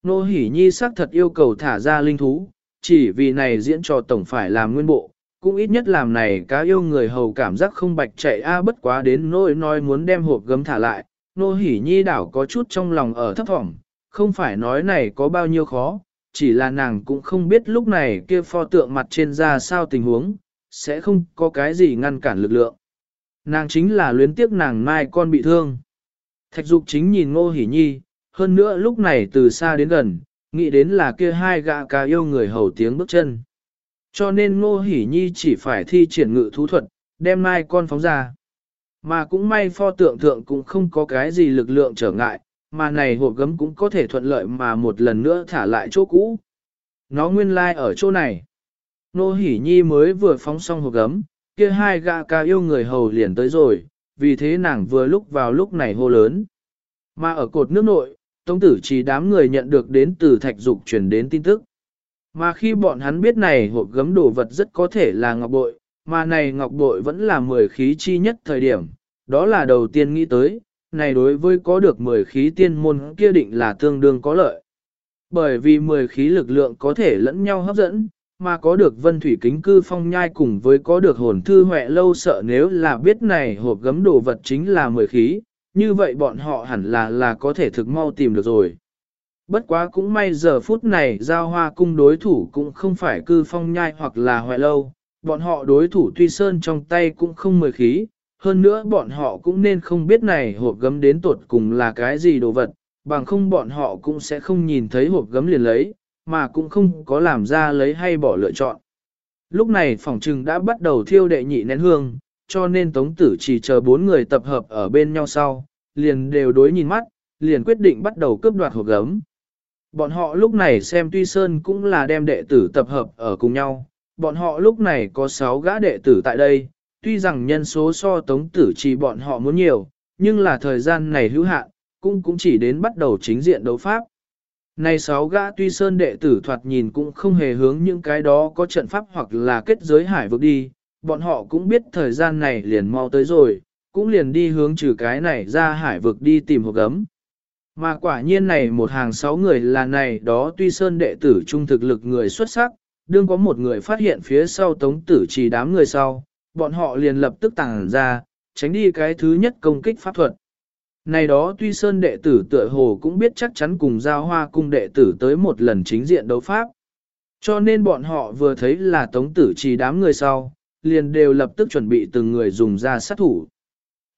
Nô Hỷ Nhi xác thật yêu cầu thả ra linh thú, chỉ vì này diễn trò tổng phải làm nguyên bộ, cũng ít nhất làm này cá yêu người hầu cảm giác không bạch chạy a bất quá đến nỗi nói muốn đem hộp gấm thả lại. Nô Hỷ Nhi đảo có chút trong lòng ở thấp thỏm, không phải nói này có bao nhiêu khó, chỉ là nàng cũng không biết lúc này kia pho tượng mặt trên ra sao tình huống, sẽ không có cái gì ngăn cản lực lượng. Nàng chính là luyến tiếc nàng mai con bị thương. Thạch dục chính nhìn ngô hỉ nhi, hơn nữa lúc này từ xa đến gần, nghĩ đến là kia hai gã cá yêu người hầu tiếng bước chân. Cho nên ngô hỉ nhi chỉ phải thi triển ngự thú thuật, đem mai con phóng ra. Mà cũng may pho tượng thượng cũng không có cái gì lực lượng trở ngại, mà này hộp gấm cũng có thể thuận lợi mà một lần nữa thả lại chỗ cũ. Nó nguyên lai like ở chỗ này. Nô Hỷ Nhi mới vừa phóng xong hộp gấm, kia hai gã ca yêu người hầu liền tới rồi, vì thế nàng vừa lúc vào lúc này hô lớn. Mà ở cột nước nội, Tống tử chỉ đám người nhận được đến từ thạch dục truyền đến tin tức. Mà khi bọn hắn biết này hộp gấm đồ vật rất có thể là ngọc bội, mà này ngọc bội vẫn là mười khí chi nhất thời điểm, đó là đầu tiên nghĩ tới, này đối với có được 10 khí tiên môn kia định là tương đương có lợi. Bởi vì 10 khí lực lượng có thể lẫn nhau hấp dẫn, mà có được vân thủy kính cư phong nhai cùng với có được hồn thư huệ lâu sợ nếu là biết này hộp gấm đồ vật chính là 10 khí, như vậy bọn họ hẳn là là có thể thực mau tìm được rồi. Bất quá cũng may giờ phút này giao hoa cung đối thủ cũng không phải cư phong nhai hoặc là huệ lâu, bọn họ đối thủ tuy sơn trong tay cũng không mười khí, hơn nữa bọn họ cũng nên không biết này hộp gấm đến tột cùng là cái gì đồ vật, bằng không bọn họ cũng sẽ không nhìn thấy hộp gấm liền lấy, mà cũng không có làm ra lấy hay bỏ lựa chọn. Lúc này phòng trừng đã bắt đầu thiêu đệ nhị nén hương, cho nên Tống Tử chỉ chờ bốn người tập hợp ở bên nhau sau, liền đều đối nhìn mắt, liền quyết định bắt đầu cướp đoạt hộp gấm. Bọn họ lúc này xem Tuy Sơn cũng là đem đệ tử tập hợp ở cùng nhau, bọn họ lúc này có 6 gã đệ tử tại đây, tuy rằng nhân số so tống tử chỉ bọn họ muốn nhiều, nhưng là thời gian này hữu hạn, cũng cũng chỉ đến bắt đầu chính diện đấu pháp. Này sáu gã tuy sơn đệ tử thoạt nhìn cũng không hề hướng những cái đó có trận pháp hoặc là kết giới hải vực đi, bọn họ cũng biết thời gian này liền mau tới rồi, cũng liền đi hướng trừ cái này ra hải vực đi tìm hộp gấm. Mà quả nhiên này một hàng sáu người là này đó tuy sơn đệ tử trung thực lực người xuất sắc, đương có một người phát hiện phía sau tống tử chỉ đám người sau, bọn họ liền lập tức tàng ra, tránh đi cái thứ nhất công kích pháp thuật. Này đó tuy sơn đệ tử tựa hồ cũng biết chắc chắn cùng giao hoa cung đệ tử tới một lần chính diện đấu pháp. Cho nên bọn họ vừa thấy là tống tử chỉ đám người sau, liền đều lập tức chuẩn bị từng người dùng ra sát thủ.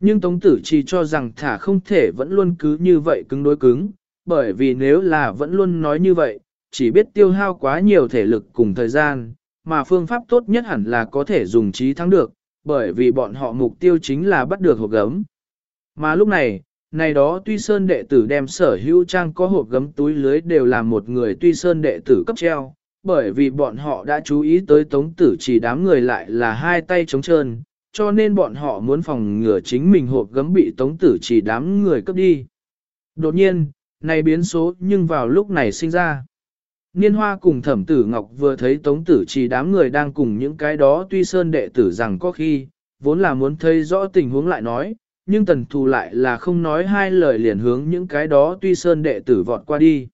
Nhưng tống tử chỉ cho rằng thả không thể vẫn luôn cứ như vậy cứng đối cứng, bởi vì nếu là vẫn luôn nói như vậy, chỉ biết tiêu hao quá nhiều thể lực cùng thời gian, mà phương pháp tốt nhất hẳn là có thể dùng trí thắng được, bởi vì bọn họ mục tiêu chính là bắt được hộp gấm. Mà lúc này, này đó tuy sơn đệ tử đem sở hữu trang có hộp gấm túi lưới đều là một người tuy sơn đệ tử cấp treo, bởi vì bọn họ đã chú ý tới tống tử chỉ đám người lại là hai tay trống trơn, cho nên bọn họ muốn phòng ngừa chính mình hộp gấm bị tống tử chỉ đám người cấp đi. Đột nhiên, này biến số nhưng vào lúc này sinh ra. Niên hoa cùng thẩm tử ngọc vừa thấy tống tử chỉ đám người đang cùng những cái đó tuy sơn đệ tử rằng có khi, vốn là muốn thấy rõ tình huống lại nói, nhưng tần thù lại là không nói hai lời liền hướng những cái đó tuy sơn đệ tử vọt qua đi.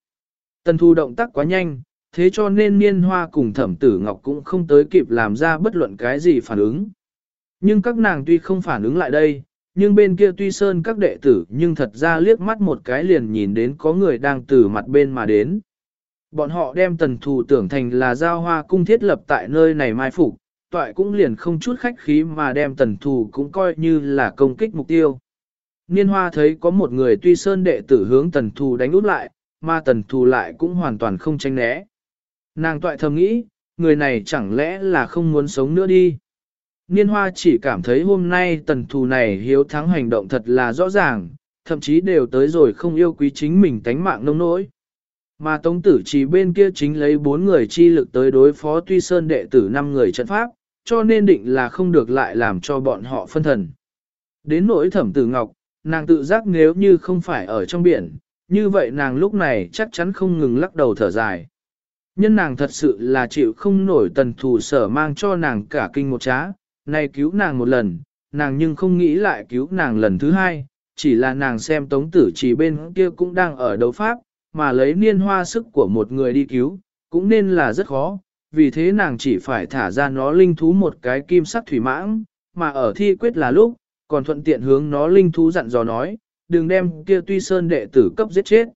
Tần thù động tác quá nhanh, thế cho nên niên hoa cùng thẩm tử ngọc cũng không tới kịp làm ra bất luận cái gì phản ứng. Nhưng các nàng tuy không phản ứng lại đây, nhưng bên kia tuy sơn các đệ tử nhưng thật ra liếc mắt một cái liền nhìn đến có người đang từ mặt bên mà đến. Bọn họ đem tần thù tưởng thành là giao hoa cung thiết lập tại nơi này mai phục, toại cũng liền không chút khách khí mà đem tần thù cũng coi như là công kích mục tiêu. Niên hoa thấy có một người tuy sơn đệ tử hướng tần thù đánh út lại, mà tần thù lại cũng hoàn toàn không tránh né. Nàng toại thầm nghĩ, người này chẳng lẽ là không muốn sống nữa đi. Niên hoa chỉ cảm thấy hôm nay tần thù này hiếu thắng hành động thật là rõ ràng, thậm chí đều tới rồi không yêu quý chính mình tánh mạng nông nỗi. Mà Tống Tử chỉ bên kia chính lấy bốn người chi lực tới đối phó Tuy Sơn đệ tử năm người trận pháp, cho nên định là không được lại làm cho bọn họ phân thần. Đến nỗi thẩm tử ngọc, nàng tự giác nếu như không phải ở trong biển, như vậy nàng lúc này chắc chắn không ngừng lắc đầu thở dài. Nhân nàng thật sự là chịu không nổi tần thù sở mang cho nàng cả kinh một trá, này cứu nàng một lần, nàng nhưng không nghĩ lại cứu nàng lần thứ hai, chỉ là nàng xem tống tử chỉ bên kia cũng đang ở đấu pháp, mà lấy niên hoa sức của một người đi cứu, cũng nên là rất khó, vì thế nàng chỉ phải thả ra nó linh thú một cái kim sắc thủy mãng, mà ở thi quyết là lúc, còn thuận tiện hướng nó linh thú dặn dò nói, đừng đem kia tuy sơn đệ tử cấp giết chết.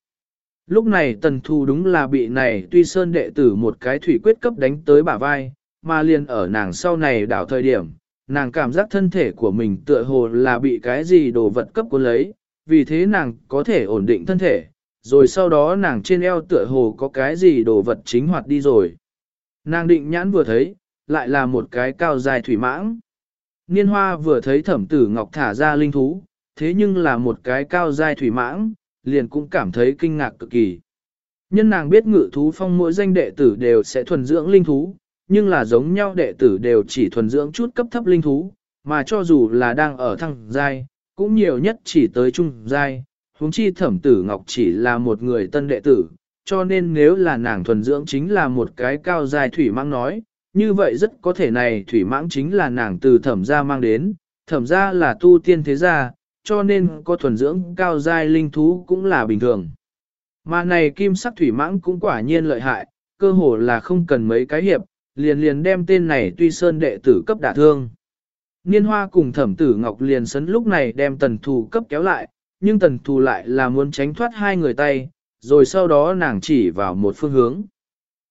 Lúc này tần thù đúng là bị này tuy sơn đệ tử một cái thủy quyết cấp đánh tới bả vai, mà liền ở nàng sau này đảo thời điểm, nàng cảm giác thân thể của mình tựa hồ là bị cái gì đồ vật cấp cuốn lấy, vì thế nàng có thể ổn định thân thể, rồi sau đó nàng trên eo tựa hồ có cái gì đồ vật chính hoạt đi rồi. Nàng định nhãn vừa thấy, lại là một cái cao dài thủy mãng. Niên hoa vừa thấy thẩm tử ngọc thả ra linh thú, thế nhưng là một cái cao dài thủy mãng, liền cũng cảm thấy kinh ngạc cực kỳ. Nhân nàng biết ngự thú phong mỗi danh đệ tử đều sẽ thuần dưỡng linh thú, nhưng là giống nhau đệ tử đều chỉ thuần dưỡng chút cấp thấp linh thú, mà cho dù là đang ở thăng giai, cũng nhiều nhất chỉ tới trung giai, huống chi thẩm tử ngọc chỉ là một người tân đệ tử, cho nên nếu là nàng thuần dưỡng chính là một cái cao dài thủy mãng nói, như vậy rất có thể này thủy mãng chính là nàng từ thẩm gia mang đến, thẩm gia là tu tiên thế gia, cho nên có thuần dưỡng cao dài linh thú cũng là bình thường. Mà này kim sắc thủy mãng cũng quả nhiên lợi hại, cơ hồ là không cần mấy cái hiệp, liền liền đem tên này tuy sơn đệ tử cấp đả thương. Niên hoa cùng thẩm tử ngọc liền sấn lúc này đem tần thù cấp kéo lại, nhưng tần thù lại là muốn tránh thoát hai người tay, rồi sau đó nàng chỉ vào một phương hướng.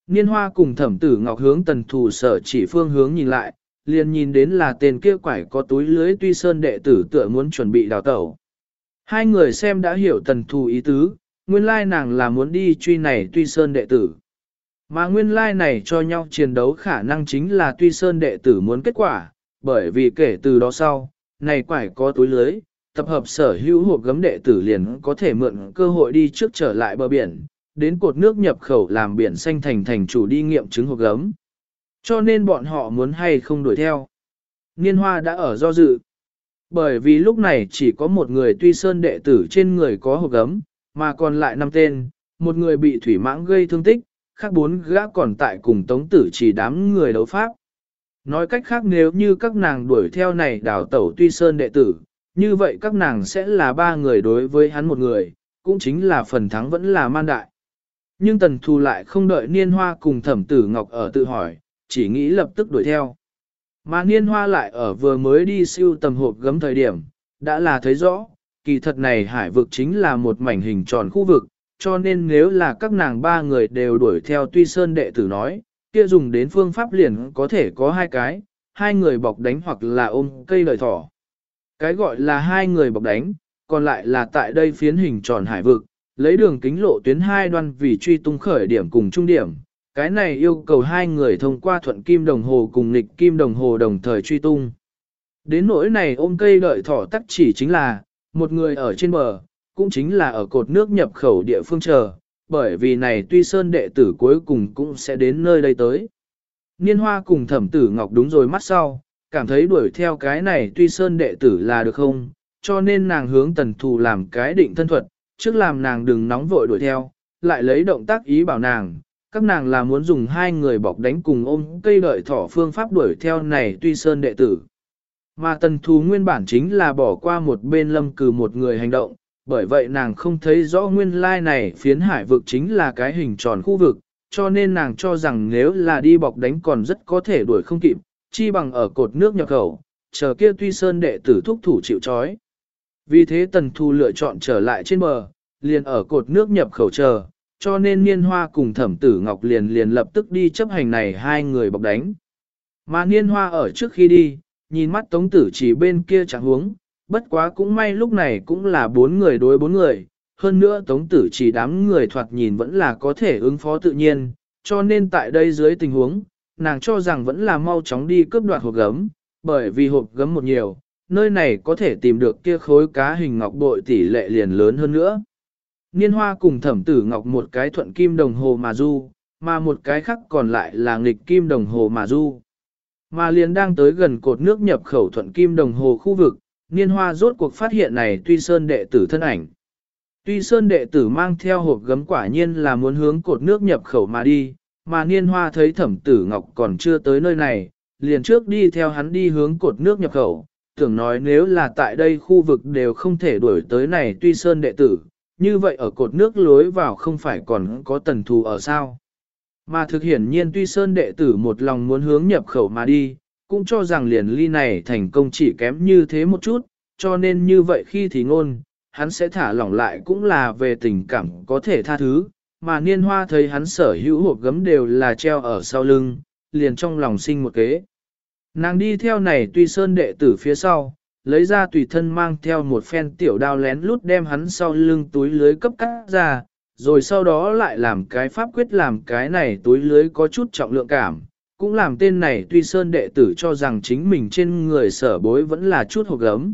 Niên hoa cùng thẩm tử ngọc hướng tần thù sở chỉ phương hướng nhìn lại, liền nhìn đến là tên kia quải có túi lưới tuy sơn đệ tử tựa muốn chuẩn bị đào tẩu. Hai người xem đã hiểu tần thù ý tứ, nguyên lai nàng là muốn đi truy này tuy sơn đệ tử. Mà nguyên lai này cho nhau chiến đấu khả năng chính là tuy sơn đệ tử muốn kết quả, bởi vì kể từ đó sau, này quải có túi lưới, tập hợp sở hữu hộp gấm đệ tử liền có thể mượn cơ hội đi trước trở lại bờ biển, đến cột nước nhập khẩu làm biển xanh thành thành chủ đi nghiệm chứng hộp gấm. Cho nên bọn họ muốn hay không đuổi theo. Niên hoa đã ở do dự. Bởi vì lúc này chỉ có một người tuy sơn đệ tử trên người có hộp gấm, mà còn lại năm tên, một người bị thủy mãng gây thương tích, khác bốn gã còn tại cùng tống tử chỉ đám người đấu pháp. Nói cách khác nếu như các nàng đuổi theo này đào tẩu tuy sơn đệ tử, như vậy các nàng sẽ là ba người đối với hắn một người, cũng chính là phần thắng vẫn là man đại. Nhưng tần thù lại không đợi niên hoa cùng thẩm tử ngọc ở tự hỏi, chỉ nghĩ lập tức đuổi theo. Mà niên hoa lại ở vừa mới đi siêu tầm hộp gấm thời điểm, đã là thấy rõ, kỳ thật này hải vực chính là một mảnh hình tròn khu vực, cho nên nếu là các nàng ba người đều đuổi theo tuy sơn đệ tử nói, kia dùng đến phương pháp liền có thể có hai cái, hai người bọc đánh hoặc là ôm cây lời thỏ. Cái gọi là hai người bọc đánh, còn lại là tại đây phiến hình tròn hải vực, lấy đường kính lộ tuyến hai đoan vì truy tung khởi điểm cùng trung điểm. Cái này yêu cầu hai người thông qua thuận kim đồng hồ cùng nghịch kim đồng hồ đồng thời truy tung. Đến nỗi này ôm cây đợi thỏ tắc chỉ chính là, một người ở trên bờ, cũng chính là ở cột nước nhập khẩu địa phương chờ, bởi vì này tuy sơn đệ tử cuối cùng cũng sẽ đến nơi đây tới. Niên hoa cùng thẩm tử ngọc đúng rồi mắt sau, cảm thấy đuổi theo cái này tuy sơn đệ tử là được không, cho nên nàng hướng tần thù làm cái định thân thuật, trước làm nàng đừng nóng vội đuổi theo, lại lấy động tác ý bảo nàng, các nàng là muốn dùng hai người bọc đánh cùng ôm cây đợi thỏ phương pháp đuổi theo này tuy sơn đệ tử. Mà tần thù nguyên bản chính là bỏ qua một bên lâm cử một người hành động, bởi vậy nàng không thấy rõ nguyên lai này phiến hải vực chính là cái hình tròn khu vực, cho nên nàng cho rằng nếu là đi bọc đánh còn rất có thể đuổi không kịp, chi bằng ở cột nước nhập khẩu, chờ kia tuy sơn đệ tử thúc thủ chịu chói. Vì thế tần thu lựa chọn trở lại trên bờ, liền ở cột nước nhập khẩu chờ, cho nên niên hoa cùng thẩm tử ngọc liền liền lập tức đi chấp hành này hai người bọc đánh. Mà niên hoa ở trước khi đi, nhìn mắt tống tử chỉ bên kia chẳng huống, bất quá cũng may lúc này cũng là bốn người đối bốn người, hơn nữa tống tử chỉ đám người thoạt nhìn vẫn là có thể ứng phó tự nhiên, cho nên tại đây dưới tình huống, nàng cho rằng vẫn là mau chóng đi cướp đoạt hộp gấm, bởi vì hộp gấm một nhiều, nơi này có thể tìm được kia khối cá hình ngọc bội tỷ lệ liền lớn hơn nữa. Niên hoa cùng thẩm tử ngọc một cái thuận kim đồng hồ mà du, mà một cái khác còn lại là nghịch kim đồng hồ mà du. Mà liền đang tới gần cột nước nhập khẩu thuận kim đồng hồ khu vực, niên hoa rốt cuộc phát hiện này tuy sơn đệ tử thân ảnh. Tuy sơn đệ tử mang theo hộp gấm quả nhiên là muốn hướng cột nước nhập khẩu mà đi, mà niên hoa thấy thẩm tử ngọc còn chưa tới nơi này, liền trước đi theo hắn đi hướng cột nước nhập khẩu, tưởng nói nếu là tại đây khu vực đều không thể đuổi tới này tuy sơn đệ tử, như vậy ở cột nước lối vào không phải còn có tần thù ở sao. Mà thực hiển nhiên tuy sơn đệ tử một lòng muốn hướng nhập khẩu mà đi, cũng cho rằng liền ly này thành công chỉ kém như thế một chút, cho nên như vậy khi thì ngôn, hắn sẽ thả lỏng lại cũng là về tình cảm có thể tha thứ, mà niên hoa thấy hắn sở hữu hộp gấm đều là treo ở sau lưng, liền trong lòng sinh một kế. Nàng đi theo này tuy sơn đệ tử phía sau, lấy ra tùy thân mang theo một phen tiểu đao lén lút đem hắn sau lưng túi lưới cấp cắt ra, rồi sau đó lại làm cái pháp quyết làm cái này túi lưới có chút trọng lượng cảm, cũng làm tên này tuy sơn đệ tử cho rằng chính mình trên người sở bối vẫn là chút hộp gấm.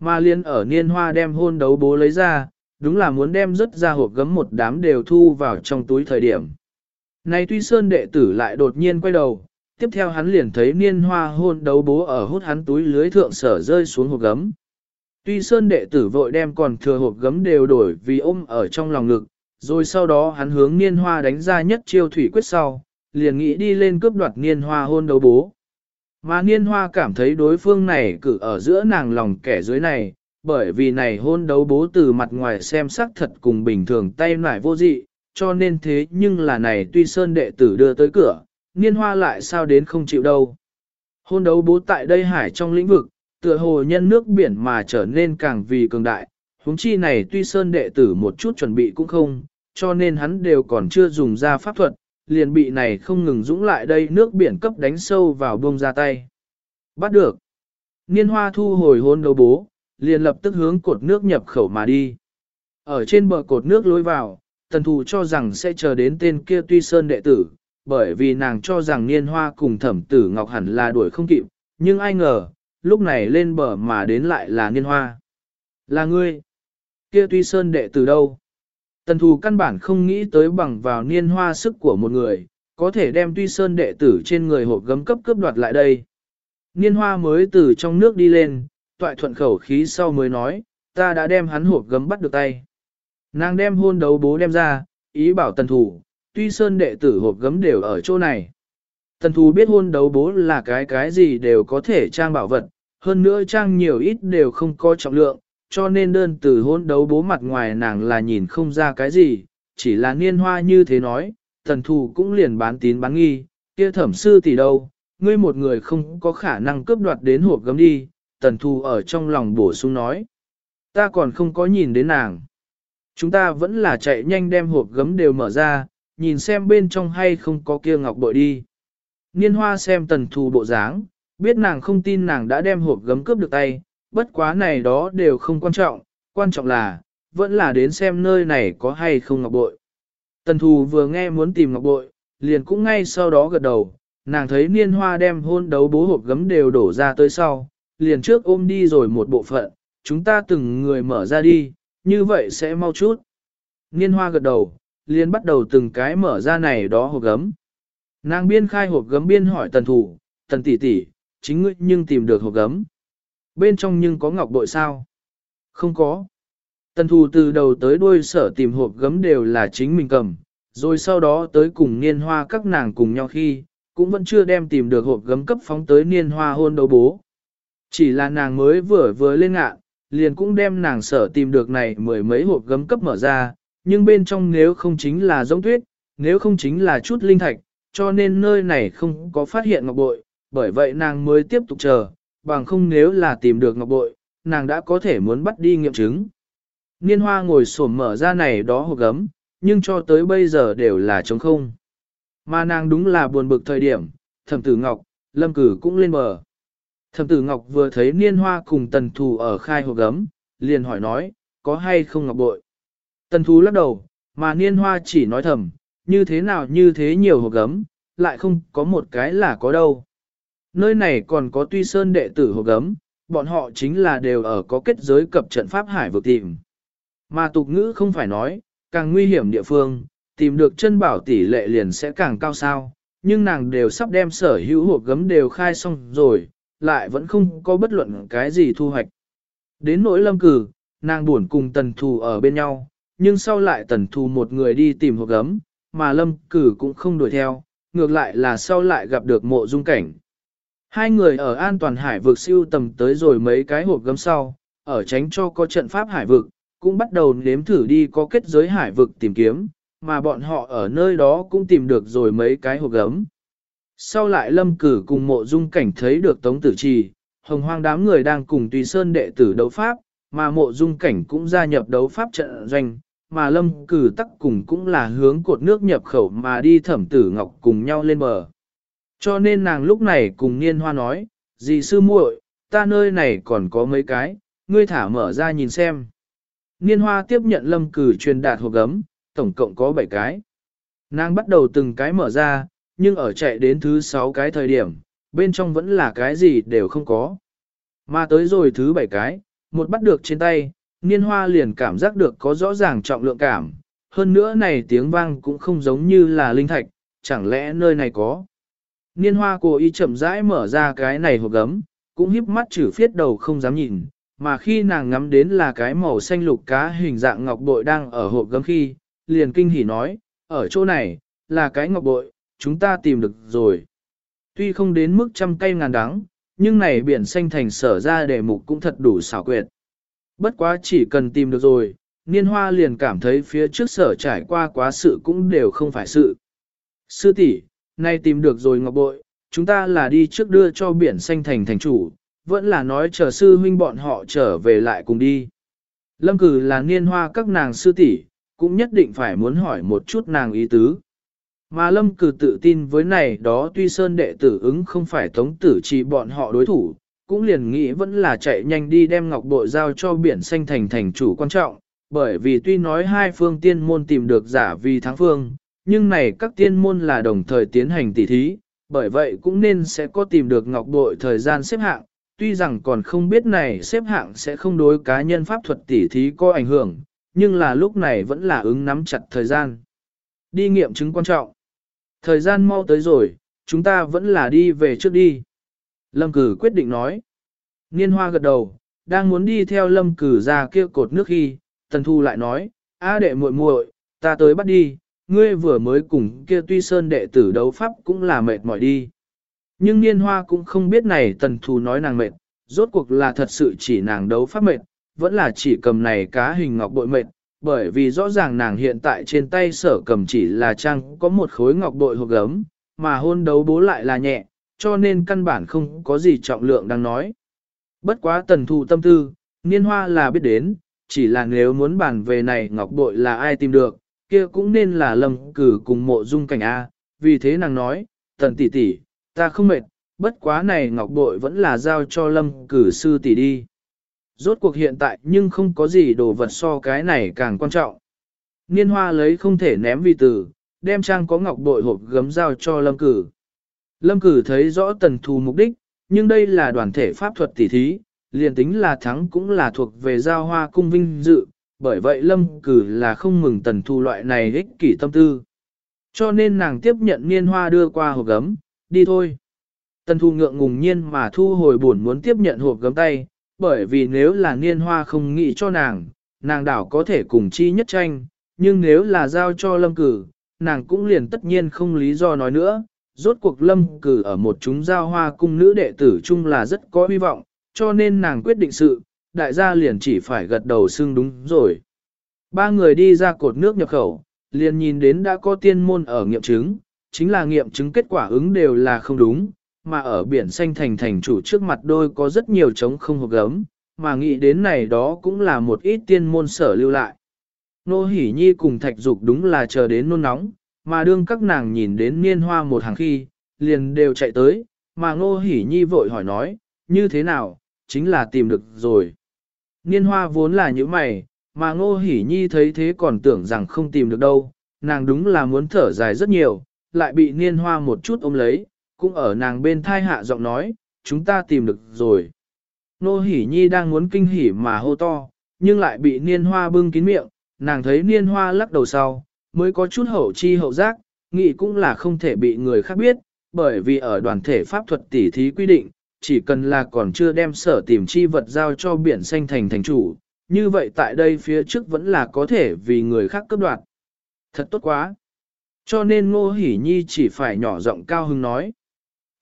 Mà liên ở niên hoa đem hôn đấu bố lấy ra, đúng là muốn đem rất ra hộp gấm một đám đều thu vào trong túi thời điểm. Này tuy sơn đệ tử lại đột nhiên quay đầu, tiếp theo hắn liền thấy niên hoa hôn đấu bố ở hút hắn túi lưới thượng sở rơi xuống hộp gấm. Tuy sơn đệ tử vội đem còn thừa hộp gấm đều đổi vì ôm ở trong lòng ngực, rồi sau đó hắn hướng niên hoa đánh ra nhất chiêu thủy quyết sau, liền nghĩ đi lên cướp đoạt niên hoa hôn đấu bố. Mà niên hoa cảm thấy đối phương này cử ở giữa nàng lòng kẻ dưới này, bởi vì này hôn đấu bố từ mặt ngoài xem sắc thật cùng bình thường tay nải vô dị, cho nên thế nhưng là này tuy sơn đệ tử đưa tới cửa, niên hoa lại sao đến không chịu đâu. Hôn đấu bố tại đây hải trong lĩnh vực, tựa hồ nhân nước biển mà trở nên càng vì cường đại, huống chi này tuy sơn đệ tử một chút chuẩn bị cũng không, cho nên hắn đều còn chưa dùng ra pháp thuật, liền bị này không ngừng dũng lại đây nước biển cấp đánh sâu vào bông ra tay. Bắt được. Niên hoa thu hồi hôn đấu bố, liền lập tức hướng cột nước nhập khẩu mà đi. Ở trên bờ cột nước lối vào, tần thù cho rằng sẽ chờ đến tên kia tuy sơn đệ tử, bởi vì nàng cho rằng niên hoa cùng thẩm tử ngọc hẳn là đuổi không kịp, nhưng ai ngờ, lúc này lên bờ mà đến lại là niên hoa. Là ngươi. Kia tuy sơn đệ tử đâu? Tần thù căn bản không nghĩ tới bằng vào niên hoa sức của một người, có thể đem tuy sơn đệ tử trên người hộp gấm cấp cướp đoạt lại đây. Niên hoa mới từ trong nước đi lên, toại thuận khẩu khí sau mới nói, ta đã đem hắn hộp gấm bắt được tay. Nàng đem hôn đấu bố đem ra, ý bảo tần thủ, tuy sơn đệ tử hộp gấm đều ở chỗ này. Tần thủ biết hôn đấu bố là cái cái gì đều có thể trang bảo vật, hơn nữa trang nhiều ít đều không có trọng lượng, cho nên đơn từ hôn đấu bố mặt ngoài nàng là nhìn không ra cái gì, chỉ là niên hoa như thế nói, tần thủ cũng liền bán tín bán nghi, kia thẩm sư tỷ đâu, ngươi một người không có khả năng cướp đoạt đến hộp gấm đi, tần thù ở trong lòng bổ sung nói. Ta còn không có nhìn đến nàng. Chúng ta vẫn là chạy nhanh đem hộp gấm đều mở ra, nhìn xem bên trong hay không có kia ngọc bội đi. Niên hoa xem tần thù bộ dáng, biết nàng không tin nàng đã đem hộp gấm cướp được tay, bất quá này đó đều không quan trọng, quan trọng là, vẫn là đến xem nơi này có hay không ngọc bội. Tần thù vừa nghe muốn tìm ngọc bội, liền cũng ngay sau đó gật đầu, nàng thấy niên hoa đem hôn đấu bố hộp gấm đều đổ ra tới sau, liền trước ôm đi rồi một bộ phận, chúng ta từng người mở ra đi, như vậy sẽ mau chút. Niên hoa gật đầu, liền bắt đầu từng cái mở ra này đó hộp gấm. Nàng biên khai hộp gấm biên hỏi tần thủ, tần tỷ tỷ, chính ngươi nhưng tìm được hộp gấm. Bên trong nhưng có ngọc bội sao? Không có. Tần thủ từ đầu tới đuôi sở tìm hộp gấm đều là chính mình cầm, rồi sau đó tới cùng niên hoa các nàng cùng nhau khi, cũng vẫn chưa đem tìm được hộp gấm cấp phóng tới niên hoa hôn đấu bố. Chỉ là nàng mới vừa vừa lên ngạn, liền cũng đem nàng sở tìm được này mười mấy hộp gấm cấp mở ra, nhưng bên trong nếu không chính là giống tuyết, nếu không chính là chút linh thạch, cho nên nơi này không có phát hiện ngọc bội, bởi vậy nàng mới tiếp tục chờ, bằng không nếu là tìm được ngọc bội, nàng đã có thể muốn bắt đi nghiệm chứng. Niên hoa ngồi sổm mở ra này đó hộp gấm, nhưng cho tới bây giờ đều là trống không. Mà nàng đúng là buồn bực thời điểm, thẩm tử ngọc, lâm cử cũng lên bờ. Thẩm tử ngọc vừa thấy niên hoa cùng tần thù ở khai hộp gấm, liền hỏi nói, có hay không ngọc bội. Tần thú lắc đầu, mà niên hoa chỉ nói thầm, như thế nào như thế nhiều hộp gấm, lại không có một cái là có đâu. Nơi này còn có tuy sơn đệ tử hộp gấm, bọn họ chính là đều ở có kết giới cập trận pháp hải vực tìm. Mà tục ngữ không phải nói, càng nguy hiểm địa phương, tìm được chân bảo tỷ lệ liền sẽ càng cao sao, nhưng nàng đều sắp đem sở hữu hộp gấm đều khai xong rồi, lại vẫn không có bất luận cái gì thu hoạch. Đến nỗi lâm cử, nàng buồn cùng tần thù ở bên nhau, nhưng sau lại tần thù một người đi tìm hộp gấm, mà lâm cử cũng không đuổi theo, ngược lại là sau lại gặp được mộ dung cảnh. Hai người ở an toàn hải vực siêu tầm tới rồi mấy cái hộp gấm sau, ở tránh cho có trận pháp hải vực, cũng bắt đầu nếm thử đi có kết giới hải vực tìm kiếm, mà bọn họ ở nơi đó cũng tìm được rồi mấy cái hộp gấm. Sau lại lâm cử cùng mộ dung cảnh thấy được tống tử trì, hồng hoang đám người đang cùng tùy sơn đệ tử đấu pháp, mà mộ dung cảnh cũng gia nhập đấu pháp trận doanh, mà lâm cử tắc cùng cũng là hướng cột nước nhập khẩu mà đi thẩm tử ngọc cùng nhau lên bờ. Cho nên nàng lúc này cùng niên hoa nói, dì sư muội, ta nơi này còn có mấy cái, ngươi thả mở ra nhìn xem. Niên hoa tiếp nhận lâm cử truyền đạt hộp gấm, tổng cộng có 7 cái. Nàng bắt đầu từng cái mở ra, nhưng ở chạy đến thứ 6 cái thời điểm, bên trong vẫn là cái gì đều không có. Mà tới rồi thứ 7 cái, một bắt được trên tay, niên hoa liền cảm giác được có rõ ràng trọng lượng cảm. Hơn nữa này tiếng vang cũng không giống như là linh thạch, chẳng lẽ nơi này có. Niên hoa cố ý chậm rãi mở ra cái này hộp gấm, cũng híp mắt chử phiết đầu không dám nhìn, mà khi nàng ngắm đến là cái màu xanh lục cá hình dạng ngọc bội đang ở hộp gấm khi, liền kinh hỉ nói, ở chỗ này, là cái ngọc bội, chúng ta tìm được rồi. Tuy không đến mức trăm cây ngàn đắng, nhưng này biển xanh thành sở ra đề mục cũng thật đủ xảo quyệt. Bất quá chỉ cần tìm được rồi, niên hoa liền cảm thấy phía trước sở trải qua quá sự cũng đều không phải sự. Sư tỷ, nay tìm được rồi ngọc bội, chúng ta là đi trước đưa cho biển xanh thành thành chủ, vẫn là nói chờ sư huynh bọn họ trở về lại cùng đi. Lâm cử là niên hoa các nàng sư tỷ, cũng nhất định phải muốn hỏi một chút nàng ý tứ. Mà lâm cử tự tin với này đó tuy sơn đệ tử ứng không phải tống tử chỉ bọn họ đối thủ, cũng liền nghĩ vẫn là chạy nhanh đi đem ngọc bội giao cho biển xanh thành thành chủ quan trọng, bởi vì tuy nói hai phương tiên môn tìm được giả vì thắng phương, nhưng này các tiên môn là đồng thời tiến hành tỉ thí, bởi vậy cũng nên sẽ có tìm được ngọc bội thời gian xếp hạng, tuy rằng còn không biết này xếp hạng sẽ không đối cá nhân pháp thuật tỉ thí có ảnh hưởng, nhưng là lúc này vẫn là ứng nắm chặt thời gian. Đi nghiệm chứng quan trọng. Thời gian mau tới rồi, chúng ta vẫn là đi về trước đi. Lâm cử quyết định nói. Niên hoa gật đầu, đang muốn đi theo lâm cử ra kia cột nước khi, tần thu lại nói, a đệ muội muội, ta tới bắt đi, ngươi vừa mới cùng kia tuy sơn đệ tử đấu pháp cũng là mệt mỏi đi. Nhưng niên hoa cũng không biết này tần thu nói nàng mệt, rốt cuộc là thật sự chỉ nàng đấu pháp mệt, vẫn là chỉ cầm này cá hình ngọc bội mệt, bởi vì rõ ràng nàng hiện tại trên tay sở cầm chỉ là trang có một khối ngọc bội hộp gấm, mà hôn đấu bố lại là nhẹ, cho nên căn bản không có gì trọng lượng đang nói. Bất quá tần thù tâm tư, niên hoa là biết đến, chỉ là nếu muốn bàn về này ngọc bội là ai tìm được, kia cũng nên là lâm cử cùng mộ dung cảnh A, vì thế nàng nói, tần tỷ tỷ, ta không mệt, bất quá này ngọc bội vẫn là giao cho lâm cử sư tỷ đi. Rốt cuộc hiện tại nhưng không có gì đồ vật so cái này càng quan trọng. Niên hoa lấy không thể ném vì từ, đem trang có ngọc bội hộp gấm giao cho lâm cử. Lâm cử thấy rõ tần thù mục đích, nhưng đây là đoàn thể pháp thuật tỉ thí, liền tính là thắng cũng là thuộc về giao hoa cung vinh dự, bởi vậy lâm cử là không mừng tần thù loại này ích kỷ tâm tư. Cho nên nàng tiếp nhận niên hoa đưa qua hộp gấm, đi thôi. Tần thù ngượng ngùng nhiên mà thu hồi buồn muốn tiếp nhận hộp gấm tay, bởi vì nếu là niên hoa không nghĩ cho nàng, nàng đảo có thể cùng chi nhất tranh, nhưng nếu là giao cho lâm cử, nàng cũng liền tất nhiên không lý do nói nữa. Rốt cuộc lâm cử ở một chúng giao hoa cung nữ đệ tử chung là rất có hy vọng, cho nên nàng quyết định sự, đại gia liền chỉ phải gật đầu xưng đúng rồi. Ba người đi ra cột nước nhập khẩu, liền nhìn đến đã có tiên môn ở nghiệm chứng, chính là nghiệm chứng kết quả ứng đều là không đúng, mà ở biển xanh thành thành chủ trước mặt đôi có rất nhiều trống không hộp gấm, mà nghĩ đến này đó cũng là một ít tiên môn sở lưu lại. Nô Hỷ Nhi cùng Thạch Dục đúng là chờ đến nôn nóng, mà đương các nàng nhìn đến niên hoa một hàng khi, liền đều chạy tới, mà Nô Hỷ Nhi vội hỏi nói, như thế nào, chính là tìm được rồi. Niên hoa vốn là những mày, mà ngô Hỷ nhi thấy thế còn tưởng rằng không tìm được đâu, nàng đúng là muốn thở dài rất nhiều, lại bị niên hoa một chút ôm lấy, cũng ở nàng bên thai hạ giọng nói, chúng ta tìm được rồi. nô hỉ nhi đang muốn kinh hỉ mà hô to, nhưng lại bị niên hoa bưng kín miệng, nàng thấy niên hoa lắc đầu sau, mới có chút hậu chi hậu giác, nghĩ cũng là không thể bị người khác biết, bởi vì ở đoàn thể pháp thuật tỉ thí quy định, chỉ cần là còn chưa đem sở tìm chi vật giao cho biển xanh thành thành chủ, như vậy tại đây phía trước vẫn là có thể vì người khác cấp đoạt. Thật tốt quá. Cho nên Ngô Hỷ Nhi chỉ phải nhỏ giọng cao hứng nói.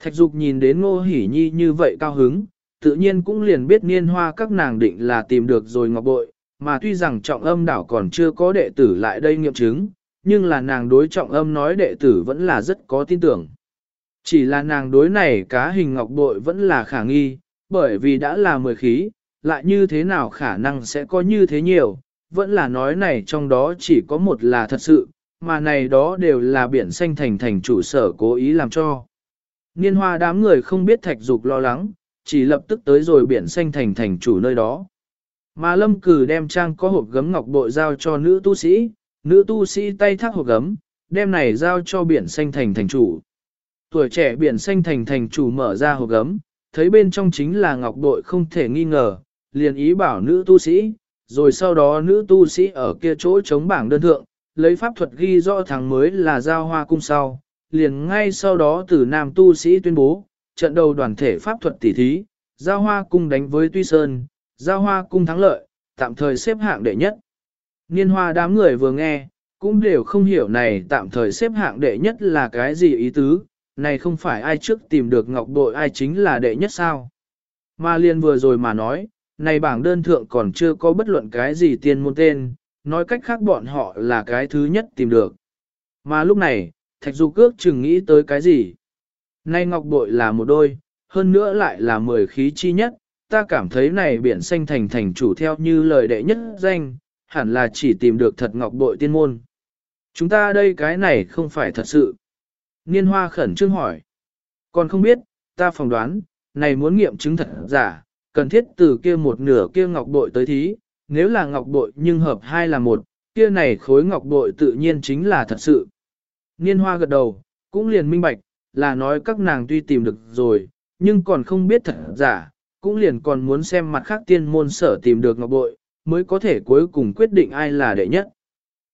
Thạch Dục nhìn đến Ngô Hỷ Nhi như vậy cao hứng, tự nhiên cũng liền biết niên hoa các nàng định là tìm được rồi ngọc bội, mà tuy rằng trọng âm đảo còn chưa có đệ tử lại đây nghiệm chứng, nhưng là nàng đối trọng âm nói đệ tử vẫn là rất có tin tưởng. Chỉ là nàng đối này cá hình ngọc bội vẫn là khả nghi, bởi vì đã là mười khí, lại như thế nào khả năng sẽ có như thế nhiều, vẫn là nói này trong đó chỉ có một là thật sự, mà này đó đều là biển xanh thành thành chủ sở cố ý làm cho. Niên hoa đám người không biết thạch dục lo lắng, chỉ lập tức tới rồi biển xanh thành thành chủ nơi đó. Mà lâm cử đem trang có hộp gấm ngọc bội giao cho nữ tu sĩ, nữ tu sĩ tay thác hộp gấm, đem này giao cho biển xanh thành thành chủ. Tuổi trẻ biển xanh thành thành chủ mở ra hộp gấm, thấy bên trong chính là ngọc bội không thể nghi ngờ, liền ý bảo nữ tu sĩ, rồi sau đó nữ tu sĩ ở kia chỗ chống bảng đơn thượng, lấy pháp thuật ghi rõ thằng mới là giao hoa cung sau, liền ngay sau đó từ nam tu sĩ tuyên bố, trận đầu đoàn thể pháp thuật tỉ thí, giao hoa cung đánh với Tuy Sơn, giao hoa cung thắng lợi, tạm thời xếp hạng đệ nhất. Niên hoa đám người vừa nghe, cũng đều không hiểu này tạm thời xếp hạng đệ nhất là cái gì ý tứ, này không phải ai trước tìm được ngọc bội ai chính là đệ nhất sao. Mà liền vừa rồi mà nói, này bảng đơn thượng còn chưa có bất luận cái gì tiên môn tên, nói cách khác bọn họ là cái thứ nhất tìm được. Mà lúc này, Thạch Du Cước chừng nghĩ tới cái gì? Nay ngọc bội là một đôi, hơn nữa lại là mười khí chi nhất, ta cảm thấy này biển xanh thành thành chủ theo như lời đệ nhất danh, hẳn là chỉ tìm được thật ngọc bội tiên môn. Chúng ta đây cái này không phải thật sự. Niên hoa khẩn trương hỏi. Còn không biết, ta phỏng đoán, này muốn nghiệm chứng thật giả, cần thiết từ kia một nửa kia ngọc bội tới thí, nếu là ngọc bội nhưng hợp hai là một, kia này khối ngọc bội tự nhiên chính là thật sự. Niên hoa gật đầu, cũng liền minh bạch, là nói các nàng tuy tìm được rồi, nhưng còn không biết thật giả, cũng liền còn muốn xem mặt khác tiên môn sở tìm được ngọc bội, mới có thể cuối cùng quyết định ai là đệ nhất.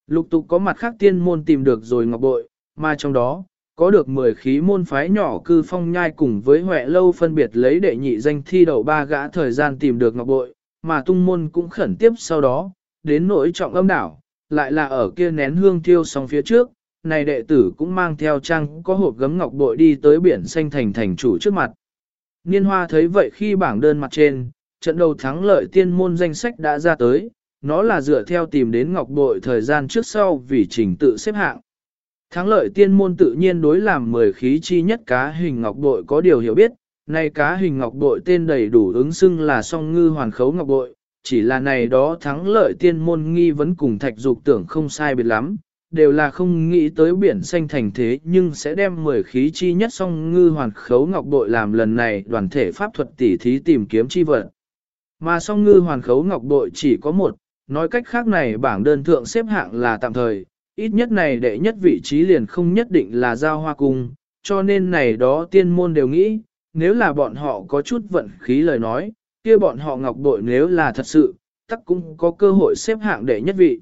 Lục tục có mặt khác tiên môn tìm được rồi ngọc bội, mà trong đó, có được 10 khí môn phái nhỏ cư phong nhai cùng với huệ lâu phân biệt lấy đệ nhị danh thi đầu ba gã thời gian tìm được ngọc bội, mà tung môn cũng khẩn tiếp sau đó, đến nỗi trọng âm đảo, lại là ở kia nén hương thiêu xong phía trước, này đệ tử cũng mang theo trang có hộp gấm ngọc bội đi tới biển xanh thành thành chủ trước mặt. Niên hoa thấy vậy khi bảng đơn mặt trên, trận đầu thắng lợi tiên môn danh sách đã ra tới, nó là dựa theo tìm đến ngọc bội thời gian trước sau vì trình tự xếp hạng. Thắng lợi tiên môn tự nhiên đối làm 10 khí chi nhất cá hình ngọc bội có điều hiểu biết, này cá hình ngọc bội tên đầy đủ ứng xưng là song ngư hoàn khấu ngọc bội, chỉ là này đó thắng lợi tiên môn nghi vấn cùng thạch dục tưởng không sai biệt lắm, đều là không nghĩ tới biển xanh thành thế nhưng sẽ đem 10 khí chi nhất song ngư hoàn khấu ngọc bội làm lần này đoàn thể pháp thuật tỉ thí tìm kiếm chi vật. Mà song ngư hoàn khấu ngọc bội chỉ có một, nói cách khác này bảng đơn thượng xếp hạng là tạm thời, ít nhất này đệ nhất vị trí liền không nhất định là giao hoa cung, cho nên này đó tiên môn đều nghĩ, nếu là bọn họ có chút vận khí lời nói, kia bọn họ ngọc bội nếu là thật sự, tắc cũng có cơ hội xếp hạng đệ nhất vị.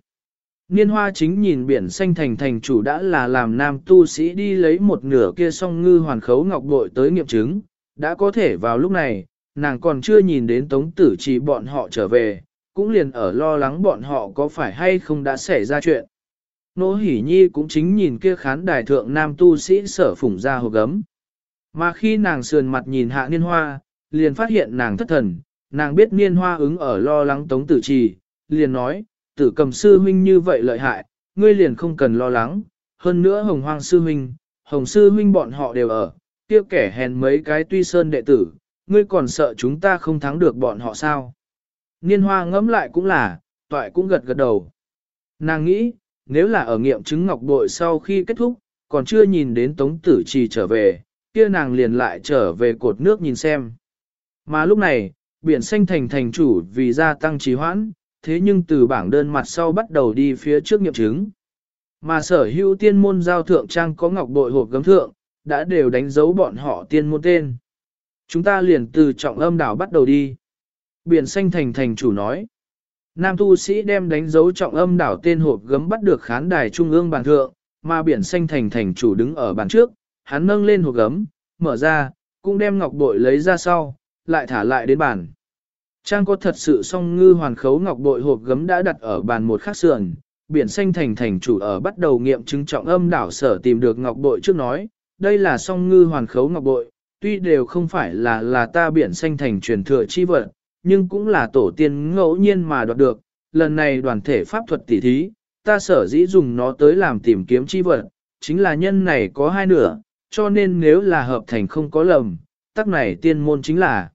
Niên hoa chính nhìn biển xanh thành thành chủ đã là làm nam tu sĩ đi lấy một nửa kia song ngư hoàn khấu ngọc bội tới nghiệm chứng, đã có thể vào lúc này, nàng còn chưa nhìn đến tống tử chỉ bọn họ trở về, cũng liền ở lo lắng bọn họ có phải hay không đã xảy ra chuyện. Nô Hỷ Nhi cũng chính nhìn kia khán đài thượng nam tu sĩ sở phủng ra hồ gấm. Mà khi nàng sườn mặt nhìn hạ niên hoa, liền phát hiện nàng thất thần, nàng biết niên hoa ứng ở lo lắng tống tử trì, liền nói, tử cầm sư huynh như vậy lợi hại, ngươi liền không cần lo lắng, hơn nữa hồng hoang sư huynh, hồng sư huynh bọn họ đều ở, kia kẻ hèn mấy cái tuy sơn đệ tử, ngươi còn sợ chúng ta không thắng được bọn họ sao. Niên hoa ngẫm lại cũng là, toại cũng gật gật đầu. Nàng nghĩ, nếu là ở nghiệm chứng ngọc bội sau khi kết thúc, còn chưa nhìn đến tống tử trì trở về, kia nàng liền lại trở về cột nước nhìn xem. Mà lúc này, biển xanh thành thành chủ vì gia tăng trì hoãn, thế nhưng từ bảng đơn mặt sau bắt đầu đi phía trước nghiệm chứng. Mà sở hữu tiên môn giao thượng trang có ngọc bội hộp gấm thượng, đã đều đánh dấu bọn họ tiên môn tên. Chúng ta liền từ trọng âm đảo bắt đầu đi. Biển xanh thành thành chủ nói. Nam tu sĩ đem đánh dấu trọng âm đảo tên hộp gấm bắt được khán đài trung ương bàn thượng, mà biển xanh thành thành chủ đứng ở bàn trước, hắn nâng lên hộp gấm, mở ra, cũng đem ngọc bội lấy ra sau, lại thả lại đến bàn. Trang có thật sự song ngư hoàn khấu ngọc bội hộp gấm đã đặt ở bàn một khắc sườn, biển xanh thành thành chủ ở bắt đầu nghiệm chứng trọng âm đảo sở tìm được ngọc bội trước nói, đây là song ngư hoàn khấu ngọc bội, tuy đều không phải là là ta biển xanh thành truyền thừa chi vật, nhưng cũng là tổ tiên ngẫu nhiên mà đoạt được, lần này đoàn thể pháp thuật tỉ thí, ta sở dĩ dùng nó tới làm tìm kiếm chi vật, chính là nhân này có hai nửa, cho nên nếu là hợp thành không có lầm, tắc này tiên môn chính là.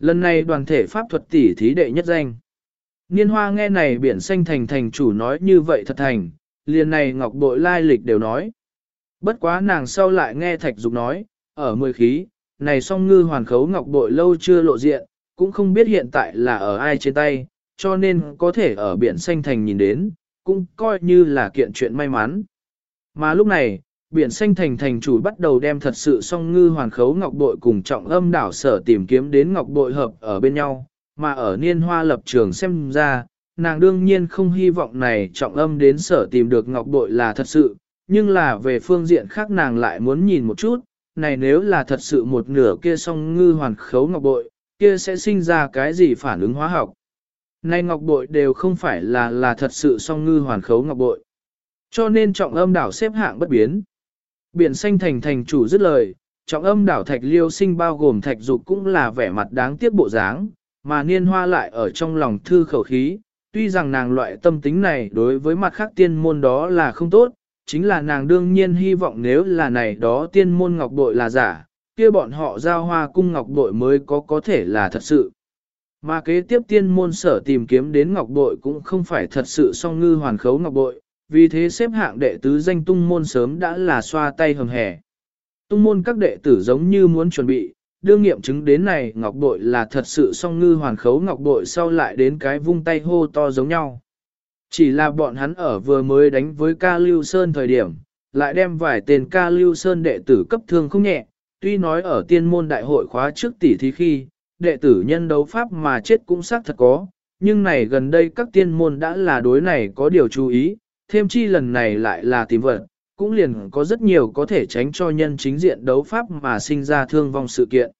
Lần này đoàn thể pháp thuật tỷ thí đệ nhất danh. Niên hoa nghe này biển xanh thành thành chủ nói như vậy thật thành, liền này ngọc bội lai lịch đều nói. Bất quá nàng sau lại nghe thạch dục nói, ở mười khí, này song ngư hoàn khấu ngọc bội lâu chưa lộ diện, cũng không biết hiện tại là ở ai trên tay, cho nên có thể ở biển xanh thành nhìn đến, cũng coi như là kiện chuyện may mắn. Mà lúc này, biển xanh thành thành chủ bắt đầu đem thật sự song ngư hoàn khấu ngọc bội cùng trọng âm đảo sở tìm kiếm đến ngọc bội hợp ở bên nhau, mà ở niên hoa lập trường xem ra, nàng đương nhiên không hy vọng này trọng âm đến sở tìm được ngọc bội là thật sự, nhưng là về phương diện khác nàng lại muốn nhìn một chút, này nếu là thật sự một nửa kia song ngư hoàn khấu ngọc bội, kia sẽ sinh ra cái gì phản ứng hóa học. Này ngọc bội đều không phải là là thật sự song ngư hoàn khấu ngọc bội. Cho nên trọng âm đảo xếp hạng bất biến. Biển xanh thành thành chủ dứt lời, trọng âm đảo thạch liêu sinh bao gồm thạch dục cũng là vẻ mặt đáng tiếc bộ dáng, mà niên hoa lại ở trong lòng thư khẩu khí, tuy rằng nàng loại tâm tính này đối với mặt khác tiên môn đó là không tốt, chính là nàng đương nhiên hy vọng nếu là này đó tiên môn ngọc bội là giả, kia bọn họ giao hoa cung ngọc bội mới có có thể là thật sự. Mà kế tiếp tiên môn sở tìm kiếm đến ngọc bội cũng không phải thật sự song ngư hoàn khấu ngọc bội, vì thế xếp hạng đệ tứ danh tung môn sớm đã là xoa tay hầm hẻ. Tung môn các đệ tử giống như muốn chuẩn bị, đương nghiệm chứng đến này ngọc bội là thật sự song ngư hoàn khấu ngọc bội sau lại đến cái vung tay hô to giống nhau. Chỉ là bọn hắn ở vừa mới đánh với ca lưu sơn thời điểm, lại đem vài tên ca lưu sơn đệ tử cấp thương không nhẹ, tuy nói ở tiên môn đại hội khóa trước tỷ thí khi, đệ tử nhân đấu pháp mà chết cũng xác thật có, nhưng này gần đây các tiên môn đã là đối này có điều chú ý, thêm chi lần này lại là tìm vật, cũng liền có rất nhiều có thể tránh cho nhân chính diện đấu pháp mà sinh ra thương vong sự kiện.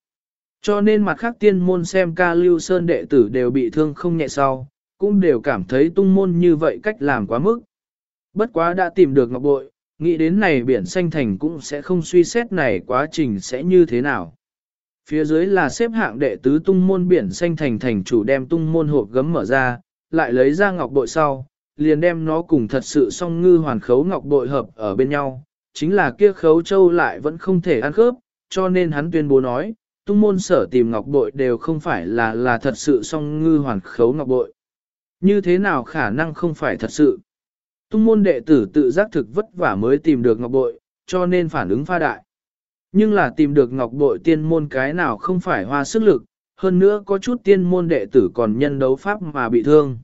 Cho nên mặt khác tiên môn xem ca lưu sơn đệ tử đều bị thương không nhẹ sau, cũng đều cảm thấy tung môn như vậy cách làm quá mức. Bất quá đã tìm được ngọc bội, nghĩ đến này biển xanh thành cũng sẽ không suy xét này quá trình sẽ như thế nào. Phía dưới là xếp hạng đệ tứ tung môn biển xanh thành thành chủ đem tung môn hộp gấm mở ra, lại lấy ra ngọc bội sau, liền đem nó cùng thật sự song ngư hoàn khấu ngọc bội hợp ở bên nhau, chính là kia khấu châu lại vẫn không thể ăn khớp, cho nên hắn tuyên bố nói, tung môn sở tìm ngọc bội đều không phải là là thật sự song ngư hoàn khấu ngọc bội. Như thế nào khả năng không phải thật sự? Tung môn đệ tử tự giác thực vất vả mới tìm được ngọc bội, cho nên phản ứng pha đại. Nhưng là tìm được ngọc bội tiên môn cái nào không phải hoa sức lực, hơn nữa có chút tiên môn đệ tử còn nhân đấu pháp mà bị thương.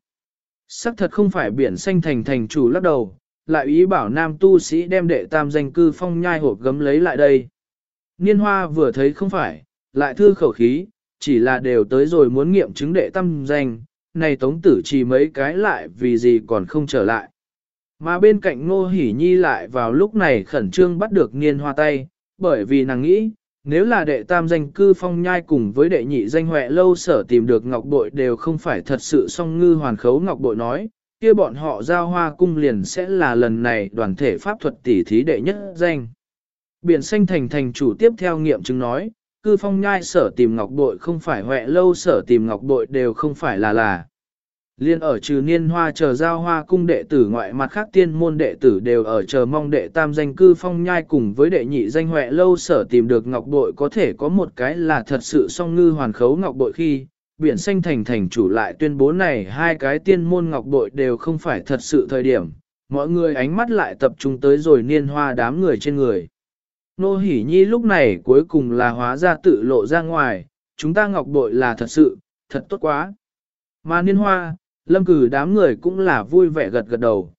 Sắc thật không phải biển xanh thành thành chủ lắc đầu, lại ý bảo nam tu sĩ đem đệ tam danh cư phong nhai hộp gấm lấy lại đây. Niên hoa vừa thấy không phải, lại thư khẩu khí, chỉ là đều tới rồi muốn nghiệm chứng đệ tam danh, này tống tử chỉ mấy cái lại vì gì còn không trở lại. Mà bên cạnh ngô hỉ nhi lại vào lúc này khẩn trương bắt được niên hoa tay, bởi vì nàng nghĩ, nếu là đệ tam danh cư phong nhai cùng với đệ nhị danh huệ lâu sở tìm được ngọc bội đều không phải thật sự song ngư hoàn khấu ngọc bội nói, kia bọn họ giao hoa cung liền sẽ là lần này đoàn thể pháp thuật tỷ thí đệ nhất danh. Biển xanh thành thành chủ tiếp theo nghiệm chứng nói, cư phong nhai sở tìm ngọc bội không phải huệ lâu sở tìm ngọc bội đều không phải là là. Liên ở trừ niên hoa chờ giao hoa cung đệ tử ngoại mặt khác tiên môn đệ tử đều ở chờ mong đệ tam danh cư phong nhai cùng với đệ nhị danh huệ lâu sở tìm được ngọc bội có thể có một cái là thật sự song ngư hoàn khấu ngọc bội khi, biển xanh thành thành chủ lại tuyên bố này hai cái tiên môn ngọc bội đều không phải thật sự thời điểm, mọi người ánh mắt lại tập trung tới rồi niên hoa đám người trên người. Nô hỉ nhi lúc này cuối cùng là hóa ra tự lộ ra ngoài, chúng ta ngọc bội là thật sự, thật tốt quá. Mà niên hoa, lâm cử đám người cũng là vui vẻ gật gật đầu.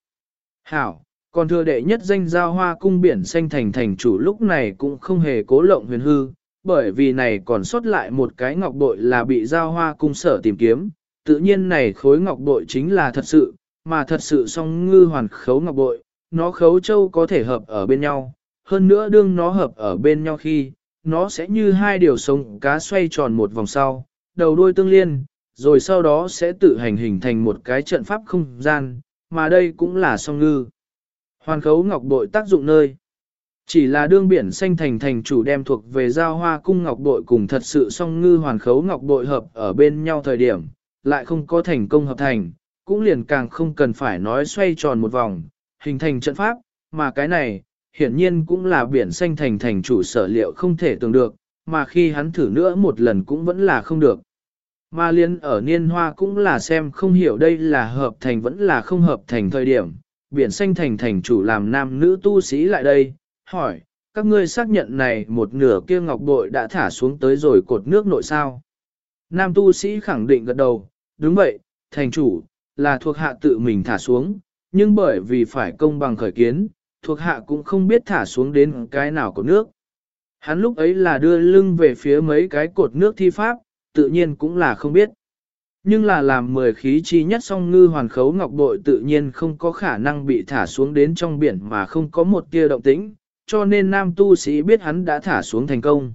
Hảo, còn thừa đệ nhất danh giao hoa cung biển xanh thành thành chủ lúc này cũng không hề cố lộng huyền hư, bởi vì này còn sót lại một cái ngọc bội là bị giao hoa cung sở tìm kiếm, tự nhiên này khối ngọc bội chính là thật sự, mà thật sự song ngư hoàn khấu ngọc bội, nó khấu châu có thể hợp ở bên nhau, hơn nữa đương nó hợp ở bên nhau khi, nó sẽ như hai điều sống cá xoay tròn một vòng sau, đầu đuôi tương liên, rồi sau đó sẽ tự hành hình thành một cái trận pháp không gian, mà đây cũng là song ngư. Hoàn khấu ngọc bội tác dụng nơi. Chỉ là đương biển xanh thành thành chủ đem thuộc về giao hoa cung ngọc bội cùng thật sự song ngư hoàn khấu ngọc bội hợp ở bên nhau thời điểm, lại không có thành công hợp thành, cũng liền càng không cần phải nói xoay tròn một vòng, hình thành trận pháp, mà cái này, hiển nhiên cũng là biển xanh thành thành chủ sở liệu không thể tưởng được, mà khi hắn thử nữa một lần cũng vẫn là không được. Mà liên ở niên hoa cũng là xem không hiểu đây là hợp thành vẫn là không hợp thành thời điểm, biển xanh thành thành chủ làm nam nữ tu sĩ lại đây, hỏi, các ngươi xác nhận này một nửa kia ngọc bội đã thả xuống tới rồi cột nước nội sao. Nam tu sĩ khẳng định gật đầu, đúng vậy, thành chủ, là thuộc hạ tự mình thả xuống, nhưng bởi vì phải công bằng khởi kiến, thuộc hạ cũng không biết thả xuống đến cái nào của nước. Hắn lúc ấy là đưa lưng về phía mấy cái cột nước thi pháp, tự nhiên cũng là không biết. Nhưng là làm mười khí chi nhất song ngư hoàn khấu ngọc bội tự nhiên không có khả năng bị thả xuống đến trong biển mà không có một tia động tĩnh, cho nên nam tu sĩ biết hắn đã thả xuống thành công.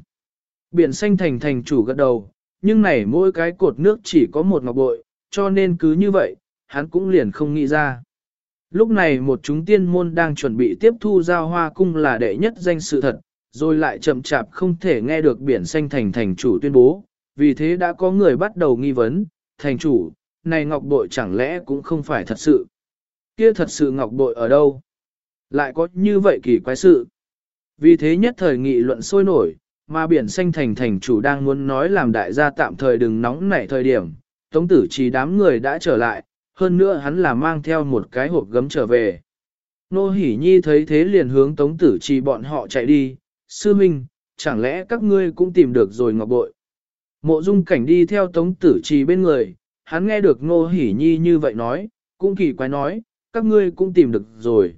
Biển xanh thành thành chủ gật đầu, nhưng này mỗi cái cột nước chỉ có một ngọc bội, cho nên cứ như vậy, hắn cũng liền không nghĩ ra. Lúc này một chúng tiên môn đang chuẩn bị tiếp thu giao hoa cung là đệ nhất danh sự thật, rồi lại chậm chạp không thể nghe được biển xanh thành thành chủ tuyên bố, vì thế đã có người bắt đầu nghi vấn, thành chủ, này ngọc bội chẳng lẽ cũng không phải thật sự. Kia thật sự ngọc bội ở đâu? Lại có như vậy kỳ quái sự. Vì thế nhất thời nghị luận sôi nổi, mà biển xanh thành thành chủ đang muốn nói làm đại gia tạm thời đừng nóng nảy thời điểm, tống tử chỉ đám người đã trở lại, hơn nữa hắn là mang theo một cái hộp gấm trở về. Nô Hỷ Nhi thấy thế liền hướng tống tử chỉ bọn họ chạy đi, sư minh, chẳng lẽ các ngươi cũng tìm được rồi ngọc bội. Mộ dung cảnh đi theo tống tử trì bên người, hắn nghe được Nô Hỷ Nhi như vậy nói, cũng kỳ quái nói, các ngươi cũng tìm được rồi.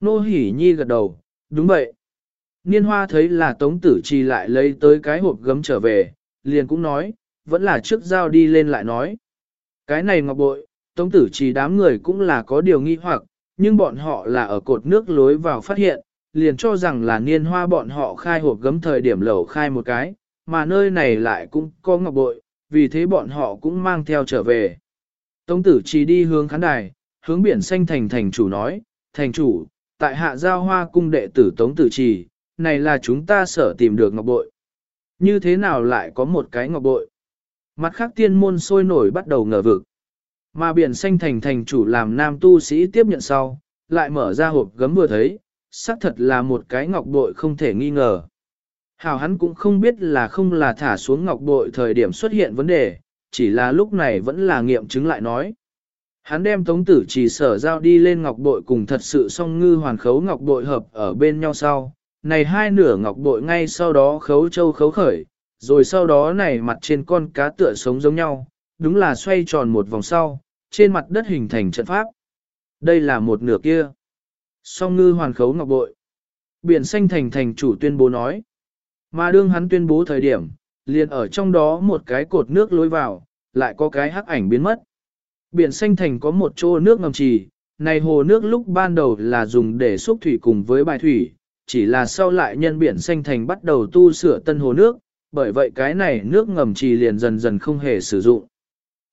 Nô Hỷ Nhi gật đầu, đúng vậy. Niên hoa thấy là tống tử trì lại lấy tới cái hộp gấm trở về, liền cũng nói, vẫn là trước giao đi lên lại nói. Cái này ngọc bội, tống tử trì đám người cũng là có điều nghi hoặc, nhưng bọn họ là ở cột nước lối vào phát hiện, liền cho rằng là niên hoa bọn họ khai hộp gấm thời điểm lẩu khai một cái, mà nơi này lại cũng có ngọc bội, vì thế bọn họ cũng mang theo trở về. Tống tử trì đi hướng khán đài, hướng biển xanh thành thành chủ nói, thành chủ, tại hạ giao hoa cung đệ tử tống tử trì, này là chúng ta sở tìm được ngọc bội. Như thế nào lại có một cái ngọc bội? Mặt khác tiên môn sôi nổi bắt đầu ngờ vực. Mà biển xanh thành thành chủ làm nam tu sĩ tiếp nhận sau, lại mở ra hộp gấm vừa thấy, xác thật là một cái ngọc bội không thể nghi ngờ. Hảo hắn cũng không biết là không là thả xuống ngọc bội thời điểm xuất hiện vấn đề, chỉ là lúc này vẫn là nghiệm chứng lại nói. Hắn đem tống tử chỉ sở giao đi lên ngọc bội cùng thật sự song ngư hoàn khấu ngọc bội hợp ở bên nhau sau, này hai nửa ngọc bội ngay sau đó khấu châu khấu khởi, rồi sau đó này mặt trên con cá tựa sống giống nhau, đúng là xoay tròn một vòng sau, trên mặt đất hình thành trận pháp. Đây là một nửa kia. Song ngư hoàn khấu ngọc bội. Biển xanh thành thành chủ tuyên bố nói. Mà đương hắn tuyên bố thời điểm, liền ở trong đó một cái cột nước lối vào, lại có cái hắc ảnh biến mất. Biển xanh thành có một chỗ nước ngầm trì, này hồ nước lúc ban đầu là dùng để xúc thủy cùng với bài thủy, chỉ là sau lại nhân biển xanh thành bắt đầu tu sửa tân hồ nước, bởi vậy cái này nước ngầm trì liền dần dần không hề sử dụng.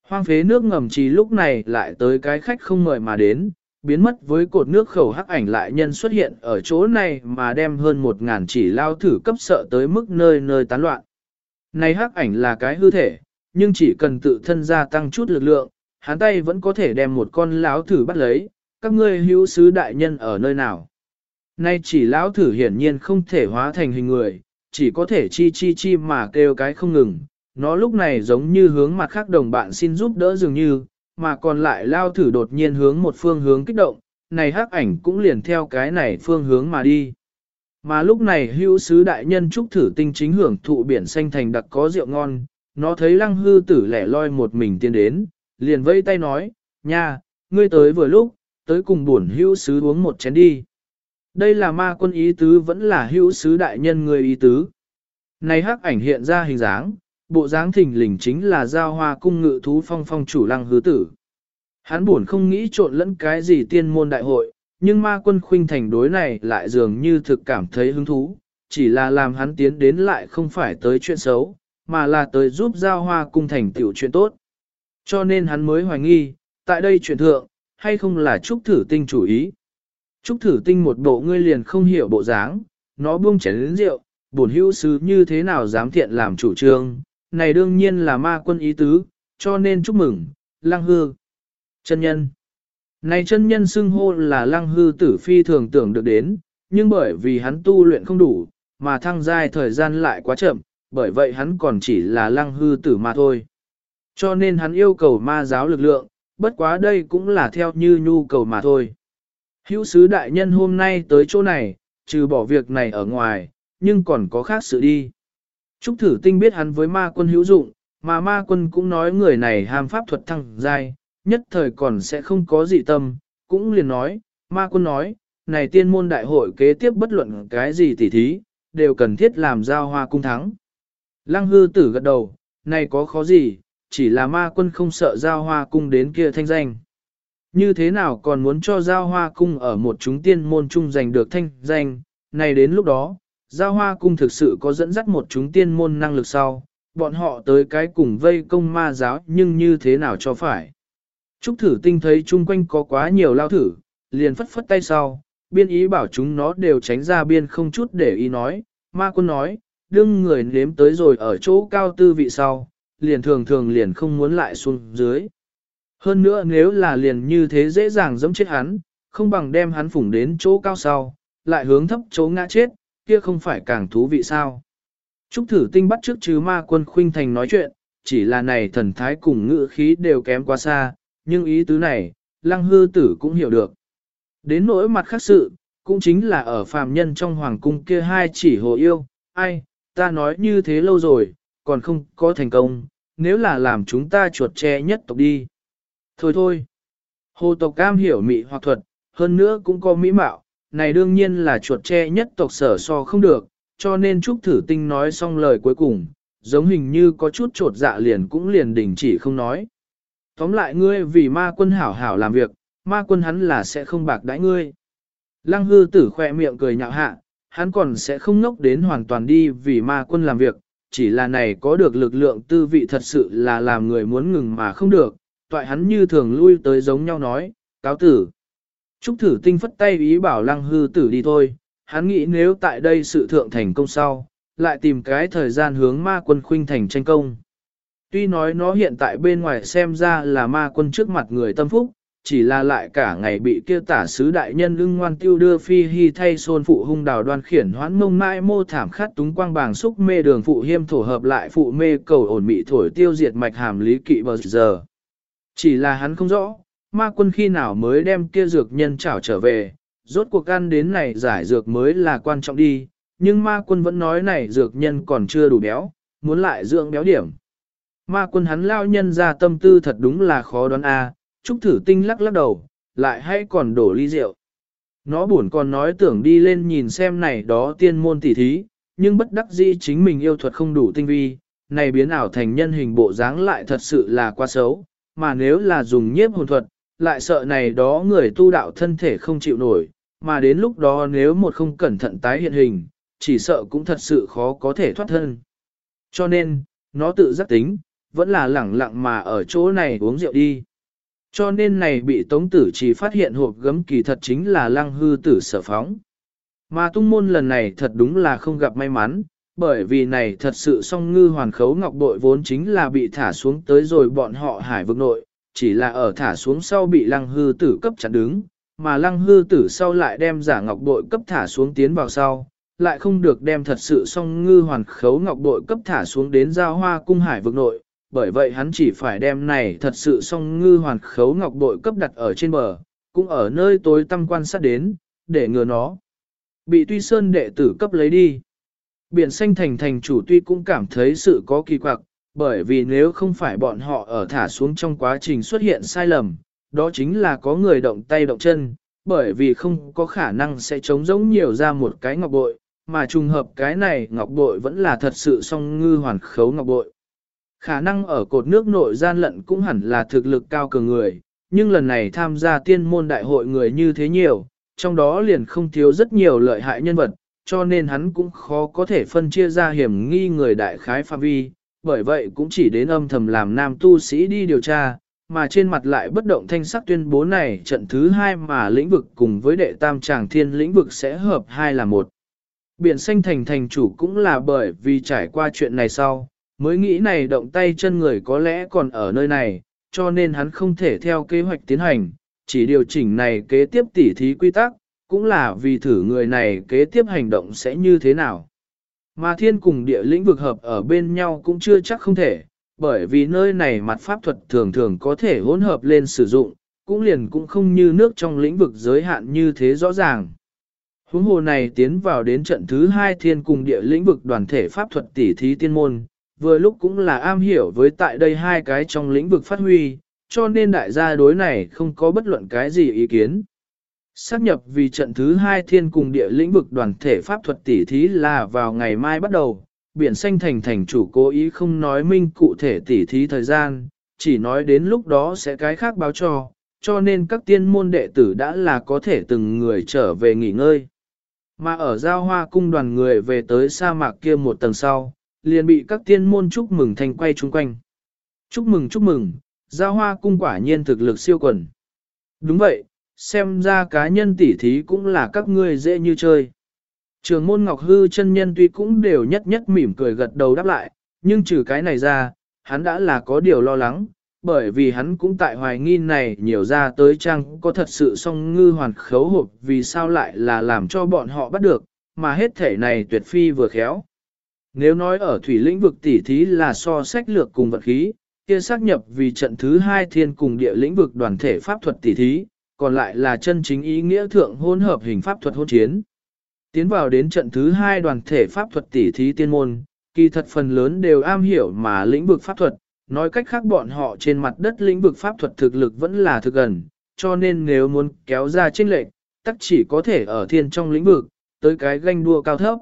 Hoang phế nước ngầm trì lúc này lại tới cái khách không mời mà đến, biến mất với cột nước khẩu hắc ảnh lại nhân xuất hiện ở chỗ này mà đem hơn một ngàn chỉ lao thử cấp sợ tới mức nơi nơi tán loạn. Này hắc ảnh là cái hư thể, nhưng chỉ cần tự thân gia tăng chút lực lượng, hắn tay vẫn có thể đem một con lão thử bắt lấy, các ngươi hữu sứ đại nhân ở nơi nào. Nay chỉ lão thử hiển nhiên không thể hóa thành hình người, chỉ có thể chi chi chi mà kêu cái không ngừng. Nó lúc này giống như hướng mặt khác đồng bạn xin giúp đỡ dường như, mà còn lại lao thử đột nhiên hướng một phương hướng kích động, này hắc ảnh cũng liền theo cái này phương hướng mà đi. Mà lúc này hữu sứ đại nhân trúc thử tinh chính hưởng thụ biển xanh thành đặc có rượu ngon, nó thấy lăng hư tử lẻ loi một mình tiến đến, liền vây tay nói, Nha, ngươi tới vừa lúc, tới cùng buồn hữu sứ uống một chén đi. Đây là ma quân ý tứ vẫn là hữu sứ đại nhân người ý tứ. Này hắc ảnh hiện ra hình dáng, bộ dáng thình lình chính là giao hoa cung ngự thú phong phong chủ lăng hứa tử. Hắn buồn không nghĩ trộn lẫn cái gì tiên môn đại hội, nhưng ma quân khuynh thành đối này lại dường như thực cảm thấy hứng thú, chỉ là làm hắn tiến đến lại không phải tới chuyện xấu, mà là tới giúp giao hoa cung thành tiểu chuyện tốt. Cho nên hắn mới hoài nghi, tại đây chuyện thượng, hay không là trúc thử tinh chủ ý. Trúc thử tinh một bộ ngươi liền không hiểu bộ dáng, nó buông chén đến rượu, bổn hữu sứ như thế nào dám thiện làm chủ trương, này đương nhiên là ma quân ý tứ, cho nên chúc mừng, lăng hư. Chân nhân Này chân nhân xưng hô là lăng hư tử phi thường tưởng được đến, nhưng bởi vì hắn tu luyện không đủ, mà thăng giai thời gian lại quá chậm, bởi vậy hắn còn chỉ là lăng hư tử mà thôi. Cho nên hắn yêu cầu ma giáo lực lượng, bất quá đây cũng là theo như nhu cầu mà thôi. Hữu sứ đại nhân hôm nay tới chỗ này, trừ bỏ việc này ở ngoài, nhưng còn có khác sự đi. Trúc thử tinh biết hắn với ma quân hữu dụng, mà ma quân cũng nói người này ham pháp thuật thăng giai, nhất thời còn sẽ không có dị tâm, cũng liền nói, ma quân nói, này tiên môn đại hội kế tiếp bất luận cái gì tỉ thí, đều cần thiết làm giao hoa cung thắng. Lăng hư tử gật đầu, này có khó gì, chỉ là ma quân không sợ giao hoa cung đến kia thanh danh. Như thế nào còn muốn cho giao hoa cung ở một chúng tiên môn chung giành được thanh danh, này đến lúc đó, giao hoa cung thực sự có dẫn dắt một chúng tiên môn năng lực sau, bọn họ tới cái cùng vây công ma giáo nhưng như thế nào cho phải. Trúc thử tinh thấy chung quanh có quá nhiều lao thử, liền phất phất tay sau, biên ý bảo chúng nó đều tránh ra biên không chút để ý nói, ma quân nói, đương người nếm tới rồi ở chỗ cao tư vị sau, liền thường thường liền không muốn lại xuống dưới. Hơn nữa nếu là liền như thế dễ dàng giống chết hắn, không bằng đem hắn phủng đến chỗ cao sau, lại hướng thấp chỗ ngã chết, kia không phải càng thú vị sao. Trúc thử tinh bắt trước chứ ma quân khuynh thành nói chuyện, chỉ là này thần thái cùng ngữ khí đều kém quá xa, nhưng ý tứ này, lăng hư tử cũng hiểu được. Đến nỗi mặt khác sự, cũng chính là ở phàm nhân trong hoàng cung kia hai chỉ hồ yêu, ai, ta nói như thế lâu rồi, còn không có thành công, nếu là làm chúng ta chuột che nhất tộc đi. Thôi thôi, hồ tộc cam hiểu mị hoặc thuật, hơn nữa cũng có mỹ mạo, này đương nhiên là chuột tre nhất tộc sở so không được, cho nên Trúc Thử Tinh nói xong lời cuối cùng, giống hình như có chút trột dạ liền cũng liền đình chỉ không nói. Tóm lại ngươi vì ma quân hảo hảo làm việc, ma quân hắn là sẽ không bạc đãi ngươi. Lăng hư tử khoe miệng cười nhạo hạ, hắn còn sẽ không ngốc đến hoàn toàn đi vì ma quân làm việc, chỉ là này có được lực lượng tư vị thật sự là làm người muốn ngừng mà không được, toại hắn như thường lui tới giống nhau nói, cáo tử. Trúc thử tinh phất tay ý bảo lăng hư tử đi thôi, hắn nghĩ nếu tại đây sự thượng thành công sau, lại tìm cái thời gian hướng ma quân khuynh thành tranh công. Tuy nói nó hiện tại bên ngoài xem ra là ma quân trước mặt người tâm phúc, chỉ là lại cả ngày bị kia tả sứ đại nhân lưng ngoan tiêu đưa phi hy thay xôn phụ hung đào đoan khiển hoãn mông mãi mô thảm khát túng quang bàng xúc mê đường phụ hiêm thổ hợp lại phụ mê cầu ổn mị thổi tiêu diệt mạch hàm lý kỵ bờ giờ. Chỉ là hắn không rõ, ma quân khi nào mới đem kia dược nhân trảo trở về, rốt cuộc ăn đến này giải dược mới là quan trọng đi, nhưng ma quân vẫn nói này dược nhân còn chưa đủ béo, muốn lại dưỡng béo điểm. Ma quân hắn lao nhân ra tâm tư thật đúng là khó đoán a. Trúc thử tinh lắc lắc đầu, lại hay còn đổ ly rượu. Nó buồn còn nói tưởng đi lên nhìn xem này đó tiên môn tỉ thí, nhưng bất đắc dĩ chính mình yêu thuật không đủ tinh vi, này biến ảo thành nhân hình bộ dáng lại thật sự là quá xấu, mà nếu là dùng nhiếp hồn thuật, lại sợ này đó người tu đạo thân thể không chịu nổi, mà đến lúc đó nếu một không cẩn thận tái hiện hình, chỉ sợ cũng thật sự khó có thể thoát thân. Cho nên, nó tự giác tính, vẫn là lẳng lặng mà ở chỗ này uống rượu đi. Cho nên này bị tống tử chỉ phát hiện hộp gấm kỳ thật chính là lăng hư tử sở phóng. Mà tung môn lần này thật đúng là không gặp may mắn, bởi vì này thật sự song ngư hoàn khấu ngọc bội vốn chính là bị thả xuống tới rồi bọn họ hải vực nội, chỉ là ở thả xuống sau bị lăng hư tử cấp chặn đứng, mà lăng hư tử sau lại đem giả ngọc bội cấp thả xuống tiến vào sau, lại không được đem thật sự song ngư hoàn khấu ngọc bội cấp thả xuống đến giao hoa cung hải vực nội, bởi vậy hắn chỉ phải đem này thật sự song ngư hoàn khấu ngọc bội cấp đặt ở trên bờ, cũng ở nơi tối tăm quan sát đến, để ngừa nó. Bị tuy sơn đệ tử cấp lấy đi. Biển xanh thành thành chủ tuy cũng cảm thấy sự có kỳ quặc, bởi vì nếu không phải bọn họ ở thả xuống trong quá trình xuất hiện sai lầm, đó chính là có người động tay động chân, bởi vì không có khả năng sẽ chống giống nhiều ra một cái ngọc bội, mà trùng hợp cái này ngọc bội vẫn là thật sự song ngư hoàn khấu ngọc bội. Khả năng ở cột nước nội gian lận cũng hẳn là thực lực cao cường người, nhưng lần này tham gia tiên môn đại hội người như thế nhiều, trong đó liền không thiếu rất nhiều lợi hại nhân vật, cho nên hắn cũng khó có thể phân chia ra hiểm nghi người đại khái phạm vi, bởi vậy cũng chỉ đến âm thầm làm nam tu sĩ đi điều tra, mà trên mặt lại bất động thanh sắc tuyên bố này trận thứ hai mà lĩnh vực cùng với đệ tam tràng thiên lĩnh vực sẽ hợp hai là một. Biển xanh thành thành chủ cũng là bởi vì trải qua chuyện này sau, mới nghĩ này động tay chân người có lẽ còn ở nơi này, cho nên hắn không thể theo kế hoạch tiến hành, chỉ điều chỉnh này kế tiếp tỉ thí quy tắc, cũng là vì thử người này kế tiếp hành động sẽ như thế nào. Mà thiên cùng địa lĩnh vực hợp ở bên nhau cũng chưa chắc không thể, bởi vì nơi này mặt pháp thuật thường thường có thể hỗn hợp lên sử dụng, cũng liền cũng không như nước trong lĩnh vực giới hạn như thế rõ ràng. Huống hồ này tiến vào đến trận thứ hai thiên cùng địa lĩnh vực đoàn thể pháp thuật tỉ thí tiên môn, vừa lúc cũng là am hiểu với tại đây hai cái trong lĩnh vực phát huy, cho nên đại gia đối này không có bất luận cái gì ý kiến. Xác nhập vì trận thứ hai thiên cùng địa lĩnh vực đoàn thể pháp thuật tỉ thí là vào ngày mai bắt đầu, biển xanh thành thành chủ cố ý không nói minh cụ thể tỉ thí thời gian, chỉ nói đến lúc đó sẽ cái khác báo cho, cho nên các tiên môn đệ tử đã là có thể từng người trở về nghỉ ngơi. Mà ở giao hoa cung đoàn người về tới sa mạc kia một tầng sau, liền bị các tiên môn chúc mừng thành quay chung quanh. Chúc mừng chúc mừng, giao hoa cung quả nhiên thực lực siêu quần. Đúng vậy, xem ra cá nhân tỉ thí cũng là các ngươi dễ như chơi. Trường môn Ngọc Hư chân nhân tuy cũng đều nhất nhất mỉm cười gật đầu đáp lại, nhưng trừ cái này ra, hắn đã là có điều lo lắng, bởi vì hắn cũng tại hoài nghi này nhiều ra tới trang có thật sự song ngư hoàn khấu hộp vì sao lại là làm cho bọn họ bắt được, mà hết thể này tuyệt phi vừa khéo. Nếu nói ở thủy lĩnh vực tỉ thí là so sách lược cùng vật khí, kia xác nhập vì trận thứ hai thiên cùng địa lĩnh vực đoàn thể pháp thuật tỉ thí, còn lại là chân chính ý nghĩa thượng hôn hợp hình pháp thuật hôn chiến. Tiến vào đến trận thứ hai đoàn thể pháp thuật tỉ thí tiên môn, kỳ thật phần lớn đều am hiểu mà lĩnh vực pháp thuật, nói cách khác bọn họ trên mặt đất lĩnh vực pháp thuật thực lực vẫn là thực gần, cho nên nếu muốn kéo ra chênh lệch, tắc chỉ có thể ở thiên trong lĩnh vực, tới cái ganh đua cao thấp.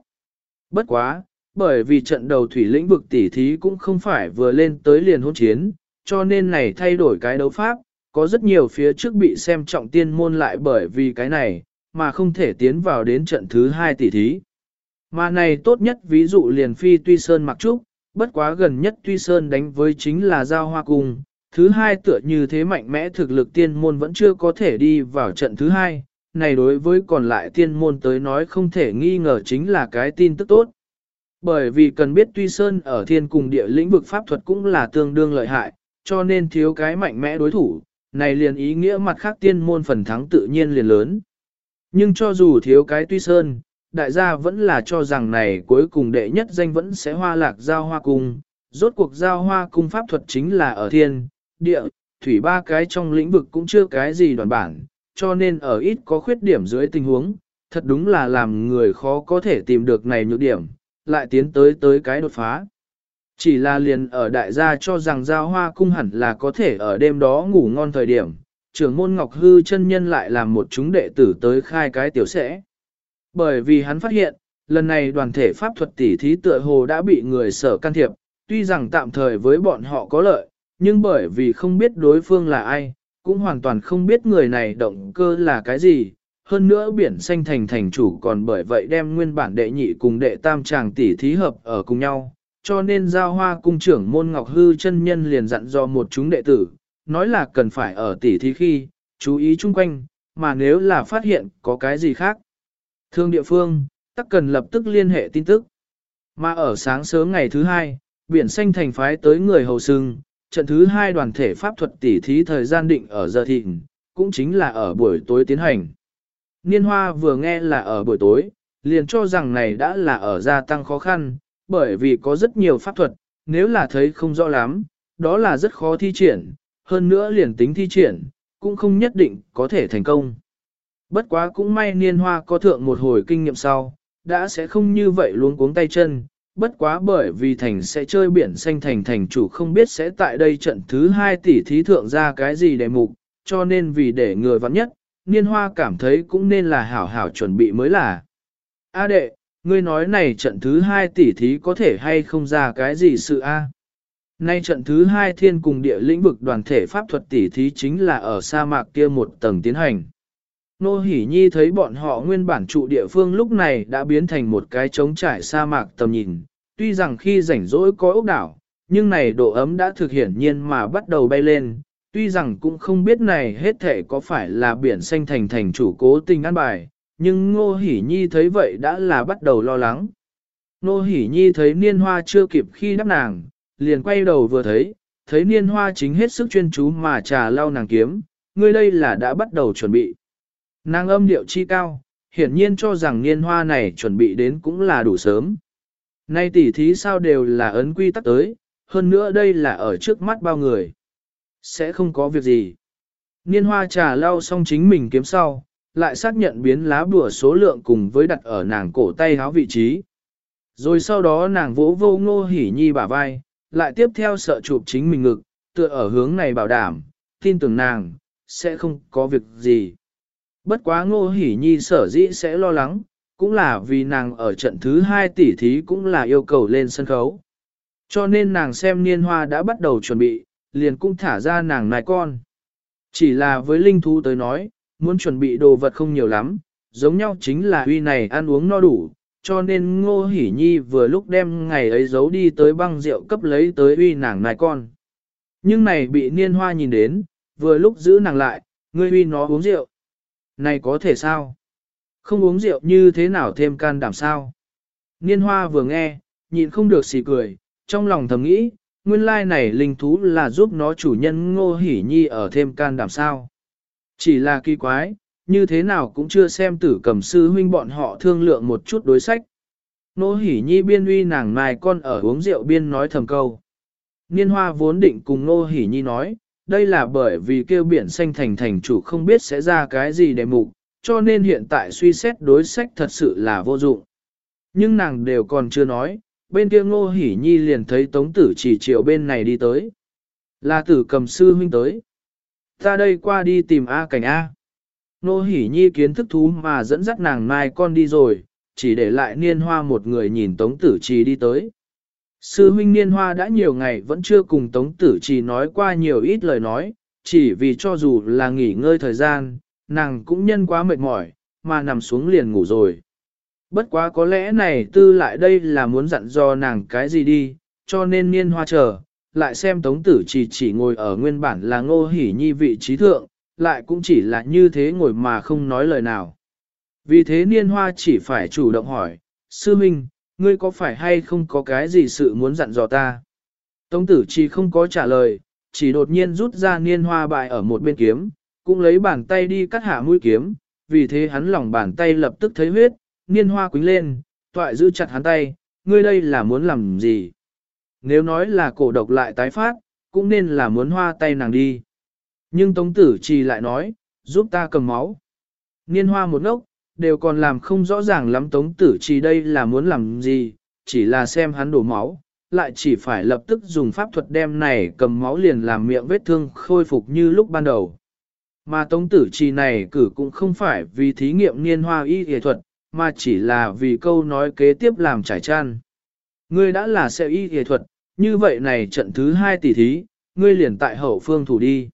Bất quá, bởi vì trận đầu thủy lĩnh vực tỉ thí cũng không phải vừa lên tới liền hôn chiến, cho nên này thay đổi cái đấu pháp, có rất nhiều phía trước bị xem trọng tiên môn lại bởi vì cái này, mà không thể tiến vào đến trận thứ hai tỷ thí. Mà này tốt nhất ví dụ liền phi Tuy Sơn mặc trúc, bất quá gần nhất Tuy Sơn đánh với chính là Giao Hoa Cung, thứ hai tựa như thế mạnh mẽ thực lực tiên môn vẫn chưa có thể đi vào trận thứ hai, này đối với còn lại tiên môn tới nói không thể nghi ngờ chính là cái tin tức tốt. Bởi vì cần biết Tuy Sơn ở thiên cùng địa lĩnh vực pháp thuật cũng là tương đương lợi hại, cho nên thiếu cái mạnh mẽ đối thủ, này liền ý nghĩa mặt khác tiên môn phần thắng tự nhiên liền lớn. Nhưng cho dù thiếu cái tuy sơn, đại gia vẫn là cho rằng này cuối cùng đệ nhất danh vẫn sẽ hoa lạc giao hoa cung. Rốt cuộc giao hoa cung pháp thuật chính là ở thiên, địa, thủy ba cái trong lĩnh vực cũng chưa cái gì đoàn bản, cho nên ở ít có khuyết điểm dưới tình huống, thật đúng là làm người khó có thể tìm được này nhược điểm, lại tiến tới tới cái đột phá. Chỉ là liền ở đại gia cho rằng giao hoa cung hẳn là có thể ở đêm đó ngủ ngon thời điểm, trưởng môn Ngọc Hư chân nhân lại làm một chúng đệ tử tới khai cái tiểu sẽ. Bởi vì hắn phát hiện, lần này đoàn thể pháp thuật tỷ thí tựa hồ đã bị người sở can thiệp, tuy rằng tạm thời với bọn họ có lợi, nhưng bởi vì không biết đối phương là ai, cũng hoàn toàn không biết người này động cơ là cái gì. Hơn nữa biển xanh thành thành chủ còn bởi vậy đem nguyên bản đệ nhị cùng đệ tam chàng tỷ thí hợp ở cùng nhau, cho nên giao hoa cung trưởng môn Ngọc Hư chân nhân liền dặn dò một chúng đệ tử, nói là cần phải ở tỉ thí khi, chú ý chung quanh, mà nếu là phát hiện có cái gì khác. Thương địa phương, tắc cần lập tức liên hệ tin tức. Mà ở sáng sớm ngày thứ hai, biển xanh thành phái tới người hầu sưng, trận thứ hai đoàn thể pháp thuật tỉ thí thời gian định ở giờ thịnh, cũng chính là ở buổi tối tiến hành. Niên hoa vừa nghe là ở buổi tối, liền cho rằng này đã là ở gia tăng khó khăn, bởi vì có rất nhiều pháp thuật, nếu là thấy không rõ lắm, đó là rất khó thi triển, hơn nữa liền tính thi triển, cũng không nhất định có thể thành công. Bất quá cũng may niên hoa có thượng một hồi kinh nghiệm sau, đã sẽ không như vậy luôn cuống tay chân, bất quá bởi vì thành sẽ chơi biển xanh thành thành chủ không biết sẽ tại đây trận thứ hai tỷ thí thượng ra cái gì để mục, cho nên vì để người vắng nhất, niên hoa cảm thấy cũng nên là hảo hảo chuẩn bị mới là. A đệ, ngươi nói này trận thứ hai tỷ thí có thể hay không ra cái gì sự A. Nay trận thứ hai thiên cùng địa lĩnh vực đoàn thể pháp thuật tỷ thí chính là ở sa mạc kia một tầng tiến hành. Nô Hỷ Nhi thấy bọn họ nguyên bản trụ địa phương lúc này đã biến thành một cái trống trải sa mạc tầm nhìn, tuy rằng khi rảnh rỗi có ốc đảo, nhưng này độ ấm đã thực hiển nhiên mà bắt đầu bay lên, tuy rằng cũng không biết này hết thể có phải là biển xanh thành thành chủ cố tình ăn bài, nhưng Ngô Hỷ Nhi thấy vậy đã là bắt đầu lo lắng. Ngô Hỷ Nhi thấy niên hoa chưa kịp khi đáp nàng, liền quay đầu vừa thấy, thấy niên hoa chính hết sức chuyên chú mà trà lau nàng kiếm, ngươi đây là đã bắt đầu chuẩn bị. Nàng âm điệu chi cao, hiển nhiên cho rằng niên hoa này chuẩn bị đến cũng là đủ sớm. Nay tỉ thí sao đều là ấn quy tắc tới, hơn nữa đây là ở trước mắt bao người. Sẽ không có việc gì. Niên hoa trà lau xong chính mình kiếm sau, lại xác nhận biến lá bùa số lượng cùng với đặt ở nàng cổ tay háo vị trí. Rồi sau đó nàng vỗ vô ngô hỉ nhi bả vai, lại tiếp theo sợ chụp chính mình ngực, tựa ở hướng này bảo đảm, tin tưởng nàng, sẽ không có việc gì. Bất quá ngô hỉ nhi sở dĩ sẽ lo lắng, cũng là vì nàng ở trận thứ hai tỷ thí cũng là yêu cầu lên sân khấu. Cho nên nàng xem niên hoa đã bắt đầu chuẩn bị, liền cũng thả ra nàng nài con. Chỉ là với linh thú tới nói, muốn chuẩn bị đồ vật không nhiều lắm, giống nhau chính là huy này ăn uống no đủ, cho nên ngô hỉ nhi vừa lúc đem ngày ấy giấu đi tới băng rượu cấp lấy tới huy nàng nài con. Nhưng này bị niên hoa nhìn đến, vừa lúc giữ nàng lại, ngươi huy nó uống rượu. Này có thể sao? Không uống rượu như thế nào thêm can đảm sao? Niên hoa vừa nghe, nhịn không được xì cười, trong lòng thầm nghĩ, nguyên lai này linh thú là giúp nó chủ nhân ngô hỉ nhi ở thêm can đảm sao. Chỉ là kỳ quái, như thế nào cũng chưa xem tử cầm sư huynh bọn họ thương lượng một chút đối sách. nô hỉ nhi biên uy nàng mai con ở uống rượu biên nói thầm câu. Niên hoa vốn định cùng nô hỉ nhi nói, đây là bởi vì kêu biển xanh thành thành chủ không biết sẽ ra cái gì để mục, cho nên hiện tại suy xét đối sách thật sự là vô dụng. Nhưng nàng đều còn chưa nói, bên kia ngô hỉ nhi liền thấy tống tử chỉ triệu bên này đi tới. Là tử cầm sư huynh tới. Ta đây qua đi tìm A cảnh A. Nô hỉ nhi kiến thức thú mà dẫn dắt nàng mai con đi rồi, chỉ để lại niên hoa một người nhìn tống tử trì đi tới. Sư huynh niên hoa đã nhiều ngày vẫn chưa cùng tống tử trì nói qua nhiều ít lời nói, chỉ vì cho dù là nghỉ ngơi thời gian, nàng cũng nhân quá mệt mỏi, mà nằm xuống liền ngủ rồi. Bất quá có lẽ này tư lại đây là muốn dặn dò nàng cái gì đi, cho nên niên hoa chờ, lại xem tống tử chỉ chỉ ngồi ở nguyên bản là ngô hỉ nhi vị trí thượng, lại cũng chỉ là như thế ngồi mà không nói lời nào. Vì thế niên hoa chỉ phải chủ động hỏi, sư minh, ngươi có phải hay không có cái gì sự muốn dặn dò ta? Tống tử chỉ không có trả lời, chỉ đột nhiên rút ra niên hoa bại ở một bên kiếm, cũng lấy bàn tay đi cắt hạ mũi kiếm, vì thế hắn lòng bàn tay lập tức thấy huyết, niên hoa quính lên, toại giữ chặt hắn tay, ngươi đây là muốn làm gì? Nếu nói là cổ độc lại tái phát, cũng nên là muốn hoa tay nàng đi. Nhưng Tống Tử Trì lại nói, giúp ta cầm máu. Niên hoa một ngốc, đều còn làm không rõ ràng lắm Tống Tử Trì đây là muốn làm gì, chỉ là xem hắn đổ máu, lại chỉ phải lập tức dùng pháp thuật đem này cầm máu liền làm miệng vết thương khôi phục như lúc ban đầu. Mà Tống Tử Trì này cử cũng không phải vì thí nghiệm niên hoa y y thuật, mà chỉ là vì câu nói kế tiếp làm trải tràn. Ngươi đã là sẽ y y thuật, như vậy này trận thứ hai tỷ thí, ngươi liền tại hậu phương thủ đi.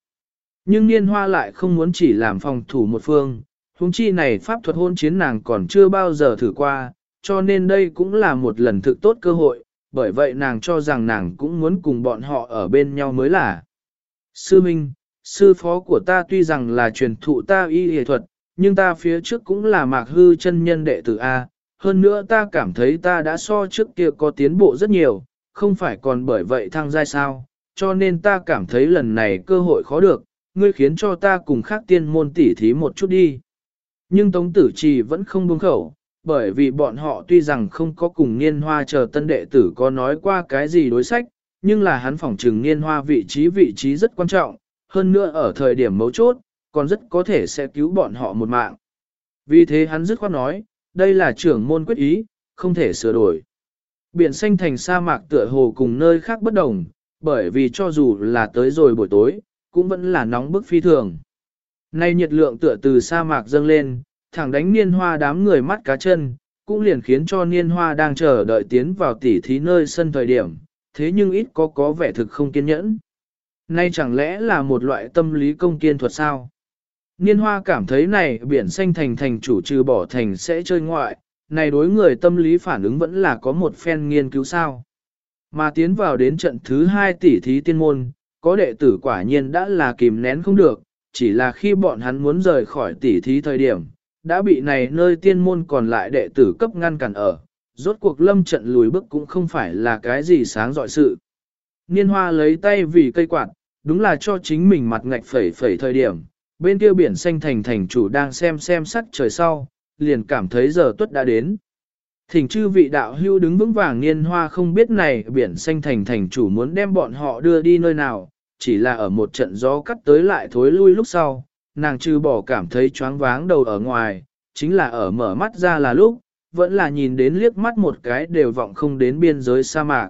Nhưng niên hoa lại không muốn chỉ làm phòng thủ một phương, huống chi này pháp thuật hôn chiến nàng còn chưa bao giờ thử qua, cho nên đây cũng là một lần thực tốt cơ hội, bởi vậy nàng cho rằng nàng cũng muốn cùng bọn họ ở bên nhau mới là. Sư Minh, sư phó của ta tuy rằng là truyền thụ ta y y thuật, nhưng ta phía trước cũng là mạc hư chân nhân đệ tử A, hơn nữa ta cảm thấy ta đã so trước kia có tiến bộ rất nhiều, không phải còn bởi vậy thăng giai sao, cho nên ta cảm thấy lần này cơ hội khó được, ngươi khiến cho ta cùng khác tiên môn tỉ thí một chút đi. Nhưng Tống Tử Trì vẫn không buông khẩu, bởi vì bọn họ tuy rằng không có cùng niên hoa chờ tân đệ tử có nói qua cái gì đối sách, nhưng là hắn phỏng trừng niên hoa vị trí vị trí rất quan trọng, hơn nữa ở thời điểm mấu chốt, còn rất có thể sẽ cứu bọn họ một mạng. Vì thế hắn dứt khoát nói, đây là trưởng môn quyết ý, không thể sửa đổi. Biển xanh thành sa mạc tựa hồ cùng nơi khác bất đồng, bởi vì cho dù là tới rồi buổi tối, cũng vẫn là nóng bức phi thường. Nay nhiệt lượng tựa từ sa mạc dâng lên, thẳng đánh niên hoa đám người mắt cá chân, cũng liền khiến cho niên hoa đang chờ đợi tiến vào tỉ thí nơi sân thời điểm, thế nhưng ít có có vẻ thực không kiên nhẫn. Nay chẳng lẽ là một loại tâm lý công kiên thuật sao? Niên hoa cảm thấy này biển xanh thành thành chủ trừ bỏ thành sẽ chơi ngoại, này đối người tâm lý phản ứng vẫn là có một phen nghiên cứu sao. Mà tiến vào đến trận thứ hai tỷ thí tiên môn, có đệ tử quả nhiên đã là kìm nén không được, chỉ là khi bọn hắn muốn rời khỏi tỷ thí thời điểm, đã bị này nơi tiên môn còn lại đệ tử cấp ngăn cản ở, rốt cuộc lâm trận lùi bước cũng không phải là cái gì sáng dọi sự. Niên hoa lấy tay vì cây quạt, đúng là cho chính mình mặt ngạch phẩy phẩy thời điểm, bên kia biển xanh thành thành chủ đang xem xem sắc trời sau, liền cảm thấy giờ tuất đã đến. Thỉnh chư vị đạo hưu đứng vững vàng niên hoa không biết này biển xanh thành thành chủ muốn đem bọn họ đưa đi nơi nào, chỉ là ở một trận gió cắt tới lại thối lui lúc sau, nàng trừ bỏ cảm thấy choáng váng đầu ở ngoài, chính là ở mở mắt ra là lúc, vẫn là nhìn đến liếc mắt một cái đều vọng không đến biên giới sa mạc.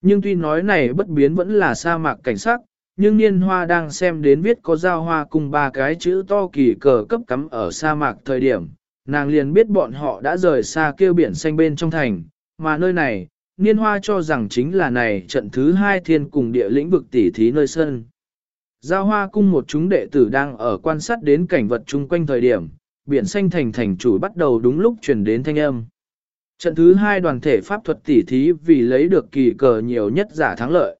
Nhưng tuy nói này bất biến vẫn là sa mạc cảnh sắc, nhưng niên hoa đang xem đến viết có giao hoa cùng ba cái chữ to kỳ cờ cấp cắm ở sa mạc thời điểm, nàng liền biết bọn họ đã rời xa kêu biển xanh bên trong thành, mà nơi này, niên hoa cho rằng chính là này trận thứ hai thiên cùng địa lĩnh vực tỉ thí nơi sân. Giao hoa cung một chúng đệ tử đang ở quan sát đến cảnh vật chung quanh thời điểm, biển xanh thành thành chủ bắt đầu đúng lúc truyền đến thanh âm. Trận thứ hai đoàn thể pháp thuật tỉ thí vì lấy được kỳ cờ nhiều nhất giả thắng lợi.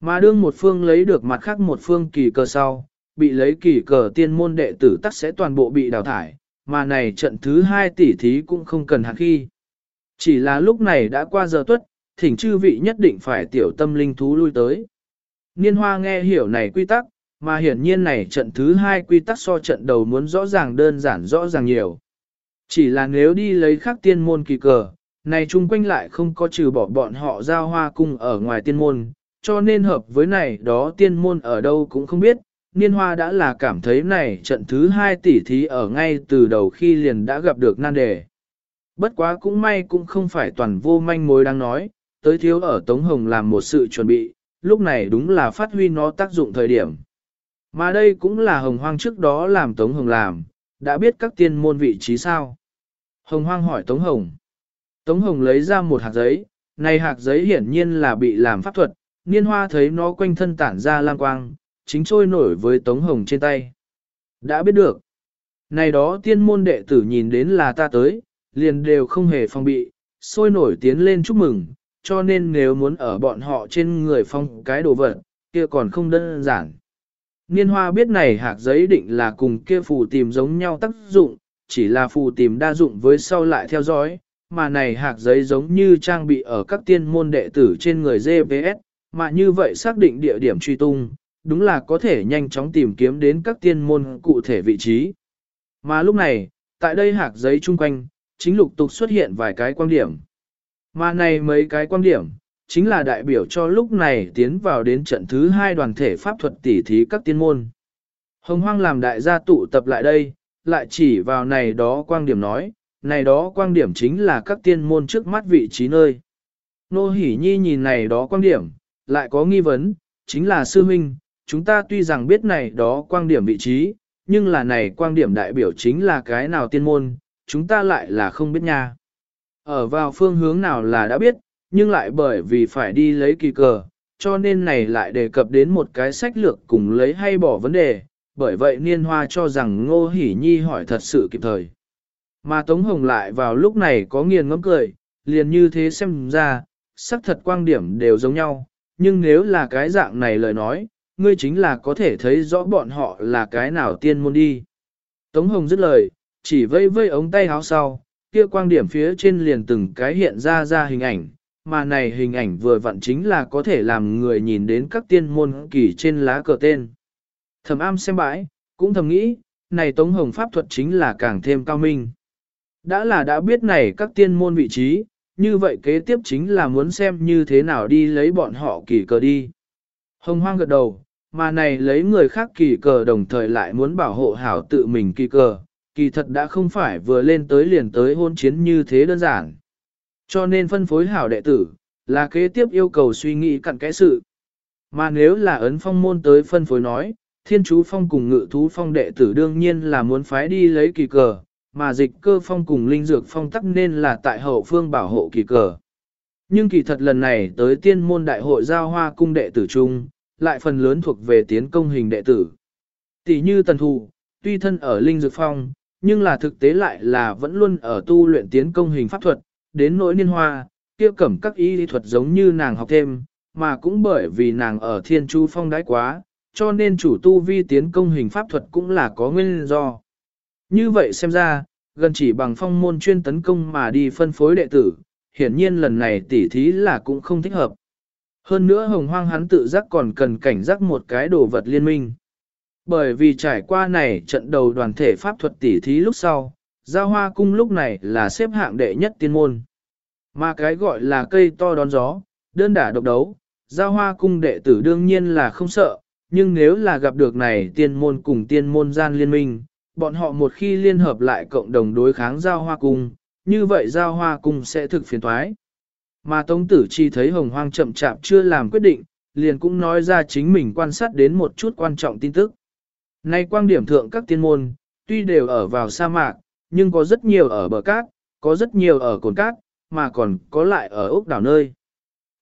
Mà đương một phương lấy được mặt khác một phương kỳ cờ sau, bị lấy kỳ cờ tiên môn đệ tử tắc sẽ toàn bộ bị đào thải, mà này trận thứ hai tỷ thí cũng không cần hạn khi. Chỉ là lúc này đã qua giờ tuất, thỉnh chư vị nhất định phải tiểu tâm linh thú lui tới. Niên hoa nghe hiểu này quy tắc, mà hiển nhiên này trận thứ hai quy tắc so trận đầu muốn rõ ràng đơn giản rõ ràng nhiều. Chỉ là nếu đi lấy khác tiên môn kỳ cờ, này chung quanh lại không có trừ bỏ bọn họ giao hoa cung ở ngoài tiên môn, cho nên hợp với này đó tiên môn ở đâu cũng không biết, niên hoa đã là cảm thấy này trận thứ hai tỷ thí ở ngay từ đầu khi liền đã gặp được nan đề. Bất quá cũng may cũng không phải toàn vô manh mối đang nói, tới thiếu ở Tống Hồng làm một sự chuẩn bị, lúc này đúng là phát huy nó tác dụng thời điểm. Mà đây cũng là hồng hoang trước đó làm Tống Hồng làm, đã biết các tiên môn vị trí sao. Hồng hoang hỏi Tống Hồng. Tống Hồng lấy ra một hạt giấy, này hạt giấy hiển nhiên là bị làm pháp thuật, niên hoa thấy nó quanh thân tản ra lang quang, chính trôi nổi với Tống Hồng trên tay. Đã biết được. Này đó tiên môn đệ tử nhìn đến là ta tới, liền đều không hề phong bị, sôi nổi tiến lên chúc mừng, cho nên nếu muốn ở bọn họ trên người phong cái đồ vật, kia còn không đơn giản. Niên hoa biết này hạt giấy định là cùng kia phù tìm giống nhau tác dụng, chỉ là phù tìm đa dụng với sau lại theo dõi, mà này hạt giấy giống như trang bị ở các tiên môn đệ tử trên người GPS, mà như vậy xác định địa điểm truy tung, đúng là có thể nhanh chóng tìm kiếm đến các tiên môn cụ thể vị trí. Mà lúc này, tại đây hạt giấy chung quanh, chính lục tục xuất hiện vài cái quan điểm. Mà này mấy cái quan điểm, chính là đại biểu cho lúc này tiến vào đến trận thứ hai đoàn thể pháp thuật tỉ thí các tiên môn. Hồng hoang làm đại gia tụ tập lại đây, lại chỉ vào này đó quan điểm nói, này đó quan điểm chính là các tiên môn trước mắt vị trí nơi. Nô Hỷ Nhi nhìn này đó quan điểm, lại có nghi vấn, chính là sư huynh, chúng ta tuy rằng biết này đó quang điểm vị trí, nhưng là này quang điểm đại biểu chính là cái nào tiên môn, chúng ta lại là không biết nha. Ở vào phương hướng nào là đã biết, nhưng lại bởi vì phải đi lấy kỳ cờ, cho nên này lại đề cập đến một cái sách lược cùng lấy hay bỏ vấn đề, bởi vậy Niên Hoa cho rằng Ngô Hỷ Nhi hỏi thật sự kịp thời. Mà Tống Hồng lại vào lúc này có nghiền ngẫm cười, liền như thế xem ra, sắc thật quan điểm đều giống nhau, nhưng nếu là cái dạng này lời nói, ngươi chính là có thể thấy rõ bọn họ là cái nào tiên môn đi. Tống Hồng dứt lời, chỉ vây vây ống tay háo sau, kia quang điểm phía trên liền từng cái hiện ra ra hình ảnh, mà này hình ảnh vừa vặn chính là có thể làm người nhìn đến các tiên môn kỳ trên lá cờ tên. Thầm am xem bãi, cũng thầm nghĩ, này Tống Hồng Pháp thuật chính là càng thêm cao minh. Đã là đã biết này các tiên môn vị trí, như vậy kế tiếp chính là muốn xem như thế nào đi lấy bọn họ kỳ cờ đi. Hồng hoang gật đầu, mà này lấy người khác kỳ cờ đồng thời lại muốn bảo hộ hảo tự mình kỳ cờ, kỳ thật đã không phải vừa lên tới liền tới hôn chiến như thế đơn giản. Cho nên phân phối hảo đệ tử, là kế tiếp yêu cầu suy nghĩ cặn kẽ sự. Mà nếu là ấn phong môn tới phân phối nói, thiên chú phong cùng ngự thú phong đệ tử đương nhiên là muốn phái đi lấy kỳ cờ, mà dịch cơ phong cùng linh dược phong tắc nên là tại hậu phương bảo hộ kỳ cờ. Nhưng kỳ thật lần này tới tiên môn đại hội giao hoa cung đệ tử chung, lại phần lớn thuộc về tiến công hình đệ tử. Tỷ như tần thù, tuy thân ở linh dược phong, nhưng là thực tế lại là vẫn luôn ở tu luyện tiến công hình pháp thuật, đến nỗi niên hoa, kia cẩm các y lý thuật giống như nàng học thêm, mà cũng bởi vì nàng ở thiên chu phong đái quá, cho nên chủ tu vi tiến công hình pháp thuật cũng là có nguyên do. Như vậy xem ra, gần chỉ bằng phong môn chuyên tấn công mà đi phân phối đệ tử, hiển nhiên lần này tỉ thí là cũng không thích hợp. Hơn nữa hồng hoang hắn tự giác còn cần cảnh giác một cái đồ vật liên minh. Bởi vì trải qua này trận đầu đoàn thể pháp thuật tỉ thí lúc sau, giao hoa cung lúc này là xếp hạng đệ nhất tiên môn. Mà cái gọi là cây to đón gió, đơn đả độc đấu, giao hoa cung đệ tử đương nhiên là không sợ, nhưng nếu là gặp được này tiên môn cùng tiên môn gian liên minh, bọn họ một khi liên hợp lại cộng đồng đối kháng giao hoa cung, như vậy giao hoa cung sẽ thực phiền thoái. Mà Tống Tử Chi thấy hồng hoang chậm chạp chưa làm quyết định, liền cũng nói ra chính mình quan sát đến một chút quan trọng tin tức. Nay quang điểm thượng các tiên môn, tuy đều ở vào sa mạc, nhưng có rất nhiều ở bờ cát, có rất nhiều ở cồn cát, mà còn có lại ở ốc đảo nơi.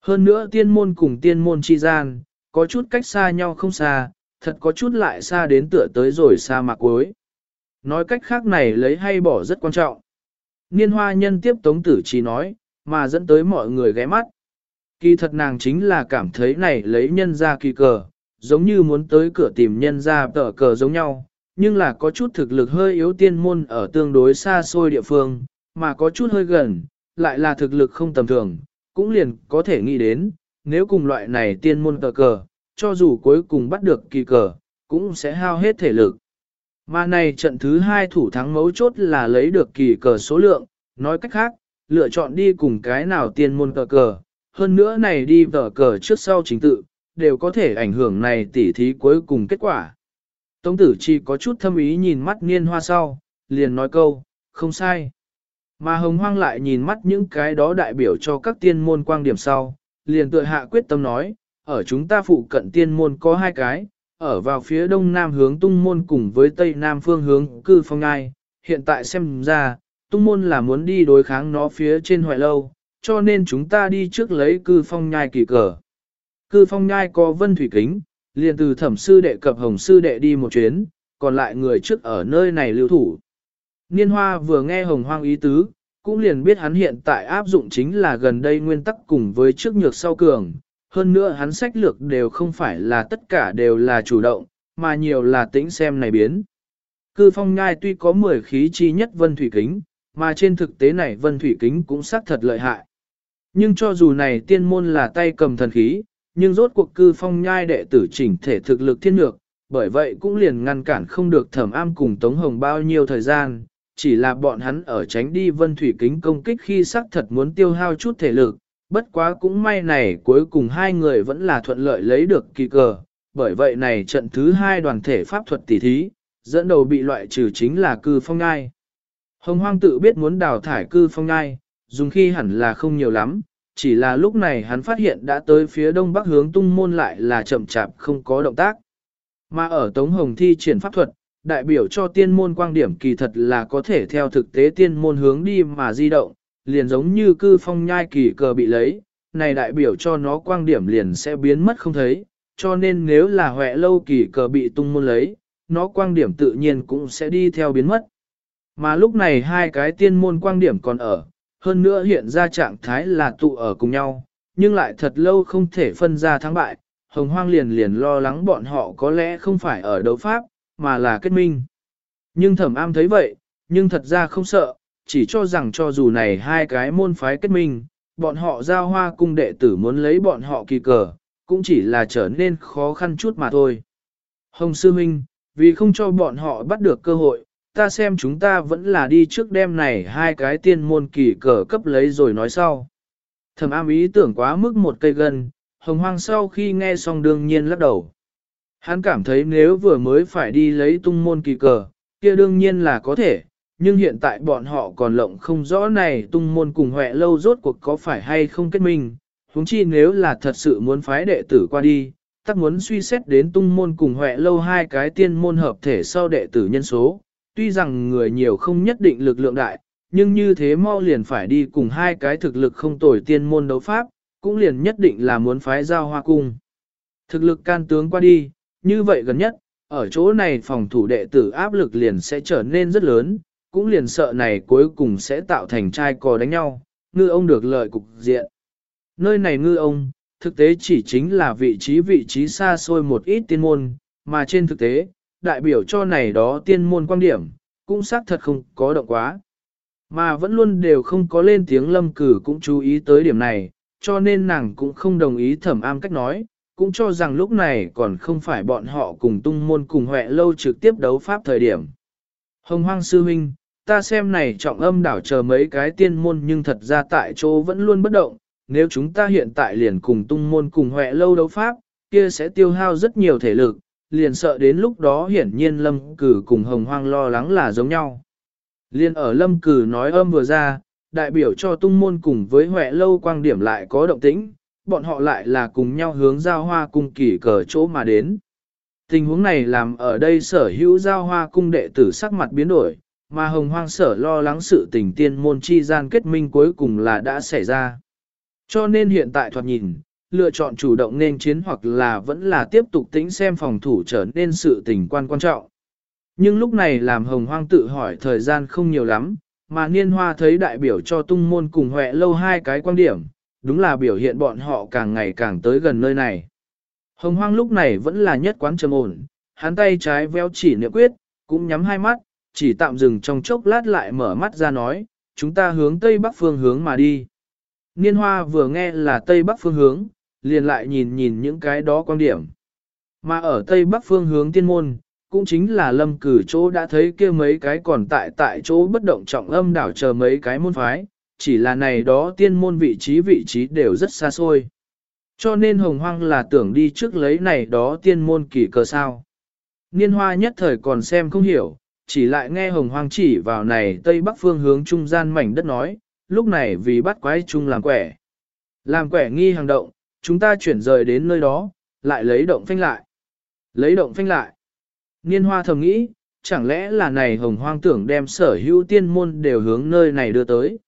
Hơn nữa tiên môn cùng tiên môn chi gian, có chút cách xa nhau không xa, thật có chút lại xa đến tựa tới rồi sa mạc cuối. Nói cách khác này lấy hay bỏ rất quan trọng. Niên hoa nhân tiếp tống tử chi nói, mà dẫn tới mọi người ghé mắt. Kỳ thật nàng chính là cảm thấy này lấy nhân ra kỳ cờ, giống như muốn tới cửa tìm nhân ra tờ cờ giống nhau, nhưng là có chút thực lực hơi yếu tiên môn ở tương đối xa xôi địa phương, mà có chút hơi gần, lại là thực lực không tầm thường, cũng liền có thể nghĩ đến, nếu cùng loại này tiên môn tờ cờ, cho dù cuối cùng bắt được kỳ cờ, cũng sẽ hao hết thể lực. Mà này trận thứ hai thủ thắng mấu chốt là lấy được kỳ cờ số lượng, nói cách khác, lựa chọn đi cùng cái nào tiên môn cờ cờ, hơn nữa này đi vở cờ trước sau chính tự, đều có thể ảnh hưởng này tỉ thí cuối cùng kết quả. Tống tử chỉ có chút thâm ý nhìn mắt niên hoa sau, liền nói câu, không sai. Mà hồng hoang lại nhìn mắt những cái đó đại biểu cho các tiên môn quang điểm sau, liền tựa hạ quyết tâm nói, ở chúng ta phụ cận tiên môn có hai cái, ở vào phía đông nam hướng tung môn cùng với tây nam phương hướng cư phong ngai, hiện tại xem ra, tung môn là muốn đi đối kháng nó phía trên hoại lâu, cho nên chúng ta đi trước lấy cư phong nhai kỳ cờ. Cư phong nhai có vân thủy kính, liền từ thẩm sư đệ cập hồng sư đệ đi một chuyến, còn lại người trước ở nơi này lưu thủ. Niên hoa vừa nghe hồng hoang ý tứ, cũng liền biết hắn hiện tại áp dụng chính là gần đây nguyên tắc cùng với trước nhược sau cường, hơn nữa hắn sách lược đều không phải là tất cả đều là chủ động, mà nhiều là tĩnh xem này biến. Cư phong nhai tuy có 10 khí chi nhất vân thủy kính, mà trên thực tế này vân thủy kính cũng xác thật lợi hại. Nhưng cho dù này tiên môn là tay cầm thần khí, nhưng rốt cuộc cư phong nhai đệ tử chỉnh thể thực lực thiên lược, bởi vậy cũng liền ngăn cản không được thẩm am cùng Tống Hồng bao nhiêu thời gian, chỉ là bọn hắn ở tránh đi vân thủy kính công kích khi xác thật muốn tiêu hao chút thể lực, bất quá cũng may này cuối cùng hai người vẫn là thuận lợi lấy được kỳ cờ, bởi vậy này trận thứ hai đoàn thể pháp thuật tỷ thí, dẫn đầu bị loại trừ chính là cư phong nhai. Hồng hoang tự biết muốn đào thải cư phong nhai, dùng khi hẳn là không nhiều lắm, chỉ là lúc này hắn phát hiện đã tới phía đông bắc hướng tung môn lại là chậm chạp không có động tác. Mà ở Tống Hồng thi triển pháp thuật, đại biểu cho tiên môn quang điểm kỳ thật là có thể theo thực tế tiên môn hướng đi mà di động, liền giống như cư phong nhai kỳ cờ bị lấy, này đại biểu cho nó quang điểm liền sẽ biến mất không thấy, cho nên nếu là huệ lâu kỳ cờ bị tung môn lấy, nó quang điểm tự nhiên cũng sẽ đi theo biến mất. Mà lúc này hai cái tiên môn quang điểm còn ở, hơn nữa hiện ra trạng thái là tụ ở cùng nhau, nhưng lại thật lâu không thể phân ra thắng bại, hồng hoang liền liền lo lắng bọn họ có lẽ không phải ở đấu pháp, mà là kết minh. Nhưng thẩm am thấy vậy, nhưng thật ra không sợ, chỉ cho rằng cho dù này hai cái môn phái kết minh, bọn họ giao hoa cung đệ tử muốn lấy bọn họ kỳ cờ, cũng chỉ là trở nên khó khăn chút mà thôi. Hồng Sư Minh, vì không cho bọn họ bắt được cơ hội, ta xem chúng ta vẫn là đi trước đêm này hai cái tiên môn kỳ cờ cấp lấy rồi nói sau. Thẩm am ý tưởng quá mức một cây gân, hồng hoang sau khi nghe xong đương nhiên lắc đầu. Hắn cảm thấy nếu vừa mới phải đi lấy tung môn kỳ cờ, kia đương nhiên là có thể, nhưng hiện tại bọn họ còn lộng không rõ này tung môn cùng huệ lâu rốt cuộc có phải hay không kết minh, huống chi nếu là thật sự muốn phái đệ tử qua đi, tắc muốn suy xét đến tung môn cùng huệ lâu hai cái tiên môn hợp thể sau đệ tử nhân số, tuy rằng người nhiều không nhất định lực lượng đại, nhưng như thế mau liền phải đi cùng hai cái thực lực không tồi tiên môn đấu pháp, cũng liền nhất định là muốn phái giao hoa cung. Thực lực can tướng qua đi, như vậy gần nhất, ở chỗ này phòng thủ đệ tử áp lực liền sẽ trở nên rất lớn, cũng liền sợ này cuối cùng sẽ tạo thành trai cò đánh nhau, ngư ông được lợi cục diện. Nơi này ngư ông, thực tế chỉ chính là vị trí vị trí xa xôi một ít tiên môn, mà trên thực tế, đại biểu cho này đó tiên môn quan điểm, cũng xác thật không có động quá. Mà vẫn luôn đều không có lên tiếng lâm cử cũng chú ý tới điểm này, cho nên nàng cũng không đồng ý thẩm am cách nói, cũng cho rằng lúc này còn không phải bọn họ cùng tung môn cùng huệ lâu trực tiếp đấu pháp thời điểm. Hồng hoang sư huynh, ta xem này trọng âm đảo chờ mấy cái tiên môn nhưng thật ra tại chỗ vẫn luôn bất động, nếu chúng ta hiện tại liền cùng tung môn cùng huệ lâu đấu pháp, kia sẽ tiêu hao rất nhiều thể lực, liền sợ đến lúc đó hiển nhiên lâm cử cùng hồng hoang lo lắng là giống nhau. Liên ở lâm cử nói âm vừa ra, đại biểu cho tung môn cùng với huệ lâu quang điểm lại có động tĩnh, bọn họ lại là cùng nhau hướng giao hoa cung kỳ cờ chỗ mà đến. Tình huống này làm ở đây sở hữu giao hoa cung đệ tử sắc mặt biến đổi, mà hồng hoang sở lo lắng sự tình tiên môn chi gian kết minh cuối cùng là đã xảy ra. Cho nên hiện tại thoạt nhìn, lựa chọn chủ động nên chiến hoặc là vẫn là tiếp tục tính xem phòng thủ trở nên sự tình quan quan trọng. Nhưng lúc này làm hồng hoang tự hỏi thời gian không nhiều lắm, mà niên hoa thấy đại biểu cho tung môn cùng huệ lâu hai cái quan điểm, đúng là biểu hiện bọn họ càng ngày càng tới gần nơi này. Hồng hoang lúc này vẫn là nhất quán trầm ổn, hắn tay trái veo chỉ niệm quyết, cũng nhắm hai mắt, chỉ tạm dừng trong chốc lát lại mở mắt ra nói, chúng ta hướng tây bắc phương hướng mà đi. Niên hoa vừa nghe là tây bắc phương hướng, liền lại nhìn nhìn những cái đó quan điểm. Mà ở tây bắc phương hướng tiên môn, cũng chính là lâm cử chỗ đã thấy kia mấy cái còn tại tại chỗ bất động trọng âm đảo chờ mấy cái môn phái, chỉ là này đó tiên môn vị trí vị trí đều rất xa xôi. Cho nên hồng hoang là tưởng đi trước lấy này đó tiên môn kỳ cờ sao. Niên hoa nhất thời còn xem không hiểu, chỉ lại nghe hồng hoang chỉ vào này tây bắc phương hướng trung gian mảnh đất nói, lúc này vì bắt quái chung làm quẻ. Làm quẻ nghi hàng động, chúng ta chuyển rời đến nơi đó, lại lấy động phanh lại. Lấy động phanh lại. Niên hoa thầm nghĩ, chẳng lẽ là này hồng hoang tưởng đem sở hữu tiên môn đều hướng nơi này đưa tới.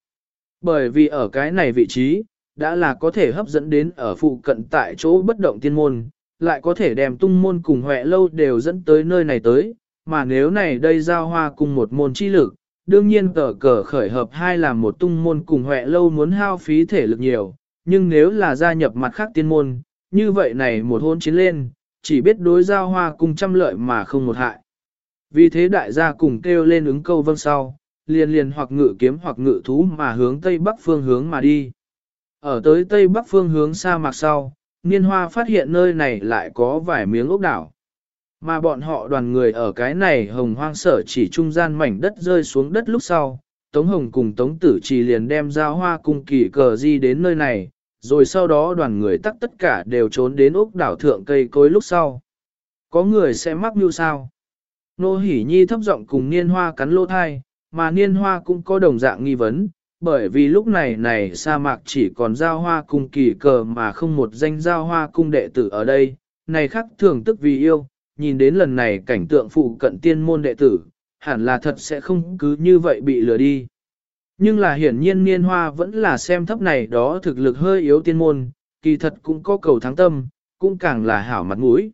Bởi vì ở cái này vị trí, đã là có thể hấp dẫn đến ở phụ cận tại chỗ bất động tiên môn, lại có thể đem tung môn cùng huệ lâu đều dẫn tới nơi này tới, mà nếu này đây giao hoa cùng một môn chi lực, đương nhiên cờ cờ khởi hợp hai làm một tung môn cùng huệ lâu muốn hao phí thể lực nhiều, nhưng nếu là gia nhập mặt khác tiên môn, như vậy này một hôn chiến lên, chỉ biết đối giao hoa cùng trăm lợi mà không một hại. Vì thế đại gia cùng kêu lên ứng câu vâng sau, liền liền hoặc ngự kiếm hoặc ngự thú mà hướng tây bắc phương hướng mà đi. Ở tới tây bắc phương hướng sa mạc sau, niên hoa phát hiện nơi này lại có vài miếng ốc đảo. Mà bọn họ đoàn người ở cái này hồng hoang sở chỉ trung gian mảnh đất rơi xuống đất lúc sau, Tống Hồng cùng Tống Tử Trì liền đem giao hoa cung kỳ cờ di đến nơi này, rồi sau đó đoàn người tắt tất cả đều trốn đến ốc đảo thượng cây cối lúc sau. Có người sẽ mắc mưu sao? Nô Hỷ Nhi thấp giọng cùng Niên Hoa cắn lô thai, mà Niên Hoa cũng có đồng dạng nghi vấn, bởi vì lúc này này sa mạc chỉ còn giao hoa cung kỳ cờ mà không một danh giao hoa cung đệ tử ở đây, này khắc thường tức vì yêu, nhìn đến lần này cảnh tượng phụ cận tiên môn đệ tử, hẳn là thật sẽ không cứ như vậy bị lừa đi. Nhưng là hiển nhiên niên hoa vẫn là xem thấp này đó thực lực hơi yếu tiên môn, kỳ thật cũng có cầu thắng tâm, cũng càng là hảo mặt mũi.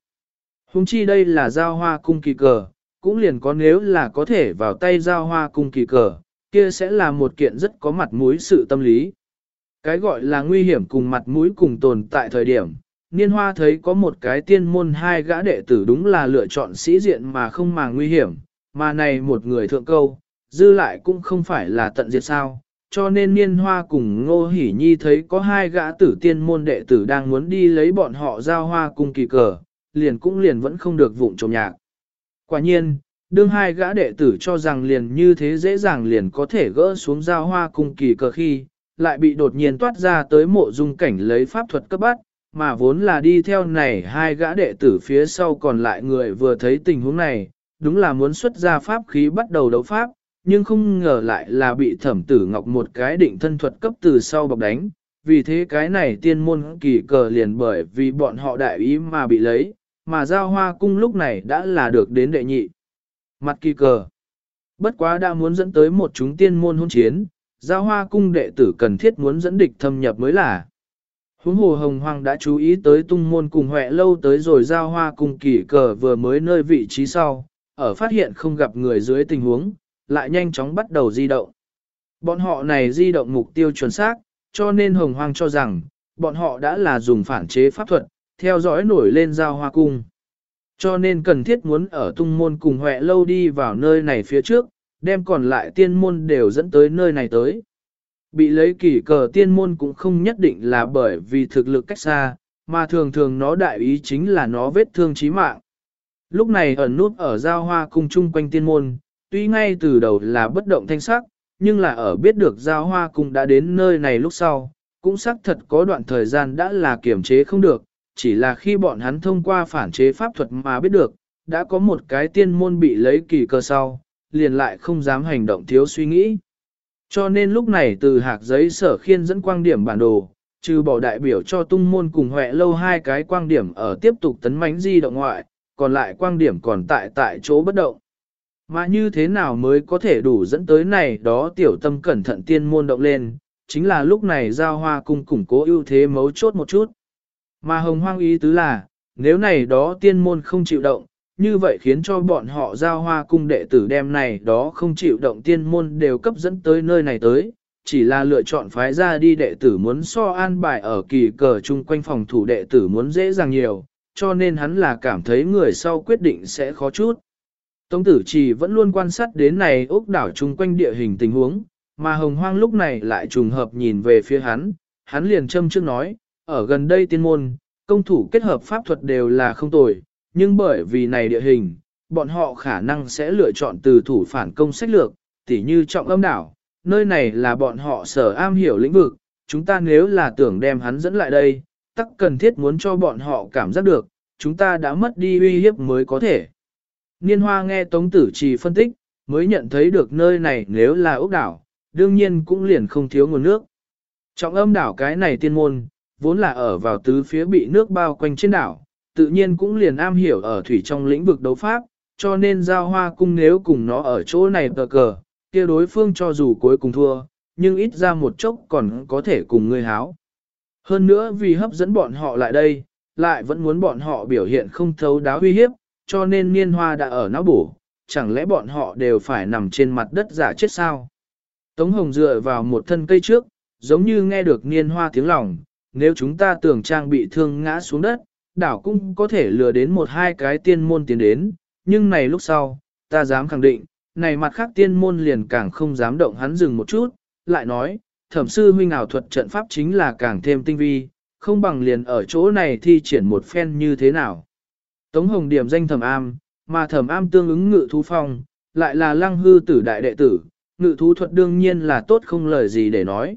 Hùng chi đây là giao hoa cung kỳ cờ, cũng liền có nếu là có thể vào tay giao hoa cung kỳ cờ, kia sẽ là một kiện rất có mặt mũi sự tâm lý. Cái gọi là nguy hiểm cùng mặt mũi cùng tồn tại thời điểm, niên hoa thấy có một cái tiên môn hai gã đệ tử đúng là lựa chọn sĩ diện mà không mà nguy hiểm, mà này một người thượng câu, dư lại cũng không phải là tận diệt sao. Cho nên niên hoa cùng ngô hỉ nhi thấy có hai gã tử tiên môn đệ tử đang muốn đi lấy bọn họ giao hoa cùng kỳ cờ, liền cũng liền vẫn không được vụng trộm nhạc. Quả nhiên, đương hai gã đệ tử cho rằng liền như thế dễ dàng liền có thể gỡ xuống giao hoa cung kỳ cờ khi, lại bị đột nhiên toát ra tới mộ dung cảnh lấy pháp thuật cấp bắt, mà vốn là đi theo này hai gã đệ tử phía sau còn lại người vừa thấy tình huống này, đúng là muốn xuất ra pháp khí bắt đầu đấu pháp, nhưng không ngờ lại là bị thẩm tử ngọc một cái định thân thuật cấp từ sau bọc đánh, vì thế cái này tiên môn kỳ cờ liền bởi vì bọn họ đại ý mà bị lấy, mà giao hoa cung lúc này đã là được đến đệ nhị. Mặt kỳ cờ. Bất quá đã muốn dẫn tới một chúng tiên môn hôn chiến, giao hoa cung đệ tử cần thiết muốn dẫn địch thâm nhập mới là. Huống hồ hồng hoàng đã chú ý tới tung môn cùng huệ lâu tới rồi giao hoa cung kỳ cờ vừa mới nơi vị trí sau, ở phát hiện không gặp người dưới tình huống, lại nhanh chóng bắt đầu di động. Bọn họ này di động mục tiêu chuẩn xác, cho nên hồng hoàng cho rằng, bọn họ đã là dùng phản chế pháp thuật, theo dõi nổi lên giao hoa cung. Cho nên cần thiết muốn ở tung môn cùng huệ lâu đi vào nơi này phía trước, đem còn lại tiên môn đều dẫn tới nơi này tới. Bị lấy kỳ cờ tiên môn cũng không nhất định là bởi vì thực lực cách xa, mà thường thường nó đại ý chính là nó vết thương chí mạng. Lúc này ẩn nút ở giao hoa cung chung quanh tiên môn, tuy ngay từ đầu là bất động thanh sắc, nhưng là ở biết được giao hoa cung đã đến nơi này lúc sau, cũng xác thật có đoạn thời gian đã là kiểm chế không được, chỉ là khi bọn hắn thông qua phản chế pháp thuật mà biết được, đã có một cái tiên môn bị lấy kỳ cơ sau, liền lại không dám hành động thiếu suy nghĩ. Cho nên lúc này từ hạc giấy sở khiên dẫn quang điểm bản đồ, trừ bỏ đại biểu cho tung môn cùng huệ lâu hai cái quang điểm ở tiếp tục tấn mánh di động ngoại, còn lại quang điểm còn tại tại chỗ bất động. Mà như thế nào mới có thể đủ dẫn tới này đó tiểu tâm cẩn thận tiên môn động lên, chính là lúc này giao hoa cung củng cố ưu thế mấu chốt một chút. Mà hồng hoang ý tứ là, nếu này đó tiên môn không chịu động, như vậy khiến cho bọn họ giao hoa cung đệ tử đem này đó không chịu động tiên môn đều cấp dẫn tới nơi này tới, chỉ là lựa chọn phái ra đi đệ tử muốn so an bài ở kỳ cờ chung quanh phòng thủ đệ tử muốn dễ dàng nhiều, cho nên hắn là cảm thấy người sau quyết định sẽ khó chút. Tống tử chỉ vẫn luôn quan sát đến này ốc đảo chung quanh địa hình tình huống, mà hồng hoang lúc này lại trùng hợp nhìn về phía hắn, hắn liền châm trước nói, ở gần đây tiên môn, công thủ kết hợp pháp thuật đều là không tồi, nhưng bởi vì này địa hình, bọn họ khả năng sẽ lựa chọn từ thủ phản công sách lược, tỉ như trọng âm đảo, nơi này là bọn họ sở am hiểu lĩnh vực, chúng ta nếu là tưởng đem hắn dẫn lại đây, tắc cần thiết muốn cho bọn họ cảm giác được, chúng ta đã mất đi uy hiếp mới có thể. Niên hoa nghe Tống Tử Trì phân tích, mới nhận thấy được nơi này nếu là ốc đảo, đương nhiên cũng liền không thiếu nguồn nước. Trọng âm đảo cái này tiên môn, vốn là ở vào tứ phía bị nước bao quanh trên đảo, tự nhiên cũng liền am hiểu ở thủy trong lĩnh vực đấu pháp, cho nên giao hoa cung nếu cùng nó ở chỗ này tờ cờ, kia đối phương cho dù cuối cùng thua, nhưng ít ra một chốc còn có thể cùng ngươi háo. Hơn nữa vì hấp dẫn bọn họ lại đây, lại vẫn muốn bọn họ biểu hiện không thấu đáo uy hiếp, cho nên niên hoa đã ở não bổ, chẳng lẽ bọn họ đều phải nằm trên mặt đất giả chết sao? Tống Hồng dựa vào một thân cây trước, giống như nghe được niên hoa tiếng lòng, nếu chúng ta tưởng trang bị thương ngã xuống đất, đảo cũng có thể lừa đến một hai cái tiên môn tiến đến, nhưng này lúc sau, ta dám khẳng định, này mặt khác tiên môn liền càng không dám động hắn dừng một chút, lại nói, thẩm sư huynh ảo thuật trận pháp chính là càng thêm tinh vi, không bằng liền ở chỗ này thi triển một phen như thế nào. Tống Hồng điểm danh thẩm am, mà thẩm am tương ứng ngự thú phong, lại là lăng hư tử đại đệ tử, ngự thú thuật đương nhiên là tốt không lời gì để nói.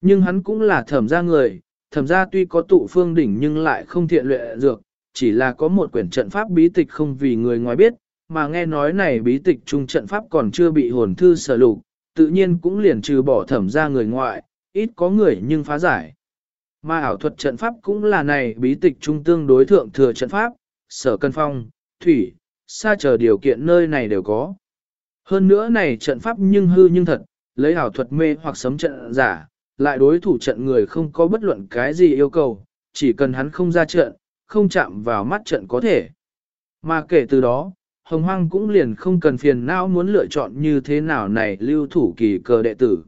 Nhưng hắn cũng là thẩm gia người, thẩm gia tuy có tụ phương đỉnh nhưng lại không thiện luyện dược, chỉ là có một quyển trận pháp bí tịch không vì người ngoài biết, mà nghe nói này bí tịch trung trận pháp còn chưa bị hồn thư sở lục, tự nhiên cũng liền trừ bỏ thẩm ra người ngoại, ít có người nhưng phá giải. Mà ảo thuật trận pháp cũng là này bí tịch trung tương đối thượng thừa trận pháp, sở cân phong, thủy, xa chờ điều kiện nơi này đều có. Hơn nữa này trận pháp nhưng hư nhưng thật, lấy ảo thuật mê hoặc sấm trận giả, lại đối thủ trận người không có bất luận cái gì yêu cầu, chỉ cần hắn không ra trận, không chạm vào mắt trận có thể. Mà kể từ đó, Hồng Hoang cũng liền không cần phiền não muốn lựa chọn như thế nào này lưu thủ kỳ cờ đệ tử.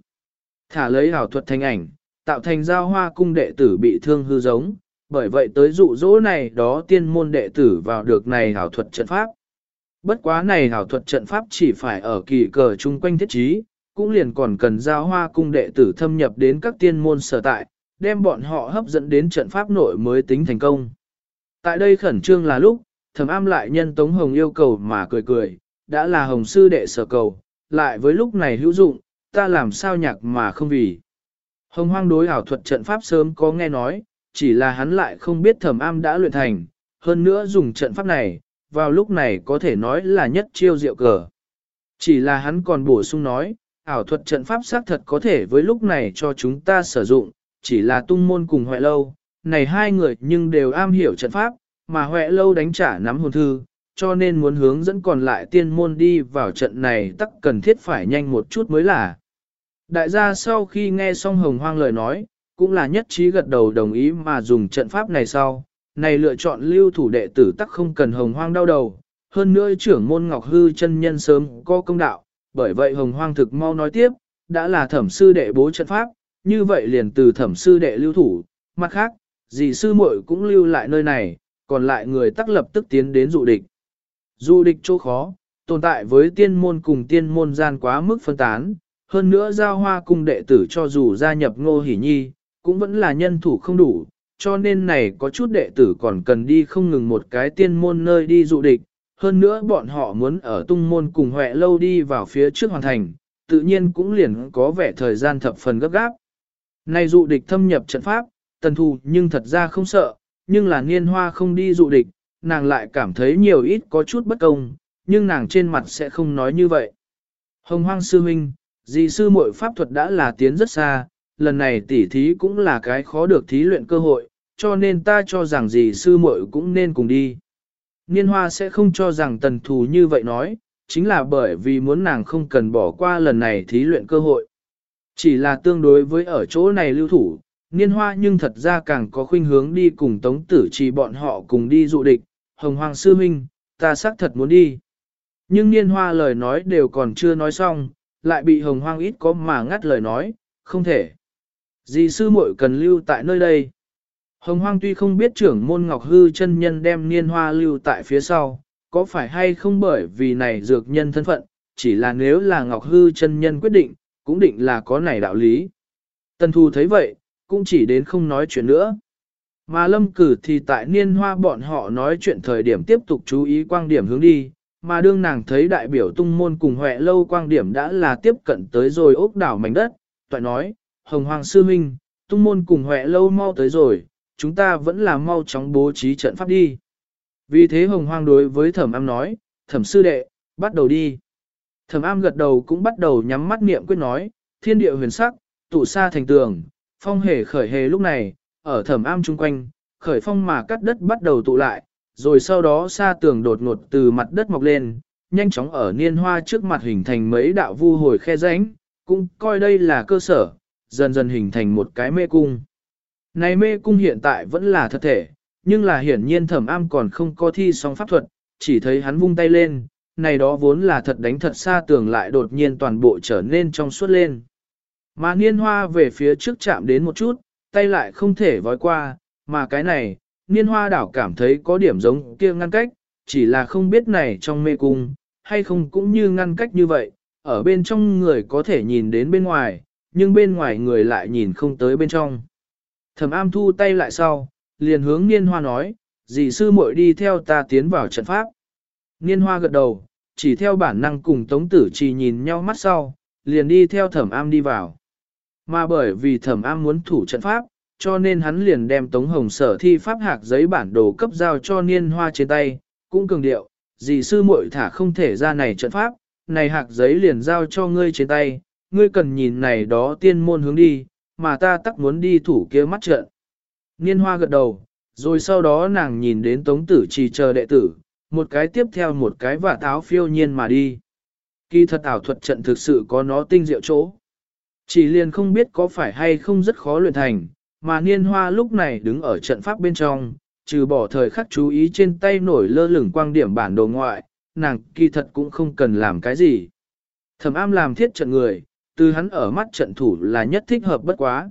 Thả lấy hảo thuật thành ảnh, tạo thành giao hoa cung đệ tử bị thương hư giống, bởi vậy tới dụ dỗ này đó tiên môn đệ tử vào được này hảo thuật trận pháp. Bất quá này hảo thuật trận pháp chỉ phải ở kỳ cờ chung quanh thiết trí, cũng liền còn cần giao hoa cung đệ tử thâm nhập đến các tiên môn sở tại, đem bọn họ hấp dẫn đến trận pháp nội mới tính thành công. Tại đây khẩn trương là lúc, thẩm am lại nhân Tống Hồng yêu cầu mà cười cười, đã là Hồng sư đệ sở cầu, lại với lúc này hữu dụng, ta làm sao nhạc mà không vì. Hồng hoang đối ảo thuật trận pháp sớm có nghe nói, chỉ là hắn lại không biết thẩm am đã luyện thành, hơn nữa dùng trận pháp này, vào lúc này có thể nói là nhất chiêu diệu cờ. Chỉ là hắn còn bổ sung nói, ảo thuật trận pháp xác thật có thể với lúc này cho chúng ta sử dụng, chỉ là tung môn cùng hoại Lâu, này hai người nhưng đều am hiểu trận pháp, mà Huệ Lâu đánh trả nắm hồn thư, cho nên muốn hướng dẫn còn lại tiên môn đi vào trận này tắc cần thiết phải nhanh một chút mới là. Đại gia sau khi nghe xong hồng hoang lời nói, cũng là nhất trí gật đầu đồng ý mà dùng trận pháp này sau, này lựa chọn lưu thủ đệ tử tắc không cần hồng hoang đau đầu, hơn nữa trưởng môn Ngọc Hư chân nhân sớm có công đạo, bởi vậy hồng hoang thực mau nói tiếp, đã là thẩm sư đệ bố trận pháp, như vậy liền từ thẩm sư đệ lưu thủ, mặt khác, dì sư muội cũng lưu lại nơi này, còn lại người tắc lập tức tiến đến dụ địch. Dụ địch chỗ khó, tồn tại với tiên môn cùng tiên môn gian quá mức phân tán, hơn nữa giao hoa cung đệ tử cho dù gia nhập ngô hỉ nhi, cũng vẫn là nhân thủ không đủ, cho nên này có chút đệ tử còn cần đi không ngừng một cái tiên môn nơi đi dụ địch, hơn nữa bọn họ muốn ở tung môn cùng huệ lâu đi vào phía trước hoàn thành, tự nhiên cũng liền có vẻ thời gian thập phần gấp gáp. Này dụ địch thâm nhập trận pháp, tần thù nhưng thật ra không sợ, nhưng là niên hoa không đi dụ địch, nàng lại cảm thấy nhiều ít có chút bất công, nhưng nàng trên mặt sẽ không nói như vậy. Hồng hoang sư huynh, dì sư muội pháp thuật đã là tiến rất xa, lần này tỉ thí cũng là cái khó được thí luyện cơ hội, cho nên ta cho rằng dì sư muội cũng nên cùng đi. Niên hoa sẽ không cho rằng tần thù như vậy nói, chính là bởi vì muốn nàng không cần bỏ qua lần này thí luyện cơ hội. Chỉ là tương đối với ở chỗ này lưu thủ, niên hoa nhưng thật ra càng có khuynh hướng đi cùng tống tử chỉ bọn họ cùng đi dụ địch, hồng hoàng sư huynh, ta xác thật muốn đi. Nhưng niên hoa lời nói đều còn chưa nói xong, lại bị hồng hoang ít có mà ngắt lời nói, không thể. Dì sư muội cần lưu tại nơi đây. Hồng hoang tuy không biết trưởng môn ngọc hư chân nhân đem niên hoa lưu tại phía sau, có phải hay không bởi vì này dược nhân thân phận, chỉ là nếu là ngọc hư chân nhân quyết định, cũng định là có này đạo lý. Tần thu thấy vậy, cũng chỉ đến không nói chuyện nữa. Mà lâm cử thì tại niên hoa bọn họ nói chuyện thời điểm tiếp tục chú ý quang điểm hướng đi, mà đương nàng thấy đại biểu tung môn cùng huệ lâu quang điểm đã là tiếp cận tới rồi ốc đảo mảnh đất, toại nói, hồng hoàng sư minh, tung môn cùng huệ lâu mau tới rồi, chúng ta vẫn là mau chóng bố trí trận pháp đi. Vì thế hồng hoàng đối với thẩm am nói, thẩm sư đệ, bắt đầu đi. Thẩm am gật đầu cũng bắt đầu nhắm mắt niệm quyết nói, thiên địa huyền sắc, tụ xa thành tường, phong hề khởi hề lúc này, ở thẩm am chung quanh, khởi phong mà cắt đất bắt đầu tụ lại, rồi sau đó xa tường đột ngột từ mặt đất mọc lên, nhanh chóng ở niên hoa trước mặt hình thành mấy đạo vu hồi khe rãnh, cũng coi đây là cơ sở, dần dần hình thành một cái mê cung. Này mê cung hiện tại vẫn là thật thể, nhưng là hiển nhiên thẩm am còn không có thi xong pháp thuật, chỉ thấy hắn vung tay lên, này đó vốn là thật đánh thật xa tường lại đột nhiên toàn bộ trở nên trong suốt lên. Mà niên hoa về phía trước chạm đến một chút, tay lại không thể vói qua, mà cái này, niên hoa đảo cảm thấy có điểm giống kia ngăn cách, chỉ là không biết này trong mê cung, hay không cũng như ngăn cách như vậy, ở bên trong người có thể nhìn đến bên ngoài, nhưng bên ngoài người lại nhìn không tới bên trong. Thẩm am thu tay lại sau, liền hướng niên hoa nói, dì sư muội đi theo ta tiến vào trận pháp. Niên hoa gật đầu, chỉ theo bản năng cùng tống tử chỉ nhìn nhau mắt sau, liền đi theo thẩm am đi vào. Mà bởi vì thẩm am muốn thủ trận pháp, cho nên hắn liền đem tống hồng sở thi pháp hạc giấy bản đồ cấp giao cho niên hoa trên tay, cũng cường điệu, dì sư muội thả không thể ra này trận pháp, này hạc giấy liền giao cho ngươi trên tay, ngươi cần nhìn này đó tiên môn hướng đi, mà ta tắc muốn đi thủ kia mắt trận. Niên hoa gật đầu, rồi sau đó nàng nhìn đến tống tử chỉ chờ đệ tử, một cái tiếp theo một cái và táo phiêu nhiên mà đi. Kỳ thật ảo thuật trận thực sự có nó tinh diệu chỗ. Chỉ liền không biết có phải hay không rất khó luyện thành, mà niên hoa lúc này đứng ở trận pháp bên trong, trừ bỏ thời khắc chú ý trên tay nổi lơ lửng quang điểm bản đồ ngoại, nàng kỳ thật cũng không cần làm cái gì. Thẩm am làm thiết trận người, từ hắn ở mắt trận thủ là nhất thích hợp bất quá.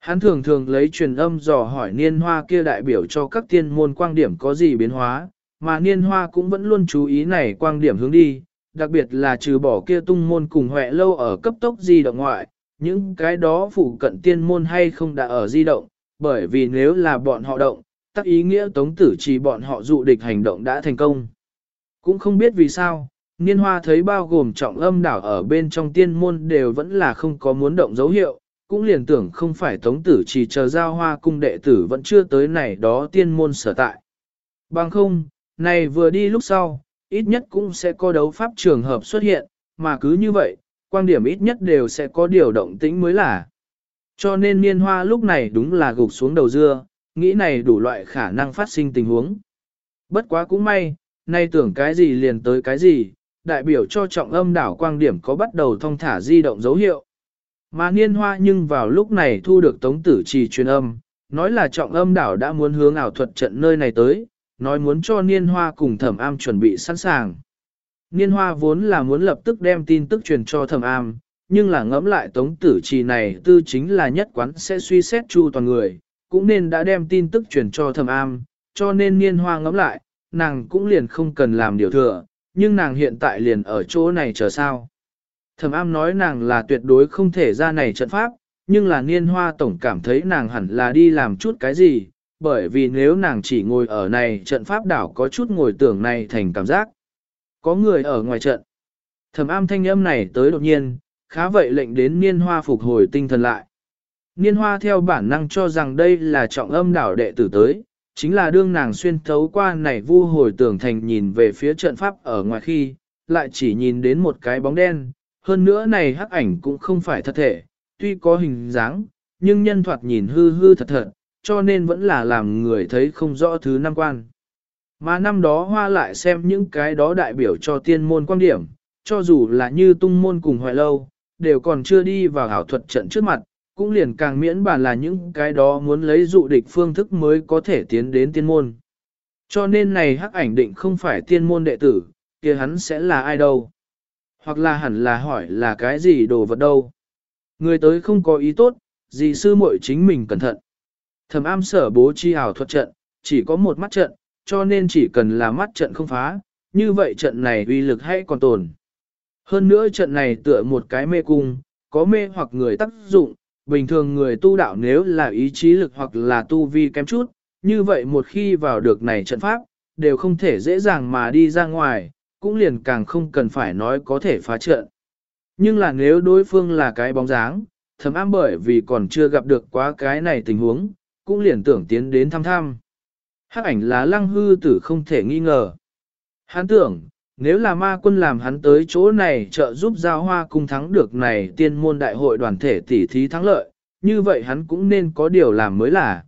Hắn thường thường lấy truyền âm dò hỏi niên hoa kia đại biểu cho các tiên môn quang điểm có gì biến hóa, mà niên hoa cũng vẫn luôn chú ý này quang điểm hướng đi, đặc biệt là trừ bỏ kia tung môn cùng huệ lâu ở cấp tốc di động ngoại, những cái đó phụ cận tiên môn hay không đã ở di động, bởi vì nếu là bọn họ động, tắc ý nghĩa tống tử chỉ bọn họ dụ địch hành động đã thành công. Cũng không biết vì sao, niên hoa thấy bao gồm trọng âm đảo ở bên trong tiên môn đều vẫn là không có muốn động dấu hiệu, cũng liền tưởng không phải tống tử chỉ chờ giao hoa cung đệ tử vẫn chưa tới này đó tiên môn sở tại. Bằng không, này vừa đi lúc sau, ít nhất cũng sẽ có đấu pháp trường hợp xuất hiện, mà cứ như vậy, quan điểm ít nhất đều sẽ có điều động tĩnh mới là. Cho nên niên hoa lúc này đúng là gục xuống đầu dưa, nghĩ này đủ loại khả năng phát sinh tình huống. Bất quá cũng may, nay tưởng cái gì liền tới cái gì, đại biểu cho trọng âm đảo quang điểm có bắt đầu thông thả di động dấu hiệu. Mà niên hoa nhưng vào lúc này thu được tống tử trì truyền âm, nói là trọng âm đảo đã muốn hướng ảo thuật trận nơi này tới, nói muốn cho niên hoa cùng thẩm am chuẩn bị sẵn sàng. Niên hoa vốn là muốn lập tức đem tin tức truyền cho thẩm am, nhưng là ngẫm lại tống tử trì này tư chính là nhất quán sẽ suy xét chu toàn người, cũng nên đã đem tin tức truyền cho thẩm am, cho nên niên hoa ngẫm lại, nàng cũng liền không cần làm điều thừa, nhưng nàng hiện tại liền ở chỗ này chờ sao. Thẩm am nói nàng là tuyệt đối không thể ra này trận pháp, nhưng là niên hoa tổng cảm thấy nàng hẳn là đi làm chút cái gì, bởi vì nếu nàng chỉ ngồi ở này trận pháp đảo có chút ngồi tưởng này thành cảm giác. Có người ở ngoài trận. Thẩm am thanh âm này tới đột nhiên, khá vậy lệnh đến niên hoa phục hồi tinh thần lại. Niên hoa theo bản năng cho rằng đây là trọng âm đảo đệ tử tới, chính là đương nàng xuyên thấu qua này vu hồi tưởng thành nhìn về phía trận pháp ở ngoài khi, lại chỉ nhìn đến một cái bóng đen, hơn nữa này hắc ảnh cũng không phải thật thể, tuy có hình dáng, nhưng nhân thoạt nhìn hư hư thật thật, cho nên vẫn là làm người thấy không rõ thứ năm quan. Mà năm đó hoa lại xem những cái đó đại biểu cho tiên môn quan điểm, cho dù là như tung môn cùng hoài lâu, đều còn chưa đi vào hảo thuật trận trước mặt, cũng liền càng miễn bàn là những cái đó muốn lấy dụ địch phương thức mới có thể tiến đến tiên môn. Cho nên này hắc ảnh định không phải tiên môn đệ tử, kia hắn sẽ là ai đâu. Hoặc là hẳn là hỏi là cái gì đồ vật đâu. Người tới không có ý tốt, gì sư muội chính mình cẩn thận. Thẩm am sở bố chi ảo thuật trận, chỉ có một mắt trận, cho nên chỉ cần là mắt trận không phá, như vậy trận này uy lực hay còn tồn. Hơn nữa trận này tựa một cái mê cung, có mê hoặc người tác dụng, bình thường người tu đạo nếu là ý chí lực hoặc là tu vi kém chút, như vậy một khi vào được này trận pháp, đều không thể dễ dàng mà đi ra ngoài, cũng liền càng không cần phải nói có thể phá trận. Nhưng là nếu đối phương là cái bóng dáng, thầm am bởi vì còn chưa gặp được quá cái này tình huống, cũng liền tưởng tiến đến thăm thăm. Hắc ảnh là lăng hư tử không thể nghi ngờ. Hắn tưởng, nếu là ma quân làm hắn tới chỗ này trợ giúp giao hoa cung thắng được này tiên môn đại hội đoàn thể tỷ thí thắng lợi, như vậy hắn cũng nên có điều làm mới là.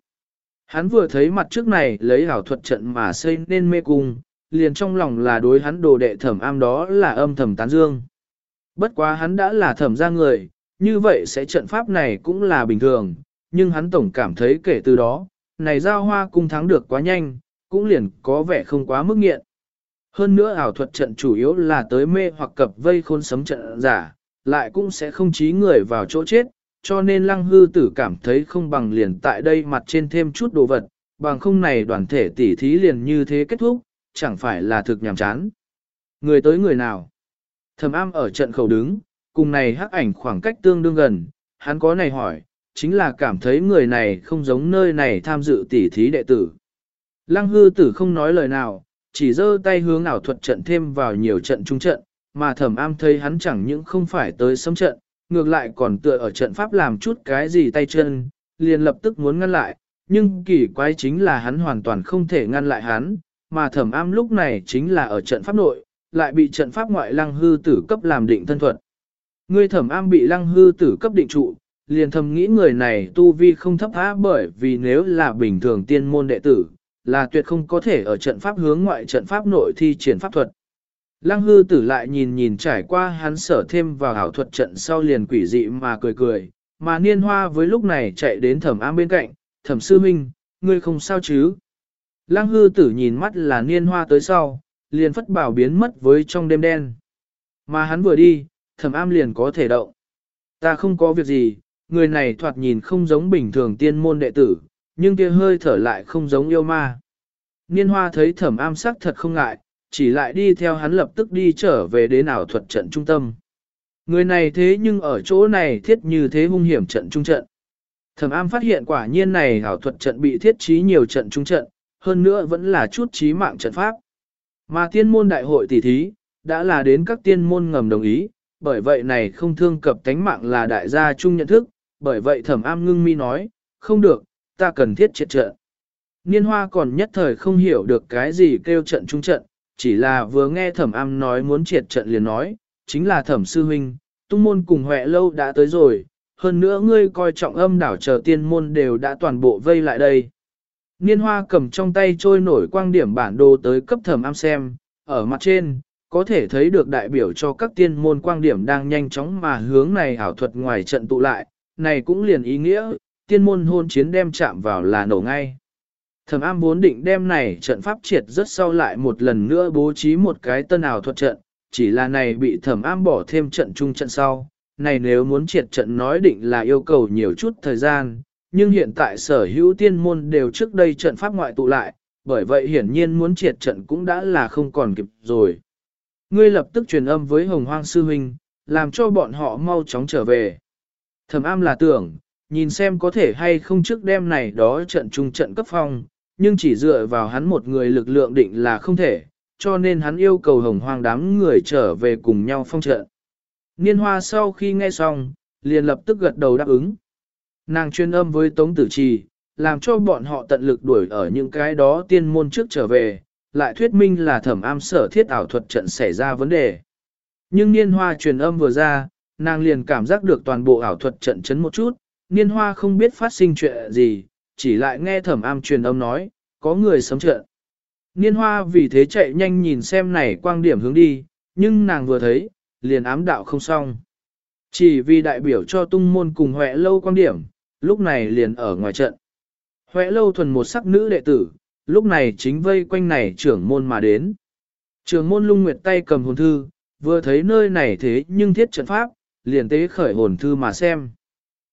Hắn vừa thấy mặt trước này lấy ảo thuật trận mà xây nên mê cung, liền trong lòng là đối hắn đồ đệ thẩm am đó là âm thầm tán dương. Bất quá hắn đã là thẩm ra người, như vậy sẽ trận pháp này cũng là bình thường, nhưng hắn tổng cảm thấy kể từ đó, này giao hoa cung thắng được quá nhanh, cũng liền có vẻ không quá mức nghiện. Hơn nữa ảo thuật trận chủ yếu là tới mê hoặc cập vây khôn sấm trận giả, lại cũng sẽ không trí người vào chỗ chết, cho nên lăng hư tử cảm thấy không bằng liền tại đây mặt trên thêm chút đồ vật, bằng không này đoàn thể tỉ thí liền như thế kết thúc, chẳng phải là thực nhàm chán. Người tới người nào? Thầm am ở trận khẩu đứng, cùng này hắc ảnh khoảng cách tương đương gần, hắn có này hỏi, chính là cảm thấy người này không giống nơi này tham dự tỉ thí đệ tử. Lăng hư tử không nói lời nào, chỉ giơ tay hướng ảo thuật trận thêm vào nhiều trận trung trận, mà thẩm am thấy hắn chẳng những không phải tới xâm trận, ngược lại còn tựa ở trận pháp làm chút cái gì tay chân, liền lập tức muốn ngăn lại, nhưng kỳ quái chính là hắn hoàn toàn không thể ngăn lại hắn, mà thẩm am lúc này chính là ở trận pháp nội, lại bị trận pháp ngoại lăng hư tử cấp làm định thân thuật. Ngươi thẩm am bị lăng hư tử cấp định trụ, liền thầm nghĩ người này tu vi không thấp há bởi vì nếu là bình thường tiên môn đệ tử, là tuyệt không có thể ở trận pháp hướng ngoại trận pháp nội thi triển pháp thuật. Lăng hư tử lại nhìn nhìn trải qua hắn sở thêm vào ảo thuật trận sau liền quỷ dị mà cười cười, mà niên hoa với lúc này chạy đến thẩm am bên cạnh, thẩm sư minh, ngươi không sao chứ. Lăng hư tử nhìn mắt là niên hoa tới sau, liền phất bảo biến mất với trong đêm đen. Mà hắn vừa đi, thẩm am liền có thể động. Ta không có việc gì, người này thoạt nhìn không giống bình thường tiên môn đệ tử, nhưng kia hơi thở lại không giống yêu ma. Niên hoa thấy thẩm am sắc thật không ngại, chỉ lại đi theo hắn lập tức đi trở về đến ảo thuật trận trung tâm. Người này thế nhưng ở chỗ này thiết như thế hung hiểm trận trung trận. Thẩm am phát hiện quả nhiên này ảo thuật trận bị thiết trí nhiều trận trung trận, hơn nữa vẫn là chút trí mạng trận pháp. Mà tiên môn đại hội tỷ thí, đã là đến các tiên môn ngầm đồng ý, bởi vậy này không thương cập tánh mạng là đại gia chung nhận thức, bởi vậy thẩm am ngưng mi nói, không được, ta cần thiết triệt trận. Niên hoa còn nhất thời không hiểu được cái gì kêu trận trung trận, chỉ là vừa nghe thẩm am nói muốn triệt trận liền nói, chính là thẩm sư huynh, tung môn cùng huệ lâu đã tới rồi, hơn nữa ngươi coi trọng âm đảo chờ tiên môn đều đã toàn bộ vây lại đây. Niên hoa cầm trong tay trôi nổi quang điểm bản đồ tới cấp thẩm am xem, ở mặt trên, có thể thấy được đại biểu cho các tiên môn quang điểm đang nhanh chóng mà hướng này ảo thuật ngoài trận tụ lại, này cũng liền ý nghĩa, tiên môn hôn chiến đem chạm vào là nổ ngay. Thẩm am vốn định đem này trận pháp triệt rất sau lại một lần nữa bố trí một cái tân ảo thuật trận, chỉ là này bị thẩm am bỏ thêm trận chung trận sau. Này nếu muốn triệt trận nói định là yêu cầu nhiều chút thời gian, nhưng hiện tại sở hữu tiên môn đều trước đây trận pháp ngoại tụ lại, bởi vậy hiển nhiên muốn triệt trận cũng đã là không còn kịp rồi. Ngươi lập tức truyền âm với Hồng Hoang Sư Huynh, làm cho bọn họ mau chóng trở về. Thẩm am là tưởng, nhìn xem có thể hay không trước đêm này đó trận trung trận cấp phong, nhưng chỉ dựa vào hắn một người lực lượng định là không thể, cho nên hắn yêu cầu hồng hoang đám người trở về cùng nhau phong trận. Niên hoa sau khi nghe xong, liền lập tức gật đầu đáp ứng. Nàng chuyên âm với Tống Tử Trì, làm cho bọn họ tận lực đuổi ở những cái đó tiên môn trước trở về, lại thuyết minh là thẩm am sở thiết ảo thuật trận xảy ra vấn đề. Nhưng niên hoa truyền âm vừa ra, nàng liền cảm giác được toàn bộ ảo thuật trận chấn một chút, niên hoa không biết phát sinh chuyện gì, chỉ lại nghe thẩm am truyền âm nói, có người sấm trận. Niên hoa vì thế chạy nhanh nhìn xem này quang điểm hướng đi, nhưng nàng vừa thấy, liền ám đạo không xong. Chỉ vì đại biểu cho tung môn cùng Huệ lâu quang điểm, lúc này liền ở ngoài trận. Huệ lâu thuần một sắc nữ đệ tử, lúc này chính vây quanh này trưởng môn mà đến. Trưởng môn lung nguyệt tay cầm hồn thư, vừa thấy nơi này thế nhưng thiết trận pháp, liền tế khởi hồn thư mà xem.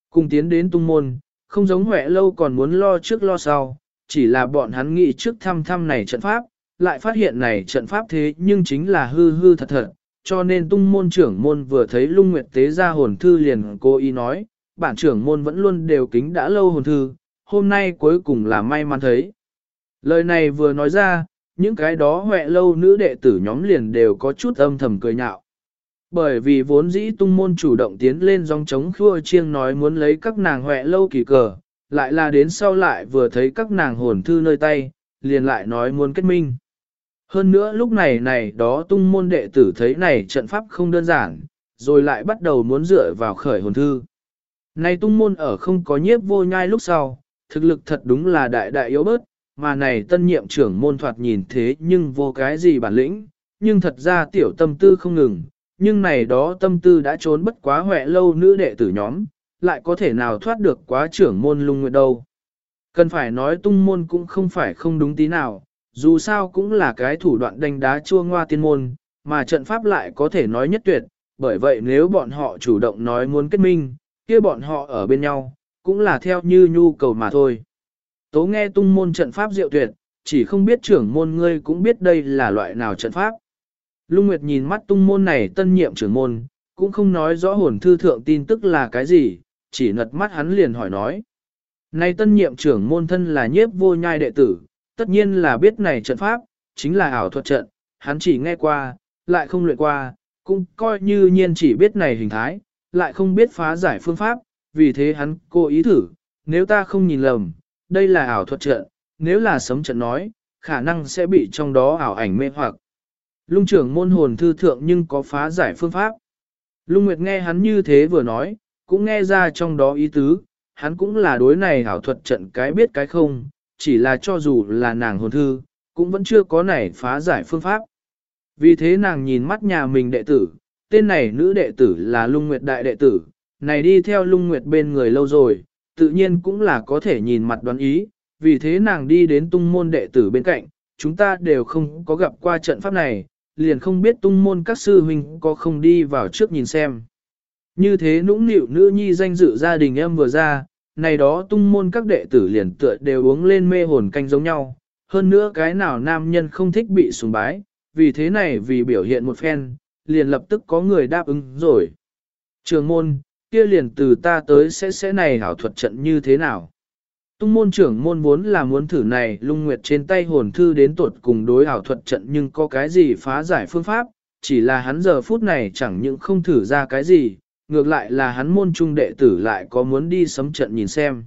Cùng tiến đến tung môn, không giống Huệ lâu còn muốn lo trước lo sau, chỉ là bọn hắn nghĩ trước thăm thăm này trận pháp, lại phát hiện này trận pháp thế nhưng chính là hư hư thật thật, cho nên tung môn trưởng môn vừa thấy lung nguyệt tế ra hồn thư liền cố ý nói, bản trưởng môn vẫn luôn đều kính đã lâu hồn thư, hôm nay cuối cùng là may mắn thấy. Lời này vừa nói ra, những cái đó huệ lâu nữ đệ tử nhóm liền đều có chút âm thầm cười nhạo. Bởi vì vốn dĩ tung môn chủ động tiến lên dòng chống khua chiêng nói muốn lấy các nàng huệ lâu kỳ cờ, lại là đến sau lại vừa thấy các nàng hồn thư nơi tay, liền lại nói muốn kết minh. Hơn nữa lúc này này đó tung môn đệ tử thấy này trận pháp không đơn giản, rồi lại bắt đầu muốn dựa vào khởi hồn thư. Này tung môn ở không có nhiếp vô nhai lúc sau, thực lực thật đúng là đại đại yếu bớt, mà này tân nhiệm trưởng môn thoạt nhìn thế nhưng vô cái gì bản lĩnh, nhưng thật ra tiểu tâm tư không ngừng, nhưng này đó tâm tư đã trốn bất quá huệ lâu nữ đệ tử nhóm, lại có thể nào thoát được quá trưởng môn lung nguyệt đâu. Cần phải nói tung môn cũng không phải không đúng tí nào, dù sao cũng là cái thủ đoạn đánh đá chua ngoa tiên môn, mà trận pháp lại có thể nói nhất tuyệt, bởi vậy nếu bọn họ chủ động nói muốn kết minh, kia bọn họ ở bên nhau, cũng là theo như nhu cầu mà thôi. Tố nghe tung môn trận pháp diệu tuyệt, chỉ không biết trưởng môn ngươi cũng biết đây là loại nào trận pháp. Lung Nguyệt nhìn mắt tung môn này tân nhiệm trưởng môn, cũng không nói rõ hồn thư thượng tin tức là cái gì, chỉ ngật mắt hắn liền hỏi nói. Này tân nhiệm trưởng môn thân là nhiếp vô nhai đệ tử, tất nhiên là biết này trận pháp, chính là ảo thuật trận, hắn chỉ nghe qua, lại không luyện qua, cũng coi như nhiên chỉ biết này hình thái, lại không biết phá giải phương pháp, vì thế hắn cố ý thử, nếu ta không nhìn lầm, đây là ảo thuật trận, nếu là sấm trận nói, khả năng sẽ bị trong đó ảo ảnh mê hoặc. Lung trưởng môn hồn thư thượng nhưng có phá giải phương pháp. Lung Nguyệt nghe hắn như thế vừa nói, cũng nghe ra trong đó ý tứ, hắn cũng là đối này hảo thuật trận cái biết cái không, chỉ là cho dù là nàng hồn thư, cũng vẫn chưa có này phá giải phương pháp. Vì thế nàng nhìn mắt nhà mình đệ tử, tên này nữ đệ tử là Lung Nguyệt đại đệ tử, này đi theo Lung Nguyệt bên người lâu rồi, tự nhiên cũng là có thể nhìn mặt đoán ý, vì thế nàng đi đến tung môn đệ tử bên cạnh, chúng ta đều không có gặp qua trận pháp này, liền không biết tung môn các sư huynh có không đi vào trước nhìn xem. Như thế nũng nịu nữ nhi danh dự gia đình em vừa ra, này đó tung môn các đệ tử liền tựa đều uống lên mê hồn canh giống nhau, hơn nữa cái nào nam nhân không thích bị sùng bái, vì thế này vì biểu hiện một phen, liền lập tức có người đáp ứng rồi. Trường môn, kia liền từ ta tới sẽ sẽ này hảo thuật trận như thế nào? Tung môn trưởng môn vốn là muốn thử này lung nguyệt trên tay hồn thư đến tuột cùng đối ảo thuật trận nhưng có cái gì phá giải phương pháp, chỉ là hắn giờ phút này chẳng những không thử ra cái gì, ngược lại là hắn môn trung đệ tử lại có muốn đi sấm trận nhìn xem.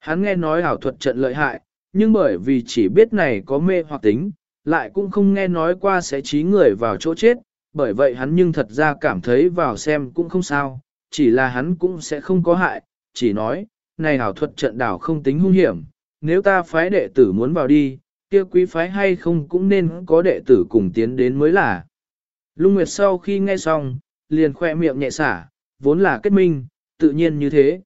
Hắn nghe nói ảo thuật trận lợi hại, nhưng bởi vì chỉ biết này có mê hoặc tính, lại cũng không nghe nói qua sẽ trí người vào chỗ chết, bởi vậy hắn nhưng thật ra cảm thấy vào xem cũng không sao, chỉ là hắn cũng sẽ không có hại, chỉ nói, này ảo thuật trận đảo không tính hung hiểm, nếu ta phái đệ tử muốn vào đi, kia quý phái hay không cũng nên có đệ tử cùng tiến đến mới là. Lung Nguyệt sau khi nghe xong, liền khoe miệng nhẹ xả, vốn là kết minh, tự nhiên như thế.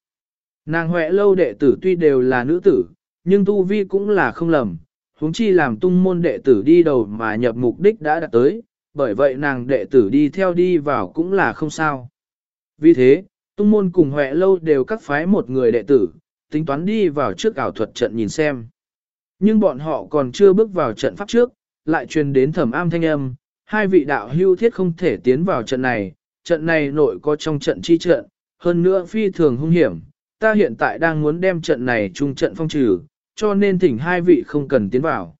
Nàng huệ lâu đệ tử tuy đều là nữ tử, nhưng tu vi cũng là không lầm, huống chi làm tung môn đệ tử đi đầu mà nhập mục đích đã đạt tới, bởi vậy nàng đệ tử đi theo đi vào cũng là không sao. Vì thế, tung môn cùng huệ lâu đều các phái một người đệ tử, tính toán đi vào trước ảo thuật trận nhìn xem. Nhưng bọn họ còn chưa bước vào trận pháp trước, lại truyền đến thẩm am thanh âm, hai vị đạo hưu thiết không thể tiến vào trận này, trận này nội có trong trận chi trận, hơn nữa phi thường hung hiểm, ta hiện tại đang muốn đem trận này trung trận phong trừ, cho nên thỉnh hai vị không cần tiến vào.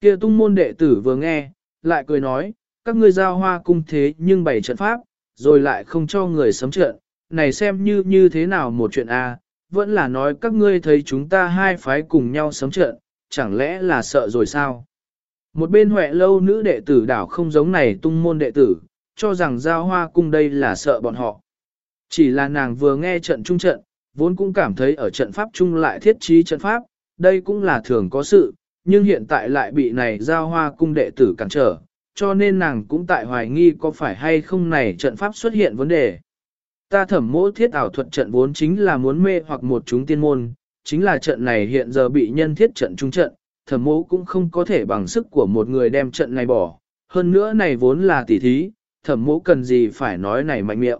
Kia tung môn đệ tử vừa nghe, lại cười nói, các ngươi giao hoa cung thế nhưng bày trận pháp, rồi lại không cho người sấm trận, này xem như như thế nào một chuyện a vẫn là nói các ngươi thấy chúng ta hai phái cùng nhau sấm trận, chẳng lẽ là sợ rồi sao? Một bên huệ lâu nữ đệ tử đảo không giống này tung môn đệ tử, cho rằng giao hoa cung đây là sợ bọn họ. Chỉ là nàng vừa nghe trận trung trận, vốn cũng cảm thấy ở trận pháp trung lại thiết trí trận pháp, đây cũng là thường có sự, nhưng hiện tại lại bị này giao hoa cung đệ tử cản trở, cho nên nàng cũng tại hoài nghi có phải hay không này trận pháp xuất hiện vấn đề. Ta thẩm mỗ thiết ảo thuật trận vốn chính là muốn mê hoặc một chúng tiên môn, chính là trận này hiện giờ bị nhân thiết trận trung trận, thẩm mỗ cũng không có thể bằng sức của một người đem trận này bỏ, hơn nữa này vốn là tỉ thí, thẩm mỗ cần gì phải nói này mạnh miệng.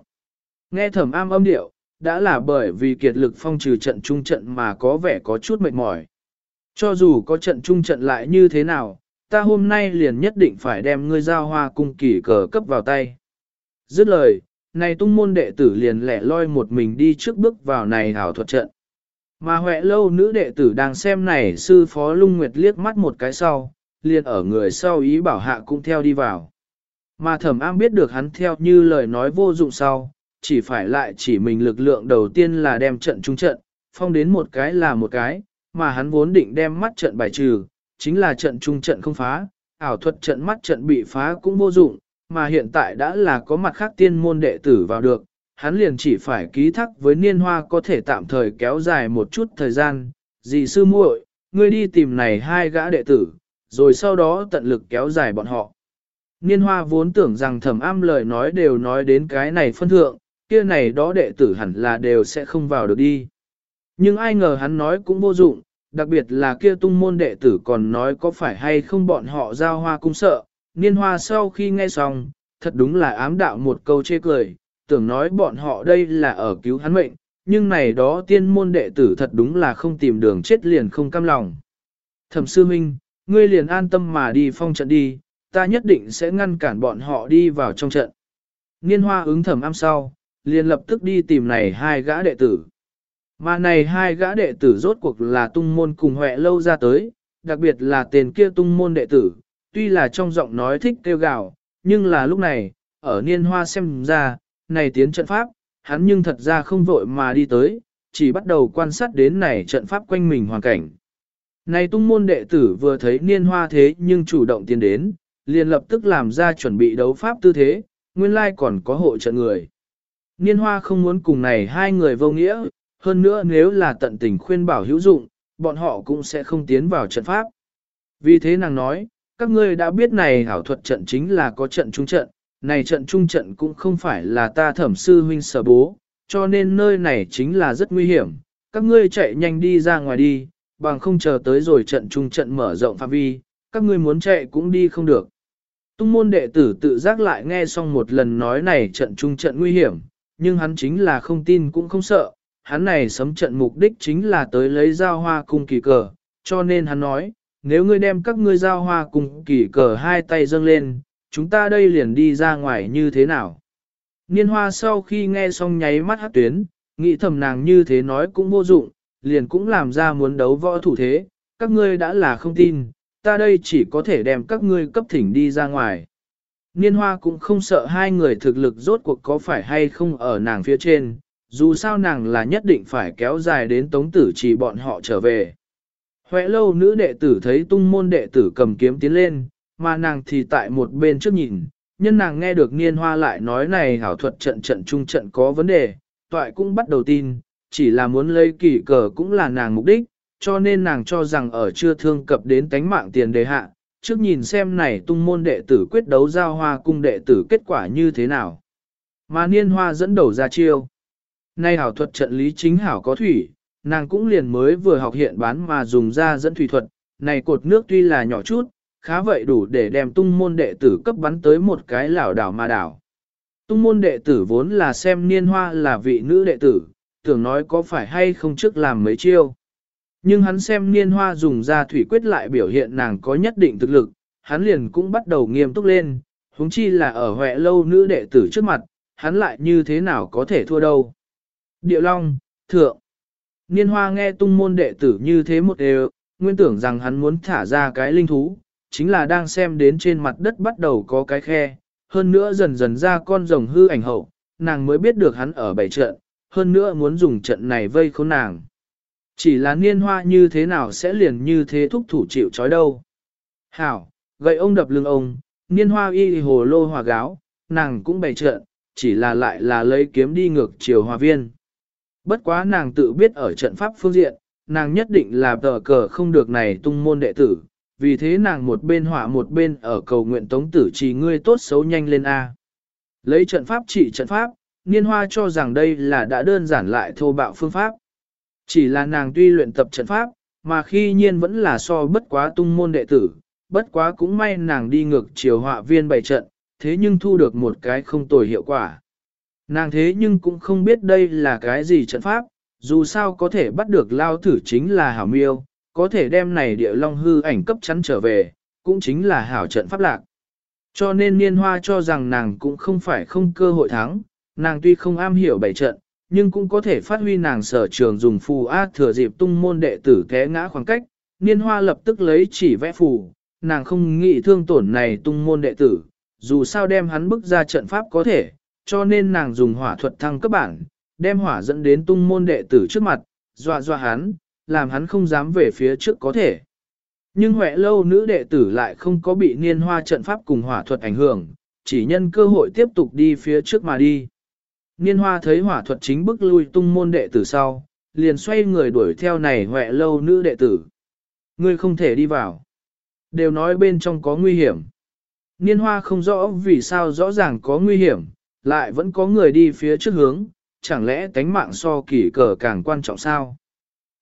Nghe thẩm am âm điệu, đã là bởi vì kiệt lực phong trừ trận trung trận mà có vẻ có chút mệt mỏi. Cho dù có trận trung trận lại như thế nào, ta hôm nay liền nhất định phải đem ngươi giao hoa cung kỳ cờ cấp vào tay. Dứt lời, này tung môn đệ tử liền lẻ loi một mình đi trước bước vào này hảo thuật trận. Mà huệ lâu nữ đệ tử đang xem này sư phó lung nguyệt liếc mắt một cái sau, liền ở người sau ý bảo hạ cũng theo đi vào. Mà thẩm am biết được hắn theo như lời nói vô dụng sau, chỉ phải lại chỉ mình lực lượng đầu tiên là đem trận trung trận, phong đến một cái là một cái, mà hắn vốn định đem mắt trận bài trừ, chính là trận trung trận không phá, ảo thuật trận mắt trận bị phá cũng vô dụng, mà hiện tại đã là có mặt khác tiên môn đệ tử vào được, hắn liền chỉ phải ký thác với niên hoa có thể tạm thời kéo dài một chút thời gian, dì sư muội, ngươi đi tìm này hai gã đệ tử, rồi sau đó tận lực kéo dài bọn họ. Niên hoa vốn tưởng rằng thẩm am lời nói đều nói đến cái này phân thượng, kia này đó đệ tử hẳn là đều sẽ không vào được đi. Nhưng ai ngờ hắn nói cũng vô dụng, đặc biệt là kia tung môn đệ tử còn nói có phải hay không bọn họ giao hoa cung sợ. Niên hoa sau khi nghe xong, thật đúng là ám đạo một câu chê cười, tưởng nói bọn họ đây là ở cứu hắn mệnh, nhưng này đó tiên môn đệ tử thật đúng là không tìm đường chết liền không cam lòng. Thẩm sư minh, ngươi liền an tâm mà đi phong trận đi, ta nhất định sẽ ngăn cản bọn họ đi vào trong trận. Niên hoa ứng thẩm am sau, liền lập tức đi tìm này hai gã đệ tử. Mà này hai gã đệ tử rốt cuộc là tung môn cùng huệ lâu ra tới, đặc biệt là tên kia tung môn đệ tử, tuy là trong giọng nói thích kêu gào, nhưng là lúc này, ở niên hoa xem ra, này tiến trận pháp, hắn nhưng thật ra không vội mà đi tới, chỉ bắt đầu quan sát đến này trận pháp quanh mình hoàn cảnh. Này tung môn đệ tử vừa thấy niên hoa thế nhưng chủ động tiến đến, liền lập tức làm ra chuẩn bị đấu pháp tư thế, nguyên lai còn có hộ trận người. Niên hoa không muốn cùng này hai người vô nghĩa, hơn nữa nếu là tận tình khuyên bảo hữu dụng, bọn họ cũng sẽ không tiến vào trận pháp. Vì thế nàng nói, các ngươi đã biết này hảo thuật trận chính là có trận trung trận, này trận trung trận cũng không phải là ta thẩm sư huynh sở bố, cho nên nơi này chính là rất nguy hiểm, các ngươi chạy nhanh đi ra ngoài đi, bằng không chờ tới rồi trận trung trận mở rộng phạm vi, các ngươi muốn chạy cũng đi không được. Tung môn đệ tử tự giác lại nghe xong một lần nói này trận trung trận nguy hiểm, nhưng hắn chính là không tin cũng không sợ, hắn này sấm trận mục đích chính là tới lấy giao hoa cung kỳ cờ, cho nên hắn nói, nếu ngươi đem các ngươi giao hoa cùng kỳ cờ hai tay dâng lên, chúng ta đây liền đi ra ngoài như thế nào. Niên hoa sau khi nghe xong nháy mắt hát tuyến, nghĩ thầm nàng như thế nói cũng vô dụng, liền cũng làm ra muốn đấu võ thủ thế, các ngươi đã là không tin, ta đây chỉ có thể đem các ngươi cấp thỉnh đi ra ngoài. Niên hoa cũng không sợ hai người thực lực rốt cuộc có phải hay không ở nàng phía trên, dù sao nàng là nhất định phải kéo dài đến tống tử chỉ bọn họ trở về. Huệ lâu nữ đệ tử thấy tung môn đệ tử cầm kiếm tiến lên, mà nàng thì tại một bên trước nhìn, nhân nàng nghe được niên hoa lại nói này hảo thuật trận trận trung trận có vấn đề, toại cũng bắt đầu tin, chỉ là muốn lấy kỳ cờ cũng là nàng mục đích, cho nên nàng cho rằng ở chưa thương cập đến tánh mạng tiền đề hạ, trước nhìn xem này tung môn đệ tử quyết đấu giao hoa cung đệ tử kết quả như thế nào. Mà niên hoa dẫn đầu ra chiêu. Nay hảo thuật trận lý chính hảo có thủy, nàng cũng liền mới vừa học hiện bán mà dùng ra dẫn thủy thuật, này cột nước tuy là nhỏ chút, khá vậy đủ để đem tung môn đệ tử cấp bắn tới một cái lảo đảo mà đảo. Tung môn đệ tử vốn là xem niên hoa là vị nữ đệ tử, tưởng nói có phải hay không trước làm mấy chiêu. Nhưng hắn xem niên hoa dùng ra thủy quyết lại biểu hiện nàng có nhất định thực lực, hắn liền cũng bắt đầu nghiêm túc lên, huống chi là ở huệ lâu nữ đệ tử trước mặt, hắn lại như thế nào có thể thua đâu. Điệu Long, Thượng. Niên hoa nghe tung môn đệ tử như thế một đều, nguyên tưởng rằng hắn muốn thả ra cái linh thú, chính là đang xem đến trên mặt đất bắt đầu có cái khe, hơn nữa dần dần ra con rồng hư ảnh hậu, nàng mới biết được hắn ở bảy trận, hơn nữa muốn dùng trận này vây khốn nàng. Chỉ là niên hoa như thế nào sẽ liền như thế thúc thủ chịu chói đâu. Hảo, gậy ông đập lưng ông, niên hoa y hồ lô hòa gáo, nàng cũng bày trận, chỉ là lại là lấy kiếm đi ngược chiều hòa viên. Bất quá nàng tự biết ở trận pháp phương diện, nàng nhất định là tờ cờ không được này tung môn đệ tử, vì thế nàng một bên họa một bên ở cầu nguyện tống tử chỉ ngươi tốt xấu nhanh lên A. Lấy trận pháp trị trận pháp, niên hoa cho rằng đây là đã đơn giản lại thô bạo phương pháp. Chỉ là nàng tuy luyện tập trận pháp, mà khi nhiên vẫn là so bất quá tung môn đệ tử, bất quá cũng may nàng đi ngược chiều họa viên bày trận, thế nhưng thu được một cái không tồi hiệu quả. Nàng thế nhưng cũng không biết đây là cái gì trận pháp, dù sao có thể bắt được lao thử chính là hảo miêu, có thể đem này địa long hư ảnh cấp chắn trở về, cũng chính là hảo trận pháp lạc. Cho nên niên hoa cho rằng nàng cũng không phải không cơ hội thắng, nàng tuy không am hiểu bảy trận, nhưng cũng có thể phát huy nàng sở trường dùng phù A thừa dịp tung môn đệ tử té ngã khoảng cách, niên hoa lập tức lấy chỉ vẽ phù, nàng không nghĩ thương tổn này tung môn đệ tử, dù sao đem hắn bức ra trận pháp có thể, cho nên nàng dùng hỏa thuật thăng cấp bản, đem hỏa dẫn đến tung môn đệ tử trước mặt, dọa dọa hắn, làm hắn không dám về phía trước có thể. Nhưng huệ lâu nữ đệ tử lại không có bị niên hoa trận pháp cùng hỏa thuật ảnh hưởng, chỉ nhân cơ hội tiếp tục đi phía trước mà đi. Niên hoa thấy hỏa thuật chính bức lui tung môn đệ tử sau, liền xoay người đuổi theo này huệ lâu nữ đệ tử. Ngươi không thể đi vào. Đều nói bên trong có nguy hiểm. Niên hoa không rõ vì sao rõ ràng có nguy hiểm, lại vẫn có người đi phía trước hướng, chẳng lẽ tánh mạng so kỳ cờ càng quan trọng sao?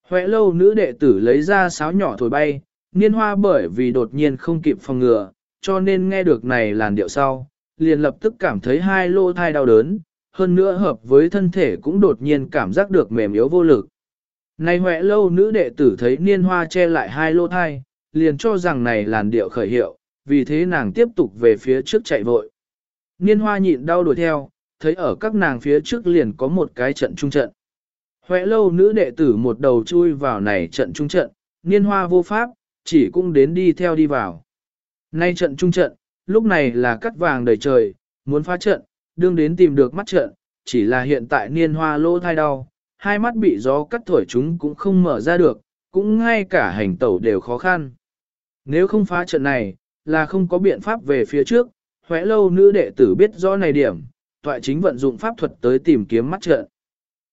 Huệ lâu nữ đệ tử lấy ra sáo nhỏ thổi bay, niên hoa bởi vì đột nhiên không kịp phòng ngừa, cho nên nghe được này làn điệu sau, liền lập tức cảm thấy hai lô thai đau đớn, hơn nữa hợp với thân thể cũng đột nhiên cảm giác được mềm yếu vô lực. Này huệ lâu nữ đệ tử thấy niên hoa che lại hai lô thai, liền cho rằng này làn điệu khởi hiệu, vì thế nàng tiếp tục về phía trước chạy vội. Niên hoa nhịn đau đuổi theo, thấy ở các nàng phía trước liền có một cái trận trung trận. Huệ lâu nữ đệ tử một đầu chui vào này trận trung trận, niên hoa vô pháp, chỉ cũng đến đi theo đi vào. Nay trận trung trận, lúc này là cắt vàng đầy trời, muốn phá trận, đương đến tìm được mắt trận, chỉ là hiện tại niên hoa lô thai đau, hai mắt bị gió cắt thổi chúng cũng không mở ra được, cũng ngay cả hành tẩu đều khó khăn. Nếu không phá trận này, là không có biện pháp về phía trước, Huệ lâu nữ đệ tử biết rõ này điểm, toại chính vận dụng pháp thuật tới tìm kiếm mắt trận.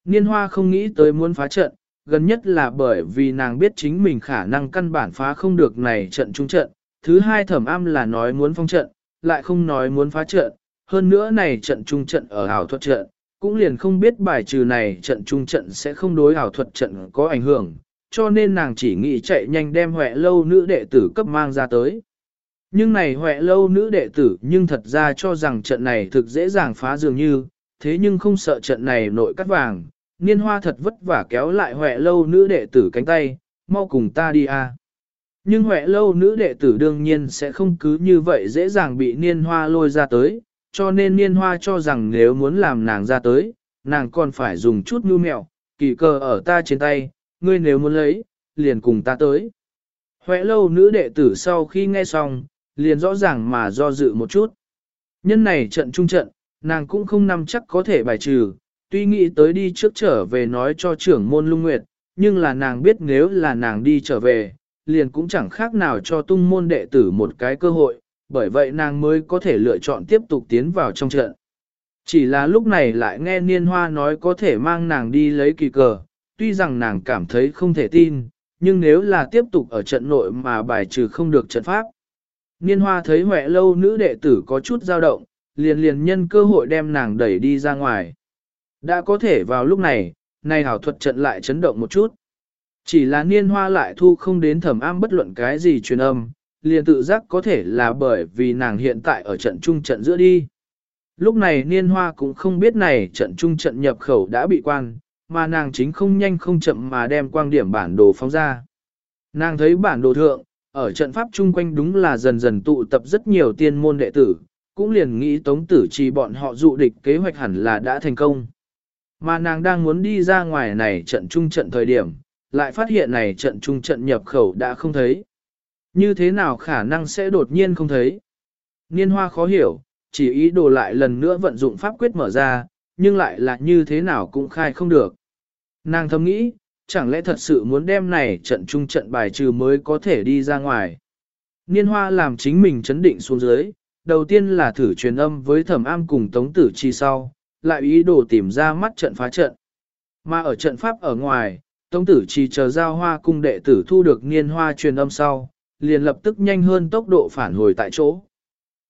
Niên hoa không nghĩ tới muốn phá trận, gần nhất là bởi vì nàng biết chính mình khả năng căn bản phá không được này trận trung trận. Thứ hai thẩm am là nói muốn phong trận, lại không nói muốn phá trận. Hơn nữa này trận trung trận ở ảo thuật trận, cũng liền không biết bài trừ này trận trung trận sẽ không đối ảo thuật trận có ảnh hưởng, cho nên nàng chỉ nghĩ chạy nhanh đem huệ lâu nữ đệ tử cấp mang ra tới. Nhưng này huệ lâu nữ đệ tử nhưng thật ra cho rằng trận này thực dễ dàng phá dường như, thế nhưng không sợ trận này nội cắt vàng, niên hoa thật vất vả kéo lại huệ lâu nữ đệ tử cánh tay, mau cùng ta đi a. Nhưng huệ lâu nữ đệ tử đương nhiên sẽ không cứ như vậy dễ dàng bị niên hoa lôi ra tới, cho nên niên hoa cho rằng nếu muốn làm nàng ra tới, nàng còn phải dùng chút nhu mẹo, kỳ cờ ở ta trên tay, ngươi nếu muốn lấy, liền cùng ta tới. Huệ lâu nữ đệ tử sau khi nghe xong, liền rõ ràng mà do dự một chút. Nhân này trận trung trận, nàng cũng không nắm chắc có thể bài trừ, tuy nghĩ tới đi trước trở về nói cho trưởng môn lung nguyệt, nhưng là nàng biết nếu là nàng đi trở về, liền cũng chẳng khác nào cho tung môn đệ tử một cái cơ hội, bởi vậy nàng mới có thể lựa chọn tiếp tục tiến vào trong trận. Chỉ là lúc này lại nghe niên hoa nói có thể mang nàng đi lấy kỳ cờ, tuy rằng nàng cảm thấy không thể tin, nhưng nếu là tiếp tục ở trận nội mà bài trừ không được trận pháp. Niên hoa thấy huệ lâu nữ đệ tử có chút dao động, liền liền nhân cơ hội đem nàng đẩy đi ra ngoài. Đã có thể vào lúc này, này hảo thuật trận lại chấn động một chút. Chỉ là niên hoa lại thu không đến thẩm am bất luận cái gì truyền âm, liền tự giác có thể là bởi vì nàng hiện tại ở trận trung trận giữa đi. Lúc này niên hoa cũng không biết này trận trung trận nhập khẩu đã bị quan, mà nàng chính không nhanh không chậm mà đem quang điểm bản đồ phóng ra. Nàng thấy bản đồ thượng, ở trận pháp chung quanh đúng là dần dần tụ tập rất nhiều tiên môn đệ tử, cũng liền nghĩ tống tử trì bọn họ dụ địch kế hoạch hẳn là đã thành công. Mà nàng đang muốn đi ra ngoài này trận trung trận thời điểm, lại phát hiện này trận trung trận nhập khẩu đã không thấy. Như thế nào khả năng sẽ đột nhiên không thấy? Niên hoa khó hiểu, chỉ ý đồ lại lần nữa vận dụng pháp quyết mở ra, nhưng lại là như thế nào cũng khai không được. Nàng thầm nghĩ, chẳng lẽ thật sự muốn đem này trận trung trận bài trừ mới có thể đi ra ngoài. Niên hoa làm chính mình chấn định xuống dưới, đầu tiên là thử truyền âm với thẩm am cùng tống tử chi sau, lại ý đồ tìm ra mắt trận phá trận. Mà ở trận pháp ở ngoài, tống tử chi chờ giao hoa cung đệ tử thu được niên hoa truyền âm sau, liền lập tức nhanh hơn tốc độ phản hồi tại chỗ.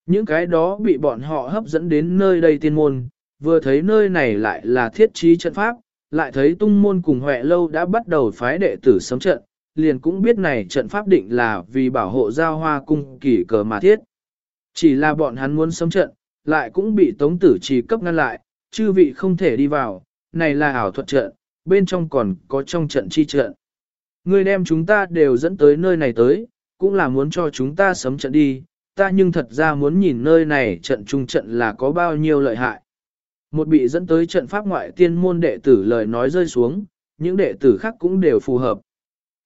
Những cái đó bị bọn họ hấp dẫn đến nơi đây tiên môn, vừa thấy nơi này lại là thiết trí trận pháp, lại thấy tung môn cùng huệ lâu đã bắt đầu phái đệ tử sấm trận, liền cũng biết này trận pháp định là vì bảo hộ giao hoa cung kỳ cờ mà thiết. Chỉ là bọn hắn muốn sấm trận, lại cũng bị tống tử trì cấp ngăn lại, chư vị không thể đi vào, này là ảo thuật trận, bên trong còn có trong trận chi trận. Người đem chúng ta đều dẫn tới nơi này tới, cũng là muốn cho chúng ta sấm trận đi, ta nhưng thật ra muốn nhìn nơi này trận trung trận là có bao nhiêu lợi hại. Một bị dẫn tới trận pháp ngoại tiên môn đệ tử lời nói rơi xuống, những đệ tử khác cũng đều phù hợp.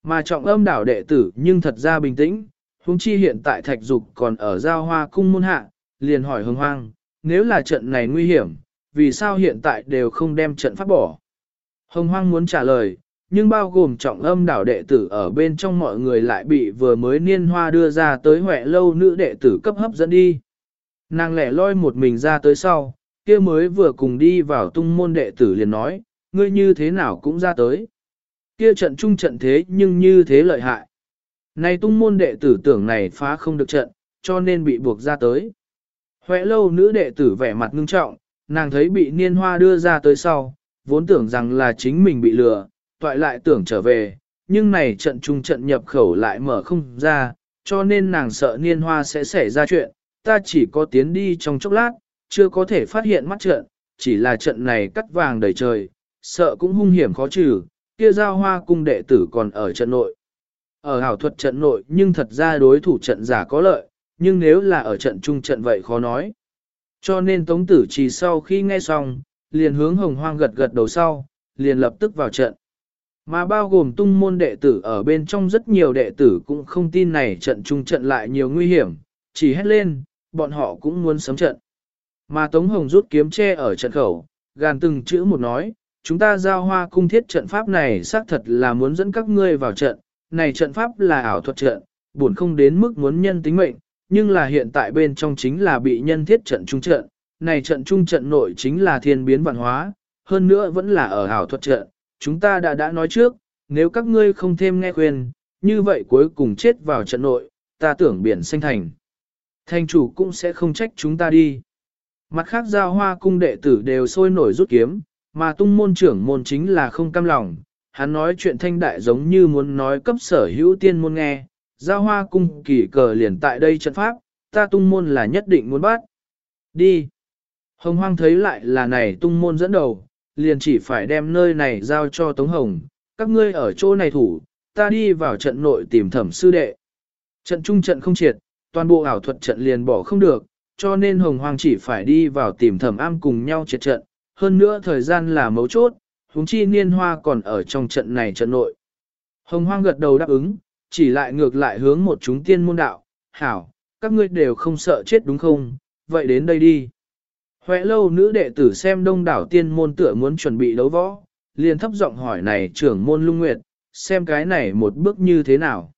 Mà trọng âm đảo đệ tử nhưng thật ra bình tĩnh, huống chi hiện tại thạch dục còn ở giao hoa cung môn hạ, liền hỏi hưng hoang, nếu là trận này nguy hiểm, vì sao hiện tại đều không đem trận pháp bỏ. Hồng hoang muốn trả lời, nhưng bao gồm trọng âm đảo đệ tử ở bên trong mọi người lại bị vừa mới niên hoa đưa ra tới huệ lâu nữ đệ tử cấp hấp dẫn đi. Nàng lẻ loi một mình ra tới sau, kia mới vừa cùng đi vào tung môn đệ tử liền nói, ngươi như thế nào cũng ra tới. Kia trận chung trận thế nhưng như thế lợi hại. Này tung môn đệ tử tưởng này phá không được trận, cho nên bị buộc ra tới. Huệ lâu nữ đệ tử vẻ mặt ngưng trọng, nàng thấy bị niên hoa đưa ra tới sau, vốn tưởng rằng là chính mình bị lừa, toại lại tưởng trở về, nhưng này trận chung trận nhập khẩu lại mở không ra, cho nên nàng sợ niên hoa sẽ xảy ra chuyện, ta chỉ có tiến đi trong chốc lát, chưa có thể phát hiện mắt trận, chỉ là trận này cắt vàng đầy trời, sợ cũng hung hiểm khó trừ, kia giao hoa cung đệ tử còn ở trận nội. Ở hảo thuật trận nội nhưng thật ra đối thủ trận giả có lợi, nhưng nếu là ở trận trung trận vậy khó nói. Cho nên Tống Tử Trì sau khi nghe xong, liền hướng hồng hoang gật gật đầu sau, liền lập tức vào trận. Mà bao gồm tung môn đệ tử ở bên trong rất nhiều đệ tử cũng không tin này trận trung trận lại nhiều nguy hiểm, chỉ hét lên, bọn họ cũng muốn sớm trận. Mà Tống Hồng rút kiếm che ở trận khẩu, gàn từng chữ một nói, chúng ta giao hoa cung thiết trận pháp này xác thật là muốn dẫn các ngươi vào trận, này trận pháp là ảo thuật trận, buồn không đến mức muốn nhân tính mệnh, nhưng là hiện tại bên trong chính là bị nhân thiết trận trung trận, này trận trung trận nội chính là thiên biến văn hóa, hơn nữa vẫn là ở ảo thuật trận, chúng ta đã đã nói trước, nếu các ngươi không thêm nghe khuyên, như vậy cuối cùng chết vào trận nội, ta tưởng biển xanh thành. Thành chủ cũng sẽ không trách chúng ta đi. Mặt khác giao hoa cung đệ tử đều sôi nổi rút kiếm, mà tung môn trưởng môn chính là không cam lòng. Hắn nói chuyện thanh đại giống như muốn nói cấp sở hữu tiên môn nghe, giao hoa cung kỳ cờ liền tại đây trận pháp, ta tung môn là nhất định muốn bắt. Đi. Hồng hoang thấy lại là này tung môn dẫn đầu, liền chỉ phải đem nơi này giao cho Tống Hồng, các ngươi ở chỗ này thủ, ta đi vào trận nội tìm thẩm sư đệ. Trận trung trận không triệt, toàn bộ ảo thuật trận liền bỏ không được, cho nên Hồng Hoàng chỉ phải đi vào tìm thẩm am cùng nhau triệt trận, hơn nữa thời gian là mấu chốt, huống chi niên hoa còn ở trong trận này trận nội. Hồng Hoang gật đầu đáp ứng, chỉ lại ngược lại hướng một chúng tiên môn đạo, hảo, các ngươi đều không sợ chết đúng không, vậy đến đây đi. Huệ lâu nữ đệ tử xem đông đảo tiên môn tựa muốn chuẩn bị đấu võ, liền thấp giọng hỏi này trưởng môn lung nguyệt, xem cái này một bước như thế nào.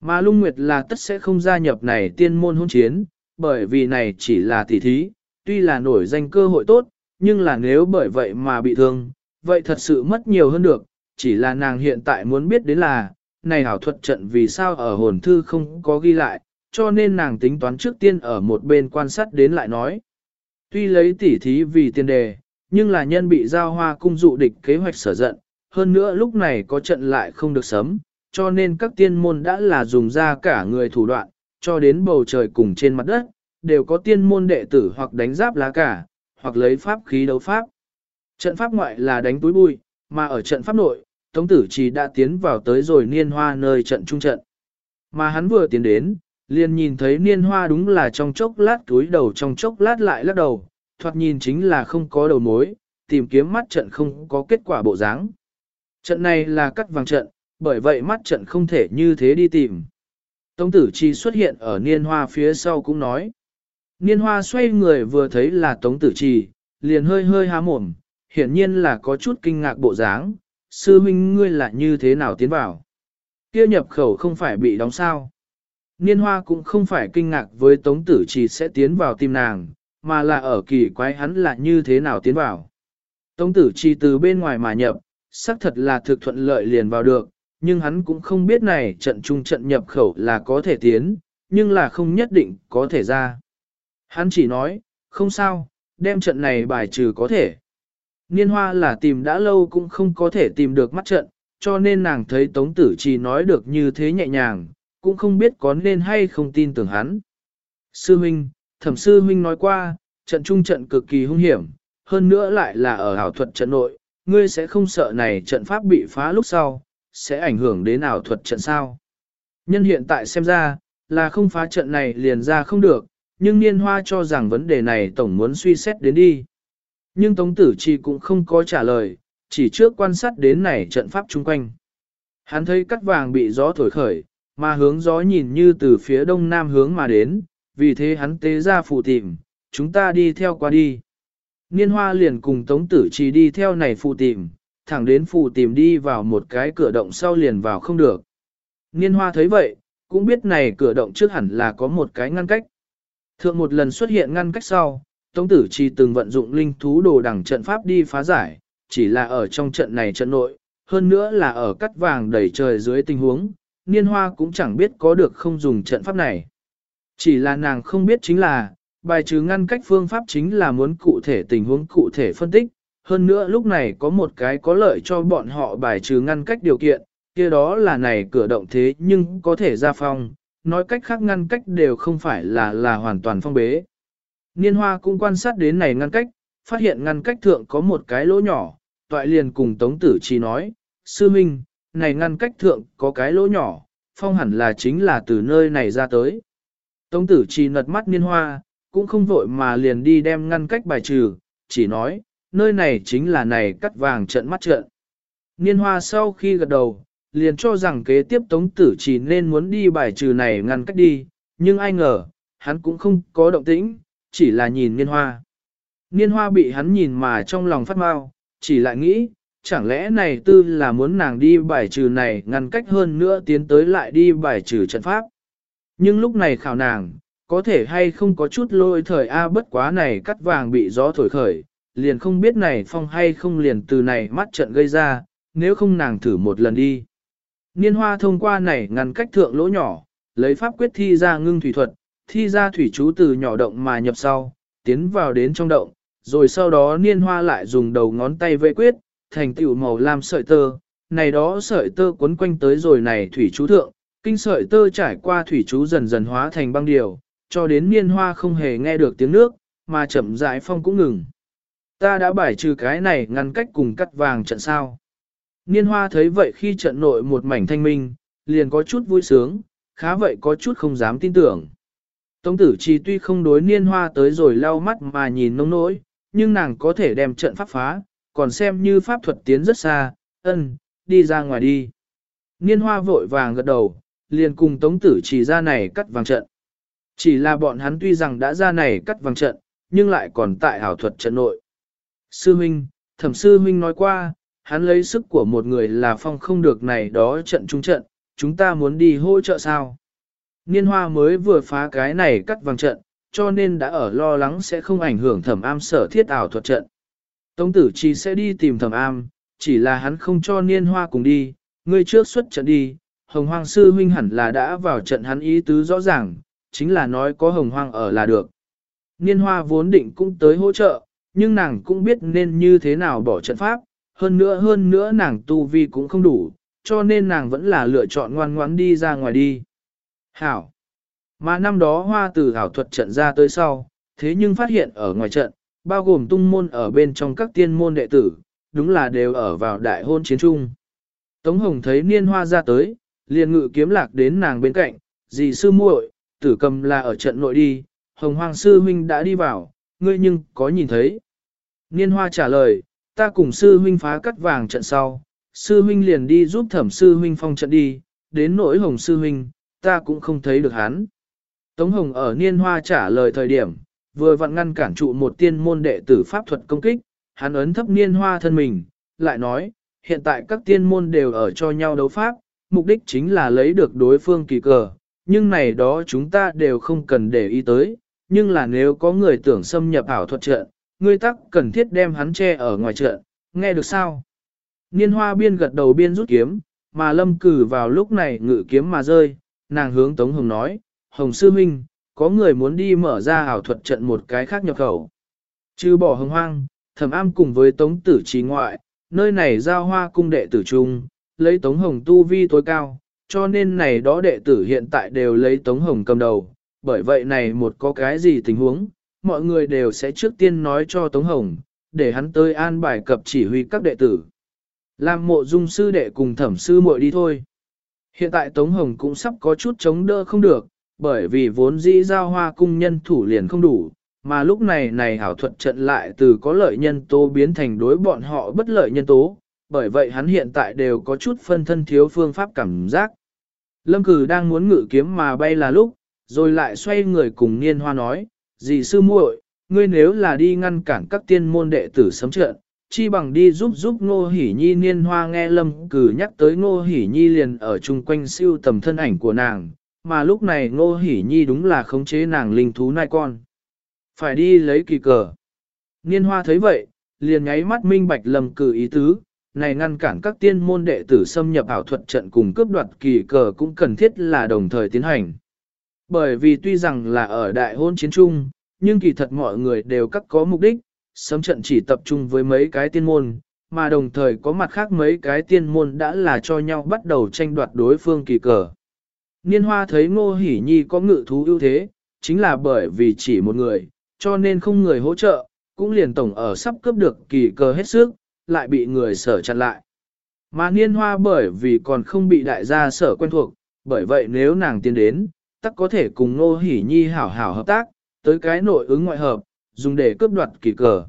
Mà lung nguyệt là tất sẽ không gia nhập này tiên môn hôn chiến, bởi vì này chỉ là tỉ thí, tuy là nổi danh cơ hội tốt, nhưng là nếu bởi vậy mà bị thương, vậy thật sự mất nhiều hơn được, chỉ là nàng hiện tại muốn biết đến là, này hảo thuật trận vì sao ở hồn thư không có ghi lại, cho nên nàng tính toán trước tiên ở một bên quan sát đến lại nói. Tuy lấy tỉ thí vì tiền đề, nhưng là nhân bị giao hoa cung dụ địch kế hoạch sở giận, hơn nữa lúc này có trận lại không được sấm, cho nên các tiên môn đã là dùng ra cả người thủ đoạn, cho đến bầu trời cùng trên mặt đất, đều có tiên môn đệ tử hoặc đánh giáp lá cả, hoặc lấy pháp khí đấu pháp. Trận pháp ngoại là đánh túi bụi, mà ở trận pháp nội, Tống Tử Trì đã tiến vào tới rồi niên hoa nơi trận trung trận. Mà hắn vừa tiến đến, liền nhìn thấy niên hoa đúng là trong chốc lát túi đầu trong chốc lát lại lắc đầu, thoạt nhìn chính là không có đầu mối, tìm kiếm mắt trận không có kết quả bộ dáng. Trận này là cắt vàng trận, bởi vậy mắt trận không thể như thế đi tìm. Tống tử chi xuất hiện ở niên hoa phía sau cũng nói. Niên hoa xoay người vừa thấy là tống tử chi, liền hơi hơi há mồm, hiển nhiên là có chút kinh ngạc bộ dáng, sư minh ngươi là như thế nào tiến vào. Kia nhập khẩu không phải bị đóng sao. Niên hoa cũng không phải kinh ngạc với tống tử chỉ sẽ tiến vào tim nàng, mà là ở kỳ quái hắn là như thế nào tiến vào. Tống tử chỉ từ bên ngoài mà nhập, xác thật là thực thuận lợi liền vào được, nhưng hắn cũng không biết này trận trung trận nhập khẩu là có thể tiến, nhưng là không nhất định có thể ra. Hắn chỉ nói, không sao, đem trận này bài trừ có thể. Niên hoa là tìm đã lâu cũng không có thể tìm được mắt trận, cho nên nàng thấy Tống Tử Trì nói được như thế nhẹ nhàng, cũng không biết có nên hay không tin tưởng hắn. Sư Huynh, Thẩm Sư Huynh nói qua, trận trung trận cực kỳ hung hiểm, hơn nữa lại là ở hảo thuật trận nội, ngươi sẽ không sợ này trận pháp bị phá lúc sau, sẽ ảnh hưởng đến ảo thuật trận sao. Nhân hiện tại xem ra, là không phá trận này liền ra không được, nhưng Niên Hoa cho rằng vấn đề này tổng muốn suy xét đến đi. Nhưng Tống Tử Chi cũng không có trả lời, chỉ trước quan sát đến này trận pháp chung quanh. Hắn thấy cắt vàng bị gió thổi khởi, mà hướng gió nhìn như từ phía đông nam hướng mà đến, vì thế hắn tế ra phù tìm, chúng ta đi theo qua đi. Niên hoa liền cùng Tống Tử Chi đi theo này phù tìm, thẳng đến phù tìm đi vào một cái cửa động sau liền vào không được. Niên hoa thấy vậy, cũng biết này cửa động trước hẳn là có một cái ngăn cách. Thượng một lần xuất hiện ngăn cách sau, Tống tử Chi từng vận dụng linh thú đồ đẳng trận pháp đi phá giải, chỉ là ở trong trận này trận nội, hơn nữa là ở cắt vàng đầy trời dưới tình huống, niên hoa cũng chẳng biết có được không dùng trận pháp này. Chỉ là nàng không biết chính là, bài trừ ngăn cách phương pháp chính là muốn cụ thể tình huống cụ thể phân tích, hơn nữa lúc này có một cái có lợi cho bọn họ bài trừ ngăn cách điều kiện, kia đó là này cửa động thế nhưng có thể ra phong, nói cách khác ngăn cách đều không phải là là hoàn toàn phong bế. Niên hoa cũng quan sát đến này ngăn cách, phát hiện ngăn cách thượng có một cái lỗ nhỏ, toại liền cùng Tống Tử Chi nói, Sư Minh, này ngăn cách thượng có cái lỗ nhỏ, phong hẳn là chính là từ nơi này ra tới. Tống Tử Chi nật mắt niên hoa, cũng không vội mà liền đi đem ngăn cách bài trừ, chỉ nói, nơi này chính là này cắt vàng trận mắt trận. Niên hoa sau khi gật đầu, liền cho rằng kế tiếp Tống Tử chỉ nên muốn đi bài trừ này ngăn cách đi, nhưng ai ngờ, hắn cũng không có động tĩnh, chỉ là nhìn niên hoa. Niên hoa bị hắn nhìn mà trong lòng phát mau, chỉ lại nghĩ, chẳng lẽ này tư là muốn nàng đi bài trừ này ngăn cách hơn nữa tiến tới lại đi bài trừ trận pháp. Nhưng lúc này khảo nàng, có thể hay không có chút lôi thời A bất quá này cắt vàng bị gió thổi khởi, liền không biết này phong hay không liền từ này mắt trận gây ra, nếu không nàng thử một lần đi. Niên hoa thông qua này ngăn cách thượng lỗ nhỏ, lấy pháp quyết thi ra ngưng thủy thuật, thi ra thủy chú từ nhỏ động mà nhập sau, tiến vào đến trong động, rồi sau đó niên hoa lại dùng đầu ngón tay vây quyết, thành tiểu màu lam sợi tơ, này đó sợi tơ quấn quanh tới rồi này thủy chú thượng, kinh sợi tơ trải qua thủy chú dần dần hóa thành băng điều, cho đến niên hoa không hề nghe được tiếng nước, mà chậm rãi phong cũng ngừng. Ta đã bài trừ cái này ngăn cách cùng cắt vàng trận sao. Niên hoa thấy vậy khi trận nội một mảnh thanh minh, liền có chút vui sướng, khá vậy có chút không dám tin tưởng. Tống tử chi tuy không đối niên hoa tới rồi lau mắt mà nhìn nông nỗi, nhưng nàng có thể đem trận pháp phá, còn xem như pháp thuật tiến rất xa, ân, đi ra ngoài đi. Niên hoa vội vàng gật đầu, liền cùng tống tử chỉ ra này cắt vàng trận. Chỉ là bọn hắn tuy rằng đã ra này cắt vàng trận, nhưng lại còn tại ảo thuật trận nội. Sư Minh, thẩm sư Minh nói qua, hắn lấy sức của một người là phong không được này đó trận trung trận, chúng ta muốn đi hỗ trợ sao? Niên hoa mới vừa phá cái này cắt vàng trận, cho nên đã ở lo lắng sẽ không ảnh hưởng thẩm am sở thiết ảo thuật trận. Tống tử chi sẽ đi tìm thẩm am, chỉ là hắn không cho niên hoa cùng đi, ngươi trước xuất trận đi, hồng hoang sư huynh hẳn là đã vào trận hắn ý tứ rõ ràng, chính là nói có hồng hoang ở là được. Niên hoa vốn định cũng tới hỗ trợ, nhưng nàng cũng biết nên như thế nào bỏ trận pháp, hơn nữa hơn nữa nàng tu vi cũng không đủ, cho nên nàng vẫn là lựa chọn ngoan ngoãn đi ra ngoài đi. Hảo! Mà năm đó hoa từ hảo thuật trận ra tới sau, thế nhưng phát hiện ở ngoài trận, bao gồm tung môn ở bên trong các tiên môn đệ tử, đúng là đều ở vào đại hôn chiến trung. Tống Hồng thấy niên hoa ra tới, liền ngự kiếm lạc đến nàng bên cạnh, dì sư muội, tử cầm là ở trận nội đi, Hồng Hoàng sư huynh đã đi vào, ngươi nhưng có nhìn thấy. Niên hoa trả lời, ta cùng sư huynh phá cắt vàng trận sau, sư huynh liền đi giúp thẩm sư huynh phong trận đi, đến nỗi hồng sư huynh, ta cũng không thấy được hắn. Tống Hồng ở niên hoa trả lời thời điểm, vừa vặn ngăn cản trụ một tiên môn đệ tử pháp thuật công kích, hắn ấn thấp niên hoa thân mình, lại nói, hiện tại các tiên môn đều ở cho nhau đấu pháp, mục đích chính là lấy được đối phương kỳ cờ, nhưng này đó chúng ta đều không cần để ý tới, nhưng là nếu có người tưởng xâm nhập ảo thuật trận, ngươi tắc cần thiết đem hắn che ở ngoài trận, nghe được sao? Niên hoa biên gật đầu biên rút kiếm, mà lâm cử vào lúc này ngự kiếm mà rơi, nàng hướng Tống Hồng nói, Hồng Sư Minh, có người muốn đi mở ra ảo thuật trận một cái khác nhập khẩu. Chứ bỏ hồng hoang, thẩm am cùng với Tống Tử Trí ngoại, nơi này giao hoa cung đệ tử trung, lấy Tống Hồng tu vi tối cao, cho nên này đó đệ tử hiện tại đều lấy Tống Hồng cầm đầu, bởi vậy này một có cái gì tình huống, mọi người đều sẽ trước tiên nói cho Tống Hồng, để hắn tới an bài cập chỉ huy các đệ tử. Làm mộ dung sư đệ cùng thẩm sư muội đi thôi. Hiện tại Tống Hồng cũng sắp có chút chống đỡ không được, bởi vì vốn dĩ giao hoa cung nhân thủ liền không đủ, mà lúc này này hảo thuật trận lại từ có lợi nhân tố biến thành đối bọn họ bất lợi nhân tố, bởi vậy hắn hiện tại đều có chút phân thân thiếu phương pháp cảm giác. Lâm cử đang muốn ngự kiếm mà bay là lúc, rồi lại xoay người cùng niên hoa nói, dì sư muội, ngươi nếu là đi ngăn cản các tiên môn đệ tử sấm trận, chi bằng đi giúp giúp ngô hỉ nhi niên hoa nghe lâm cử nhắc tới ngô hỉ nhi liền ở chung quanh siêu tầm thân ảnh của nàng, mà lúc này ngô hỉ nhi đúng là khống chế nàng linh thú nai con. Phải đi lấy kỳ cờ. Niên hoa thấy vậy, liền nháy mắt minh bạch lâm cử ý tứ, này ngăn cản các tiên môn đệ tử xâm nhập ảo thuật trận cùng cướp đoạt kỳ cờ cũng cần thiết là đồng thời tiến hành. Bởi vì tuy rằng là ở đại hôn chiến trung, nhưng kỳ thật mọi người đều các có mục đích, sớm trận chỉ tập trung với mấy cái tiên môn, mà đồng thời có mặt khác mấy cái tiên môn đã là cho nhau bắt đầu tranh đoạt đối phương kỳ cờ. Niên hoa thấy ngô hỉ nhi có ngự thú ưu thế, chính là bởi vì chỉ một người, cho nên không người hỗ trợ, cũng liền tổng ở sắp cướp được kỳ cờ hết sức, lại bị người sở chặn lại. Mà niên hoa bởi vì còn không bị đại gia sở quen thuộc, bởi vậy nếu nàng tiến đến, tắc có thể cùng Nô Hỷ Nhi hảo hảo hợp tác, tới cái nội ứng ngoại hợp, dùng để cướp đoạt kỳ cờ.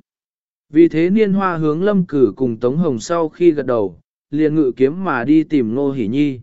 Vì thế niên hoa hướng lâm cử cùng Tống Hồng sau khi gật đầu, liền ngự kiếm mà đi tìm Nô Hỷ Nhi.